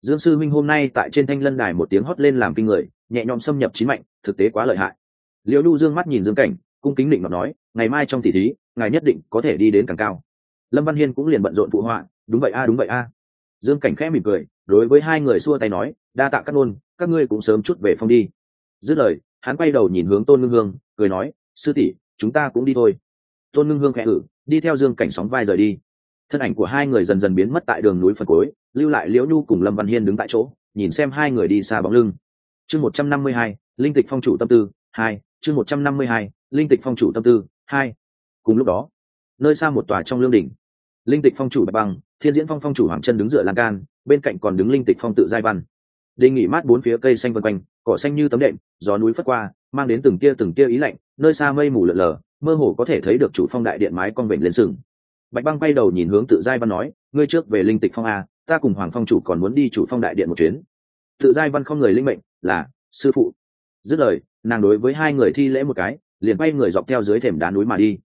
Dương sư minh hôm nay tại trên thanh lân đài một tiếng hót lên làm kinh người, nhẹ nhõm xâm nhập chín mạnh, thực tế quá lợi hại. Liễu nhu dương mắt nhìn dương cảnh, cung kính định ngọc nói, ngày mai trong tỷ thí, ngài nhất định có thể đi đến càng cao. Lâm văn hiên cũng liền bận rộn phụ họa, đúng vậy a, đúng vậy a. Dương cảnh khẽ mỉm cười, đối với hai người xua tay nói, đa tạ các ôn các ngươi cũng sớm chút về phong đi dứt lời, hắn quay đầu nhìn hướng tôn ngưng hương, cười nói, sư tỷ, chúng ta cũng đi thôi. Tôn ngưng hương khẽ ử đi theo dương cảnh sóng vai rời đi. Thân ảnh của hai người dần dần biến mất tại đường núi phần cối lưu lại liễu nhu cùng lâm văn hiên đứng tại chỗ, nhìn xem hai người đi xa bóng lưng. Chương một trăm năm mươi hai, linh tịch phong chủ tâm tư, hai, chương một trăm năm mươi hai, linh tịch phong chủ tâm tư, hai. Cùng lúc đó, nơi xa một tòa trong lương đỉnh. Linh tịch phong chủ bạch băng, thiên diễn phong phong chủ hoàng chân đứng dựa lan can, bên cạnh còn đứng linh tịch phong tự giai văn đề nghị mát bốn phía cây xanh vân quanh, cỏ xanh như tấm đệm, gió núi phất qua, mang đến từng tia từng tia ý lạnh, nơi xa mây mù lợn lờ, mơ hồ có thể thấy được chủ phong đại điện mái con vịnh lên sừng. Bạch băng bay đầu nhìn hướng tự giai văn nói, ngươi trước về linh tịch phong a, ta cùng hoàng phong chủ còn muốn đi chủ phong đại điện một chuyến. Tự giai văn không người linh mệnh, là, sư phụ. Dứt lời, nàng đối với hai người thi lễ một cái, liền bay người dọc theo dưới thềm đá núi mà đi.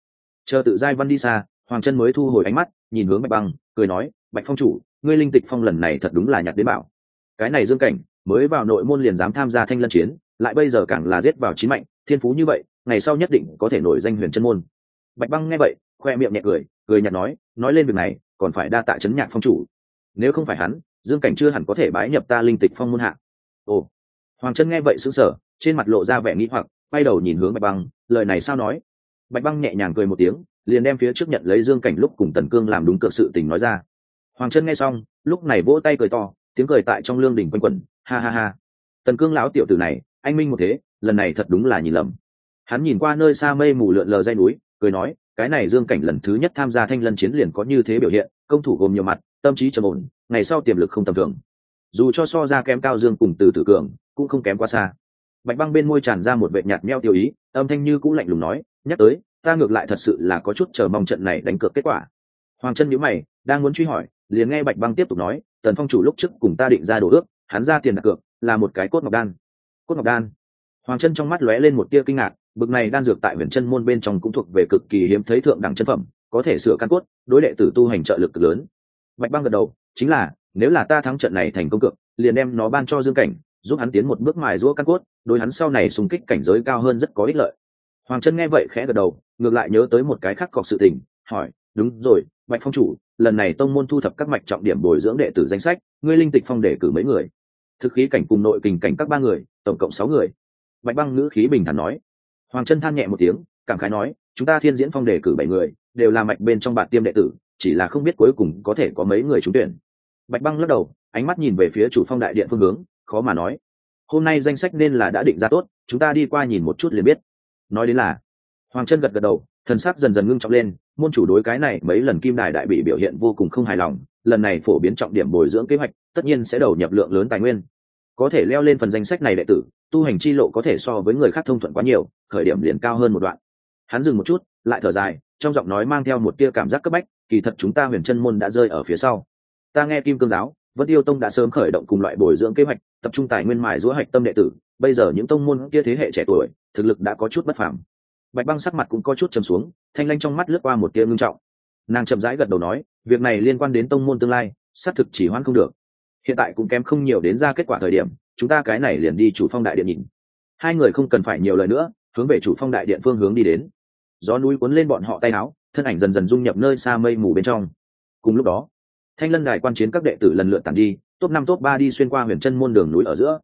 Chờ tự giai văn đi xa, hoàng chân mới thu hồi ánh mắt, nhìn hướng bạch băng, cười nói, bạch phong chủ, ngươi linh tịch phong lần này thật đúng là nhặt đến bảo cái này dương cảnh, mới vào nội môn liền dám tham gia thanh lân chiến, lại bây giờ càng là giết vào chín mạnh, thiên phú như vậy, ngày sau nhất định có thể nổi danh huyền chân môn. Bạch băng nghe vậy, khoe miệng nhẹ cười cười nhạt nói nói lên việc này, còn phải đa tạ chấn nhạc phong chủ. Nếu không phải hắn, dương cảnh chưa hẳn có thể bái nhập ta linh tịch phong môn hạ. Ồ. Hoàng chân nghe vậy sững sờ, trên mặt lộ ra vẻ nghĩ hoặc, quay đầu nhìn hướng bạch băng, lời này sao nói? Bạch băng nhẹ nhàng cười một tiếng, liền đem phía trước nhận lấy dương cảnh lúc cùng tần cương làm đúng cược sự tình nói ra. Hoàng chân nghe xong, lúc này vỗ tay cười to tiếng cười tại trong lương đình quanh quẩn, ha ha ha. Tần cương lão tiểu tử này, anh minh một thế, lần này thật đúng là nhìn lầm. Hắn nhìn qua nơi xa mây mù lượn lờ dây núi, cười nói, cái này dương cảnh lần thứ nhất tham gia thanh lân chiến liền có như thế biểu hiện, công thủ gồm nhiều mặt, tâm trí trầm ổn, ngày sau tiềm lực không tầm thường. Dù cho so ra kém cao dương cùng từ tử cường, cũng không kém quá xa. Bạch băng bên môi tràn ra một vệ nhạt meo tiêu ý, âm thanh như cũng lạnh lùng nói, nhắc tới, ta ngược lại thật sự là có chút chờ mong trận này đánh cược kết quả. Hoàng chân nhíu mày, đang muốn truy hỏi liền nghe bạch băng tiếp tục nói, tần phong chủ lúc trước cùng ta định ra đồ ước, hắn ra tiền đặt cược, là một cái cốt ngọc đan. Cốt ngọc đan? Hoàng chân trong mắt lóe lên một tia kinh ngạc, bực này đan dược tại huyền chân môn bên trong cũng thuộc về cực kỳ hiếm thấy thượng đẳng chân phẩm, có thể sửa căn cốt, đối đệ tử tu hành trợ lực lớn. Bạch băng gật đầu, chính là, nếu là ta thắng trận này thành công cực liền đem nó ban cho dương cảnh, giúp hắn tiến một bước mài giũa căn cốt, đối hắn sau này xung kích cảnh giới cao hơn rất có ích lợi. Hoàng chân nghe vậy khẽ gật đầu, ngược lại nhớ tới một cái khác cọc sự tình, hỏi, đúng rồi bạch phong chủ, lần này tông môn thu thập các mạch trọng điểm bồi dưỡng đệ tử danh sách, ngươi linh tịch phong để cử mấy người? Thực khí cảnh cùng nội kình cảnh các ba người, tổng cộng sáu người. Bạch băng ngữ khí bình thản nói. Hoàng chân than nhẹ một tiếng, cảm khái nói, chúng ta thiên diễn phong đề cử bảy người, đều là mạch bên trong bạn tiêm đệ tử, chỉ là không biết cuối cùng có thể có mấy người trúng tuyển. Bạch băng lắc đầu, ánh mắt nhìn về phía chủ phong đại điện phương hướng, khó mà nói. Hôm nay danh sách nên là đã định ra tốt, chúng ta đi qua nhìn một chút liền biết. Nói đến là, hoàng chân gật gật đầu, thần sắc dần dần ngưng trọng lên môn chủ đối cái này mấy lần kim đài đại bị biểu hiện vô cùng không hài lòng, lần này phổ biến trọng điểm bồi dưỡng kế hoạch, tất nhiên sẽ đầu nhập lượng lớn tài nguyên. Có thể leo lên phần danh sách này đệ tử, tu hành chi lộ có thể so với người khác thông thuận quá nhiều, khởi điểm liền cao hơn một đoạn. Hắn dừng một chút, lại thở dài, trong giọng nói mang theo một tia cảm giác cấp bách, kỳ thật chúng ta huyền chân môn đã rơi ở phía sau. Ta nghe kim cương giáo vẫn yêu tông đã sớm khởi động cùng loại bồi dưỡng kế hoạch, tập trung tài nguyên mài giữa hạch tâm đệ tử, bây giờ những tông môn kia thế hệ trẻ tuổi, thực lực đã có chút bất phẳng bạch băng sắc mặt cũng có chút trầm xuống, thanh lanh trong mắt lướt qua một tia ngưng trọng. Nàng chậm rãi gật đầu nói, việc này liên quan đến tông môn tương lai, xác thực chỉ hoãn không được. Hiện tại cũng kém không nhiều đến ra kết quả thời điểm, chúng ta cái này liền đi chủ phong đại điện nhìn. Hai người không cần phải nhiều lời nữa, hướng về chủ phong đại điện phương hướng đi đến. Gió núi cuốn lên bọn họ tay áo, thân ảnh dần dần dung nhập nơi xa mây mù bên trong. Cùng lúc đó, thanh lân đài quan chiến các đệ tử lần lượt tàn đi, top năm, top ba đi xuyên qua huyền chân môn đường núi ở giữa.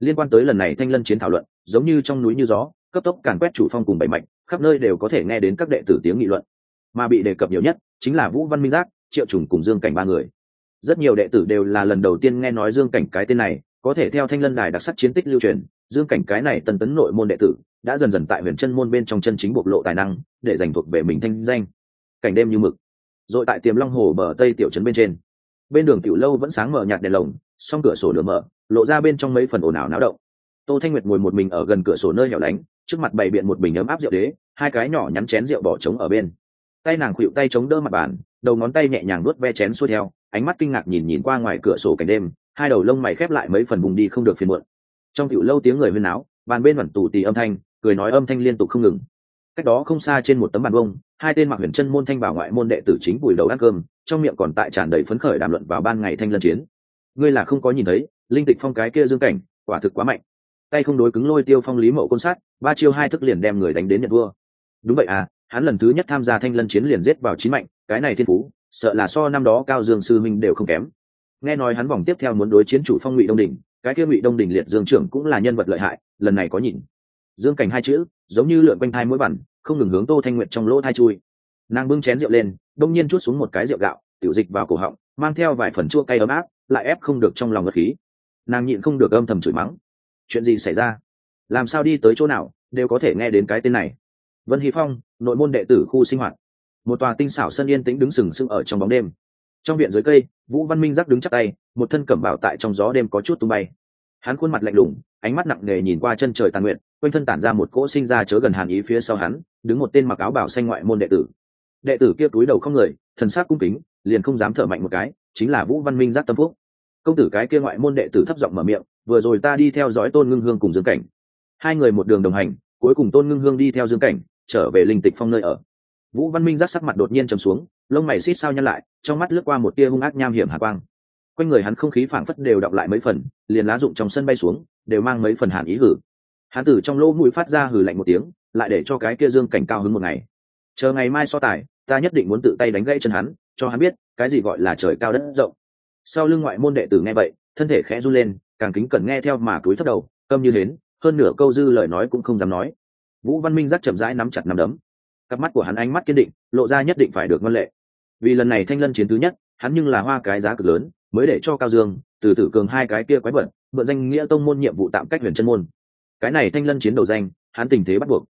Liên quan tới lần này thanh lân chiến thảo luận, giống như trong núi như gió cấp tốc càn quét chủ phong cùng bảy mạnh khắp nơi đều có thể nghe đến các đệ tử tiếng nghị luận. Mà bị đề cập nhiều nhất chính là vũ văn minh giác, triệu trùng cùng dương cảnh ba người. Rất nhiều đệ tử đều là lần đầu tiên nghe nói dương cảnh cái tên này, có thể theo thanh lân đài đặc sắc chiến tích lưu truyền, dương cảnh cái này tần tấn nội môn đệ tử, đã dần dần tại huyền chân môn bên trong chân chính bộc lộ tài năng, để giành thuộc về mình thanh danh. Cảnh đêm như mực, rồi tại tiềm long hồ bờ tây tiểu trấn bên trên. Bên đường tiểu lâu vẫn sáng mở nhạt đèn lồng, song cửa sổ lửa mở lộ ra bên trong mấy phần ồn ào náo động. Tô thanh nguyệt ngồi một mình ở gần cửa sổ nơi hẻo lánh trước mặt bày biện một bình ấm áp rượu đế, hai cái nhỏ nhắn chén rượu bỏ trống ở bên. Tay nàng khuỵu tay chống đỡ mặt bàn, đầu ngón tay nhẹ nhàng nuốt ve chén xuôi theo, ánh mắt kinh ngạc nhìn nhìn qua ngoài cửa sổ cảnh đêm, hai đầu lông mày khép lại mấy phần vùng đi không được phiền muộn. Trong tiểu lâu tiếng người huyên náo, bàn bên vẩn tù tì âm thanh, cười nói âm thanh liên tục không ngừng. Cách đó không xa trên một tấm bàn bông, hai tên mặc huyền chân môn thanh bảo ngoại môn đệ tử chính bùi đầu ăn cơm, trong miệng còn tại tràn đầy phấn khởi đàm luận vào ban ngày thanh lân chiến. Ngươi là không có nhìn thấy, linh tịch phong cái kia dương cảnh, quả thực quá mạnh tay không đối cứng lôi tiêu phong lý mậu côn sát, ba chiêu hai thức liền đem người đánh đến nhận vua đúng vậy à hắn lần thứ nhất tham gia thanh lân chiến liền giết vào chín mạnh, cái này thiên phú, sợ là so năm đó cao dương sư minh đều không kém. Nghe nói hắn vòng tiếp theo muốn đối chiến chủ phong ngụy đông đình cái kia ngụy đông đình liệt dương trưởng cũng là nhân vật lợi hại, lần này có nhìn. Dương cảnh hai chữ, giống như lượn quanh thai mỗi bản, không ngừng hướng tô thanh nguyệt trong lỗ thai chui. Nàng bưng chén rượu lên, đông nhiên chút xuống một cái rượu gạo, tiểu dịch vào cổ họng, mang theo vài phần chua cay ấm áp, lại ép không được trong lòng ngất khí. Nàng nhịn không được âm thầm chửi mắng chuyện gì xảy ra? Làm sao đi tới chỗ nào đều có thể nghe đến cái tên này? Vân hy phong, nội môn đệ tử khu sinh hoạt. Một tòa tinh xảo sân yên tĩnh đứng sừng sững ở trong bóng đêm. Trong viện dưới cây, vũ văn minh giác đứng chắc tay, một thân cẩm bảo tại trong gió đêm có chút tung bay. Hắn khuôn mặt lạnh lùng, ánh mắt nặng nề nhìn qua chân trời tàn nguyện, quanh thân tản ra một cỗ sinh ra chớ gần hàn ý phía sau hắn, đứng một tên mặc áo bảo xanh ngoại môn đệ tử. Đệ tử kia túi đầu không người, thần sắc cung kính, liền không dám thở mạnh một cái, chính là vũ văn minh giác tâm phúc. Công tử cái kia ngoại môn đệ tử thấp giọng mở miệng vừa rồi ta đi theo dõi tôn ngưng hương cùng dương cảnh. Hai người một đường đồng hành, cuối cùng tôn ngưng hương đi theo dương cảnh, trở về linh tịch phong nơi ở. Vũ văn minh giác sắc mặt đột nhiên trầm xuống, lông mày xít sao nhăn lại, trong mắt lướt qua một tia hung ác nham hiểm hạ quang. Quanh người hắn không khí phảng phất đều đọng lại mấy phần, liền lá rụng trong sân bay xuống, đều mang mấy phần hàn ý hử. Hắn tử trong lỗ mũi phát ra hử lạnh một tiếng, lại để cho cái kia dương cảnh cao hứng một ngày. Chờ ngày mai so tài, ta nhất định muốn tự tay đánh gãy chân hắn, cho hắn biết, cái gì gọi là trời cao đất rộng. Sau lưng ngoại môn đệ tử nghe vậy, thân thể khẽ run lên càng kính cẩn nghe theo mà cúi thấp đầu, câm như hến, hơn nửa câu dư lời nói cũng không dám nói. Vũ văn minh giác chậm rãi nắm chặt nắm đấm. Cặp mắt của hắn ánh mắt kiên định, lộ ra nhất định phải được ngân lệ. Vì lần này thanh lân chiến thứ nhất, hắn nhưng là hoa cái giá cực lớn, mới để cho cao dương, từ tử cường hai cái kia quái vật, mượn danh nghĩa tông môn nhiệm vụ tạm cách huyền chân môn. Cái này thanh lân chiến đầu danh, hắn tình thế bắt buộc.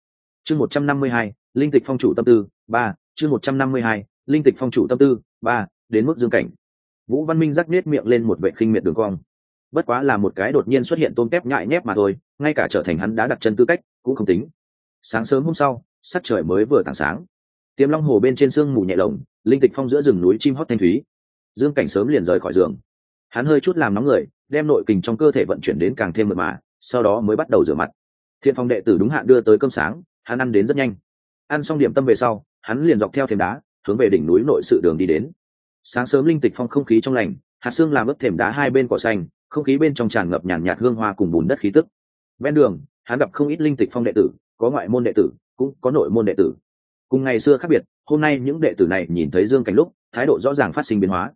Chương một trăm năm mươi hai, linh tịch phong chủ tâm tư, ba, chương một trăm năm mươi hai, linh tịch phong chủ tâm tư, ba, đến mức dương cảnh. Vũ văn minh rắc nết miệng lên một vệ khinh miệt đường cong bất quá là một cái đột nhiên xuất hiện tôm tép nhại nhép mà thôi, ngay cả trở thành hắn đã đặt chân tư cách, cũng không tính. Sáng sớm hôm sau, sắc trời mới vừa tảng sáng. Tiêm long hồ bên trên sương mù nhẹ lồng, linh tịch phong giữa rừng núi chim hót thanh thúy. Dương cảnh sớm liền rời khỏi giường. Hắn hơi chút làm nóng người, đem nội kình trong cơ thể vận chuyển đến càng thêm mượt mà, sau đó mới bắt đầu rửa mặt. Thiện phong đệ tử đúng hạn đưa tới cơm sáng, hắn ăn đến rất nhanh. Ăn xong điểm tâm về sau, hắn liền dọc theo thềm đá, hướng về đỉnh núi nội sự đường đi đến. Sáng sớm linh tịch phong không khí trong lành, hạt xương làm ướp thềm đá hai bên cỏ xanh không khí bên trong tràn ngập nhàn nhạt hương hoa cùng bùn đất khí tức. Ven đường, hắn gặp không ít linh tịch phong đệ tử, có ngoại môn đệ tử, cũng có nội môn đệ tử. Cùng ngày xưa khác biệt, hôm nay những đệ tử này nhìn thấy dương cảnh lúc, thái độ rõ ràng phát sinh biến hóa.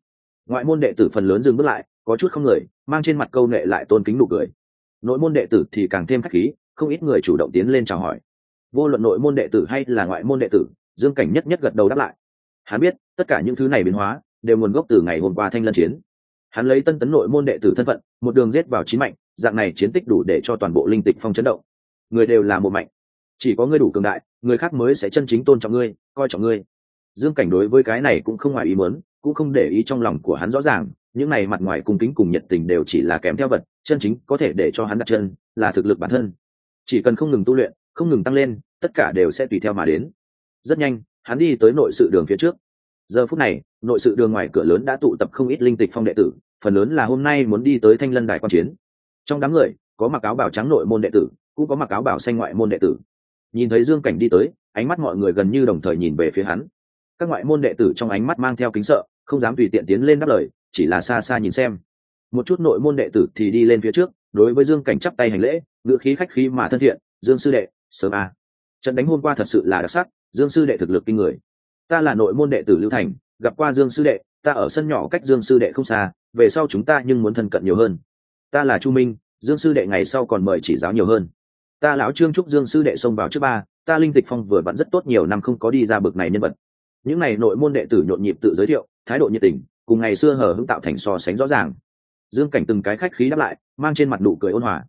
Ngoại môn đệ tử phần lớn dừng bước lại, có chút không người, mang trên mặt câu nệ lại tôn kính nụ cười. Nội môn đệ tử thì càng thêm khách khí, không ít người chủ động tiến lên chào hỏi. Vô luận nội môn đệ tử hay là ngoại môn đệ tử, dương cảnh nhất nhất gật đầu đáp lại. Hắn biết, tất cả những thứ này biến hóa, đều nguồn gốc từ ngày hôm qua thanh lân chiến hắn lấy tân tấn nội môn đệ tử thân phận, một đường giết vào chín mạnh, dạng này chiến tích đủ để cho toàn bộ linh tịch phong chấn động. Người đều là một mạnh. Chỉ có ngươi đủ cường đại, người khác mới sẽ chân chính tôn trọng ngươi, coi trọng ngươi. Dương cảnh đối với cái này cũng không ngoài ý muốn, cũng không để ý trong lòng của hắn rõ ràng, những này mặt ngoài cung kính cùng nhiệt tình đều chỉ là kém theo vật, chân chính có thể để cho hắn đặt chân, là thực lực bản thân. Chỉ cần không ngừng tu luyện, không ngừng tăng lên, tất cả đều sẽ tùy theo mà đến. Rất nhanh, hắn đi tới nội sự đường phía trước giờ phút này, nội sự đường ngoài cửa lớn đã tụ tập không ít linh tịch phong đệ tử, phần lớn là hôm nay muốn đi tới thanh lân đài quan chiến. Trong đám người, có mặc áo bảo trắng nội môn đệ tử, cũng có mặc áo bảo xanh ngoại môn đệ tử. Nhìn thấy dương cảnh đi tới, ánh mắt mọi người gần như đồng thời nhìn về phía hắn. Các ngoại môn đệ tử trong ánh mắt mang theo kính sợ, không dám tùy tiện tiến lên đáp lời, chỉ là xa xa nhìn xem. Một chút nội môn đệ tử thì đi lên phía trước, đối với dương cảnh chắp tay hành lễ, ngữ khí khách khí mà thân thiện, dương sư đệ, sớm a. Trận đánh hôm qua thật sự là đặc sắc, dương sư đệ thực lực kinh người ta là nội môn đệ tử lưu thành, gặp qua dương sư đệ, ta ở sân nhỏ cách dương sư đệ không xa, về sau chúng ta nhưng muốn thân cận nhiều hơn. Ta là chu minh, dương sư đệ ngày sau còn mời chỉ giáo nhiều hơn. Ta lão trương trúc dương sư đệ xông vào trước ba, ta linh tịch phong vừa vặn rất tốt nhiều năm không có đi ra bực này nhân vật. Những n à y nội môn đệ tử nhộn nhịp tự giới thiệu, thái độ nhiệt tình, cùng ngày xưa hở hững tạo thành so sánh rõ ràng. Dương cảnh từng cái khách khí đáp lại, mang trên mặt nụ cười ôn hòa.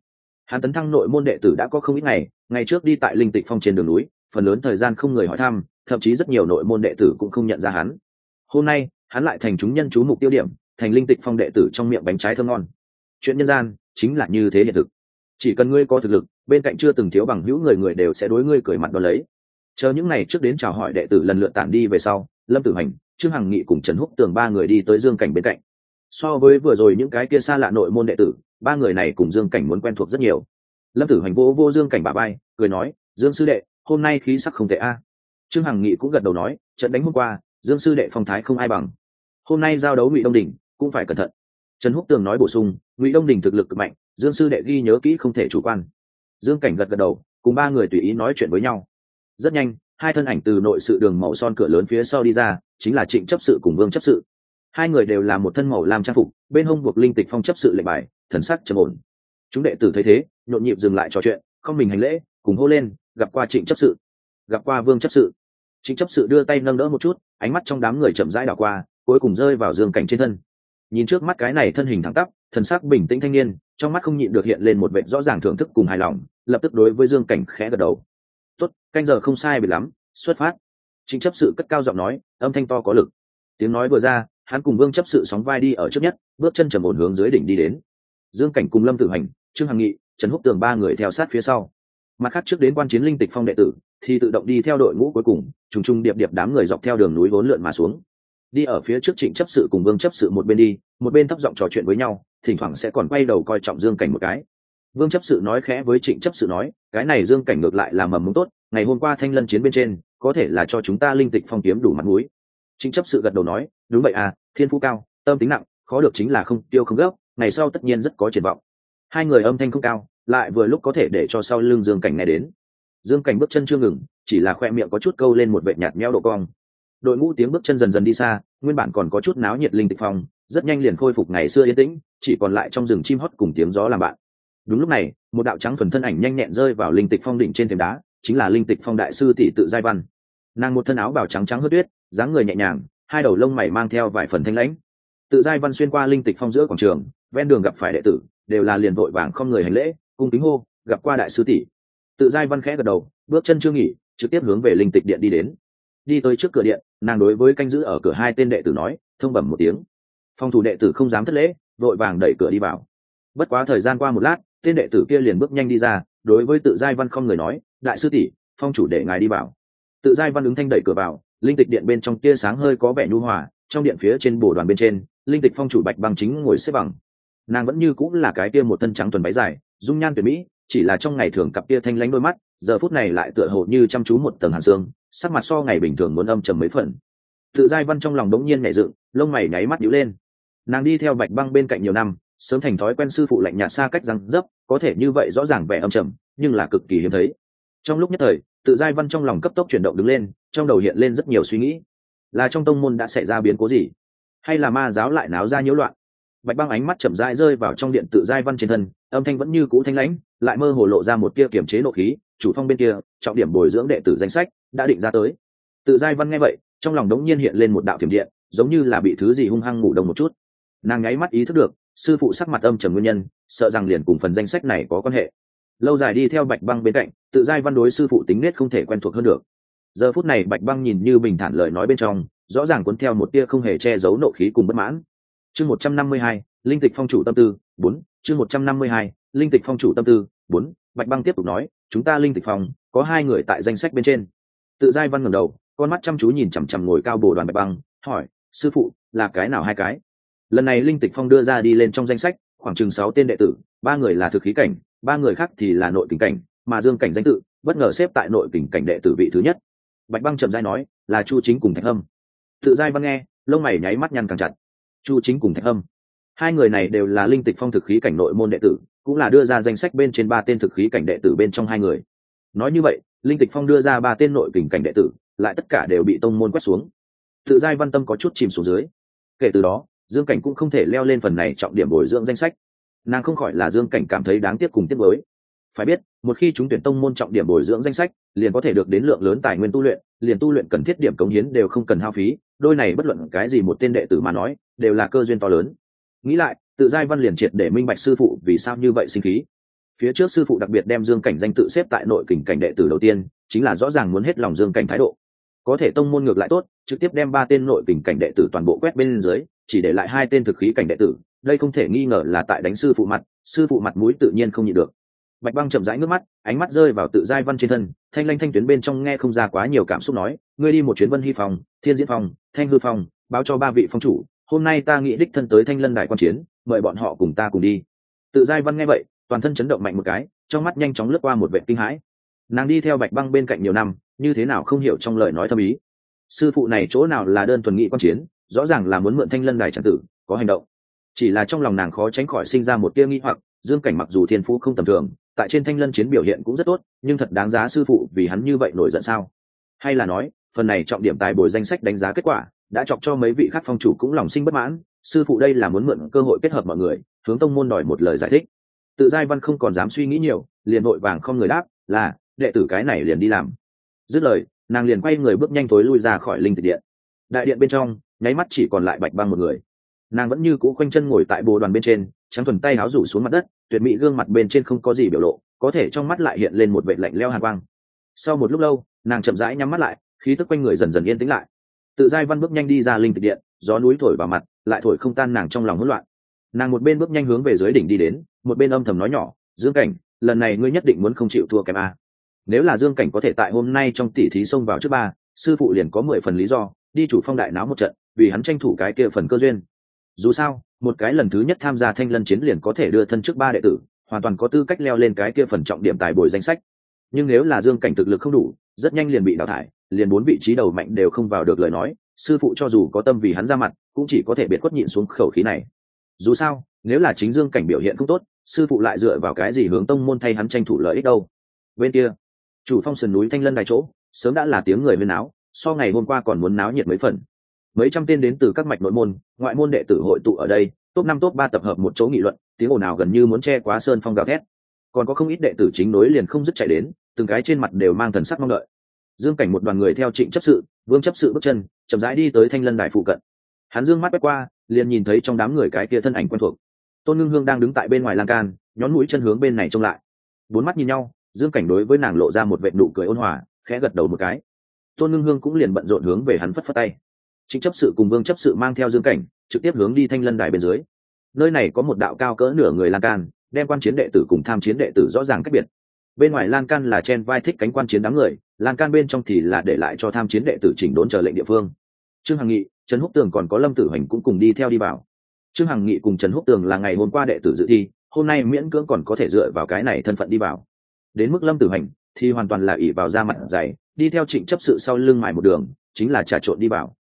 Hàn tấn thăng nội môn đệ tử đã có không ít ngày ngày trước đi tại linh tịch phong trên đường núi phần lớn thời gian không người hỏi thăm, thậm chí rất nhiều nội môn đệ tử cũng không nhận ra hắn. Hôm nay, hắn lại thành chúng nhân chú mục tiêu điểm, thành linh tịch phong đệ tử trong miệng bánh trái thơm ngon. Chuyện nhân gian chính là như thế hiện thực. Chỉ cần ngươi có thực lực, bên cạnh chưa từng thiếu bằng hữu người người đều sẽ đối ngươi cười mặt đ lấy. Chờ những ngày trước đến chào hỏi đệ tử lần lượt tản đi về sau, lâm tử hành, trương hằng nghị cùng trần húc tường ba người đi tới dương cảnh bên cạnh. So với vừa rồi những cái kia xa lạ nội môn đệ tử, ba người này cùng dương cảnh muốn quen thuộc rất nhiều. Lâm tử hành vô vô dương cảnh bà bay cười nói, dương sư đệ hôm nay khí sắc không tệ a. Trương hằng nghị cũng gật đầu nói, trận đánh hôm qua, dương sư đệ phong thái không ai bằng. Hôm nay giao đấu ngụy đông đình, cũng phải cẩn thận. Trần húc tường nói bổ sung, ngụy đông đình thực lực cực mạnh, dương sư đệ ghi nhớ kỹ không thể chủ quan. Dương cảnh gật gật đầu, cùng ba người tùy ý nói chuyện với nhau. Rất nhanh, hai thân ảnh từ nội sự đường màu son cửa lớn phía sau đi ra, chính là trịnh chấp sự cùng vương chấp sự. Hai người đều là một thân màu làm trang phục, bên hông buộc linh tịch phong chấp sự lệnh bài, thần sắc trầm ổn. Chúng đệ tử thấy thế, nhộn nhịp dừng lại trò chuyện, không mình hành lễ, cùng hô lên gặp qua trịnh chấp sự, gặp qua vương chấp sự. Trịnh chấp sự đưa tay nâng đỡ một chút, ánh mắt trong đám người chậm rãi đảo qua, cuối cùng rơi vào dương cảnh trên thân. Nhìn trước mắt cái này thân hình thẳng tắp, thần sắc bình tĩnh thanh niên, trong mắt không nhịn được hiện lên một vệ rõ ràng thưởng thức cùng hài lòng, lập tức đối với dương cảnh khẽ gật đầu. Tốt, canh giờ không sai biệt lắm, xuất phát. Chính chấp sự cất cao giọng nói, âm thanh to có lực. Tiếng nói vừa ra, hắn cùng vương chấp sự sóng vai đi ở trước nhất, bước chân trầm ổn hướng dưới đỉnh đi đến. Dương cảnh cùng lâm tử hành, trương hằng nghị, trần húc tường ba người theo sát phía sau mặt khác trước đến quan chiến linh tịch phong đệ tử, thì tự động đi theo đội ngũ cuối cùng, trùng trùng điệp điệp đám người dọc theo đường núi vốn lượn mà xuống. Đi ở phía trước trịnh chấp sự cùng vương chấp sự một bên đi, một bên thấp giọng trò chuyện với nhau, thỉnh thoảng sẽ còn quay đầu coi trọng dương cảnh một cái. Vương chấp sự nói khẽ với trịnh chấp sự nói, cái này dương cảnh ngược lại là mầm mống tốt, ngày hôm qua thanh lân chiến bên trên, có thể là cho chúng ta linh tịch phong kiếm đủ mặt mũi. Trịnh chấp sự gật đầu nói, đúng vậy à thiên phú cao, tâm tính nặng, khó được chính là không tiêu không gấp ngày sau tất nhiên rất có triển vọng. Hai người âm thanh không cao lại vừa lúc có thể để cho sau lưng dương cảnh nghe đến. Dương cảnh bước chân chưa ngừng, chỉ là khoe miệng có chút câu lên một vệ nhạt meo độ cong. Đội ngũ tiếng bước chân dần dần đi xa, nguyên bản còn có chút náo nhiệt linh tịch phong, rất nhanh liền khôi phục ngày xưa yên tĩnh, chỉ còn lại trong rừng chim hót cùng tiếng gió làm bạn. Đúng lúc này, một đạo trắng thuần thân ảnh nhanh nhẹn rơi vào linh tịch phong đỉnh trên thềm đá, chính là linh tịch phong đại sư tỷ tự giai văn. Nàng một thân áo bào trắng trắng hớt tuyết, dáng người nhẹ nhàng, hai đầu lông mày mang theo vài phần thanh lãnh. Tự giai văn xuyên qua linh tịch phong giữa quảng trường, ven đường gặp phải đệ tử, đều là liền vội vàng không người hành lễ cung kính hô, gặp qua đại sư tỷ. Tự giai văn khẽ gật đầu, bước chân chưa nghỉ, trực tiếp hướng về linh tịch điện đi đến. Đi tới trước cửa điện, nàng đối với canh giữ ở cửa hai tên đệ tử nói, thông bẩm một tiếng. Phòng thủ đệ tử không dám thất lễ, vội vàng đẩy cửa đi vào. Bất quá thời gian qua một lát, tên đệ tử kia liền bước nhanh đi ra, đối với tự giai văn không người nói, đại sư tỷ, phong chủ để ngài đi vào. Tự giai văn ứng thanh đẩy cửa vào, linh tịch điện bên trong tia sáng hơi có vẻ nhu hòa, trong điện phía trên bồ đoàn bên trên, linh tịch phong chủ bạch băng chính ngồi xếp bằng. Nàng vẫn như cũng là cái tia một thân trắng tuần váy dài dung nhan tuyệt mỹ, chỉ là trong ngày thường cặp tia thanh lánh đôi mắt, giờ phút này lại tựa hồ như chăm chú một tầng hàn xương, sắc mặt so ngày bình thường muốn âm trầm mấy phần. Tự giai văn trong lòng đống nhiên nhảy dựng, lông mày nháy mắt nhíu lên. Nàng đi theo bạch băng bên cạnh nhiều năm, sớm thành thói quen sư phụ lạnh nhạt xa cách răng dấp, có thể như vậy rõ ràng vẻ âm trầm, nhưng là cực kỳ hiếm thấy. Trong lúc nhất thời, tự giai văn trong lòng cấp tốc chuyển động đứng lên, trong đầu hiện lên rất nhiều suy nghĩ. Là trong tông môn đã xảy ra biến cố gì? Hay là ma giáo lại náo ra nhiễu loạn? Bạch băng ánh mắt chậm rãi rơi vào trong điện tự giai văn trên thân, âm thanh vẫn như cũ thanh lãnh, lại mơ hồ lộ ra một kia kiềm chế nộ khí, chủ phong bên kia, trọng điểm bồi dưỡng đệ tử danh sách, đã định ra tới. Tự giai văn nghe vậy, trong lòng đống nhiên hiện lên một đạo thiểm điện, giống như là bị thứ gì hung hăng ngủ đông một chút. Nàng nháy mắt ý thức được, sư phụ sắc mặt âm trầm nguyên nhân, sợ rằng liền cùng phần danh sách này có quan hệ. Lâu dài đi theo bạch băng bên cạnh, tự giai văn đối sư phụ tính nết không thể quen thuộc hơn được. Giờ phút này bạch băng nhìn như bình thản lời nói bên trong, rõ ràng cuốn theo một tia không hề che giấu nộ khí cùng bất mãn chương một trăm năm mươi hai, linh tịch phong chủ tâm tư, bốn, chương một trăm năm mươi hai, linh tịch phong chủ tâm tư, bốn, bạch băng tiếp tục nói, chúng ta linh tịch phong, có hai người tại danh sách bên trên. Tự giai văn ngẩng đầu, con mắt chăm chú nhìn chằm chằm ngồi cao bồ đoàn bạch băng, hỏi, sư phụ, là cái nào hai cái? Lần này linh tịch phong đưa ra đi lên trong danh sách, khoảng chừng sáu tên đệ tử, ba người là thực khí cảnh, ba người khác thì là nội tình cảnh, mà dương cảnh danh tự, bất ngờ xếp tại nội tình cảnh đệ tử vị thứ nhất. Bạch băng chậm dai nói, là chu chính cùng thạch hâm. Tự giai văn nghe, lông mày nháy mắt nhăn càng chặt chu chính cùng thạch âm. hai người này đều là linh tịch phong thực khí cảnh nội môn đệ tử, cũng là đưa ra danh sách bên trên ba tên thực khí cảnh đệ tử bên trong hai người. Nói như vậy, linh tịch phong đưa ra ba tên nội kình cảnh đệ tử, lại tất cả đều bị tông môn quét xuống. Tự giai văn tâm có chút chìm xuống dưới. Kể từ đó, dương cảnh cũng không thể leo lên phần này trọng điểm bồi dưỡng danh sách. Nàng không khỏi là dương cảnh cảm thấy đáng tiếc cùng tiếc với phải biết, một khi chúng tuyển tông môn trọng điểm bồi dưỡng danh sách, liền có thể được đến lượng lớn tài nguyên tu luyện, liền tu luyện cần thiết điểm cống hiến đều không cần hao phí đôi này bất luận cái gì một tên đệ tử mà nói, đều là cơ duyên to lớn. Nghĩ lại, tự giai văn liền triệt để minh bạch sư phụ vì sao như vậy sinh khí. Phía trước sư phụ đặc biệt đem dương cảnh danh tự xếp tại nội kình cảnh đệ tử đầu tiên, chính là rõ ràng muốn hết lòng dương cảnh thái độ. Có thể tông môn ngược lại tốt, trực tiếp đem ba tên nội kình cảnh đệ tử toàn bộ quét bên dưới, chỉ để lại hai tên thực khí cảnh đệ tử. Đây không thể nghi ngờ là tại đánh sư phụ mặt, sư phụ mặt mũi tự nhiên không nhịn được bạch băng chậm rãi nước mắt, ánh mắt rơi vào tự giai văn trên thân, thanh lanh thanh tuyến bên trong nghe không ra quá nhiều cảm xúc nói, ngươi đi một chuyến vân hy phòng, thiên diễn phòng, thanh hư phòng, báo cho ba vị phong chủ, hôm nay ta nghĩ đích thân tới thanh lân đài quan chiến, mời bọn họ cùng ta cùng đi. Tự giai văn nghe vậy, toàn thân chấn động mạnh một cái, trong mắt nhanh chóng lướt qua một vệ kinh hãi. Nàng đi theo bạch băng bên cạnh nhiều năm, như thế nào không hiểu trong lời nói thâm ý. Sư phụ này chỗ nào là đơn thuần nghị quan chiến, rõ ràng là muốn mượn thanh lân đài tràng tử, có hành động. Chỉ là trong lòng nàng khó tránh khỏi sinh ra một tia nghi hoặc, dương cảnh mặc dù thiên phú không tầm thường tại trên thanh lân chiến biểu hiện cũng rất tốt, nhưng thật đáng giá sư phụ vì hắn như vậy nổi giận sao? Hay là nói, phần này trọng điểm tài bồi danh sách đánh giá kết quả, đã chọc cho mấy vị khác phong chủ cũng lòng sinh bất mãn, sư phụ đây là muốn mượn cơ hội kết hợp mọi người, hướng tông môn đòi một lời giải thích. Tự giai văn không còn dám suy nghĩ nhiều, liền vội vàng không người đáp, là, đệ tử cái này liền đi làm. Dứt lời, nàng liền quay người bước nhanh tối lui ra khỏi linh tịch điện. Đại điện bên trong, nháy mắt chỉ còn lại bạch băng một người. Nàng vẫn như cũ khoanh chân ngồi tại bồ đoàn bên trên trắng thuần tay áo rủ xuống mặt đất, tuyệt mỹ gương mặt bên trên không có gì biểu lộ, có thể trong mắt lại hiện lên một vệ lạnh leo hàn quang. Sau một lúc lâu, nàng chậm rãi nhắm mắt lại, khí tức quanh người dần dần yên tĩnh lại. Tự giai văn bước nhanh đi ra linh tịch điện, gió núi thổi vào mặt, lại thổi không tan nàng trong lòng hỗn loạn. Nàng một bên bước nhanh hướng về dưới đỉnh đi đến, một bên âm thầm nói nhỏ, dương cảnh, lần này ngươi nhất định muốn không chịu thua kém a. Nếu là dương cảnh có thể tại hôm nay trong tỷ thí xông vào trước ba, sư phụ liền có mười phần lý do, đi chủ phong đại náo một trận, vì hắn tranh thủ cái kia phần cơ duyên dù sao, một cái lần thứ nhất tham gia thanh lân chiến liền có thể đưa thân trước ba đệ tử, hoàn toàn có tư cách leo lên cái kia phần trọng điểm tài bồi danh sách. Nhưng nếu là dương cảnh thực lực không đủ, rất nhanh liền bị đào thải, liền bốn vị trí đầu mạnh đều không vào được lời nói, sư phụ cho dù có tâm vì hắn ra mặt, cũng chỉ có thể biệt khuất nhịn xuống khẩu khí này. Dù sao, nếu là chính dương cảnh biểu hiện không tốt, sư phụ lại dựa vào cái gì hướng tông môn thay hắn tranh thủ lợi ích đâu? Bên kia, chủ phong sườn núi thanh lân đài chỗ, sớm đã là tiếng người huyên náo, so ngày hôm qua còn muốn náo nhiệt mấy phần mấy trăm tên đến từ các mạch nội môn, ngoại môn đệ tử hội tụ ở đây, top năm, top ba tập hợp một chỗ nghị luận, tiếng ồn nào gần như muốn che quá sơn phong gào thét. Còn có không ít đệ tử chính nối liền không dứt chạy đến, từng cái trên mặt đều mang thần sắc mong đợi. Dương cảnh một đoàn người theo trịnh chấp sự, vương chấp sự bước chân, chậm rãi đi tới thanh lân đài phụ cận. Hắn dương mắt quét qua, liền nhìn thấy trong đám người cái kia thân ảnh quen thuộc. Tôn ngưng hương đang đứng tại bên ngoài lan can, nhón mũi chân hướng bên này trông lại. Bốn mắt nhìn nhau, dương cảnh đối với nàng lộ ra một vệ nụ cười ôn hòa, khẽ gật đầu một cái. Tôn ngưng hương cũng liền bận rộn hướng về hắn phất phất tay chính chấp sự cùng vương chấp sự mang theo dương cảnh, trực tiếp hướng đi thanh lân đài bên dưới. Nơi này có một đạo cao cỡ nửa người lan can, đem quan chiến đệ tử cùng tham chiến đệ tử rõ ràng cách biệt. Bên ngoài lan can là chen vai thích cánh quan chiến đám người, lan can bên trong thì là để lại cho tham chiến đệ tử chỉnh đốn chờ lệnh địa phương. Trương hằng nghị, trần húc tường còn có lâm tử hoành cũng cùng đi theo đi vào. Trương hằng nghị cùng trần húc tường là ngày hôm qua đệ tử dự thi, hôm nay miễn cưỡng còn có thể dựa vào cái này thân phận đi vào. Đến mức lâm tử hoành thì hoàn toàn là ỉ vào da mặt dày, đi theo trịnh chấp sự sau lưng mải một đường, chính là trà trộn đi vào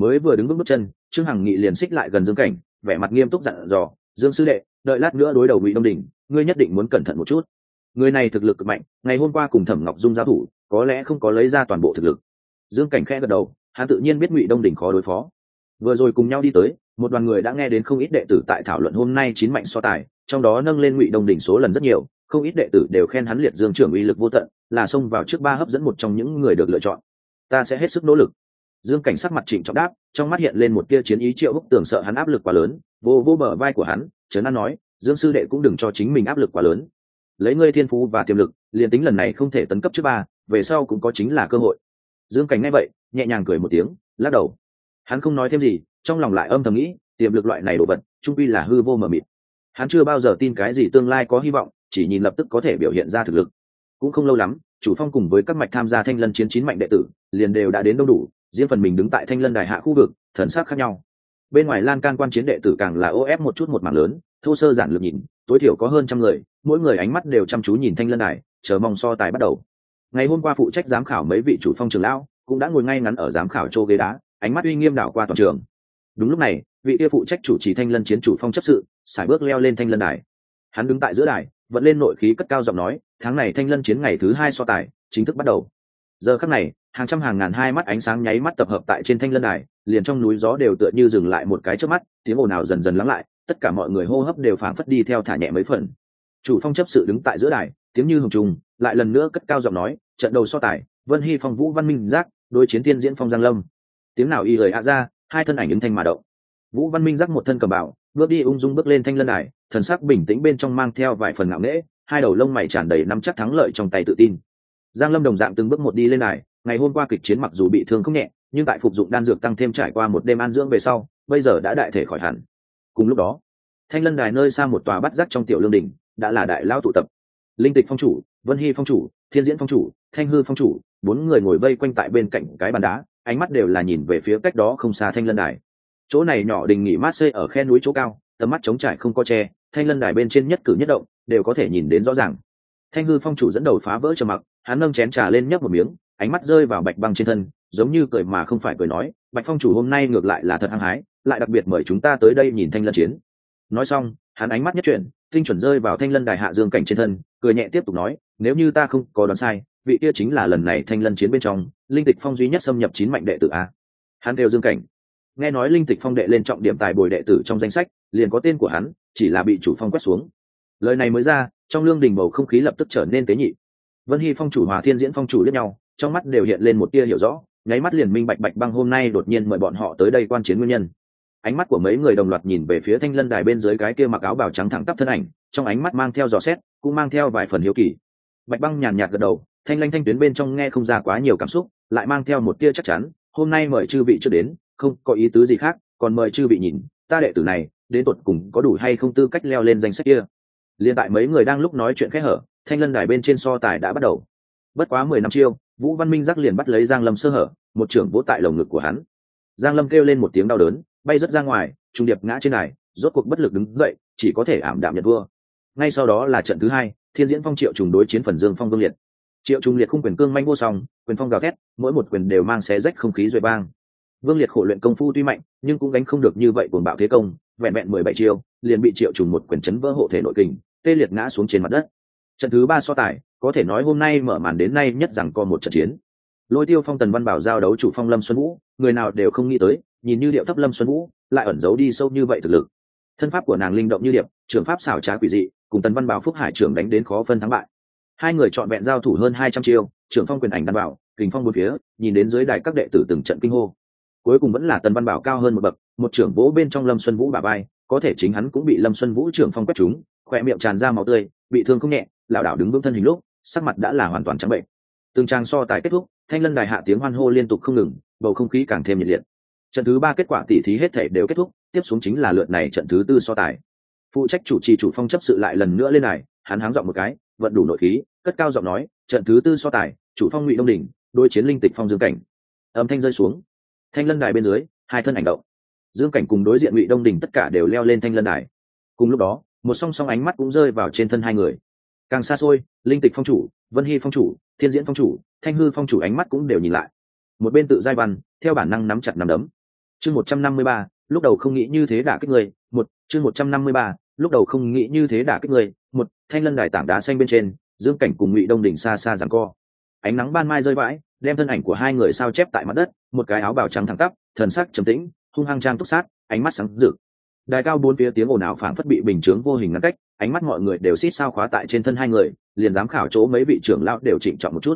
mới vừa đứng bước bước chân, trương hằng nghị liền xích lại gần dương cảnh, vẻ mặt nghiêm túc dặn dò, dương sư đệ, đợi lát nữa đối đầu ngụy đông đình, ngươi nhất định muốn cẩn thận một chút. Người này thực lực cực mạnh, ngày hôm qua cùng thẩm ngọc dung giao thủ, có lẽ không có lấy ra toàn bộ thực lực. Dương cảnh khẽ gật đầu, hắn tự nhiên biết ngụy đông đình khó đối phó. Vừa rồi cùng nhau đi tới, một đoàn người đã nghe đến không ít đệ tử tại thảo luận hôm nay chín mạnh so tài, trong đó nâng lên ngụy đông đình số lần rất nhiều, không ít đệ tử đều khen hắn liệt dương trưởng uy lực vô tận, là xông vào trước ba hấp dẫn một trong những người được lựa chọn. Ta sẽ hết sức nỗ lực dương cảnh sắc mặt trịnh trọng đáp, trong mắt hiện lên một tia chiến ý triệu bức tưởng sợ hắn áp lực quá lớn, vô vô bờ vai của hắn, trấn an nói, dương sư đệ cũng đừng cho chính mình áp lực quá lớn. Lấy ngươi thiên phú và tiềm lực, liền tính lần này không thể tấn cấp trước ba, về sau cũng có chính là cơ hội. Dương cảnh nghe vậy, nhẹ nhàng cười một tiếng, lắc đầu. Hắn không nói thêm gì, trong lòng lại âm thầm nghĩ, tiềm lực loại này đồ vật, trung quy là hư vô mờ mịt. Hắn chưa bao giờ tin cái gì tương lai có hy vọng, chỉ nhìn lập tức có thể biểu hiện ra thực lực. Cũng không lâu lắm, chủ phong cùng với các mạch tham gia thanh lân chiến chín mạnh đệ tử, liền đều đã đến đông đủ riêng phần mình đứng tại thanh lân đài hạ khu vực, thần sắc khác nhau. Bên ngoài lan can quan chiến đệ tử càng là ô ép một chút một mảng lớn, thô sơ giản lược nhìn, tối thiểu có hơn trăm người, mỗi người ánh mắt đều chăm chú nhìn thanh lân đài, chờ mong so tài bắt đầu. Ngày hôm qua phụ trách giám khảo mấy vị chủ phong trường lão, cũng đã ngồi ngay ngắn ở giám khảo châu ghế đá, ánh mắt uy nghiêm đảo qua toàn trường. Đúng lúc này, vị kia phụ trách chủ trì thanh lân chiến chủ phong chấp sự, sải bước leo lên thanh lân đài. Hắn đứng tại giữa đài vẫn lên nội khí cất cao giọng nói, tháng này thanh lân chiến ngày thứ hai so tài, chính thức bắt đầu. Giờ khắc này hàng trăm hàng ngàn hai mắt ánh sáng nháy mắt tập hợp tại trên thanh lân đài, liền trong núi gió đều tựa như dừng lại một cái trước mắt, tiếng ồn ào dần dần lắng lại, tất cả mọi người hô hấp đều phảng phất đi theo thả nhẹ mấy phần. Chủ phong chấp sự đứng tại giữa đài, tiếng như hồng trùng, lại lần nữa cất cao giọng nói, trận đầu so tài, vân hy phong vũ văn minh giác, đối chiến tiên diễn phong giang lâm. Tiếng nào y lời ạ ra, hai thân ảnh ứng thanh mà động. Vũ văn minh giác một thân cầm bảo bước đi ung dung bước lên thanh lân đài, thần sắc bình tĩnh bên trong mang theo vài phần ngạo nghễ, hai đầu lông mày tràn đầy nắm chắc thắng lợi trong tay tự tin. Giang lâm đồng dạng từng bước một đi lên đài ngày hôm qua kịch chiến mặc dù bị thương không nhẹ, nhưng tại phục dụng đan dược tăng thêm trải qua một đêm an dưỡng về sau, bây giờ đã đại thể khỏi hẳn. Cùng lúc đó, thanh lân đài nơi xa một tòa bắt giác trong tiểu lương đình đã là đại lao tụ tập. Linh tịch phong chủ, vân hy phong chủ, thiên diễn phong chủ, thanh hư phong chủ, bốn người ngồi vây quanh tại bên cạnh cái bàn đá, ánh mắt đều là nhìn về phía cách đó không xa thanh lân đài. Chỗ này nhỏ đình nghỉ mát xây ở khe núi chỗ cao, tầm mắt trống trải không có tre thanh lân đài bên trên nhất cử nhất động, đều có thể nhìn đến rõ ràng. Thanh hư phong chủ dẫn đầu phá vỡ trầm mặc, hắn nâng chén trà lên nhấp một miếng ánh mắt rơi vào bạch băng trên thân, giống như cười mà không phải cười nói, bạch phong chủ hôm nay ngược lại là thật hăng hái, lại đặc biệt mời chúng ta tới đây nhìn thanh lân chiến. Nói xong, hắn ánh mắt nhất chuyển, tinh chuẩn rơi vào thanh lân đài hạ dương cảnh trên thân, cười nhẹ tiếp tục nói, nếu như ta không có đoán sai, vị kia chính là lần này thanh lân chiến bên trong, linh tịch phong duy nhất xâm nhập chín mạnh đệ tử a. Hắn đều dương cảnh. Nghe nói linh tịch phong đệ lên trọng điểm tài bồi đệ tử trong danh sách, liền có tên của hắn, chỉ là bị chủ phong quét xuống. Lời này mới ra, trong lương đình bầu không khí lập tức trở nên tế nhị. Vân hy phong chủ, hòa thiên diễn phong chủ lẫn nhau trong mắt đều hiện lên một tia hiểu rõ, nháy mắt liền minh bạch bạch băng hôm nay đột nhiên mời bọn họ tới đây quan chiến nguyên nhân. Ánh mắt của mấy người đồng loạt nhìn về phía thanh lân đài bên dưới cái kia mặc áo bào trắng thẳng tắp thân ảnh, trong ánh mắt mang theo dò xét, cũng mang theo vài phần hiếu kỳ. Bạch băng nhàn nhạt gật đầu, thanh lanh thanh tuyến bên trong nghe không ra quá nhiều cảm xúc, lại mang theo một tia chắc chắn, hôm nay mời chư vị chưa đến, không có ý tứ gì khác, còn mời chư vị nhìn, ta đệ tử này, đến tột cùng có đủ hay không tư cách leo lên danh sách kia. Liền tại mấy người đang lúc nói chuyện khẽ hở, thanh lân đài bên trên so tài đã bắt đầu. Bất quá mười năm chiêu vũ văn minh giác liền bắt lấy giang lâm sơ hở một trưởng vỗ tại lồng ngực của hắn. Giang lâm kêu lên một tiếng đau đớn bay rất ra ngoài trung điệp ngã trên này, rốt cuộc bất lực đứng dậy chỉ có thể ảm đạm nhận vua ngay sau đó là trận thứ hai thiên diễn phong triệu trùng đối chiến phần dương phong vương liệt. Triệu trùng liệt khung quyền cương manh vô song quyền phong gào thét mỗi một quyền đều mang xé rách không khí rồi bang. Vương liệt khổ luyện công phu tuy mạnh nhưng cũng đánh không được như vậy cuồng bạo thế công vẹn vẹn mười bảy chiêu liền bị triệu trùng một quyền chấn vỡ hộ thể nội kình tê liệt ngã xuống trên mặt đất. Trận thứ ba so tài có thể nói hôm nay mở màn đến nay nhất rằng có một trận chiến. Lôi tiêu phong, tần văn bảo giao đấu chủ phong lâm xuân vũ, người nào đều không nghĩ tới, nhìn như điệu thấp lâm xuân vũ, lại ẩn giấu đi sâu như vậy thực lực. Thân pháp của nàng linh động như điệp, trường pháp xảo trá quỷ dị, cùng tần văn bảo phúc hải trưởng đánh đến khó phân thắng bại. Hai người chọn vẹn giao thủ hơn hai trăm chiêu, trưởng phong quyền ảnh đan bảo, kình phong một phía, nhìn đến dưới đài các đệ tử từng trận kinh hô. Cuối cùng vẫn là tần văn bảo cao hơn một bậc, một trưởng vỗ bên trong lâm xuân vũ bà bay có thể chính hắn cũng bị lâm xuân vũ trưởng phong quét chúng khỏe miệng tràn ra máu tươi, bị thương không nhẹ, lảo đảo đứng vững thân hình lúc sắc mặt đã là hoàn toàn trắng bệnh. Từng trang so tài kết thúc, thanh lân đài hạ tiếng hoan hô liên tục không ngừng, bầu không khí càng thêm nhiệt liệt. Trận thứ ba kết quả tỉ thí hết thể đều kết thúc, tiếp xuống chính là lượt này trận thứ tư so tài. Phụ trách chủ trì chủ phong chấp sự lại lần nữa lên này hắn háng giọng một cái, vận đủ nội khí, cất cao giọng nói, trận thứ tư so tài, chủ phong ngụy đông đình đôi chiến linh tịch phong dương cảnh. Âm thanh rơi xuống. Thanh lân đài bên dưới, hai thân ảnh động. Dương cảnh cùng đối diện ngụy đông đình tất cả đều leo lên thanh lân đài. Cùng lúc đó, một song song ánh mắt cũng rơi vào trên thân hai người càng xa xôi, linh tịch phong chủ, vân hy phong chủ, thiên diễn phong chủ, thanh hư phong chủ ánh mắt cũng đều nhìn lại. Một bên tự giai văn, theo bản năng nắm chặt nắm đấm. Chương một trăm năm mươi ba, lúc đầu không nghĩ như thế đả kích người, một, chương một trăm năm mươi ba, lúc đầu không nghĩ như thế đả kích người, một, thanh lân đài tảng đá xanh bên trên, dương cảnh cùng ngụy đông đỉnh xa xa rằng co. Ánh nắng ban mai rơi vãi, đem thân ảnh của hai người sao chép tại mặt đất, một cái áo bào trắng thẳng tắp, thần sắc trầm tĩnh, hung hăng trang túc sát, ánh mắt sáng rực đài cao bốn phía tiếng ồn ào phảng phất bị bình chướng vô hình ngăn cách, ánh mắt mọi người đều xít sao khóa tại trên thân hai người, liền dám khảo chỗ mấy vị trưởng lão đều chỉnh trọng một chút.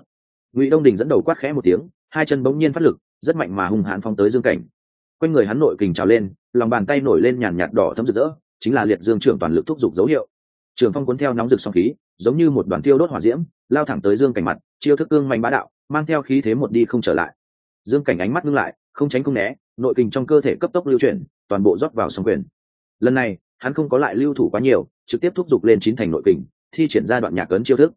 Ngụy đông đình dẫn đầu quát khẽ một tiếng, hai chân bỗng nhiên phát lực, rất mạnh mà hung hãn phong tới dương cảnh. Quanh người hắn nội kình trào lên, lòng bàn tay nổi lên nhàn nhạt đỏ thấm rực rỡ, chính là liệt dương trưởng toàn lực thúc giục dấu hiệu. Trường phong cuốn theo nóng rực song khí, giống như một đoàn tiêu đốt hỏa diễm, lao thẳng tới dương cảnh mặt, chiêu thức cương mạnh bá đạo, mang theo khí thế một đi không trở lại. Dương cảnh ánh mắt ngưng lại, không tránh không né, nội kình trong cơ thể cấp tốc lưu chuyển, toàn bộ rót vào song quyền lần này, hắn không có lại lưu thủ quá nhiều, trực tiếp thúc giục lên chín thành nội kình, thi triển ra đoạn nhạc ấn chiêu thức.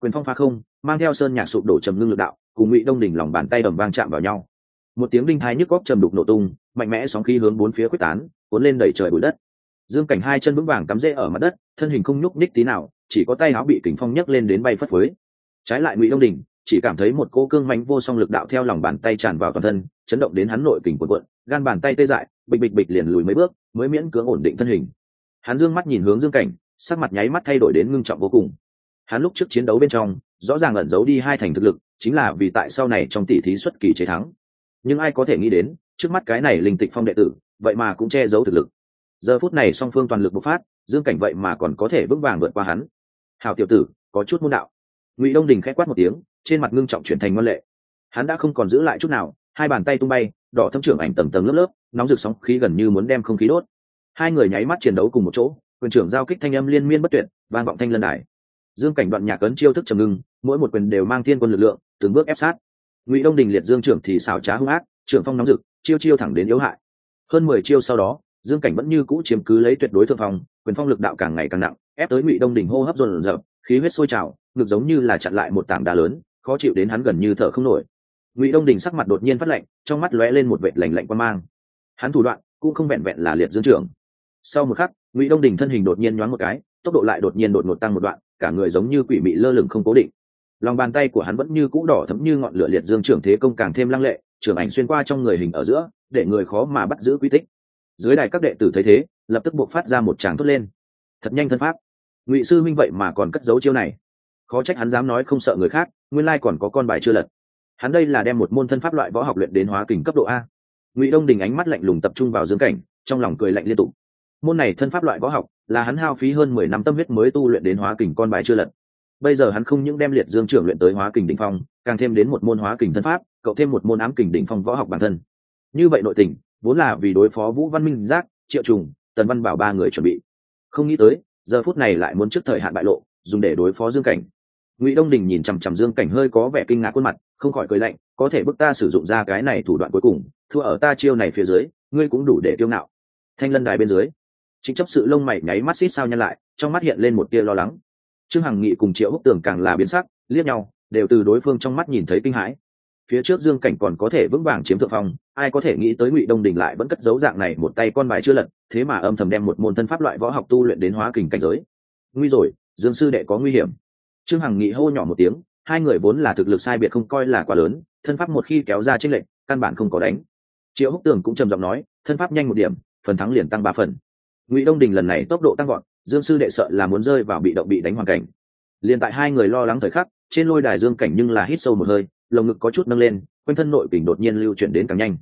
Quyền phong pha không, mang theo sơn nhạc sụp đổ trầm ngưng lực đạo, cùng ngụy đông đỉnh lòng bàn tay đầm vang chạm vào nhau. Một tiếng đinh thái nhức góc trầm đục nổ tung, mạnh mẽ sóng khí hướng bốn phía quyết tán, cuốn lên đẩy trời bụi đất. Dương cảnh hai chân vững vàng cắm rễ ở mặt đất, thân hình không nhúc nhích tí nào, chỉ có tay áo bị kình phong nhấc lên đến bay phất phới. Trái lại ngụy đông đỉnh chỉ cảm thấy một cô cương mạnh vô song lực đạo theo lòng bàn tay tràn vào toàn thân, chấn động đến hắn nội kình cuộn cuộn gan bàn tay tê dại, bịch bịch bịch liền lùi mấy bước, mới miễn cưỡng ổn định thân hình. Hắn dương mắt nhìn hướng dương cảnh, sắc mặt nháy mắt thay đổi đến ngưng trọng vô cùng. Hắn lúc trước chiến đấu bên trong, rõ ràng ẩn giấu đi hai thành thực lực, chính là vì tại sau này trong tỷ thí xuất kỳ chế thắng. Nhưng ai có thể nghĩ đến, trước mắt cái này linh tịch phong đệ tử, vậy mà cũng che giấu thực lực. Giờ phút này song phương toàn lực bộc phát, dương cảnh vậy mà còn có thể vững vàng vượt qua hắn. Hào tiểu tử, có chút môn đạo. Ngụy đông đình k h á c quát một tiếng, trên mặt ngưng trọng chuyển thành ngân lệ. Hắn đã không còn giữ lại chút nào, hai bàn tay tung bay đỏ thâm trưởng ảnh tầng tầng lớp lớp, nóng rực sóng khí gần như muốn đem không khí đốt. Hai người nháy mắt chiến đấu cùng một chỗ, quyền trưởng giao kích thanh âm liên miên bất tuyệt, vang vọng thanh lân đài. Dương cảnh đoạn nhạc ấn chiêu thức trầm ngưng, mỗi một quyền đều mang thiên quân lực lượng, từng bước ép sát. Ngụy đông đình liệt dương trưởng thì xảo trá hung ác, trưởng phong nóng rực, chiêu chiêu thẳng đến yếu hại. Hơn mười chiêu sau đó, dương cảnh vẫn như cũ chiếm cứ lấy tuyệt đối thượng phong, quyền phong lực đạo càng ngày càng nặng, ép tới ngụy đông đình hô hấp dồn dập, khí huyết sôi trào, ngực giống như là chặn lại một tảng đá lớn, khó chịu đến hắn gần như thở không nổi ngụy đông đình sắc mặt đột nhiên phát lạnh, trong mắt lóe lên một vệt lành lạnh quan mang. Hắn thủ đoạn cũng không vẹn vẹn là liệt dương trưởng. Sau một khắc, ngụy đông đình thân hình đột nhiên nhoáng một cái, tốc độ lại đột nhiên đột ngột tăng một đoạn, cả người giống như quỷ mị lơ lửng không cố định. Lòng bàn tay của hắn vẫn như cũ đỏ thấm như ngọn lửa liệt dương trưởng thế công càng thêm lăng lệ, trưởng ảnh xuyên qua trong người hình ở giữa, để người khó mà bắt giữ quy tích. Dưới đài các đệ tử thấy thế, lập tức buộc phát ra một tràng thốt lên. Thật nhanh thân pháp. Ngụy sư minh vậy mà còn cất giấu chiêu này. Khó trách hắn dám nói không sợ người khác, nguyên lai còn có con bài chưa lật hắn đây là đem một môn thân pháp loại võ học luyện đến hóa kình cấp độ a. Ngụy đông đình ánh mắt lạnh lùng tập trung vào dương cảnh, trong lòng cười lạnh liên tục. Môn này thân pháp loại võ học, là hắn hao phí hơn mười năm tâm huyết mới tu luyện đến hóa kình con bài chưa lật. Bây giờ hắn không những đem liệt dương trưởng luyện tới hóa kình đ ỉ n h phong, càng thêm đến một môn hóa kình thân pháp cậu thêm một môn ám kình đ ỉ n h phong võ học bản thân. Như vậy nội tình, vốn là vì đối phó vũ văn minh, giác, triệu trùng, tần văn bảo ba người chuẩn bị. Không nghĩ tới, giờ phút này lại muốn trước thời hạn bại lộ, dùng để đối phó dương cảnh ngụy đông đình nhìn chằm chằm dương cảnh hơi có vẻ kinh ngạc khuôn mặt không khỏi cười lạnh có thể bức ta sử dụng ra cái này thủ đoạn cuối cùng thua ở ta chiêu này phía dưới ngươi cũng đủ để kiêu ngạo thanh lân đài bên dưới chính chấp sự lông mày nháy mắt xít sao nhăn lại trong mắt hiện lên một tia lo lắng trương hằng nghị cùng triệu húc tường càng là biến sắc liếc nhau đều từ đối phương trong mắt nhìn thấy kinh hãi phía trước dương cảnh còn có thể vững vàng chiếm thượng phong ai có thể nghĩ tới ngụy đông đình lại vẫn cất dấu dạng này một tay con bài chưa lật thế mà âm thầm đem một môn thân pháp loại võ học tu luyện đến hóa kình cảnh giới nguy rồi dương sư đệ có nguy hiểm trương hằng nghị hô nhỏ một tiếng, hai người vốn là thực lực sai biệt không coi là quá lớn, thân pháp một khi kéo ra tranh lệnh căn bản không có đánh. Triệu húc tường cũng trầm giọng nói, thân pháp nhanh một điểm, phần thắng liền tăng ba phần. Ngụy đông đình lần này tốc độ tăng gọn dương sư đệ sợ là muốn rơi vào bị động bị đánh hoàn cảnh. Liền tại hai người lo lắng thời khắc, trên lôi đài dương cảnh nhưng là hít sâu một hơi, lồng ngực có chút nâng lên, quanh thân nội kình đột nhiên lưu chuyển đến càng nhanh.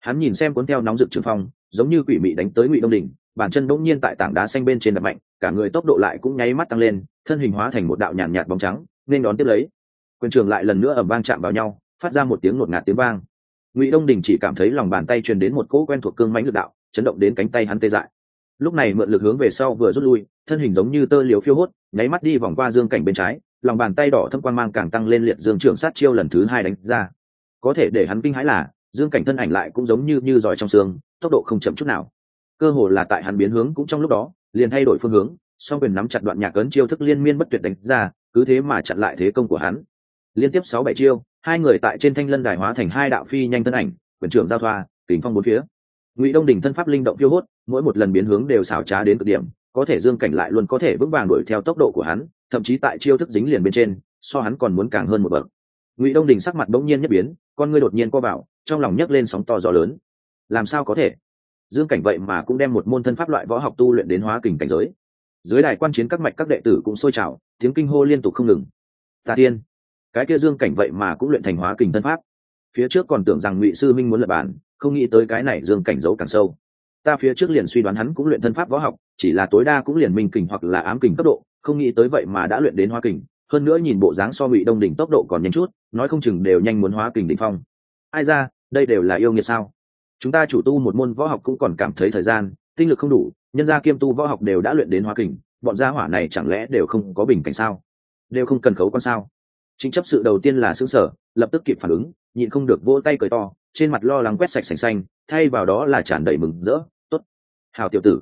Hắn nhìn xem cuốn theo nóng rực trường phong, giống như quỷ mị đánh tới ngụy đông đình, bàn chân bỗng nhiên tại tảng đá xanh bên trên đập mạnh, cả người tốc độ lại cũng nháy mắt tăng lên thân hình hóa thành một đạo nhàn nhạt, nhạt bóng trắng nên đón tiếp lấy. Quyền trường lại lần nữa ẩm vang chạm vào nhau phát ra một tiếng ngột ngạt tiếng vang. Ngụy đông đình chỉ cảm thấy lòng bàn tay truyền đến một cỗ quen thuộc cương mãnh lực đạo chấn động đến cánh tay hắn tê dại. Lúc này mượn lực hướng về sau vừa rút lui thân hình giống như tơ liều phiêu hốt nháy mắt đi vòng qua dương cảnh bên trái lòng bàn tay đỏ thâm quan mang càng tăng lên liệt dương trưởng sát chiêu lần thứ hai đánh ra. Có thể để hắn kinh hãi là dương cảnh thân ảnh lại cũng giống như như giỏi trong xương tốc độ không chậm chút nào. Cơ hồ là tại hắn biến hướng cũng trong lúc đó liền thay đổi phương hướng song quyền nắm chặt đoạn nhạc ấn chiêu thức liên miên bất tuyệt đánh ra, cứ thế mà chặn lại thế công của hắn. Liên tiếp sáu bảy chiêu, hai người tại trên thanh lân đài hóa thành hai đạo phi nhanh thân ảnh, quyền trưởng giao thoa kính phong bốn phía. Ngụy đông đình thân pháp linh động phiêu hốt, mỗi một lần biến hướng đều xảo trá đến cực điểm, có thể dương cảnh lại luôn có thể vững vàng đuổi theo tốc độ của hắn, thậm chí tại chiêu thức dính liền bên trên, so hắn còn muốn càng hơn một bậc. Ngụy đông đình sắc mặt bỗng nhiên nhất biến, con ngươi đột nhiên co vào, trong lòng nhấc lên sóng to gió lớn. Làm sao có thể? Dương cảnh vậy mà cũng đem một môn thân pháp loại võ học tu luyện đến hóa kình cảnh giới dưới đài quan chiến các mạch các đệ tử cũng sôi trào, tiếng kinh hô liên tục không ngừng. Tà tiên, cái kia dương cảnh vậy mà cũng luyện thành hóa kình thân pháp. Phía trước còn tưởng rằng ngụy sư minh muốn lập bản, không nghĩ tới cái này dương cảnh giấu càng sâu. Ta phía trước liền suy đoán hắn cũng luyện thân pháp võ học, chỉ là tối đa cũng liền minh kình hoặc là ám kình cấp độ, không nghĩ tới vậy mà đã luyện đến hóa kình. Hơn nữa nhìn bộ dáng so ngụy đông đỉnh tốc độ còn nhanh chút, nói không chừng đều nhanh muốn hóa kình đỉnh phong. Ai ra, đây đều là yêu nghiệt sao? Chúng ta chủ tu một môn võ học cũng còn cảm thấy thời gian, tinh lực không đủ nhân gia kiêm tu võ học đều đã luyện đến hóa kình, bọn gia hỏa này chẳng lẽ đều không có bình cảnh sao? Đều không cần khấu con sao? Chính chấp sự đầu tiên là xứ sở, lập tức kịp phản ứng, nhịn không được vỗ tay cười to, trên mặt lo lắng quét sạch sành xanh, thay vào đó là tràn đầy mừng rỡ, tốt, hào tiểu tử,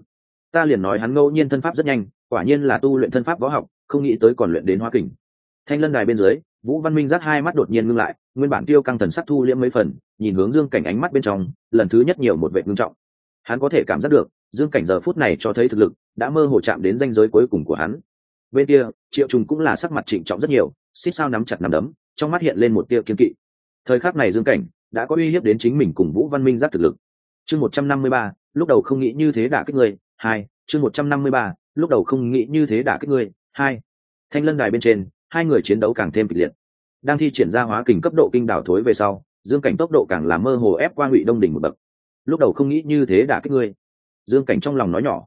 ta liền nói hắn ngẫu nhiên thân pháp rất nhanh, quả nhiên là tu luyện thân pháp võ học, không nghĩ tới còn luyện đến hoa kình. Thanh lân đài bên dưới, vũ văn minh giác hai mắt đột nhiên ngưng lại, nguyên bản tiêu căng thần sắc thu liễm mấy phần, nhìn hướng dương cảnh ánh mắt bên trong, lần thứ nhất nhiều một vệ ngưng trọng hắn có thể cảm giác được, dương cảnh giờ phút này cho thấy thực lực, đã mơ hồ chạm đến danh giới cuối cùng của hắn. Bên kia, triệu trùng cũng là sắc mặt trịnh trọng rất nhiều, xích sao nắm chặt nắm đấm, trong mắt hiện lên một tia kiên kỵ. Thời khắc này dương cảnh đã có uy hiếp đến chính mình cùng vũ văn minh giác thực lực. Chương một trăm năm mươi ba, lúc đầu không nghĩ như thế đả kích người, hai, chương một trăm năm mươi ba, lúc đầu không nghĩ như thế đả kích người, hai. Thanh lân đài bên trên, hai người chiến đấu càng thêm kịch liệt. Đang thi triển ra hóa kình cấp độ kinh đảo thối về sau, dương cảnh tốc độ càng làm mơ hồ ép qua ngụy đông đỉnh một bậc lúc đầu không nghĩ như thế đã kích ngươi. Dương cảnh trong lòng nói nhỏ.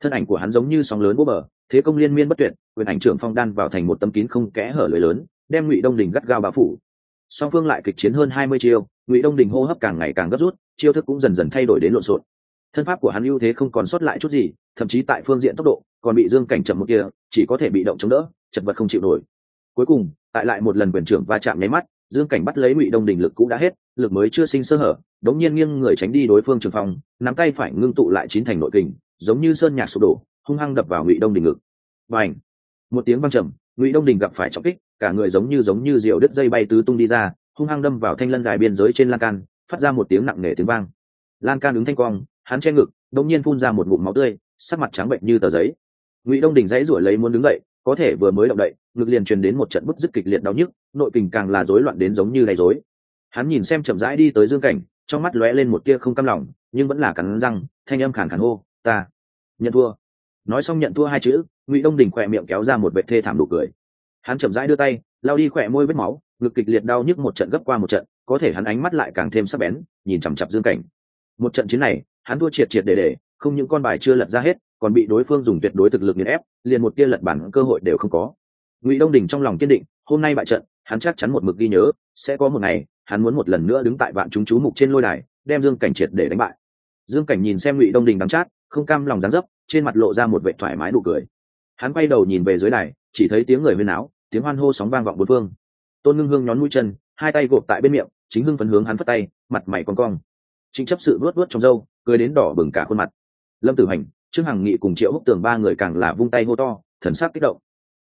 Thân ảnh của hắn giống như sóng lớn bố bờ, thế công liên miên bất tuyệt, quyền ảnh trưởng phong đan vào thành một tấm kín không kẽ hở lưới lớn, đem ngụy đông đình gắt gao bao phủ. Song phương lại kịch chiến hơn hai mươi chiêu, ngụy đông đình hô hấp càng ngày càng gấp rút, chiêu thức cũng dần dần thay đổi đến lộn xộn. Thân pháp của hắn ưu thế không còn sót lại chút gì, thậm chí tại phương diện tốc độ, còn bị dương cảnh chậm một kia chỉ có thể bị động chống đỡ, chật vật không chịu nổi. Cuối cùng, tại lại một lần quyền trưởng va chạm nháy mắt, dương cảnh bắt lấy ngụy đông đình lực cũ đã hết lực mới chưa sinh sơ hở, đống nhiên nghiêng người tránh đi đối phương trường phong, nắm tay phải ngưng tụ lại chín thành nội kình, giống như sơn nhạc sụp đổ, hung hăng đập vào ngụy đông đình ngực. Và ảnh một tiếng văng trầm, ngụy đông đình gặp phải trọng kích, cả người giống như giống như rượu đứt dây bay tứ tung đi ra, hung hăng đâm vào thanh lân đài biên giới trên lan can, phát ra một tiếng nặng nề tiếng vang. Lan can đứng thanh quang, hắn che ngực, đống nhiên phun ra một ngụm máu tươi, sắc mặt trắng bệnh như tờ giấy. Ngụy đông đình dãy ruổi lấy muốn đứng dậy, có thể vừa mới động đậy, ngực liền truyền đến một trận bức dứt kịch liệt đau nhức, nội kình càng là rối loạn đến giống như gây rối hắn nhìn xem chậm rãi đi tới dương cảnh, trong mắt lóe lên một tia không cam lòng, nhưng vẫn là cắn răng, thanh âm khàn khàn hô, ta, nhận thua. Nói xong nhận thua hai chữ, ngụy đông đình khỏe miệng kéo ra một vệ thê thảm đủ cười. Hắn chậm rãi đưa tay lao đi khỏe môi vết máu, ngực kịch liệt đau nhức một trận gấp qua một trận, có thể hắn ánh mắt lại càng thêm sắc bén, nhìn chằm chặp dương cảnh. Một trận chiến này, hắn thua triệt triệt để để, không những con bài chưa lật ra hết, còn bị đối phương dùng tuyệt đối thực lực nghiền ép, liền một tia lật bản cơ hội đều không có. Ngụy đông đình trong lòng kiên định, hôm nay bại trận, hắn chắc chắn một mực ghi nhớ, sẽ có một ngày hắn muốn một lần nữa đứng tại vạn chúng chú mục trên lôi đài, đem dương cảnh triệt để đánh bại. Dương cảnh nhìn xem ngụy đông đình đắm chát, không cam lòng dán dấp, trên mặt lộ ra một vệ thoải mái nụ cười. Hắn quay đầu nhìn về dưới đài, chỉ thấy tiếng người huyên áo tiếng hoan hô sóng vang vọng bốn phương. Tôn ngưng hương nhón mũi chân, hai tay gộp tại bên miệng, chính hưng phấn hướng hắn phất tay, mặt mày con cong. Chính chấp sự vớt vớt trong râu, cười đến đỏ bừng cả khuôn mặt. Lâm tử hành, trương hằng nghị cùng triệu húc tường ba người càng là vung tay hô to, thần sắc kích động.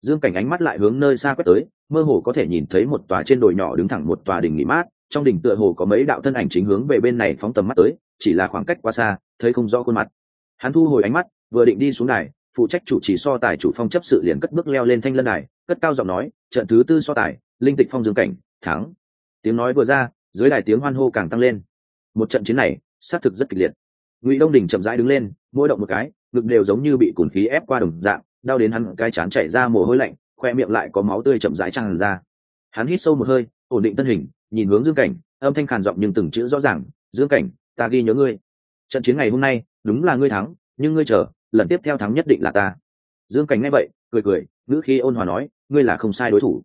Dương cảnh ánh mắt lại hướng nơi xa quét tới mơ hồ có thể nhìn thấy một tòa trên đồi nhỏ đứng thẳng một tòa đình nghỉ mát, trong đỉnh tựa hồ có mấy đạo thân ảnh chính hướng về bên này phóng tầm mắt tới, chỉ là khoảng cách quá xa, thấy không rõ khuôn mặt. Hắn thu hồi ánh mắt, vừa định đi xuống đài, phụ trách chủ trì so tài chủ phong chấp sự liền cất bước leo lên thanh lân đài, cất cao giọng nói, trận thứ tư so tài, linh tịch phong dương cảnh, thắng. Tiếng nói vừa ra, dưới đài tiếng hoan hô càng tăng lên. Một trận chiến này, xác thực rất kịch liệt. Ngụy đông đình chậm rãi đứng lên, mỗi động một cái, ngực đều giống như bị cùn khí ép qua đồng dạng, đau đến hắn cái chán chảy ra mồ hôi lạnh khoe miệng lại có máu tươi chậm rãi tràn ra. Hắn hít sâu một hơi, ổn định thân hình, nhìn hướng dương cảnh, âm thanh khàn giọng nhưng từng chữ rõ ràng, dương cảnh, ta ghi nhớ ngươi. Trận chiến ngày hôm nay, đúng là ngươi thắng, nhưng ngươi chờ, lần tiếp theo thắng nhất định là ta. Dương cảnh nghe vậy, cười cười, ngữ khi ôn hòa nói, ngươi là không sai đối thủ.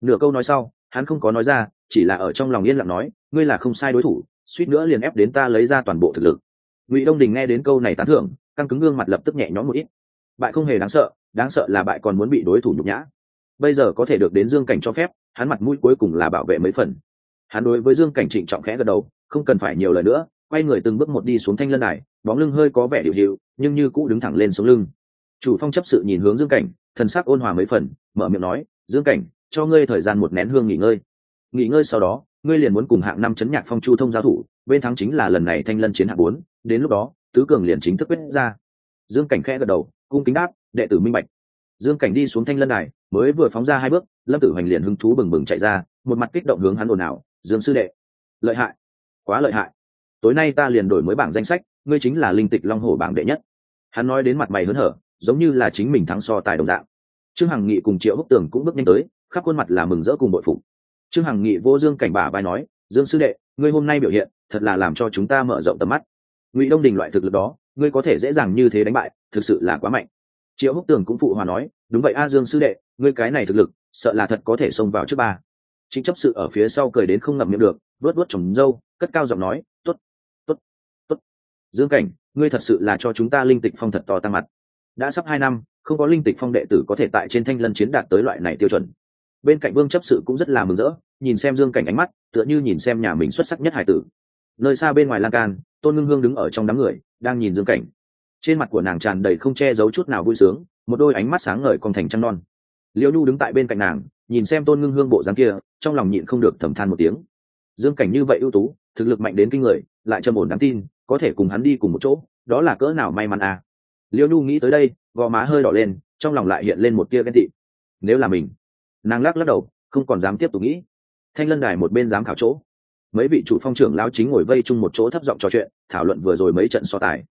Nửa câu nói sau, hắn không có nói ra, chỉ là ở trong lòng yên lặng nói, ngươi là không sai đối thủ, suýt nữa liền ép đến ta lấy ra toàn bộ thực lực. Ngụy đông đình nghe đến câu này tán thưởng, căng cứng gương mặt lập tức nhẹ nhõm một ít. Bại không hề đáng sợ đáng sợ là bại còn muốn bị đối thủ nhục nhã bây giờ có thể được đến dương cảnh cho phép, hắn mặt mũi cuối cùng là bảo vệ mấy phần. Hắn đối với dương cảnh trịnh trọng khẽ gật đầu, không cần phải nhiều lời nữa, quay người từng bước một đi xuống thanh lân đài, bóng lưng hơi có vẻ điệu hiệu, nhưng như cũ đứng thẳng lên xuống lưng. Chủ phong chấp sự nhìn hướng dương cảnh, thần sắc ôn hòa mấy phần, mở miệng nói, dương cảnh, cho ngươi thời gian một nén hương nghỉ ngơi. Nghỉ ngơi sau đó, ngươi liền muốn cùng hạng năm chấn nhạc phong chu thông giao thủ, bên thắng chính là lần này thanh lân chiến hạng bốn, đến lúc đó, tứ cường liền chính thức quyết ra. Dương cảnh khẽ gật đầu, cung kính đáp, đệ tử minh bạch dương cảnh đi xuống thanh lân đài, mới vừa phóng ra hai bước, lâm tử hoành liền hứng thú bừng bừng chạy ra, một mặt kích động hướng hắn ồn ào, dương sư đệ, lợi hại, quá lợi hại. Tối nay ta liền đổi mới bảng danh sách, ngươi chính là linh tịch long hổ bảng đệ nhất. Hắn nói đến mặt mày hớn hở, giống như là chính mình thắng so tài đồng dạng. Trương hằng nghị cùng triệu húc tường cũng bước nhanh tới, khắp khuôn mặt là mừng rỡ cùng bội phụ trương hằng nghị vô dương cảnh bả vai nói, dương sư đệ, ngươi hôm nay biểu hiện, thật là làm cho chúng ta mở rộng tầm mắt. Ngụy đông đình loại thực lực đó, ngươi có thể dễ dàng như thế đánh bại, thực sự là quá mạnh triệu húc tường cũng phụ hòa nói, đúng vậy a dương sư đệ, ngươi cái này thực lực, sợ là thật có thể xông vào trước ba. Chính chấp sự ở phía sau cười đến không ngậm miệng được vớt vớt trồng râu cất cao giọng nói t ố t t ố t t ố t dương cảnh, ngươi thật sự là cho chúng ta linh tịch phong thật to tăng mặt. Đã sắp hai năm, không có linh tịch phong đệ tử có thể tại trên thanh lân chiến đạt tới loại này tiêu chuẩn. Bên cạnh vương chấp sự cũng rất là mừng rỡ, nhìn xem dương cảnh ánh mắt, tựa như nhìn xem nhà mình xuất sắc nhất hải tử. Nơi xa bên ngoài lan can, tôn ngưng hương đứng ở trong đám người, đang nhìn dương cảnh trên mặt của nàng tràn đầy không che giấu chút nào vui sướng, một đôi ánh mắt sáng ngời còn thành trăng non. Liễu nhu đứng tại bên cạnh nàng, nhìn xem tôn ngưng hương bộ dáng kia, trong lòng nhịn không được thầm than một tiếng. Dương cảnh như vậy ưu tú, thực lực mạnh đến kinh người, lại trầm ổn đáng tin, có thể cùng hắn đi cùng một chỗ, đó là cỡ nào may mắn à. Liễu nhu nghĩ tới đây, gò má hơi đỏ lên, trong lòng lại hiện lên một tia ghen tị. Nếu là mình, nàng lắc lắc đầu, không còn dám tiếp tục nghĩ. Thanh lân đài một bên dám khảo chỗ, mấy vị chủ phong trưởng lao chính ngồi vây chung một chỗ thấp giọng trò chuyện, thảo luận vừa rồi mấy trận so tài.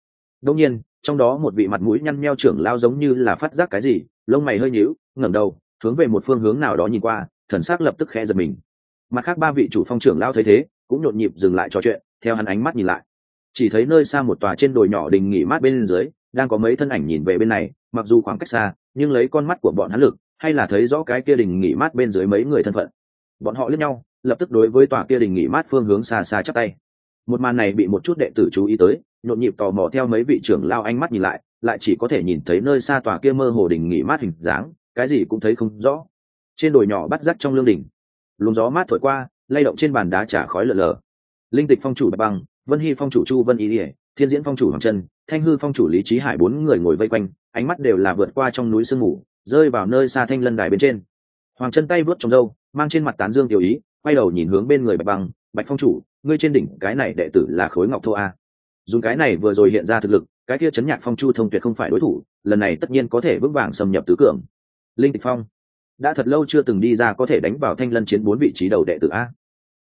Đông nhiên trong đó một vị mặt mũi nhăn meo trưởng lao giống như là phát giác cái gì, lông mày hơi nhíu, ngẩng đầu, hướng về một phương hướng nào đó nhìn qua, thần sắc lập tức khẽ giật mình. Mặt khác ba vị chủ phong trưởng lao thấy thế, cũng nhộn nhịp dừng lại trò chuyện, theo hắn ánh mắt nhìn lại. Chỉ thấy nơi xa một tòa trên đồi nhỏ đình nghỉ mát bên dưới, đang có mấy thân ảnh nhìn về bên này, mặc dù khoảng cách xa, nhưng lấy con mắt của bọn hắn lực, hay là thấy rõ cái kia đình nghỉ mát bên dưới mấy người thân phận. Bọn họ lướt nhau, lập tức đối với tòa kia đình nghỉ mát phương hướng xa xa chắc tay. Một màn này bị một chút đệ tử chú ý tới nhộn nhịp tò mò theo mấy vị trưởng lao ánh mắt nhìn lại lại chỉ có thể nhìn thấy nơi xa tòa kia mơ hồ đình nghỉ mát hình dáng, cái gì cũng thấy không rõ. Trên đồi nhỏ bắt rắc trong lương đình luồng gió mát thổi qua, lay động trên bàn đá trả khói lờ lờ linh tịch phong chủ bạch băng, vân hy phong chủ chu vân ý ỉa thiên diễn phong chủ hoàng trân, thanh hư phong chủ lý trí hải bốn người ngồi vây quanh, ánh mắt đều là vượt qua trong núi sương mù, rơi vào nơi xa thanh lân đài bên trên. Hoàng chân tay vớt trong râu, mang trên mặt tán dương tiểu ý, quay đầu nhìn hướng bên người bạch băng, bạch phong chủ, ngươi trên đỉnh cái này đệ tử là khối ngọc thô a dùng cái này vừa rồi hiện ra thực lực, cái kia chấn nhạc phong chu thông tuyệt không phải đối thủ, lần này tất nhiên có thể vững vàng xâm nhập tứ cường. Linh tịch phong, đã thật lâu chưa từng đi ra có thể đánh vào thanh lân chiến bốn vị trí đầu đệ tử a.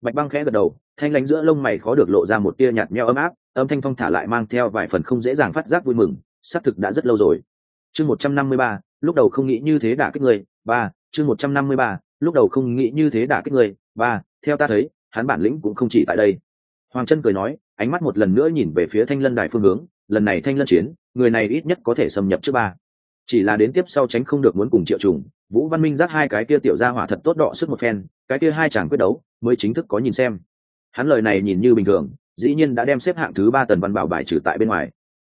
Bạch băng khẽ gật đầu, thanh lãnh giữa lông mày khó được lộ ra một tia nhạt meo ấm áp, âm thanh phong thả lại mang theo vài phần không dễ dàng phát giác vui mừng, xác thực đã rất lâu rồi. Chương một trăm năm mươi ba, lúc đầu không nghĩ như thế đả kích người, ba, chương một trăm năm mươi ba, lúc đầu không nghĩ như thế đả kích người, ba, theo ta thấy, hắn bản lĩnh cũng không chỉ tại đây. Hoàng chân cười nói ánh mắt một lần nữa nhìn về phía thanh lân đài phương hướng, lần này thanh lân chiến, người này ít nhất có thể xâm nhập trước ba. Chỉ là đến tiếp sau tránh không được muốn cùng triệu trùng, vũ văn minh dắt hai cái kia tiểu ra hỏa thật tốt đọ sức một phen, cái kia hai chàng quyết đấu, mới chính thức có nhìn xem. Hắn lời này nhìn như bình thường, dĩ nhiên đã đem xếp hạng thứ ba tần văn bảo bài trừ tại bên ngoài.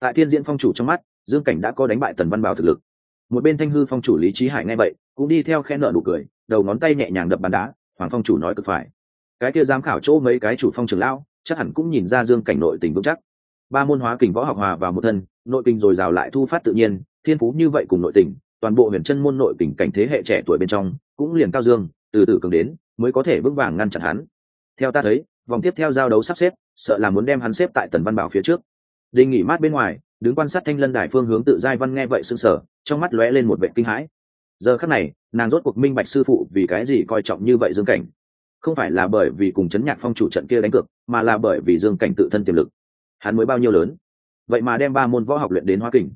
Tại thiên diễn phong chủ trong mắt, dương cảnh đã có đánh bại tần văn bảo thực lực. Một bên thanh hư phong chủ lý trí hải nghe vậy, cũng đi theo khen nợ nụ cười, đầu ngón tay nhẹ nhàng đập bàn đá, hoàng phong chủ nói cực phải. Cái kia giám khảo chỗ mấy cái chủ phong trường lão chắc hẳn cũng nhìn ra dương cảnh nội tình vững chắc. Ba môn hóa kình võ học hòa vào một thân, nội kình dồi dào lại thu phát tự nhiên, thiên phú như vậy cùng nội tình, toàn bộ huyền chân môn nội kình cảnh thế hệ trẻ tuổi bên trong, cũng liền cao dương, từ từ cường đến, mới có thể vững vàng ngăn chặn hắn. Theo ta thấy, vòng tiếp theo giao đấu sắp xếp, sợ là muốn đem hắn xếp tại tần văn bảo phía trước. Đình nghỉ mát bên ngoài, đứng quan sát thanh lân đài phương hướng tự giai văn nghe vậy sưng sở trong mắt lóe lên một vệ kinh hãi. Giờ khắc này, nàng rốt cuộc minh bạch sư phụ vì cái gì coi trọng như vậy dương cảnh không phải là bởi vì cùng chấn nhạc phong chủ trận kia đánh cược, mà là bởi vì dương cảnh tự thân tiềm lực. Hắn mới bao nhiêu lớn? Vậy mà đem ba môn võ học luyện đến hoa kình.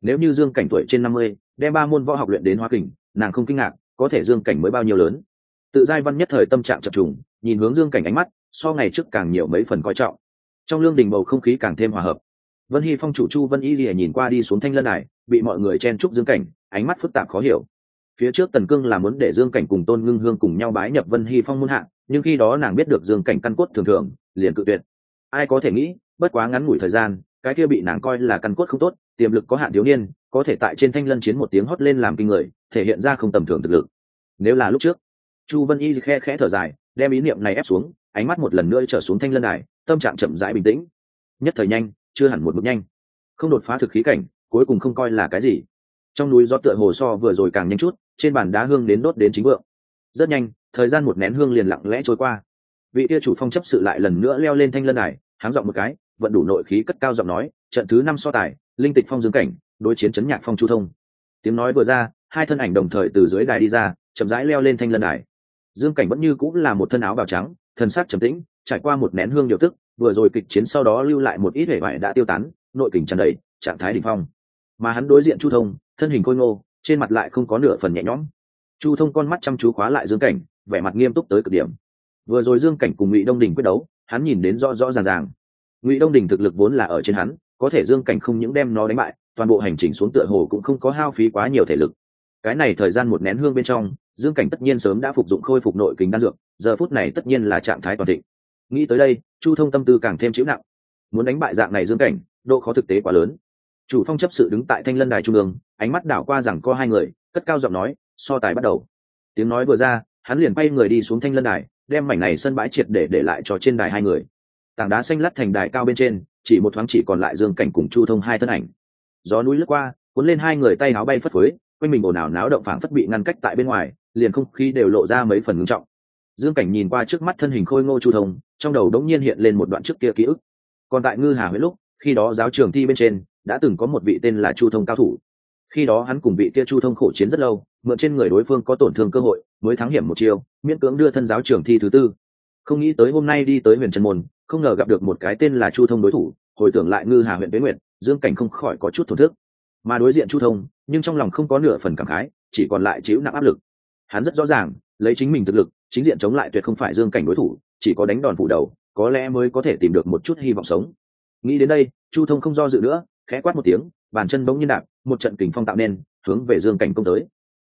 Nếu như dương cảnh tuổi trên năm mươi, đem ba môn võ học luyện đến hoa kình, nàng không kinh ngạc, có thể dương cảnh mới bao nhiêu lớn? Tự giai văn nhất thời tâm trạng chập trùng, nhìn hướng dương cảnh ánh mắt, so ngày trước càng nhiều mấy phần coi trọng. Trong lương đình bầu không khí càng thêm hòa hợp. Vân hy phong chủ chu vân y lìa nhìn qua đi xuống thanh lân này bị mọi người chen chúc dương cảnh, ánh mắt phức tạp khó hiểu phía trước tần cương là muốn để dương cảnh cùng tôn ngưng hương cùng nhau bái nhập vân hy phong muôn hạ, nhưng khi đó nàng biết được dương cảnh căn cốt thường thường, liền cự tuyệt. Ai có thể nghĩ, bất quá ngắn ngủi thời gian, cái kia bị nàng coi là căn cốt không tốt, tiềm lực có hạn thiếu niên, có thể tại trên thanh lân chiến một tiếng hót lên làm kinh người, thể hiện ra không tầm thường thực lực. Nếu là lúc trước, chu vân y khe khẽ thở dài, đem ý niệm này ép xuống, ánh mắt một lần nữa trở xuống thanh lân đài, tâm trạng chậm rãi bình tĩnh. Nhất thời nhanh, chưa hẳn một bước nhanh. Không đột phá thực khí cảnh, cuối cùng không coi là cái gì trong núi gió tựa hồ so vừa rồi càng nhanh chút, trên bàn đá hương đến đốt đến chính vượng. Rất nhanh, thời gian một nén hương liền lặng lẽ trôi qua. Vị tia chủ phong chấp sự lại lần nữa leo lên thanh lân đài, háng giọng một cái, vận đủ nội khí cất cao giọng nói, trận thứ năm so tài, linh tịch phong dương cảnh, đối chiến chấn nhạc phong chu thông. Tiếng nói vừa ra, hai thân ảnh đồng thời từ dưới đài đi ra, chậm rãi leo lên thanh lân đài. Dương cảnh vẫn như cũng là một thân áo bào trắng, thân xác trầm tĩnh, trải qua một nén hương điều tức, vừa rồi kịch chiến sau đó lưu lại một ít hệ vải đã tiêu tán, nội kình tràn đầy, trạng thái đỉnh phong. Mà hắn đối diện chu thông thân hình khôi ngô, trên mặt lại không có nửa phần nhẹ nhõm. Chu thông con mắt chăm chú khóa lại dương cảnh, vẻ mặt nghiêm túc tới cực điểm. Vừa rồi dương cảnh cùng ngụy đông đình quyết đấu, hắn nhìn đến rõ rõ ràng ràng. Ngụy đông đình thực lực vốn là ở trên hắn, có thể dương cảnh không những đem nó đánh bại, toàn bộ hành trình xuống tựa hồ cũng không có hao phí quá nhiều thể lực. Cái này thời gian một nén hương bên trong, dương cảnh tất nhiên sớm đã phục dụng khôi phục nội kính đan dược, giờ phút này tất nhiên là trạng thái toàn thịnh. Nghĩ tới đây, chu thông tâm tư càng thêm chịu nặng. Muốn đánh bại dạng này dương cảnh, độ khó thực tế quá lớn. Chủ phong chấp sự đứng tại thanh lân đài trung ương ánh mắt đảo qua rằng có hai người, cất cao giọng nói, so tài bắt đầu. Tiếng nói vừa ra, hắn liền bay người đi xuống thanh lân đài, đem mảnh này sân bãi triệt để để lại cho trên đài hai người. Tảng đá xanh lắt thành đài cao bên trên, chỉ một thoáng chỉ còn lại dương cảnh cùng chu thông hai thân ảnh. Gió núi lướt qua, cuốn lên hai người tay áo bay phất phới, quanh mình ồn ào náo động phảng phất bị ngăn cách tại bên ngoài, liền không khí đều lộ ra mấy phần ngưng trọng. Dương cảnh nhìn qua trước mắt thân hình khôi ngô chu thông, trong đầu đống nhiên hiện lên một đoạn trước kia ký ức. Còn tại ngư hà huế lúc, khi đó giáo trường thi bên trên, đã từng có một vị tên là chu thông cao thủ khi đó hắn cùng vị kia chu thông khổ chiến rất lâu, mượn trên người đối phương có tổn thương cơ hội, mới thắng hiểm một chiều miễn cưỡng đưa thân giáo trường thi thứ tư. Không nghĩ tới hôm nay đi tới huyền trần môn, không ngờ gặp được một cái tên là chu thông đối thủ, hồi tưởng lại ngư hà huyện bế nguyện dương cảnh không khỏi có chút thổn thức. Mà đối diện chu thông, nhưng trong lòng không có nửa phần cảm khái, chỉ còn lại chịu nặng áp lực. Hắn rất rõ ràng, lấy chính mình thực lực, chính diện chống lại tuyệt không phải dương cảnh đối thủ, chỉ có đánh đòn phủ đầu, có lẽ mới có thể tìm được một chút hy vọng sống. Nghĩ đến đây, chu thông không do dự nữa, khẽ quát một tiếng bàn chân bỗng nhiên đạp, một trận kình phong tạo nên, hướng về dương cảnh công tới.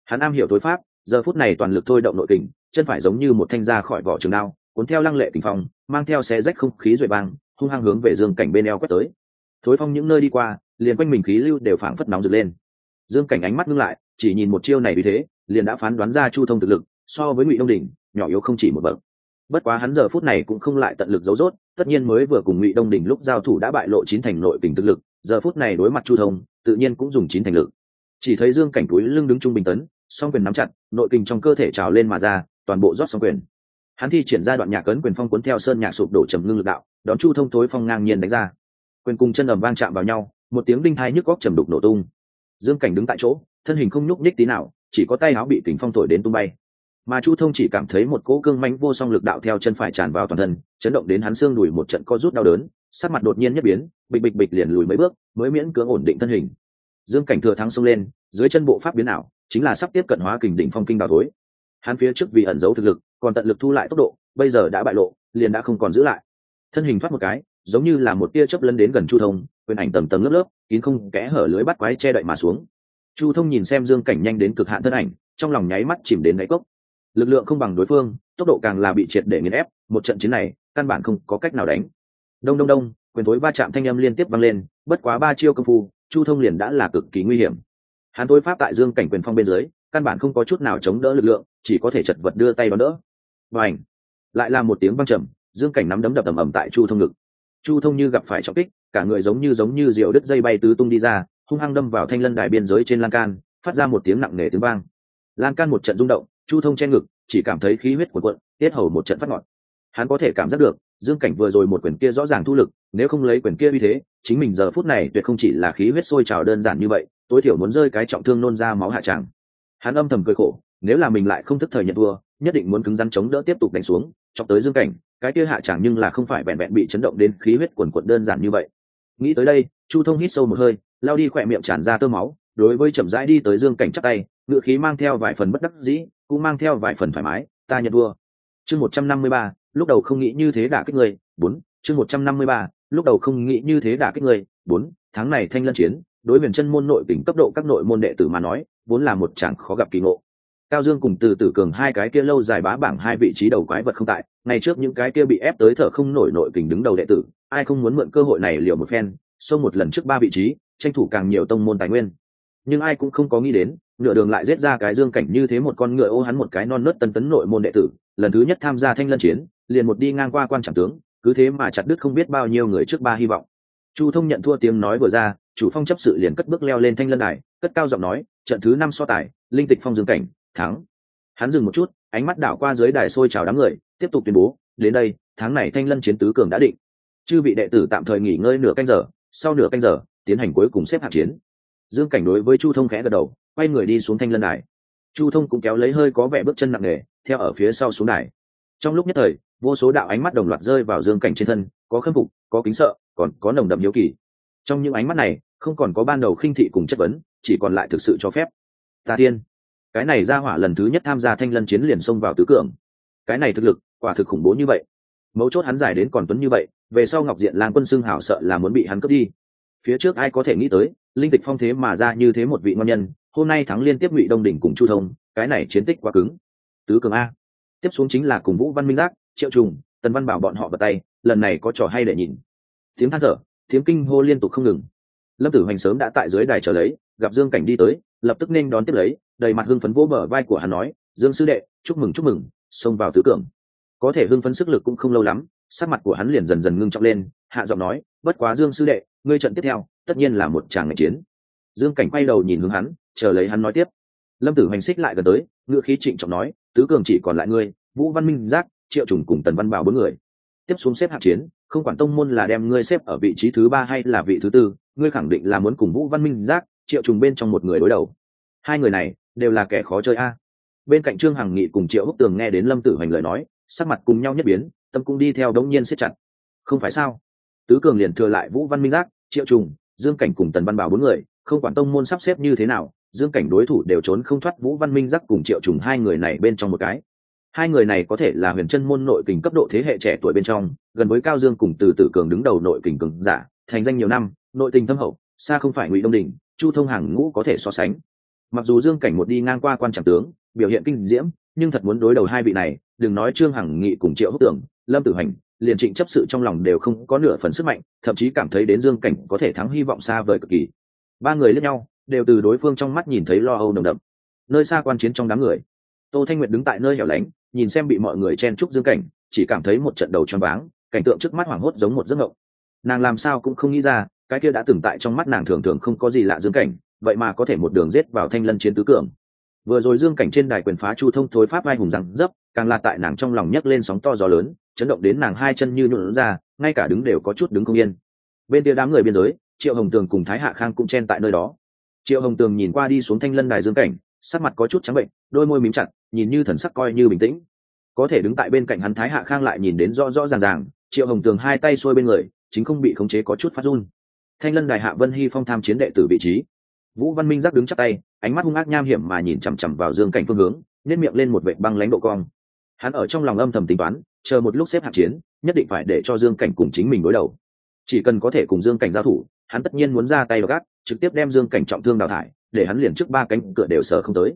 Hắn am hiểu tối pháp, giờ phút này toàn lực thôi động nội kình, chân phải giống như một thanh ra khỏi vỏ trường đao, cuốn theo lăng lệ kình phong, mang theo xe rách không khí rồi băng hung hăng hướng về dương cảnh bên eo quét tới. Thối phong những nơi đi qua, liền quanh mình khí lưu đều phảng phất nóng rực lên. Dương cảnh ánh mắt ngưng lại, chỉ nhìn một chiêu này vì thế, liền đã phán đoán ra chu thông thực lực, so với ngụy đông đình nhỏ yếu không chỉ một bậc. Bất quá hắn giờ phút này cũng không lại tận lực giấu rốt, tất nhiên mới vừa cùng ngụy đông đình lúc giao thủ đã bại lộ chín thành nội tình thực lực giờ phút này đối mặt chu thông, tự nhiên cũng dùng chín thành lực. Chỉ thấy dương cảnh túi lưng đứng trung bình tấn, song quyền nắm chặt, nội kinh trong cơ thể trào lên mà ra, toàn bộ rót song quyền. Hắn thi triển ra đoạn nhạc cấn quyền phong cuốn theo sơn nhạc sụp đổ trầm ngưng lực đạo, đón chu thông thối phong ngang nhiên đánh ra. Quyền cùng chân ầm vang chạm vào nhau, một tiếng đinh thai nhức góc trầm đục nổ tung. Dương cảnh đứng tại chỗ, thân hình không nhúc nhích tí nào, chỉ có tay áo bị kính phong thổi đến tung bay. Mà chu thông chỉ cảm thấy một cỗ cương mánh vô song lực đạo theo chân phải tràn vào toàn thân, chấn động đến hắn xương đùi một trận co rút đau đớn sắc mặt đột nhiên nhất biến, bịch bịch bịch liền lùi mấy bước, mới miễn cưỡng ổn định thân hình. Dương cảnh thừa thắng xông lên, dưới chân bộ pháp biến ảo, chính là sắp tiếp cận hóa kình đỉnh phong kinh đào thối. Hắn phía trước vì ẩn giấu thực lực, còn tận lực thu lại tốc độ, bây giờ đã bại lộ, liền đã không còn giữ lại. Thân hình thoát một cái, giống như là một tia chớp lấn đến gần chu thông quyền ảnh tầng tầng lớp lớp, kín không kẽ hở lưới bắt quái che đậy mà xuống. Chu thông nhìn xem dương cảnh nhanh đến cực hạn thân ảnh, trong lòng nháy mắt chìm đến đáy cốc. Lực lượng không bằng đối phương, tốc độ càng là bị triệt để nghiền ép, một trận chiến này, căn bản không có cách nào đánh đông đông đông, quyền thối va chạm thanh âm liên tiếp vang lên, bất quá ba chiêu công phu, chu thông liền đã là cực kỳ nguy hiểm. Hắn tối pháp tại dương cảnh quyền phong bên dưới, căn bản không có chút nào chống đỡ lực lượng, chỉ có thể chật vật đưa tay đón đỡ. Và ảnh lại là một tiếng văng trầm, dương cảnh nắm đấm đập ầm ầm tại chu thông ngực. Chu thông như gặp phải trọng kích, cả người giống như giống như diều đứt dây bay tứ tung đi ra, hung hăng đâm vào thanh lân đài biên giới trên lan can, phát ra một tiếng nặng nề tiếng vang. Lan can một trận rung động, chu thông che ngực, chỉ cảm thấy khí huyết của quận tiết hầu một trận phát ngọt. Hắn có thể cảm giác được dương cảnh vừa rồi một quyền kia rõ ràng thu lực, nếu không lấy quyền kia uy thế, chính mình giờ phút này tuyệt không chỉ là khí huyết sôi trào đơn giản như vậy, tối thiểu muốn rơi cái trọng thương nôn ra máu hạ tràng. Hắn âm thầm cười khổ, nếu là mình lại không thức thời nhận thua, nhất định muốn cứng rắn chống đỡ tiếp tục đánh xuống, chọc tới dương cảnh, cái kia hạ tràng nhưng là không phải vẹn vẹn bị chấn động đến khí huyết quần quận đơn giản như vậy. Nghĩ tới đây, chu thông hít sâu một hơi, lao đi khỏe miệng tràn ra tơ máu, đối với chậm rãi đi tới dương cảnh chắc tay, ngựa khí mang theo vài phần bất đắc dĩ, cũng mang theo vài phần thoải mái, ta nhận thua. Chương một trăm năm mươi ba lúc đầu không nghĩ như thế đả kích người, bốn, chương một trăm năm mươi ba, lúc đầu không nghĩ như thế đả kích người, bốn, tháng này thanh lân chiến, đối huyền chân môn nội tỉnh cấp độ các nội môn đệ tử mà nói, vốn là một chẳng khó gặp kỳ ngộ. Cao dương cùng từ tử cường hai cái kia lâu dài bá bảng hai vị trí đầu quái vật không tại, ngày trước những cái kia bị ép tới thở không nổi nội kình đứng đầu đệ tử, ai không muốn mượn cơ hội này liều một phen, xông một lần trước ba vị trí, tranh thủ càng nhiều tông môn tài nguyên nhưng ai cũng không có nghĩ đến, nửa đường lại giết ra cái dương cảnh như thế một con ngựa ô hắn một cái non nớt tân tấn nội môn đệ tử, lần thứ nhất tham gia thanh lân chiến, liền một đi ngang qua quan trọng tướng, cứ thế mà chặt đứt không biết bao nhiêu người trước ba hy vọng. Chu thông nhận thua tiếng nói vừa ra, chủ phong chấp sự liền cất bước leo lên thanh lân đài, cất cao giọng nói, trận thứ năm so tài, linh tịch phong dương cảnh, thắng. Hắn dừng một chút, ánh mắt đảo qua dưới đài sôi chào đám người, tiếp tục tuyên bố, đến đây, tháng này thanh lân chiến tứ cường đã định. Chư vị đệ tử tạm thời nghỉ ngơi nửa canh giờ, sau nửa canh giờ, tiến hành cuối cùng xếp hạng chiến dương cảnh đối với chu thông khẽ gật đầu, quay người đi xuống thanh lân đài. Chu thông cũng kéo lấy hơi có vẻ bước chân nặng nề, theo ở phía sau xuống đài. Trong lúc nhất thời, vô số đạo ánh mắt đồng loạt rơi vào dương cảnh trên thân, có khâm phục, có kính sợ, còn có nồng đậm hiếu kỳ. Trong những ánh mắt này, không còn có ban đầu khinh thị cùng chất vấn, chỉ còn lại thực sự cho phép. Ta tiên cái này ra hỏa lần thứ nhất tham gia thanh lân chiến liền xông vào tứ cường. Cái này thực lực, quả thực khủng bố như vậy. Mấu chốt hắn giải đến còn tuấn như vậy, về sau ngọc diện lang quân xưng hảo sợ là muốn bị hắn cướp đi. Phía trước ai có thể nghĩ tới linh tịch phong thế mà ra như thế một vị ngon nhân, hôm nay thắng liên tiếp ngụy đông đỉnh cùng chu thông, cái này chiến tích quá cứng. Tứ cường a. Tiếp xuống chính là cùng vũ văn minh giác, triệu trùng, tần văn bảo bọn họ vào tay, lần này có trò hay để nhìn. Tiếng than thở, tiếng kinh hô liên tục không ngừng. Lâm tử hoành sớm đã tại dưới đài chờ lấy, gặp dương cảnh đi tới, lập tức nên đón tiếp lấy, đầy mặt hưng phấn vỗ bờ vai của hắn nói, dương sư đệ, chúc mừng chúc mừng, xông vào tứ cường. Có thể hưng phấn sức lực cũng không lâu lắm, sắc mặt của hắn liền dần dần ngưng trọng lên, hạ giọng nói, bất quá dương sư đệ ngươi trận tiếp theo, tất nhiên là một tràng ngành chiến. Dương cảnh quay đầu nhìn hướng hắn, chờ lấy hắn nói tiếp. Lâm tử hoành xích lại gần tới, ngựa khí trịnh trọng nói, tứ cường chỉ còn lại ngươi, vũ văn minh, giác, triệu trùng cùng tần văn bảo bốn người. Tiếp xuống xếp hạng chiến, không quản tông môn là đem ngươi xếp ở vị trí thứ ba hay là vị thứ tư, ngươi khẳng định là muốn cùng vũ văn minh, giác, triệu trùng bên trong một người đối đầu. Hai người này, đều là kẻ khó chơi a. Bên cạnh trương hằng nghị cùng triệu húc tường nghe đến lâm tử hoành lời nói, sắc mặt cùng nhau nhất biến, tâm cũng đi theo đống nhiên siết chặt. Không phải sao? Tứ cường liền thừa lại vũ văn minh, giác triệu trùng, dương cảnh cùng tần văn bảo bốn người, không quản tông môn sắp xếp như thế nào, dương cảnh đối thủ đều trốn không thoát vũ văn minh giác cùng triệu trùng hai người này bên trong một cái. Hai người này có thể là huyền chân môn nội kình cấp độ thế hệ trẻ tuổi bên trong, gần với cao dương cùng từ tử cường đứng đầu nội kình cường giả, thành danh nhiều năm, nội tình thâm hậu, xa không phải ngụy đông đình, chu thông hàng ngũ có thể so sánh. Mặc dù dương cảnh một đi ngang qua quan trọng tướng, biểu hiện kinh diễm, nhưng thật muốn đối đầu hai vị này, đừng nói trương hằng nghị cùng triệu húc tưởng, lâm tử hành liền trịnh chấp sự trong lòng đều không có nửa phần sức mạnh, thậm chí cảm thấy đến dương cảnh có thể thắng hy vọng xa vời cực kỳ. Ba người lẫn nhau, đều từ đối phương trong mắt nhìn thấy lo âu nồng đậm. Nơi xa quan chiến trong đám người, tô thanh nguyệt đứng tại nơi hẻo lánh, nhìn xem bị mọi người chen chúc dương cảnh, chỉ cảm thấy một trận đầu choáng váng, cảnh tượng trước mắt hoảng hốt giống một giấc mộng. Nàng làm sao cũng không nghĩ ra, cái kia đã từng tại trong mắt nàng thường thường không có gì lạ dương cảnh, vậy mà có thể một đường giết vào thanh lân chiến tứ cường. Vừa rồi dương cảnh trên đài quyền phá chu thông thối pháp ai hùng rằng dấp, càng là tại nàng trong lòng nhấc lên sóng to gió lớn chấn động đến nàng hai chân như nhuộn ra, ngay cả đứng đều có chút đứng không yên. Bên kia đám người biên giới, triệu hồng tường cùng thái hạ khang cũng chen tại nơi đó. Triệu hồng tường nhìn qua đi xuống thanh lân đài dương cảnh, sắc mặt có chút trắng bệnh, đôi môi mím chặt, nhìn như thần sắc coi như bình tĩnh. Có thể đứng tại bên cạnh hắn thái hạ khang lại nhìn đến rõ rõ ràng ràng, triệu hồng tường hai tay xuôi bên người, chính không bị khống chế có chút phát run. Thanh lân đài hạ vân hy phong tham chiến đệ tử vị trí. Vũ văn minh giác đứng chắc tay, ánh mắt hung ác nham hiểm mà nhìn chằm chằm vào dương cảnh phương hướng nên miệng lên một vệ băng lãnh độ cong hắn ở trong lòng âm thầm tính toán, chờ một lúc xếp hạng chiến, nhất định phải để cho dương cảnh cùng chính mình đối đầu. Chỉ cần có thể cùng dương cảnh giao thủ, hắn tất nhiên muốn ra tay gác trực tiếp đem dương cảnh trọng thương đào thải, để hắn liền trước ba cánh cửa đều sờ không tới.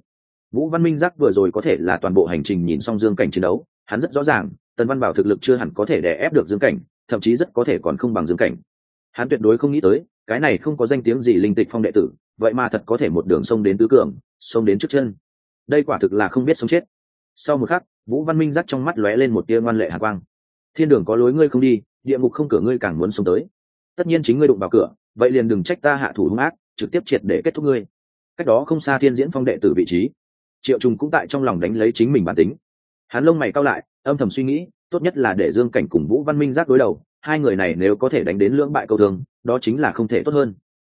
Vũ văn minh giác vừa rồi có thể là toàn bộ hành trình nhìn xong dương cảnh chiến đấu, hắn rất rõ ràng, tần văn bảo thực lực chưa hẳn có thể đè ép được dương cảnh, thậm chí rất có thể còn không bằng dương cảnh. Hắn tuyệt đối không nghĩ tới, cái này không có danh tiếng gì linh tịch phong đệ tử, vậy mà thật có thể một đường sông đến tứ cường, sông đến trước chân. Đây quả thực là không biết sống chết. Sau một khắc vũ văn minh dắt trong mắt lóe lên một tia ngoan lệ hạ quang. Thiên đường có lối ngươi không đi, địa ngục không cửa ngươi càng muốn sống tới. Tất nhiên chính ngươi đụng vào cửa, vậy liền đừng trách ta hạ thủ hung ác, trực tiếp triệt để kết thúc ngươi. Cách đó không xa thiên diễn phong đệ tử vị trí. Triệu trùng cũng tại trong lòng đánh lấy chính mình bản tính. Hắn lông mày cao lại, âm thầm suy nghĩ, tốt nhất là để dương cảnh cùng vũ văn minh giác đối đầu, hai người này nếu có thể đánh đến lưỡng bại cầu thường, đó chính là không thể tốt hơn.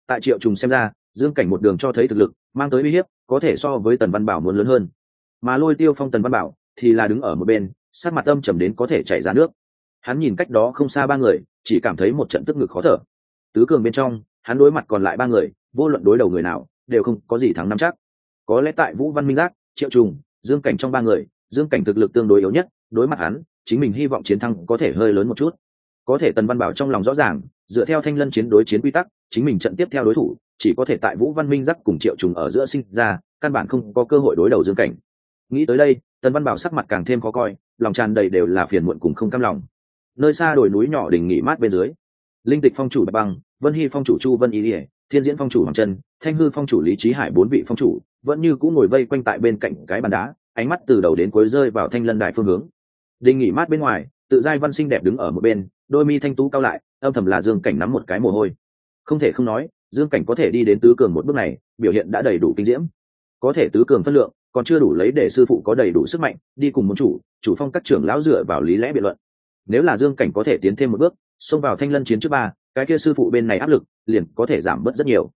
Tại triệu trùng xem ra, dương cảnh một đường cho thấy thực lực, mang tới uy hiếp, có thể so với tần văn bảo muốn lớn hơn. Mà lôi tiêu phong tần văn bảo thì là đứng ở một bên sát mặt âm trầm đến có thể chảy ra nước. Hắn nhìn cách đó không xa ba người, chỉ cảm thấy một trận tức ngực khó thở. Tứ cường bên trong, hắn đối mặt còn lại ba người, vô luận đối đầu người nào, đều không có gì thắng năm chắc. Có lẽ tại vũ văn minh giác, triệu trùng, dương cảnh trong ba người, dương cảnh thực lực tương đối yếu nhất, đối mặt hắn, chính mình hy vọng chiến thắng có thể hơi lớn một chút. Có thể tần văn bảo trong lòng rõ ràng, dựa theo thanh lân chiến đối chiến quy tắc, chính mình trận tiếp theo đối thủ, chỉ có thể tại vũ văn minh giác cùng triệu trùng ở giữa sinh ra, căn bản không có cơ hội đối đầu dương cảnh. Nghĩ tới đây tần văn bảo sắc mặt càng thêm khó coi, lòng tràn đầy đều là phiền muộn cùng không cam lòng. Nơi xa đồi núi nhỏ đỉnh nghỉ mát bên dưới, linh tịch phong chủ bạch băng, vân hy phong chủ chu vân ý ỉa thiên diễn phong chủ hoàng trân, thanh hư phong chủ lý trí hải bốn vị phong chủ vẫn như cũng ngồi vây quanh tại bên cạnh cái bàn đá, ánh mắt từ đầu đến cuối rơi vào thanh lân đài phương hướng. Đình nghỉ mát bên ngoài, tự giai văn sinh đẹp đứng ở một bên, đôi mi thanh tú cao lại, âm thầm là dương cảnh nắm một cái mồ hôi. Không thể không nói, dương cảnh có thể đi đến tứ cường một bước này, biểu hiện đã đầy đủ kinh diễm có thể tứ cường phân lượng, còn chưa đủ lấy để sư phụ có đầy đủ sức mạnh, đi cùng môn chủ chủ phong các trưởng lão dựa vào lý lẽ biện luận. Nếu là dương cảnh có thể tiến thêm một bước, xông vào thanh lân chiến trước ba, cái kia sư phụ bên này áp lực, liền có thể giảm bớt rất nhiều.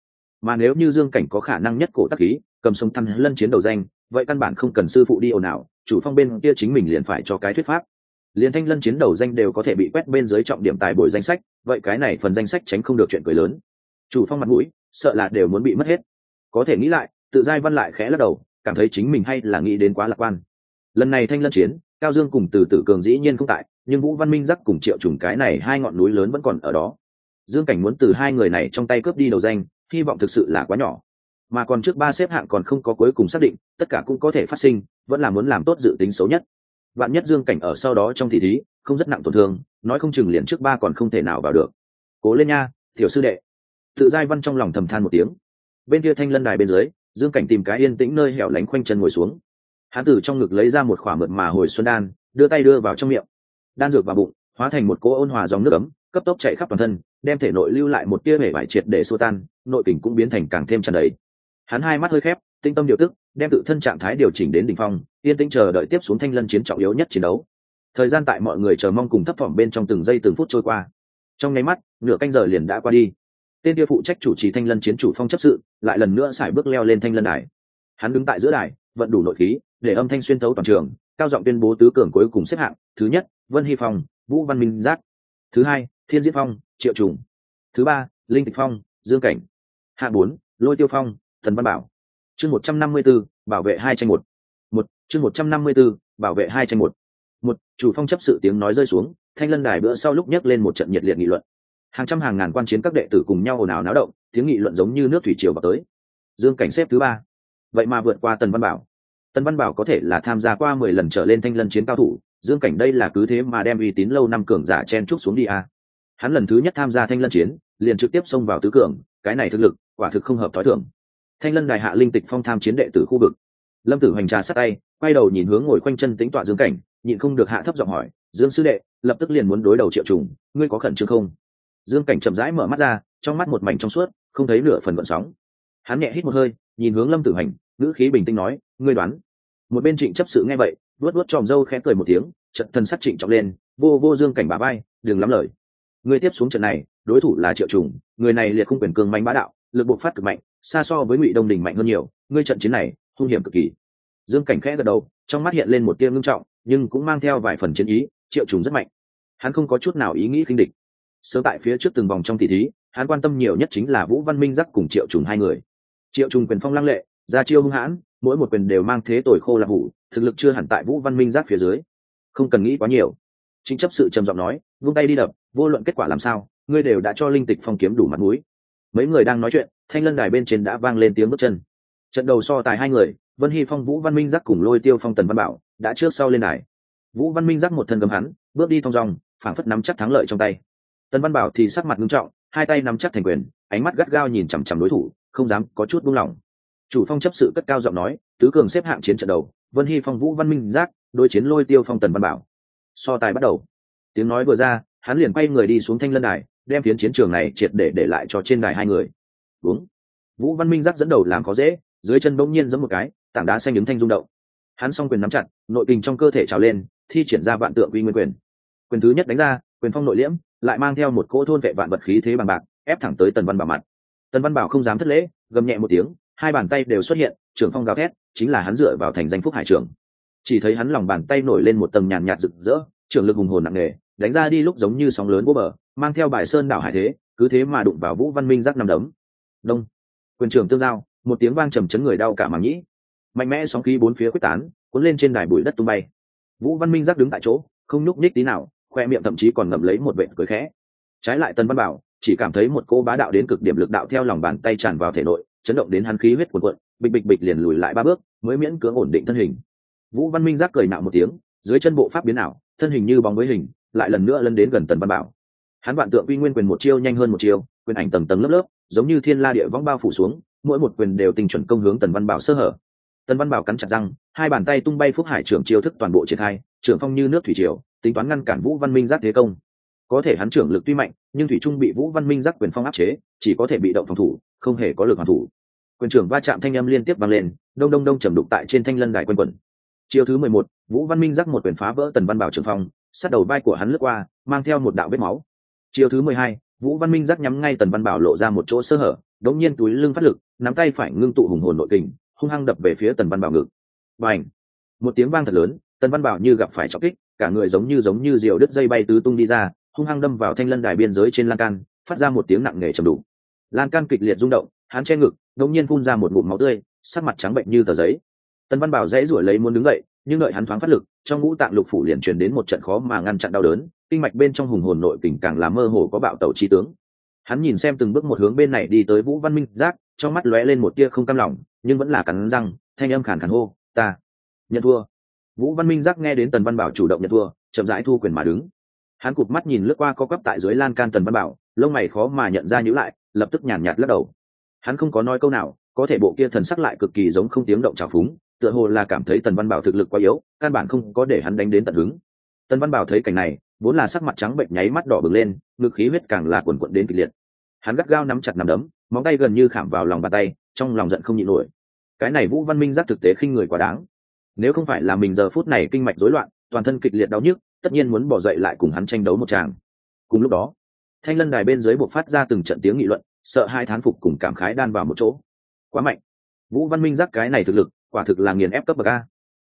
Mà nếu như dương cảnh có khả năng nhất cổ tắc khí, cầm sông thăng lân chiến đầu danh, vậy căn bản không cần sư phụ đi ồn ào, chủ phong bên kia chính mình liền phải cho cái thuyết pháp. Liền thanh lân chiến đầu danh đều có thể bị quét bên dưới trọng điểm tài bồi danh sách, vậy cái này phần danh sách tránh không được chuyện cười lớn. Chủ phong mặt mũi, sợ là đều muốn bị mất hết. Có thể nghĩ lại tự giai văn lại khẽ lắc đầu, cảm thấy chính mình hay là nghĩ đến quá lạc quan. Lần này thanh lân chiến, cao dương cùng từ tử cường dĩ nhiên không tại, nhưng vũ văn minh giắc cùng triệu trùng cái này hai ngọn núi lớn vẫn còn ở đó. Dương cảnh muốn từ hai người này trong tay cướp đi đầu danh, hy vọng thực sự là quá nhỏ. Mà còn trước ba xếp hạng còn không có cuối cùng xác định, tất cả cũng có thể phát sinh, vẫn là muốn làm tốt dự tính xấu nhất. Bạn nhất dương cảnh ở sau đó trong thị thí, không rất nặng tổn thương, nói không chừng liền trước ba còn không thể nào vào được. Cố lên nha, tiểu sư đệ. Tự giai văn trong lòng thầm than một tiếng. Bên kia thanh lân đài bên dưới dương cảnh tìm cái yên tĩnh nơi hẻo lánh khoanh chân ngồi xuống. Hán tử trong ngực lấy ra một khỏa mượt mà hồi xuân đan, đưa tay đưa vào trong miệng. Đan dược vào bụng, hóa thành một cỗ ôn hòa dòng nước ấm, cấp tốc chạy khắp toàn thân, đem thể nội lưu lại một tia bể vải triệt để xô tan, nội kình cũng biến thành càng thêm tràn đầy. Hắn hai mắt hơi khép, tinh tâm điều tức, đem tự thân trạng thái điều chỉnh đến đ ỉ n h phong, yên tĩnh chờ đợi tiếp xuống thanh lân chiến trọng yếu nhất chiến đấu. Thời gian tại mọi người chờ mong cùng thấp thỏm bên trong từng giây từng phút trôi qua. Trong nháy mắt, nửa canh giờ liền đã qua đi tên kia phụ trách chủ trì thanh lân chiến chủ phong chấp sự, lại lần nữa xài bước leo lên thanh lân đài. Hắn đứng tại giữa đài, vận đủ nội khí, để âm thanh xuyên thấu toàn trường, cao giọng tuyên bố tứ cường cuối cùng xếp hạng, thứ nhất, vân hy phong, vũ văn minh giác. Thứ hai, thiên diễn phong, triệu trùng. Thứ ba, linh tịch phong, dương cảnh. Hạ bốn, lôi tiêu phong thần văn bảo. Chương một trăm năm mươi b ố bảo vệ hai tranh một. Một, chương một trăm năm mươi b ố bảo vệ hai tranh một. Một, chủ phong chấp sự tiếng nói rơi xuống, thanh lân đài bữa sau lúc nhấc lên một trận nhiệt liệt nghị luận hàng trăm hàng ngàn quan chiến các đệ tử cùng nhau ồn ào náo động, tiếng nghị luận giống như nước thủy triều vào tới. Dương cảnh xếp thứ ba. Vậy mà vượt qua tần văn bảo. Tần văn bảo có thể là tham gia qua mười lần trở lên thanh lân chiến cao thủ, dương cảnh đây là cứ thế mà đem uy tín lâu năm cường giả chen trúc xuống đi a hắn lần thứ nhất tham gia thanh lân chiến, liền trực tiếp xông vào tứ cường, cái này thực lực, quả thực không hợp t h ó i thưởng thanh lân đại hạ linh tịch phong tham chiến đệ tử khu vực. Lâm tử hoành trà sát tay, quay đầu nhìn hướng ngồi quanh chân tính tọa dương cảnh, nhịn không được hạ thấp giọng hỏi, dương sư đệ, lập tức liền muốn đối đầu triệu trùng, ngươi có khẩn trương không? Dương cảnh chậm rãi mở mắt ra, trong mắt một mảnh trong suốt, không thấy nửa phần vận sóng. Hắn nhẹ hít một hơi, nhìn hướng lâm tử hành, ngữ khí bình tĩnh nói, ngươi đoán. Một bên trịnh chấp sự nghe vậy luốt luốt tròm dâu khẽ cười một tiếng, trận thân sắc trịnh trọng lên, vô vô dương cảnh bà bay đừng lắm lời. Ngươi tiếp xuống trận này, đối thủ là triệu trùng, người này liệt không quyền cường mạnh bá đạo, lực bộc phát cực mạnh, xa so với ngụy đông đình mạnh hơn nhiều, ngươi trận chiến này, hung hiểm cực kỳ. Dương cảnh khẽ gật đầu, trong mắt hiện lên một tia ngưng trọng, nhưng cũng mang theo vài phần chiến ý, triệu trùng rất mạnh. Hắn không có chút nào ý nghĩ khinh địch sớm tại phía trước từng vòng trong tỷ thí, hắn quan tâm nhiều nhất chính là vũ văn minh, giác cùng triệu trùng hai người. Triệu trùng quyền phong lăng lệ, ra chiêu hung hãn, mỗi một quyền đều mang thế tội khô là hủ, thực lực chưa hẳn tại vũ văn minh, giác phía dưới. Không cần nghĩ quá nhiều. Chính chấp sự trầm giọng nói, vung tay đi đập, vô luận kết quả làm sao, ngươi đều đã cho linh tịch phong kiếm đủ mặt mũi. Mấy người đang nói chuyện, thanh lân đài bên trên đã vang lên tiếng bước chân. Trận đầu so tài hai người, vân hy phong, vũ văn minh, giác cùng lôi tiêu phong, tần văn bảo, đã trước sau lên đài. Vũ văn minh, giác một thân gầm hắn, bước đi thong dòng phảng phất nắm chắc thắng lợi trong tay tần văn bảo thì sắc mặt nghiêm trọng, hai tay nắm chắc thành quyền, ánh mắt gắt gao nhìn chằm chằm đối thủ, không dám có chút buông lỏng. Chủ phong chấp sự cất cao giọng nói, tứ cường xếp hạng chiến trận đầu, vân hy phong, vũ văn minh, giác, đối chiến lôi tiêu phong, tần văn bảo. So tài bắt đầu. Tiếng nói vừa ra, hắn liền quay người đi xuống thanh lân đài, đem phiến chiến trường này triệt để để lại cho trên đài hai người. Đúng. Vũ văn minh, giác dẫn đầu làm khó dễ, dưới chân bỗng nhiên giẫm một cái, tảng đá xanh đứng thanh rung động. Hắn s quyền nắm chặt, nội tình trong cơ thể trào lên, thi triển ra vạn tượng quy nguyên quyền. Quyền thứ nhất đánh ra, quyền phong nội liễm lại mang theo một cỗ thôn vệ vạn vật khí thế bằng bạc, ép thẳng tới tần văn bảo mặt. Tần văn bảo không dám thất lễ, gầm nhẹ một tiếng, hai bàn tay đều xuất hiện trưởng phong gào thét, chính là hắn dựa vào thành danh phúc hải trưởng chỉ thấy hắn lòng bàn tay nổi lên một tầng nhàn nhạt rực rỡ trưởng lực hùng hồn nặng nề, đánh ra đi lúc giống như sóng lớn bố bờ, mang theo bài sơn đảo hải thế, cứ thế mà đụng vào vũ văn minh giác năm đấm. Đông. Quyền trưởng tương giao, một tiếng vang trầm chấn người đau cả màng nhĩ. Mạnh mẽ sóng khí bốn phía quyết tán, cuốn lên trên đài bụi đất tung bay. Vũ văn minh giác đứng tại chỗ, không nhúc nhích tí nào khoe miệng thậm chí còn ngậm lấy một vệ cười khẽ. Trái lại tân văn bảo chỉ cảm thấy một cô bá đạo đến cực điểm lực đạo theo lòng bàn tay tràn vào thể nội, chấn động đến hắn khí huyết cuộn cuộn, bịch bịch bịch liền lùi lại ba bước, mới miễn cưỡng ổn định thân hình. Vũ văn minh giác cười nạo một tiếng, dưới chân bộ pháp biến ảo, thân hình như bóng với hình, lại lần nữa lân đến gần tần văn bảo. Hắn vạn tượng uy nguyên quyền một chiêu nhanh hơn một chiêu, quyền ảnh tầng tầng lớp lớp, giống như thiên la địa võng bao phủ xuống, mỗi một quyền đều tình chuẩn công hướng tần văn bảo sơ hở. Tần văn bảo cắn chặt răng, hai bàn tay tung bay phúc hải trưởng chiêu thức toàn bộ triển khai, trưởng phong như nước thủy triều tính toán ngăn cản vũ văn minh giác thế công. Có thể hắn trưởng lực tuy mạnh, nhưng thủy trung bị vũ văn minh giác quyền phong áp chế, chỉ có thể bị động phòng thủ, không hề có lực hoàn thủ. Quyền trưởng va chạm thanh âm liên tiếp vang lên, đông đông đông trầm đục tại trên thanh lân đài quân quần Chiều thứ mười một, vũ văn minh giác một quyền phá vỡ tần văn bảo trường phong, sát đầu vai của hắn lướt qua, mang theo một đạo vết máu. Chiều thứ mười hai, vũ văn minh giác nhắm ngay tần văn bảo lộ ra một chỗ sơ hở, đống nhiên túi lưng phát lực, nắm tay phải ngưng tụ hùng hồn nội kình, hung hăng đập về phía tần văn bảo ngực. Và ảnh một tiếng vang thật lớn, tần văn bảo như gặp phải trọng kích cả người giống như giống như diều đứt dây bay tứ tung đi ra, hung hăng đâm vào thanh lân đài biên giới trên lan can, phát ra một tiếng nặng nề trầm đủ lan can kịch liệt rung động, hắn che ngực ngẫu nhiên phun ra một ngụm máu tươi, sắc mặt trắng bệnh như tờ giấy. Tần văn bảo dãy ruổi lấy muốn đứng dậy, nhưng đợi hắn thoáng phát lực, trong ngũ tạng lục phủ liền truyền đến một trận khó mà ngăn chặn đau đớn, kinh mạch bên trong hùng hồn nội kình càng làm mơ hồ có bạo tẩu trí tướng. Hắn nhìn xem từng bước một hướng bên này đi tới vũ văn minh giác trong mắt lóe lên một tia không cam lòng, nhưng vẫn là cắn răng, thanh âm khàn khàn hô, ta, nhận thua vũ văn minh giác nghe đến tần văn bảo chủ động nhận thua, chậm rãi thu quyền mà đứng. Hắn cụp mắt nhìn lướt qua co quắp tại dưới lan can tần văn bảo, lông mày khó mà nhận ra nhữ lại, lập tức nhàn nhạt lắc đầu. Hắn không có nói câu nào, có thể bộ kia thần sắc lại cực kỳ giống không tiếng động trào phúng, tựa hồ là cảm thấy tần văn bảo thực lực quá yếu, căn bản không có để hắn đánh đến tận hứng. Tần văn bảo thấy cảnh này, vốn là sắc mặt trắng bệnh nháy mắt đỏ bừng lên, ngực khí huyết càng là quần quận đến kịch liệt. Hắn gắt gao nắm chặt nằm đấm, móng tay gần như khảm vào lòng bàn tay, trong lòng giận không nhịn nổi. Cái này vũ văn minh giác thực tế khinh người quá đáng nếu không phải là mình giờ phút này kinh mạch rối loạn, toàn thân kịch liệt đau nhức, tất nhiên muốn bỏ dậy lại cùng hắn tranh đấu một tràng. Cùng lúc đó, thanh lân đài bên dưới buộc phát ra từng trận tiếng nghị luận, sợ hai thán phục cùng cảm khái đan vào một chỗ. Quá mạnh. Vũ văn minh giác cái này thực lực, quả thực là nghiền ép cấp bậc a.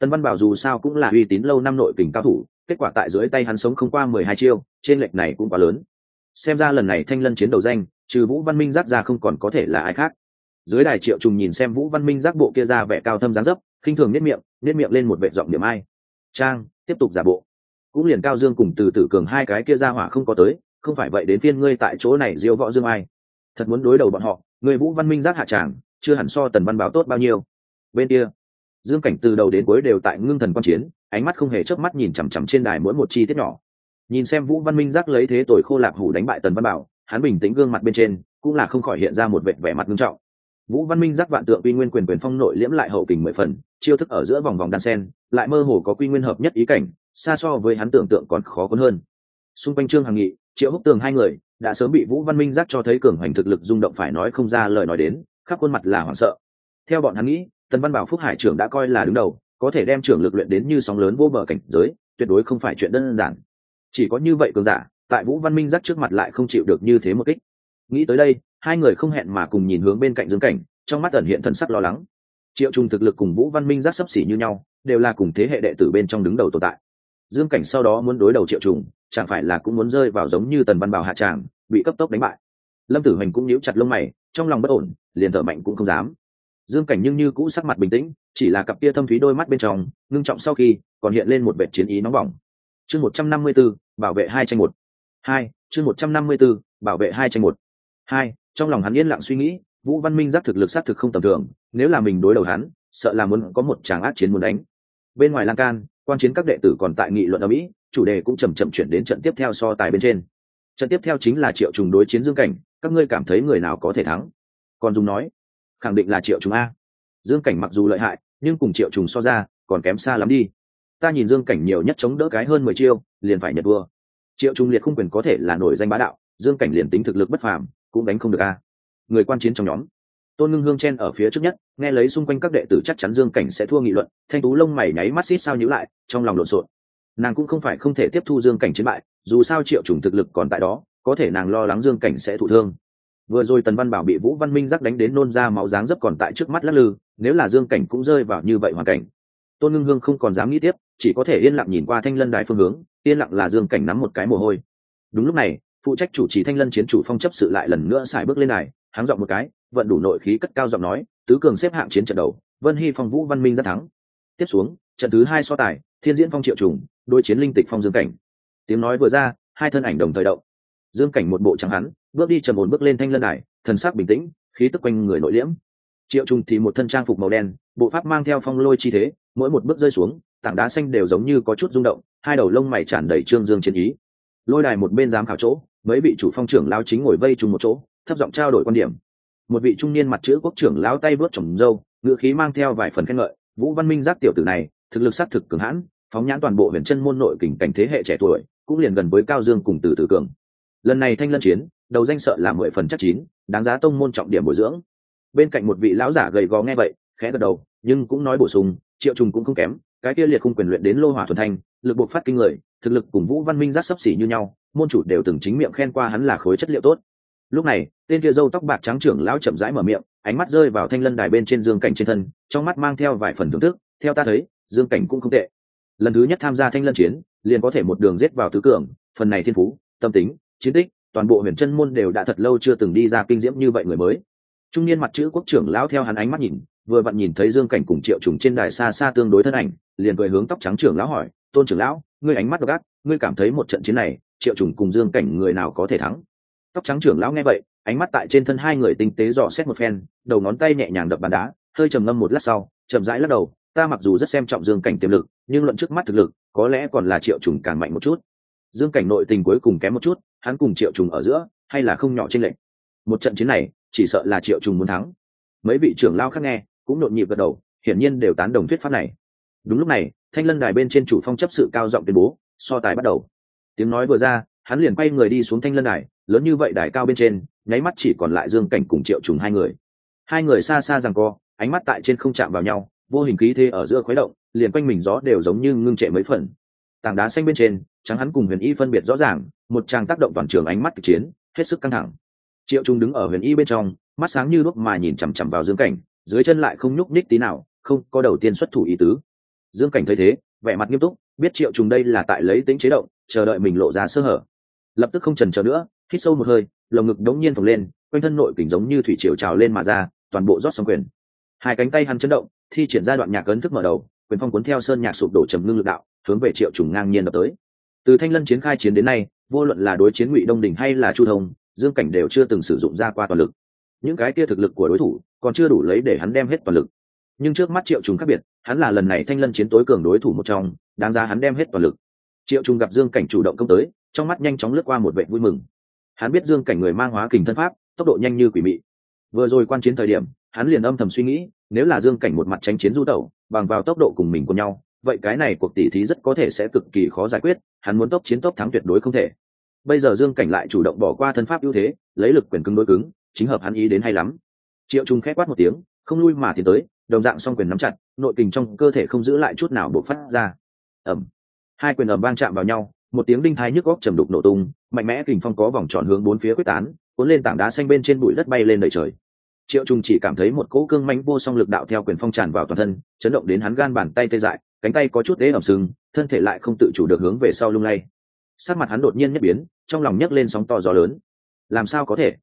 Tân văn bảo dù sao cũng là uy tín lâu năm nội kình cao thủ, kết quả tại dưới tay hắn sống không qua mười hai chiêu, trên lệch này cũng quá lớn. Xem ra lần này thanh lân chiến đầu danh, trừ vũ văn minh giác ra không còn có thể là ai khác. Dưới đài triệu trùng nhìn xem vũ văn minh giác bộ kia ra vẻ cao thâm dáng dấp, khinh thường nếp miệng nếp miệng lên một vệ giọng điểm ai. Trang, tiếp tục giả bộ. Cũng liền cao dương cùng từ tử cường hai cái kia ra hỏa không có tới, không phải vậy đến phiên ngươi tại chỗ này diêu võ dương ai. Thật muốn đối đầu bọn họ người vũ văn minh giác hạ tràng, chưa hẳn so tần văn báo tốt bao nhiêu. Bên kia, dương cảnh từ đầu đến cuối đều tại ngưng thần quan chiến, ánh mắt không hề chớp mắt nhìn chằm chằm trên đài mỗi một chi tiết nhỏ. Nhìn xem vũ văn minh giác lấy thế tội khô lạc hủ đánh bại tần văn bảo, hắn bình tĩnh gương mặt bên trên cũng là không khỏi hiện ra một vệt vẻ mặt nghiêm trọng vũ văn minh giác vạn tượng quy nguyên quyền quyền phong nội liễm lại hậu kình mười phần, chiêu thức ở giữa vòng vòng đan sen, lại mơ hồ có quy nguyên hợp nhất ý cảnh, xa so với hắn tưởng tượng còn khó cuốn hơn. Xung quanh trương hằng nghị, triệu húc tường hai người, đã sớm bị vũ văn minh giác cho thấy cường hoành thực lực rung động phải nói không ra lời nói đến, khắp khuôn mặt là hoảng sợ. Theo bọn hắn nghĩ, tần văn bảo phúc hải trưởng đã coi là đứng đầu, có thể đem trưởng lực luyện đến như sóng lớn vô bờ cảnh giới, tuyệt đối không phải chuyện đơn giản. Chỉ có như vậy cường giả, tại vũ văn minh giác trước mặt lại không chịu được như thế một kích nghĩ tới đây, hai người không hẹn mà cùng nhìn hướng bên cạnh dương cảnh, trong mắt ẩn hiện thần sắc lo lắng. Triệu trung thực lực cùng vũ văn minh giác sấp xỉ như nhau, đều là cùng thế hệ đệ tử bên trong đứng đầu tồn tại. Dương cảnh sau đó muốn đối đầu triệu trùng chẳng phải là cũng muốn rơi vào giống như tần văn bảo hạ tràng, bị cấp tốc đánh bại. Lâm tử hoành cũng níu chặt lông mày, trong lòng bất ổn, liền thở mạnh cũng không dám. Dương cảnh nhưng như cũ sắc mặt bình tĩnh, chỉ là cặp kia thâm thúy đôi mắt bên trong, ngưng trọng sau khi, còn hiện lên một vệ chiến ý nóng bỏng. Chương một trăm năm mươi b ố bảo vệ hai tranh một. Hai, chương một trăm năm mươi b ố bảo vệ hai tranh một hai, trong lòng hắn yên lặng suy nghĩ, vũ văn minh giác thực lực xác thực không tầm thường, nếu là mình đối đầu hắn, sợ là muốn có một tràng át chiến muốn đánh. Bên ngoài lan can, quan chiến các đệ tử còn tại nghị luận ở mỹ, chủ đề cũng chầm chậm chuyển đến trận tiếp theo so tài bên trên. Trận tiếp theo chính là triệu trùng đối chiến dương cảnh, các ngươi cảm thấy người nào có thể thắng? Còn dùng nói, khẳng định là triệu trùng a. Dương cảnh mặc dù lợi hại, nhưng cùng triệu trùng so ra, còn kém xa lắm đi. Ta nhìn dương cảnh nhiều nhất chống đỡ cái hơn mười chiêu, liền phải nhật vua. Triệu trùng liệt không quyền có thể là nổi danh bá đạo, dương cảnh liền tính thực lực bất phàm cũng đánh không được a. Người quan chiến trong nhóm. Tôn ngưng hương chen ở phía trước nhất, nghe lấy xung quanh các đệ tử chắc chắn dương cảnh sẽ thua nghị luận, thanh tú lông mày nháy mắt xít sao nhữ lại, trong lòng lộn xộn. Nàng cũng không phải không thể tiếp thu dương cảnh chiến bại, dù sao triệu chủng thực lực còn tại đó, có thể nàng lo lắng dương cảnh sẽ thụ thương. Vừa rồi tần văn bảo bị vũ văn minh giác đánh đến nôn ra máu dáng dấp còn tại trước mắt lắc lư, nếu là dương cảnh cũng rơi vào như vậy hoàn cảnh. Tôn ngưng hương không còn dám nghĩ tiếp, chỉ có thể yên lặng nhìn qua thanh lân đài phương hướng, yên lặng là dương cảnh nắm một cái mồ hôi. Đúng lúc này phụ trách chủ trì thanh lân chiến chủ phong chấp sự lại lần nữa xài bước lên này háng dọn một cái, vận đủ nội khí cất cao giọng nói, tứ cường xếp hạng chiến trận đầu, vân hy phong vũ văn minh ra thắng. Tiếp xuống, trận thứ hai so tài, thiên diễn phong triệu trùng đôi chiến linh tịch phong dương cảnh. Tiếng nói vừa ra, hai thân ảnh đồng thời động. Dương cảnh một bộ trắng hắn, bước đi trầm ổn bước lên thanh lân đài, thần sắc bình tĩnh, khí tức quanh người nội liễm. Triệu trùng thì một thân trang phục màu đen, bộ pháp mang theo phong lôi chi thế, mỗi một bước rơi xuống, tảng đá xanh đều giống như có chút rung động, hai đầu lông mày tràn đầy trương dương chiến ý lôi đài một bên giám khảo chỗ, mấy vị chủ phong trưởng lao chính ngồi vây chung một chỗ, thấp giọng trao đổi quan điểm. Một vị trung niên mặt chữ quốc trưởng lao tay vớt trồng dâu ngữ khí mang theo vài phần khen ngợi, vũ văn minh giác tiểu tử này, thực lực xác thực cường hãn, phóng nhãn toàn bộ huyền chân môn nội kình cảnh thế hệ trẻ tuổi, cũng liền gần với cao dương cùng từ tử cường. Lần này thanh lân chiến, đầu danh sợ là mười phần chắc chín, đáng giá tông môn trọng điểm bồi dưỡng. Bên cạnh một vị lão giả gầy gò nghe vậy, khẽ gật đầu, nhưng cũng nói bổ sung, triệu trùng cũng không kém cái kia liệt khung quyền luyện đến lô hỏa thuần thanh, lực buộc phát kinh người, thực lực cùng vũ văn minh giác sấp xỉ như nhau, môn chủ đều từng chính miệng khen qua hắn là khối chất liệu tốt. Lúc này, tên kia dâu tóc bạc trắng trưởng lão chậm rãi mở miệng, ánh mắt rơi vào thanh lân đài bên trên dương cảnh trên thân, trong mắt mang theo vài phần thưởng thức, theo ta thấy, dương cảnh cũng không tệ. Lần thứ nhất tham gia thanh lân chiến, liền có thể một đường giết vào tứ cường, phần này thiên phú, tâm tính, chiến tích, toàn bộ huyền chân môn đều đã thật lâu chưa từng đi ra kinh diễm như vậy người mới. Trung niên mặt chữ quốc trưởng lão theo hắn ánh mắt nhìn vừa vặn nhìn thấy dương cảnh cùng triệu trùng trên đài xa xa tương đối thân ảnh, liền cười hướng tóc trắng trưởng lão hỏi, tôn trưởng lão, ngươi ánh mắt gắt ác, ngươi cảm thấy một trận chiến này, triệu trùng cùng dương cảnh người nào có thể thắng? Tóc trắng trưởng lão nghe vậy, ánh mắt tại trên thân hai người tinh tế dò xét một phen, đầu ngón tay nhẹ nhàng đập bàn đá, hơi trầm ngâm một lát sau, chậm rãi lắc đầu, ta mặc dù rất xem trọng dương cảnh tiềm lực, nhưng luận trước mắt thực lực, có lẽ còn là triệu trùng càng mạnh một chút. Dương cảnh nội tình cuối cùng kém một chút, hắn cùng triệu trùng ở giữa, hay là không nhỏ trên lệnh một trận chiến này, chỉ sợ là triệu trùng muốn thắng. Mấy vị trưởng lao khác nghe cũng nhộn nhịp gật đầu, hiển nhiên đều tán đồng thuyết pháp này. Đúng lúc này, thanh lân đài bên trên chủ phong chấp sự cao giọng tuyên bố, so tài bắt đầu. Tiếng nói vừa ra, hắn liền quay người đi xuống thanh lân đài, lớn như vậy đài cao bên trên, nháy mắt chỉ còn lại dương cảnh cùng triệu trùng hai người. Hai người xa xa rằng co, ánh mắt tại trên không chạm vào nhau, vô hình khí thế ở giữa khuấy động, liền quanh mình gió đều giống như ngưng trệ mấy phần. Tảng đá xanh bên trên, trắng hắn cùng huyền y phân biệt rõ ràng, một tràng tác động toàn trường ánh mắt kịch chiến, hết sức căng thẳng. Triệu trung đứng ở huyền y bên trong, mắt sáng như đuốc mà nhìn chằm chằm vào dương cảnh dưới chân lại không nhúc nhích tí nào, không có đầu tiên xuất thủ ý tứ. Dương cảnh thấy thế, vẻ mặt nghiêm túc, biết triệu trùng đây là tại lấy tính chế động, chờ đợi mình lộ ra sơ hở. Lập tức không trần chờ nữa, hít sâu một hơi, lồng ngực đống nhiên phồng lên, quanh thân nội kình giống như thủy triều trào lên mà ra, toàn bộ rót xong quyền. Hai cánh tay hắn chấn động, thi triển ra đoạn nhạc ấn thức mở đầu, quyền phong cuốn theo sơn nhạc sụp đổ trầm ngưng lực đạo, hướng về triệu trùng ngang nhiên đập tới. Từ thanh lân chiến khai chiến đến nay, vô luận là đối chiến ngụy đông đình hay là chu thông, dương cảnh đều chưa từng sử dụng ra qua toàn lực những cái kia thực lực của đối thủ còn chưa đủ lấy để hắn đem hết toàn lực. Nhưng trước mắt triệu trùng khác biệt, hắn là lần này thanh lân chiến tối cường đối thủ một trong, đáng ra hắn đem hết toàn lực. Triệu trùng gặp dương cảnh chủ động công tới, trong mắt nhanh chóng lướt qua một vệ vui mừng. Hắn biết dương cảnh người mang hóa kình thân pháp, tốc độ nhanh như quỷ mị. Vừa rồi quan chiến thời điểm, hắn liền âm thầm suy nghĩ, nếu là dương cảnh một mặt tránh chiến du tẩu, bằng vào tốc độ cùng mình của nhau, vậy cái này cuộc tỷ thí rất có thể sẽ cực kỳ khó giải quyết, hắn muốn tốc chiến tốc thắng tuyệt đối không thể. Bây giờ dương cảnh lại chủ động bỏ qua thân pháp ưu thế, lấy lực quyền cứng đối cứng chính hợp hắn ý đến hay lắm. Triệu trung khép quát một tiếng, không lui mà tiến tới, đồng dạng song quyền nắm chặt, nội kình trong cơ thể không giữ lại chút nào bộc phát ra. Ẩm hai quyền ẩm vang chạm vào nhau, một tiếng đinh thái nhức góc trầm đục nổ tung, mạnh mẽ kình phong có vòng tròn hướng bốn phía quyết tán, cuốn lên tảng đá xanh bên trên bụi đất bay lên đầy trời. Triệu trung chỉ cảm thấy một cỗ cương mánh vô song lực đạo theo quyền phong tràn vào toàn thân, chấn động đến hắn gan bàn tay tê dại, cánh tay có chút ế ẩm sưng thân thể lại không tự chủ được hướng về sau lung lay. Sắc mặt hắn đột nhiên nhất biến, trong lòng nhấc lên sóng to gió lớn. Làm sao có thể?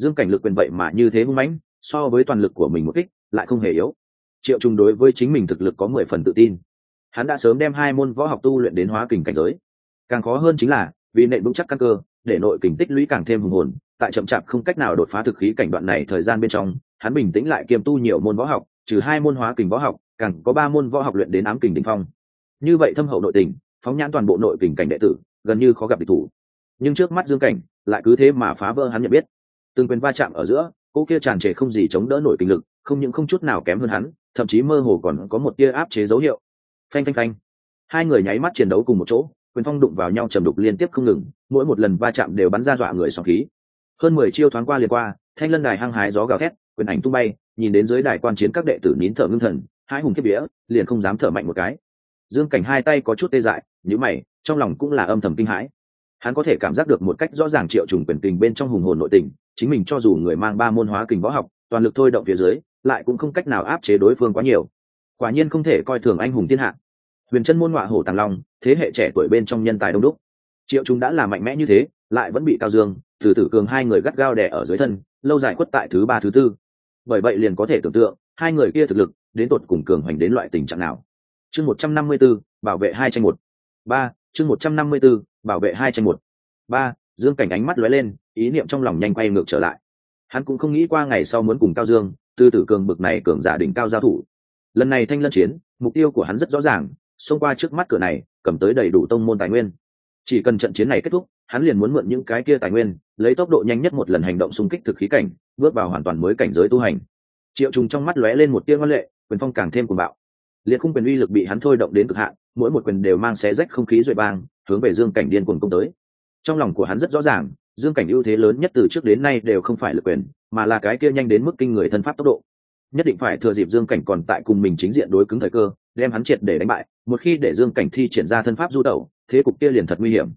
Dương cảnh lực quyền vậy mà như thế hung mãnh, so với toàn lực của mình một kích, lại không hề yếu. Triệu trung đối với chính mình thực lực có mười phần tự tin. Hắn đã sớm đem hai môn võ học tu luyện đến hóa kình cảnh giới. Càng khó hơn chính là, vì nệ vững chắc căn cơ, để nội kình tích lũy càng thêm hùng hồn, tại chậm chạp không cách nào đột phá thực khí cảnh đoạn này thời gian bên trong, hắn bình tĩnh lại kiêm tu nhiều môn võ học, trừ hai môn hóa kình võ học, càng có ba môn võ học luyện đến ám kình đình phong. Như vậy thâm hậu nội tình, phóng nhãn toàn bộ nội kình cảnh đệ tử, gần như khó gặp địch thủ. Nhưng trước mắt dương cảnh, lại cứ thế mà phá vỡ hắn nhận biết từng quyền va chạm ở giữa, cỗ kia tràn trề không gì chống đỡ nổi kinh lực, không những không chút nào kém hơn hắn, thậm chí mơ hồ còn có một tia áp chế dấu hiệu. Phanh phanh phanh. Hai người nháy mắt chiến đấu cùng một chỗ, quyền phong đụng vào nhau trầm đục liên tiếp không ngừng, mỗi một lần va chạm đều bắn ra dọa người sóng khí. Hơn mười chiêu thoáng qua liền qua, thanh lân đài hăng hái gió gào thét, quyền ảnh tung bay, nhìn đến dưới đài quan chiến các đệ tử nín thở ngưng thần, hai hùng kiếp vía, liền không dám thở mạnh một cái. Dương cảnh hai tay có chút tê dại nhữ mày, trong lòng cũng là âm thầm kinh hãi hắn có thể cảm giác được một cách rõ ràng triệu trùng quyền tình bên trong hùng hồn nội tình, chính mình cho dù người mang ba môn hóa kình võ học, toàn lực thôi động phía dưới, lại cũng không cách nào áp chế đối phương quá nhiều. Quả nhiên không thể coi thường anh hùng thiên hạ. Huyền chân môn họa hổ tàng long, thế hệ trẻ tuổi bên trong nhân tài đông đúc. Triệu chúng đã là mạnh mẽ như thế, lại vẫn bị cao dương, từ tử cường hai người gắt gao đẻ ở dưới thân, lâu dài khuất tại thứ ba, thứ tư. Bởi vậy liền có thể tưởng tượng, hai người kia thực lực, đến tột cùng cường hoành đến loại tình trạng nào. Chương một trăm năm mươi b ố bảo vệ hai tranh một. Ba, chương một trăm năm mươi b ố bảo vệ hai tranh một. Ba, dương cảnh ánh mắt lóe lên, ý niệm trong lòng nhanh quay ngược trở lại. Hắn cũng không nghĩ qua ngày sau muốn cùng cao dương, tư tử cường bực này cường giả đỉnh cao giao thủ. Lần này thanh lân chiến, mục tiêu của hắn rất rõ ràng, xông qua trước mắt cửa này, cầm tới đầy đủ tông môn tài nguyên. Chỉ cần trận chiến này kết thúc, hắn liền muốn mượn những cái kia tài nguyên, lấy tốc độ nhanh nhất một lần hành động xung kích thực khí cảnh, bước vào hoàn toàn mới cảnh giới tu hành. Triệu trùng trong mắt lóe lên một tia ngoan lệ, quyền phong càng thêm cuồng bạo liệt khung quyền uy lực bị hắn thôi động đến cực hạn, mỗi một quyền đều mang xé rách không khí duệ bang, hướng về dương cảnh điên cuồng công tới. Trong lòng của hắn rất rõ ràng, dương cảnh ưu thế lớn nhất từ trước đến nay đều không phải lực quyền, mà là cái kia nhanh đến mức kinh người thân pháp tốc độ. Nhất định phải thừa dịp dương cảnh còn tại cùng mình chính diện đối cứng thời cơ, đem hắn triệt để đánh bại, một khi để dương cảnh thi triển ra thân pháp du tẩu, thế cục kia liền thật nguy hiểm.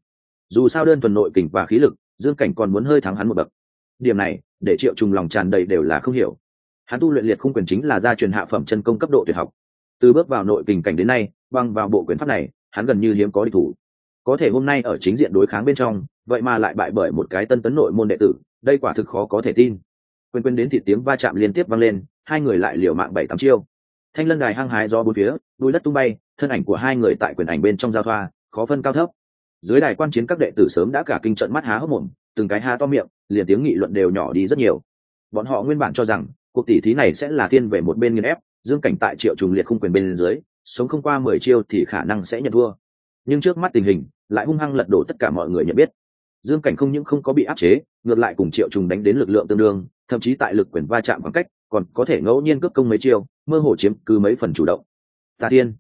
Dù sao đơn thuần nội kình và khí lực, dương cảnh còn muốn hơi thắng hắn một bậc. Điểm này, để triệu trùng lòng tràn đầy đều là không hiểu. Hắn tu luyện liệt không quyền chính là gia truyền hạ phẩm chân công cấp độ tuyệt học từ bước vào nội kình cảnh đến nay, băng vào bộ quyền pháp này, hắn gần như hiếm có địch thủ. Có thể hôm nay ở chính diện đối kháng bên trong, vậy mà lại bại bởi một cái tân tấn nội môn đệ tử, đây quả thực khó có thể tin. Quên quên đến thì tiếng va chạm liên tiếp vang lên, hai người lại liều mạng bảy tám chiêu. Thanh lân đài hăng hái do bốn phía, đuôi đất tung bay, thân ảnh của hai người tại quyền ảnh bên trong giao thoa, khó phân cao thấp. Dưới đài quan chiến các đệ tử sớm đã cả kinh trận mắt há hốc mồm, từng cái há to miệng, liền tiếng nghị luận đều nhỏ đi rất nhiều. Bọn họ nguyên bản cho rằng, cuộc tỷ thí này sẽ là thiên về một bên nghiên ép dương cảnh tại triệu trùng liệt không quyền bên dưới, sống không qua mười chiêu thì khả năng sẽ nhận thua. Nhưng trước mắt tình hình, lại hung hăng lật đổ tất cả mọi người nhận biết. Dương cảnh không những không có bị áp chế, ngược lại cùng triệu trùng đánh đến lực lượng tương đương, thậm chí tại lực quyền va chạm bằng cách, còn có thể ngẫu nhiên cướp công mấy chiêu, mơ hồ chiếm cứ mấy phần chủ động. Tà tiên,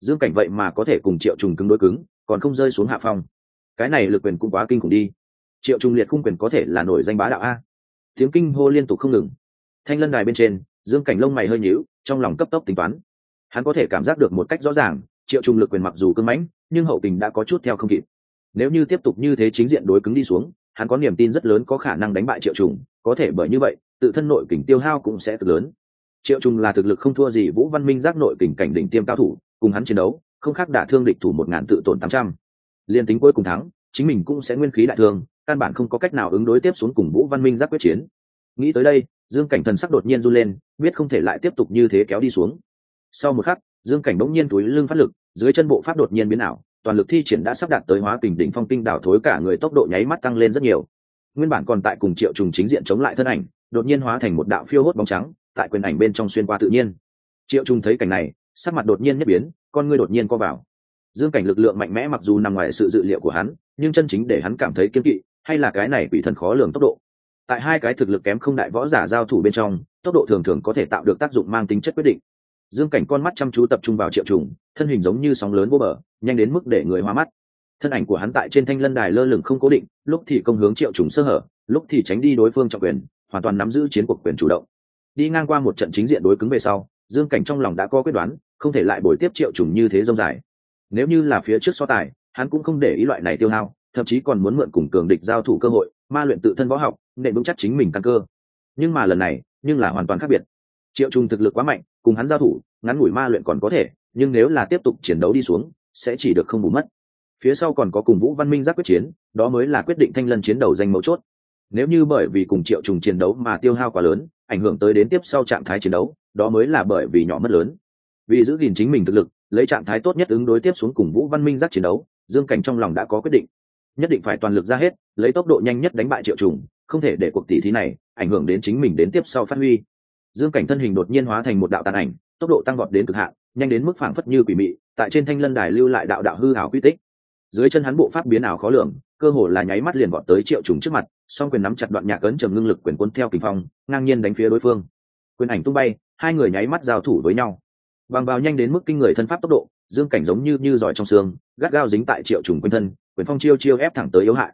dương cảnh vậy mà có thể cùng triệu trùng cứng đối cứng, còn không rơi xuống hạ phong. Cái này lực quyền cũng quá kinh khủng đi. Triệu trùng liệt khung quyền có thể là nổi danh bá đạo a. Tiếng kinh hô liên tục không ngừng. Thanh lân đài bên trên dương cảnh lông mày hơi nhíu, trong lòng cấp tốc tính toán. Hắn có thể cảm giác được một cách rõ ràng, triệu trùng lực quyền mặc dù cưng mãnh, nhưng hậu tình đã có chút theo không kịp. Nếu như tiếp tục như thế chính diện đối cứng đi xuống, hắn có niềm tin rất lớn có khả năng đánh bại triệu trùng có thể bởi như vậy, tự thân nội kình tiêu hao cũng sẽ cực lớn. Triệu trùng là thực lực không thua gì vũ văn minh giác nội kình cảnh đỉnh tiêm cao thủ, cùng hắn chiến đấu, không khác đả thương địch thủ một ngàn tự tổn tám trăm. Liên tính cuối cùng thắng, chính mình cũng sẽ nguyên khí đại thương, căn bản không có cách nào ứng đối tiếp xuống cùng vũ văn minh giác quyết chiến. Nghĩ tới đây dương cảnh thần sắc đột nhiên run lên, biết không thể lại tiếp tục như thế kéo đi xuống. Sau một khắc, dương cảnh bỗng nhiên túi lưng phát lực, dưới chân bộ pháp đột nhiên biến ảo, toàn lực thi triển đã sắp đạt tới hóa tình đỉnh phong tinh đảo thối cả người tốc độ nháy mắt tăng lên rất nhiều. Nguyên bản còn tại cùng triệu trùng chính diện chống lại thân ảnh, đột nhiên hóa thành một đạo phiêu hốt bóng trắng, tại quyền ảnh bên trong xuyên qua tự nhiên. Triệu trùng thấy cảnh này, sắc mặt đột nhiên nhất biến, con ngươi đột nhiên co vào. Dương cảnh lực lượng mạnh mẽ mặc dù nằm ngoài sự dự liệu của hắn, nhưng chân chính để hắn cảm thấy kiên kỵ, hay là cái này bị thần khó lường tốc độ tại hai cái thực lực kém không đại võ giả giao thủ bên trong, tốc độ thường thường có thể tạo được tác dụng mang tính chất quyết định. Dương cảnh con mắt chăm chú tập trung vào triệu trùng, thân hình giống như sóng lớn vô bờ nhanh đến mức để người hoa mắt. Thân ảnh của hắn tại trên thanh lân đài lơ lửng không cố định, lúc thì công hướng triệu trùng sơ hở, lúc thì tránh đi đối phương trọng quyền, hoàn toàn nắm giữ chiến cuộc quyền chủ động. Đi ngang qua một trận chính diện đối cứng về sau, dương cảnh trong lòng đã có quyết đoán, không thể lại bồi tiếp triệu trùng như thế dông dài. Nếu như là phía trước so tài, hắn cũng không để ý loại này tiêu hao, thậm chí còn muốn mượn cùng cường địch giao thủ cơ hội, ma luyện tự thân võ học nện vững chắc chính mình căn cơ. Nhưng mà lần này, nhưng là hoàn toàn khác biệt. Triệu Trung thực lực quá mạnh, cùng hắn giao thủ, ngắn ngủi ma luyện còn có thể, nhưng nếu là tiếp tục chiến đấu đi xuống, sẽ chỉ được không bù mất. Phía sau còn có cùng vũ văn minh giác quyết chiến, đó mới là quyết định thanh lân chiến đầu danh mấu chốt. Nếu như bởi vì cùng triệu trùng chiến đấu mà tiêu hao quá lớn, ảnh hưởng tới đến tiếp sau trạng thái chiến đấu, đó mới là bởi vì nhỏ mất lớn. Vì giữ gìn chính mình thực lực, lấy trạng thái tốt nhất ứng đối tiếp xuống cùng vũ văn minh giác chiến đấu, dương cảnh trong lòng đã có quyết định. Nhất định phải toàn lực ra hết, lấy tốc độ nhanh nhất đánh bại triệu trùng không thể để cuộc tỷ thí này ảnh hưởng đến chính mình đến tiếp sau phát huy. Dương cảnh thân hình đột nhiên hóa thành một đạo tàn ảnh, tốc độ tăng vọt đến cực hạn, nhanh đến mức phảng phất như quỷ mị, tại trên thanh lân đài lưu lại đạo đạo hư hảo quy tích. Dưới chân hắn bộ pháp biến ảo khó lường, cơ hồ là nháy mắt liền vọt tới triệu trùng trước mặt, song quyền nắm chặt đoạn nhạc ấn trầm ngưng lực quyền quân theo kình phong, ngang nhiên đánh phía đối phương. Quyền ảnh tung bay, hai người nháy mắt giao thủ với nhau. Bằng vào nhanh đến mức kinh người thân pháp tốc độ, dương cảnh giống như như giỏi trong xương, gắt gao dính tại triệu trùng quanh thân, quyền phong chiêu chiêu ép thẳng tới yếu hại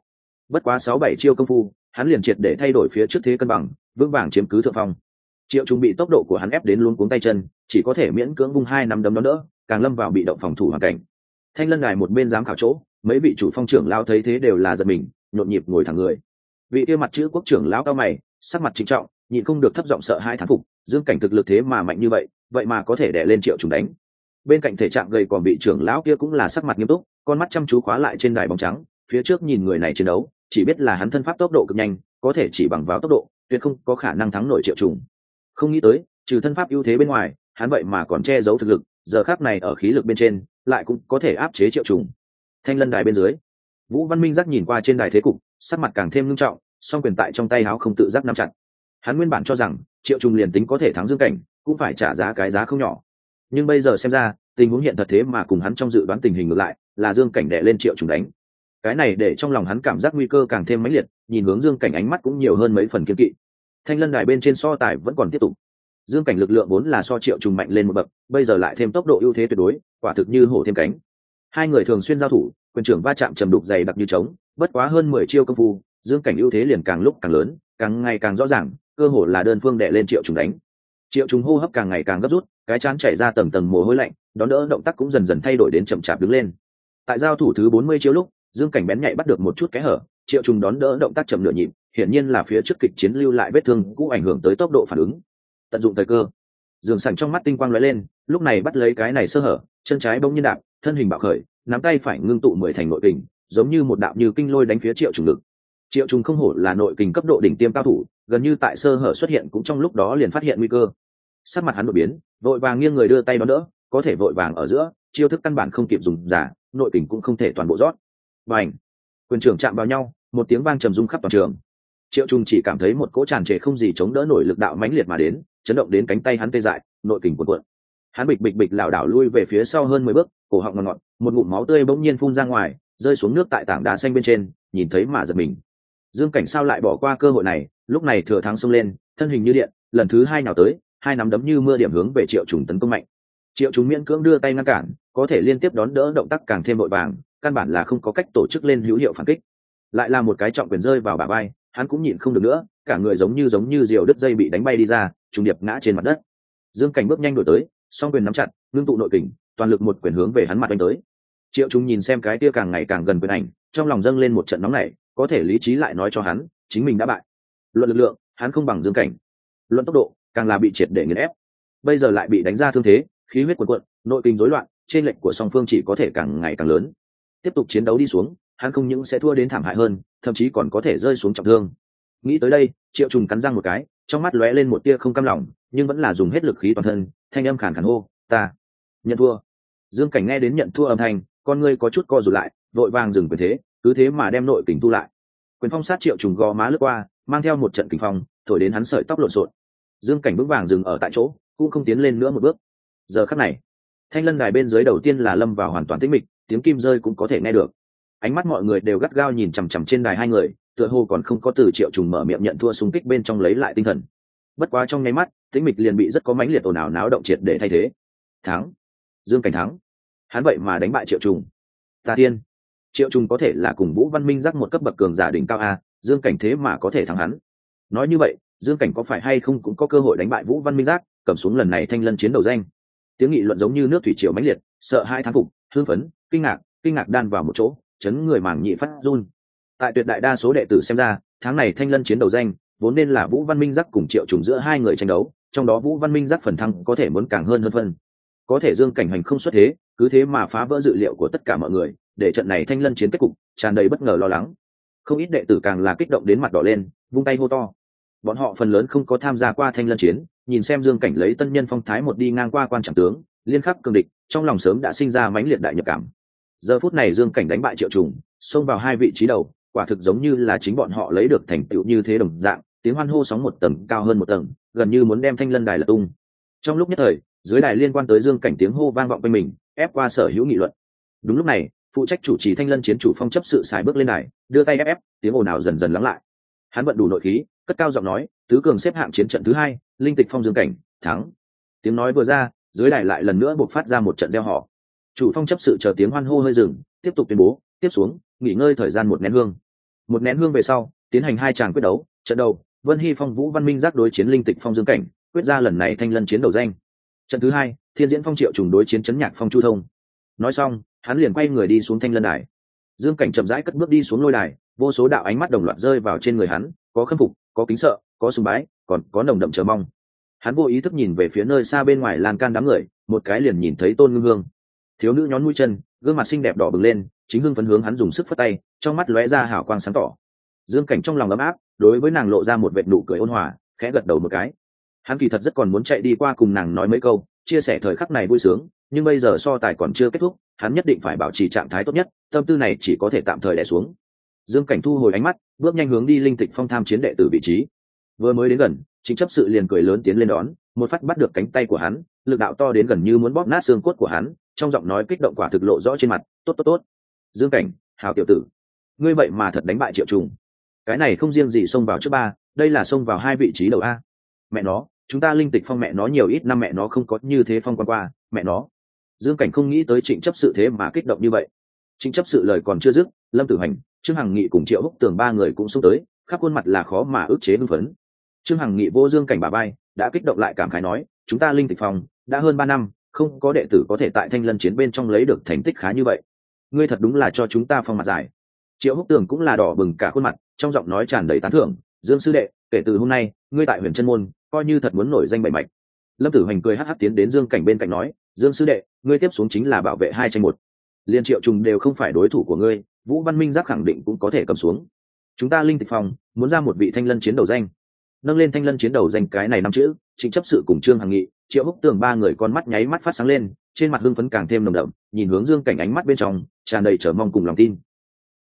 bất quá sáu bảy chiêu công phu, hắn liền triệt để thay đổi phía trước thế cân bằng, vững vàng chiếm cứ thượng phong. Triệu trung bị tốc độ của hắn ép đến luôn cuống tay chân, chỉ có thể miễn cưỡng vung hai năm đấm đó nữa càng lâm vào bị động phòng thủ hoàn cảnh. Thanh lân đài một bên dám khảo chỗ, mấy vị chủ phong trưởng lao thấy thế đều là giật mình, nhộn nhịp ngồi thẳng người. Vị kia mặt chữ quốc trưởng lão cao mày, sắc mặt trịnh trọng, nhịn không được thấp giọng sợ hai thán phục, dương cảnh thực lực thế mà mạnh như vậy vậy mà có thể đè lên triệu trùng đánh. Bên cạnh thể trạng gầy còn bị trưởng lão kia cũng là sắc mặt nghiêm túc, con mắt chăm chú khóa lại trên đài bóng trắng, phía trước nhìn người này chiến đấu chỉ biết là hắn thân pháp tốc độ cực nhanh, có thể chỉ bằng vào tốc độ, tuyệt không có khả năng thắng nổi triệu trùng. Không nghĩ tới, trừ thân pháp ưu thế bên ngoài, hắn vậy mà còn che giấu thực lực, giờ khác này ở khí lực bên trên, lại cũng có thể áp chế triệu trùng. Thanh lân đài bên dưới, vũ văn minh giác nhìn qua trên đài thế cục, sắc mặt càng thêm nghiêm trọng, song quyền tại trong tay áo không tự giác nắm chặt. Hắn nguyên bản cho rằng, triệu trùng liền tính có thể thắng dương cảnh, cũng phải trả giá cái giá không nhỏ. Nhưng bây giờ xem ra, tình huống hiện thật thế mà cùng hắn trong dự đoán tình hình ngược lại, là dương cảnh đệ lên triệu trùng đánh cái này để trong lòng hắn cảm giác nguy cơ càng thêm mãnh liệt, nhìn hướng dương cảnh ánh mắt cũng nhiều hơn mấy phần kiên kỵ. Thanh lân đài bên trên so tài vẫn còn tiếp tục. Dương cảnh lực lượng vốn là so triệu trùng mạnh lên một bậc, bây giờ lại thêm tốc độ ưu thế tuyệt đối, quả thực như hổ thêm cánh. Hai người thường xuyên giao thủ, quyền trưởng va chạm trầm đục dày đặc như trống, bất quá hơn mười chiêu công phu, dương cảnh ưu thế liền càng lúc càng lớn, càng ngày càng rõ ràng, cơ hồ là đơn phương đệ lên triệu trùng đánh. Triệu trùng hô hấp càng ngày càng gấp rút, cái chán chảy ra tầng tầng mồ hôi lạnh, đón đỡ động tác cũng dần dần thay đổi đến chậm chạp đứng lên. Tại giao thủ thứ bốn mươi chiêu lúc dương cảnh bén nhạy bắt được một chút kẽ hở, triệu trùng đón đỡ động tác chậm nửa nhịp, hiển nhiên là phía trước kịch chiến lưu lại vết thương cũng ảnh hưởng tới tốc độ phản ứng. Tận dụng thời cơ, Dương sảnh trong mắt tinh quang lóe lên, lúc này bắt lấy cái này sơ hở, chân trái bỗng nhiên đạp, thân hình bạo khởi, nắm tay phải ngưng tụ mười thành nội kình, giống như một đạo như kinh lôi đánh phía triệu trùng lực triệu trùng không hổ là nội kình cấp độ đỉnh tiêm cao thủ, gần như tại sơ hở xuất hiện cũng trong lúc đó liền phát hiện nguy cơ. Sắc mặt hắn đột biến, vội vàng nghiêng người đưa tay đón đỡ, có thể vội vàng ở giữa, chiêu thức căn bản không kịp dùng giả, nội kình cũng không thể toàn bộ rót và ảnh. Quyền trưởng chạm vào nhau, một tiếng vang trầm rung khắp toàn trường. Triệu trung chỉ cảm thấy một cỗ tràn trề không gì chống đỡ nổi lực đạo mãnh liệt mà đến, chấn động đến cánh tay hắn tê dại, nội kình cuộn cuộn. Hắn bịch bịch bịch lảo đảo lui về phía sau hơn mười bước, cổ họng ngọt ngọt, một ngụm máu tươi bỗng nhiên phun ra ngoài, rơi xuống nước tại tảng đá xanh bên trên, nhìn thấy mà giật mình. Dương cảnh sao lại bỏ qua cơ hội này, lúc này thừa thắng xông lên, thân hình như điện, lần thứ hai nào tới, hai nắm đấm như mưa điểm hướng về triệu trùng tấn công mạnh. Triệu trùng miễn cưỡng đưa tay ngăn cản, có thể liên tiếp đón đỡ động tác càng thêm vội vàng căn bản là không có cách tổ chức lên hữu hiệu phản kích. Lại là một cái trọng quyền rơi vào bả vai, hắn cũng nhịn không được nữa, cả người giống như giống như diều đứt dây bị đánh bay đi ra, trùng điệp ngã trên mặt đất. Dương cảnh bước nhanh đổi tới, song quyền nắm chặt, ngưng tụ nội kình, toàn lực một quyền hướng về hắn mặt đánh tới. Triệu chúng nhìn xem cái kia càng ngày càng gần quyền ảnh, trong lòng dâng lên một trận nóng này có thể lý trí lại nói cho hắn, chính mình đã bại. Luận lực lượng, hắn không bằng dương cảnh. Luận tốc độ, càng là bị triệt để nghiền ép. Bây giờ lại bị đánh ra thương thế, khí huyết quần cuộn, nội kinh rối loạn, trên lệnh của song phương chỉ có thể càng ngày càng lớn tiếp tục chiến đấu đi xuống, hắn không những sẽ thua đến thảm hại hơn, thậm chí còn có thể rơi xuống trọng thương. Nghĩ tới đây, triệu trùng cắn răng một cái, trong mắt lóe lên một tia không cam lòng, nhưng vẫn là dùng hết lực khí toàn thân, thanh âm khàn khàn hô, ta nhận thua. Dương cảnh nghe đến nhận thua âm thanh, con ngươi có chút co rụt lại, vội vàng dừng quyền thế, cứ thế mà đem nội tình tu lại. Quyền phong sát triệu trùng gò má lướt qua, mang theo một trận kình phong, thổi đến hắn sợi tóc lộn xộn. Dương cảnh vững vàng dừng ở tại chỗ, cũng không tiến lên nữa một bước. Giờ khắc này, thanh lân đài bên dưới đầu tiên là lâm vào hoàn toàn tĩnh mịch tiếng kim rơi cũng có thể nghe được. Ánh mắt mọi người đều gắt gao nhìn chằm chằm trên đài hai người, tựa hồ còn không có từ triệu trùng mở miệng nhận thua xung kích bên trong lấy lại tinh thần. Bất quá trong nháy mắt, tĩnh mịch liền bị rất có mãnh liệt ồn ào náo động triệt để thay thế. Thắng. Dương cảnh thắng. Hắn vậy mà đánh bại triệu trùng. Ta tiên. Triệu trùng có thể là cùng vũ văn minh giác một cấp bậc cường giả đỉnh cao a, dương cảnh thế mà có thể thắng hắn. Nói như vậy, dương cảnh có phải hay không cũng có cơ hội đánh bại vũ văn minh giác, cầm xuống lần này thanh lân chiến đầu danh. Tiếng nghị luận giống như nước thủy triều mãnh liệt, sợ hai thán phục hưng phấn, kinh ngạc kinh ngạc đan vào một chỗ, chấn người màng nhị phát run. Tại tuyệt đại đa số đệ tử xem ra, tháng này thanh lân chiến đầu danh, vốn nên là vũ văn minh giác cùng triệu trùng giữa hai người tranh đấu, trong đó vũ văn minh giác phần thăng có thể muốn càng hơn hơn phân. Có thể dương cảnh hành không xuất thế, cứ thế mà phá vỡ dự liệu của tất cả mọi người, để trận này thanh lân chiến kết cục tràn đầy bất ngờ lo lắng. Không ít đệ tử càng là kích động đến mặt đỏ lên, vung tay hô to. Bọn họ phần lớn không có tham gia qua thanh lân chiến, nhìn xem dương cảnh lấy tân nhân phong thái một đi ngang qua quan trọng tướng, liên khắc cường địch trong lòng sớm đã sinh ra mãnh liệt đại nhập cảm. Giờ phút này dương cảnh đánh bại triệu trùng, xông vào hai vị trí đầu, quả thực giống như là chính bọn họ lấy được thành tựu như thế đồng dạng, tiếng hoan hô sóng một tầng, cao hơn một tầng, gần như muốn đem thanh lân đài lật tung. Trong lúc nhất thời, dưới đài liên quan tới dương cảnh tiếng hô vang vọng quanh mình, ép qua sở hữu nghị luận. Đúng lúc này, phụ trách chủ trì thanh lân chiến chủ phong chấp sự xài bước lên đài, đưa tay ép ép, tiếng ồn ào dần dần lắng lại. Hắn vận đủ nội khí, cất cao giọng nói, tứ cường xếp hạng chiến trận thứ hai, linh tịch phong dương cảnh, thắng. Tiếng nói vừa ra dưới đài lại lần nữa buộc phát ra một trận gieo họ chủ phong chấp sự chờ tiếng hoan hô hơi dừng, tiếp tục tuyên bố, tiếp xuống, nghỉ ngơi thời gian một nén hương. Một nén hương về sau, tiến hành hai tràng quyết đấu, trận đầu, vân hy phong vũ văn minh giác đối chiến linh tịch phong dương cảnh, quyết ra lần này thanh lân chiến đầu danh. Trận thứ hai, thiên diễn phong triệu trùng đối chiến chấn nhạc phong chu thông. Nói xong, hắn liền quay người đi xuống thanh lân đài. Dương cảnh chậm rãi cất bước đi xuống lôi đài, vô số đạo ánh mắt đồng loạt rơi vào trên người hắn, có khâm phục, có kính sợ, có sùng bái, còn có nồng đậm chờ mong hắn vô ý thức nhìn về phía nơi xa bên ngoài lan can đám người, một cái liền nhìn thấy tôn ngưng hương. Thiếu nữ nhón mũi chân, gương mặt xinh đẹp đỏ bừng lên, chính hưng phấn hướng hắn dùng sức phất tay, trong mắt lóe ra hảo quang sáng tỏ. Dương cảnh trong lòng ấm áp, đối với nàng lộ ra một vệt nụ cười ôn hòa, khẽ gật đầu một cái. Hắn kỳ thật rất còn muốn chạy đi qua cùng nàng nói mấy câu, chia sẻ thời khắc này vui sướng, nhưng bây giờ so tài còn chưa kết thúc, hắn nhất định phải bảo trì trạng thái tốt nhất, tâm tư này chỉ có thể tạm thời đẻ xuống. Dương cảnh thu hồi ánh mắt, bước nhanh hướng đi linh tịch phong tham chiến đệ tử vị trí vừa mới đến gần chính chấp sự liền cười lớn tiến lên đón, một phát bắt được cánh tay của hắn, lực đạo to đến gần như muốn bóp nát xương cốt của hắn, trong giọng nói kích động quả thực lộ rõ trên mặt, tốt tốt tốt. Dương cảnh hào tiểu tử, ngươi vậy mà thật đánh bại triệu trùng. Cái này không riêng gì xông vào trước ba, đây là xông vào hai vị trí đầu a. Mẹ nó, chúng ta linh tịch phong mẹ nó nhiều ít năm mẹ nó không có như thế phong quan qua, mẹ nó. Dương cảnh không nghĩ tới trịnh chấp sự thế mà kích động như vậy. Trịnh chấp sự lời còn chưa dứt, lâm tử hành, trương hằng nghị cùng triệu húc tường ba người cũng xông tới, khắp khuôn mặt là khó mà ức chế hưng phấn trương hằng nghị vô dương cảnh bà bay, đã kích động lại cảm khái nói, chúng ta linh tịch phong đã hơn ba năm, không có đệ tử có thể tại thanh lân chiến bên trong lấy được thành tích khá như vậy. Ngươi thật đúng là cho chúng ta phong mặt dài triệu húc tường cũng là đỏ bừng cả khuôn mặt, trong giọng nói tràn đầy tán thưởng, dương sư đệ, kể từ hôm nay, ngươi tại huyền Trân môn, coi như thật muốn nổi danh bảy mạch. Lâm tử hoành cười hắc hắc tiến đến dương cảnh bên cạnh nói, dương sư đệ, ngươi tiếp xuống chính là bảo vệ hai tranh một. Liên triệu trùng đều không phải đối thủ của ngươi, vũ văn minh giáp khẳng định cũng có thể cầm xuống. Chúng ta linh tịch phòng, muốn ra một vị thanh lân chiến đầu danh nâng lên thanh lân chiến đầu dành cái này năm chữ, chính chấp sự cùng trương hằng nghị, triệu húc tường ba người con mắt nháy mắt phát sáng lên, trên mặt hưng phấn càng thêm nồng đậm, nhìn hướng dương cảnh ánh mắt bên trong, tràn đầy trở mong cùng lòng tin.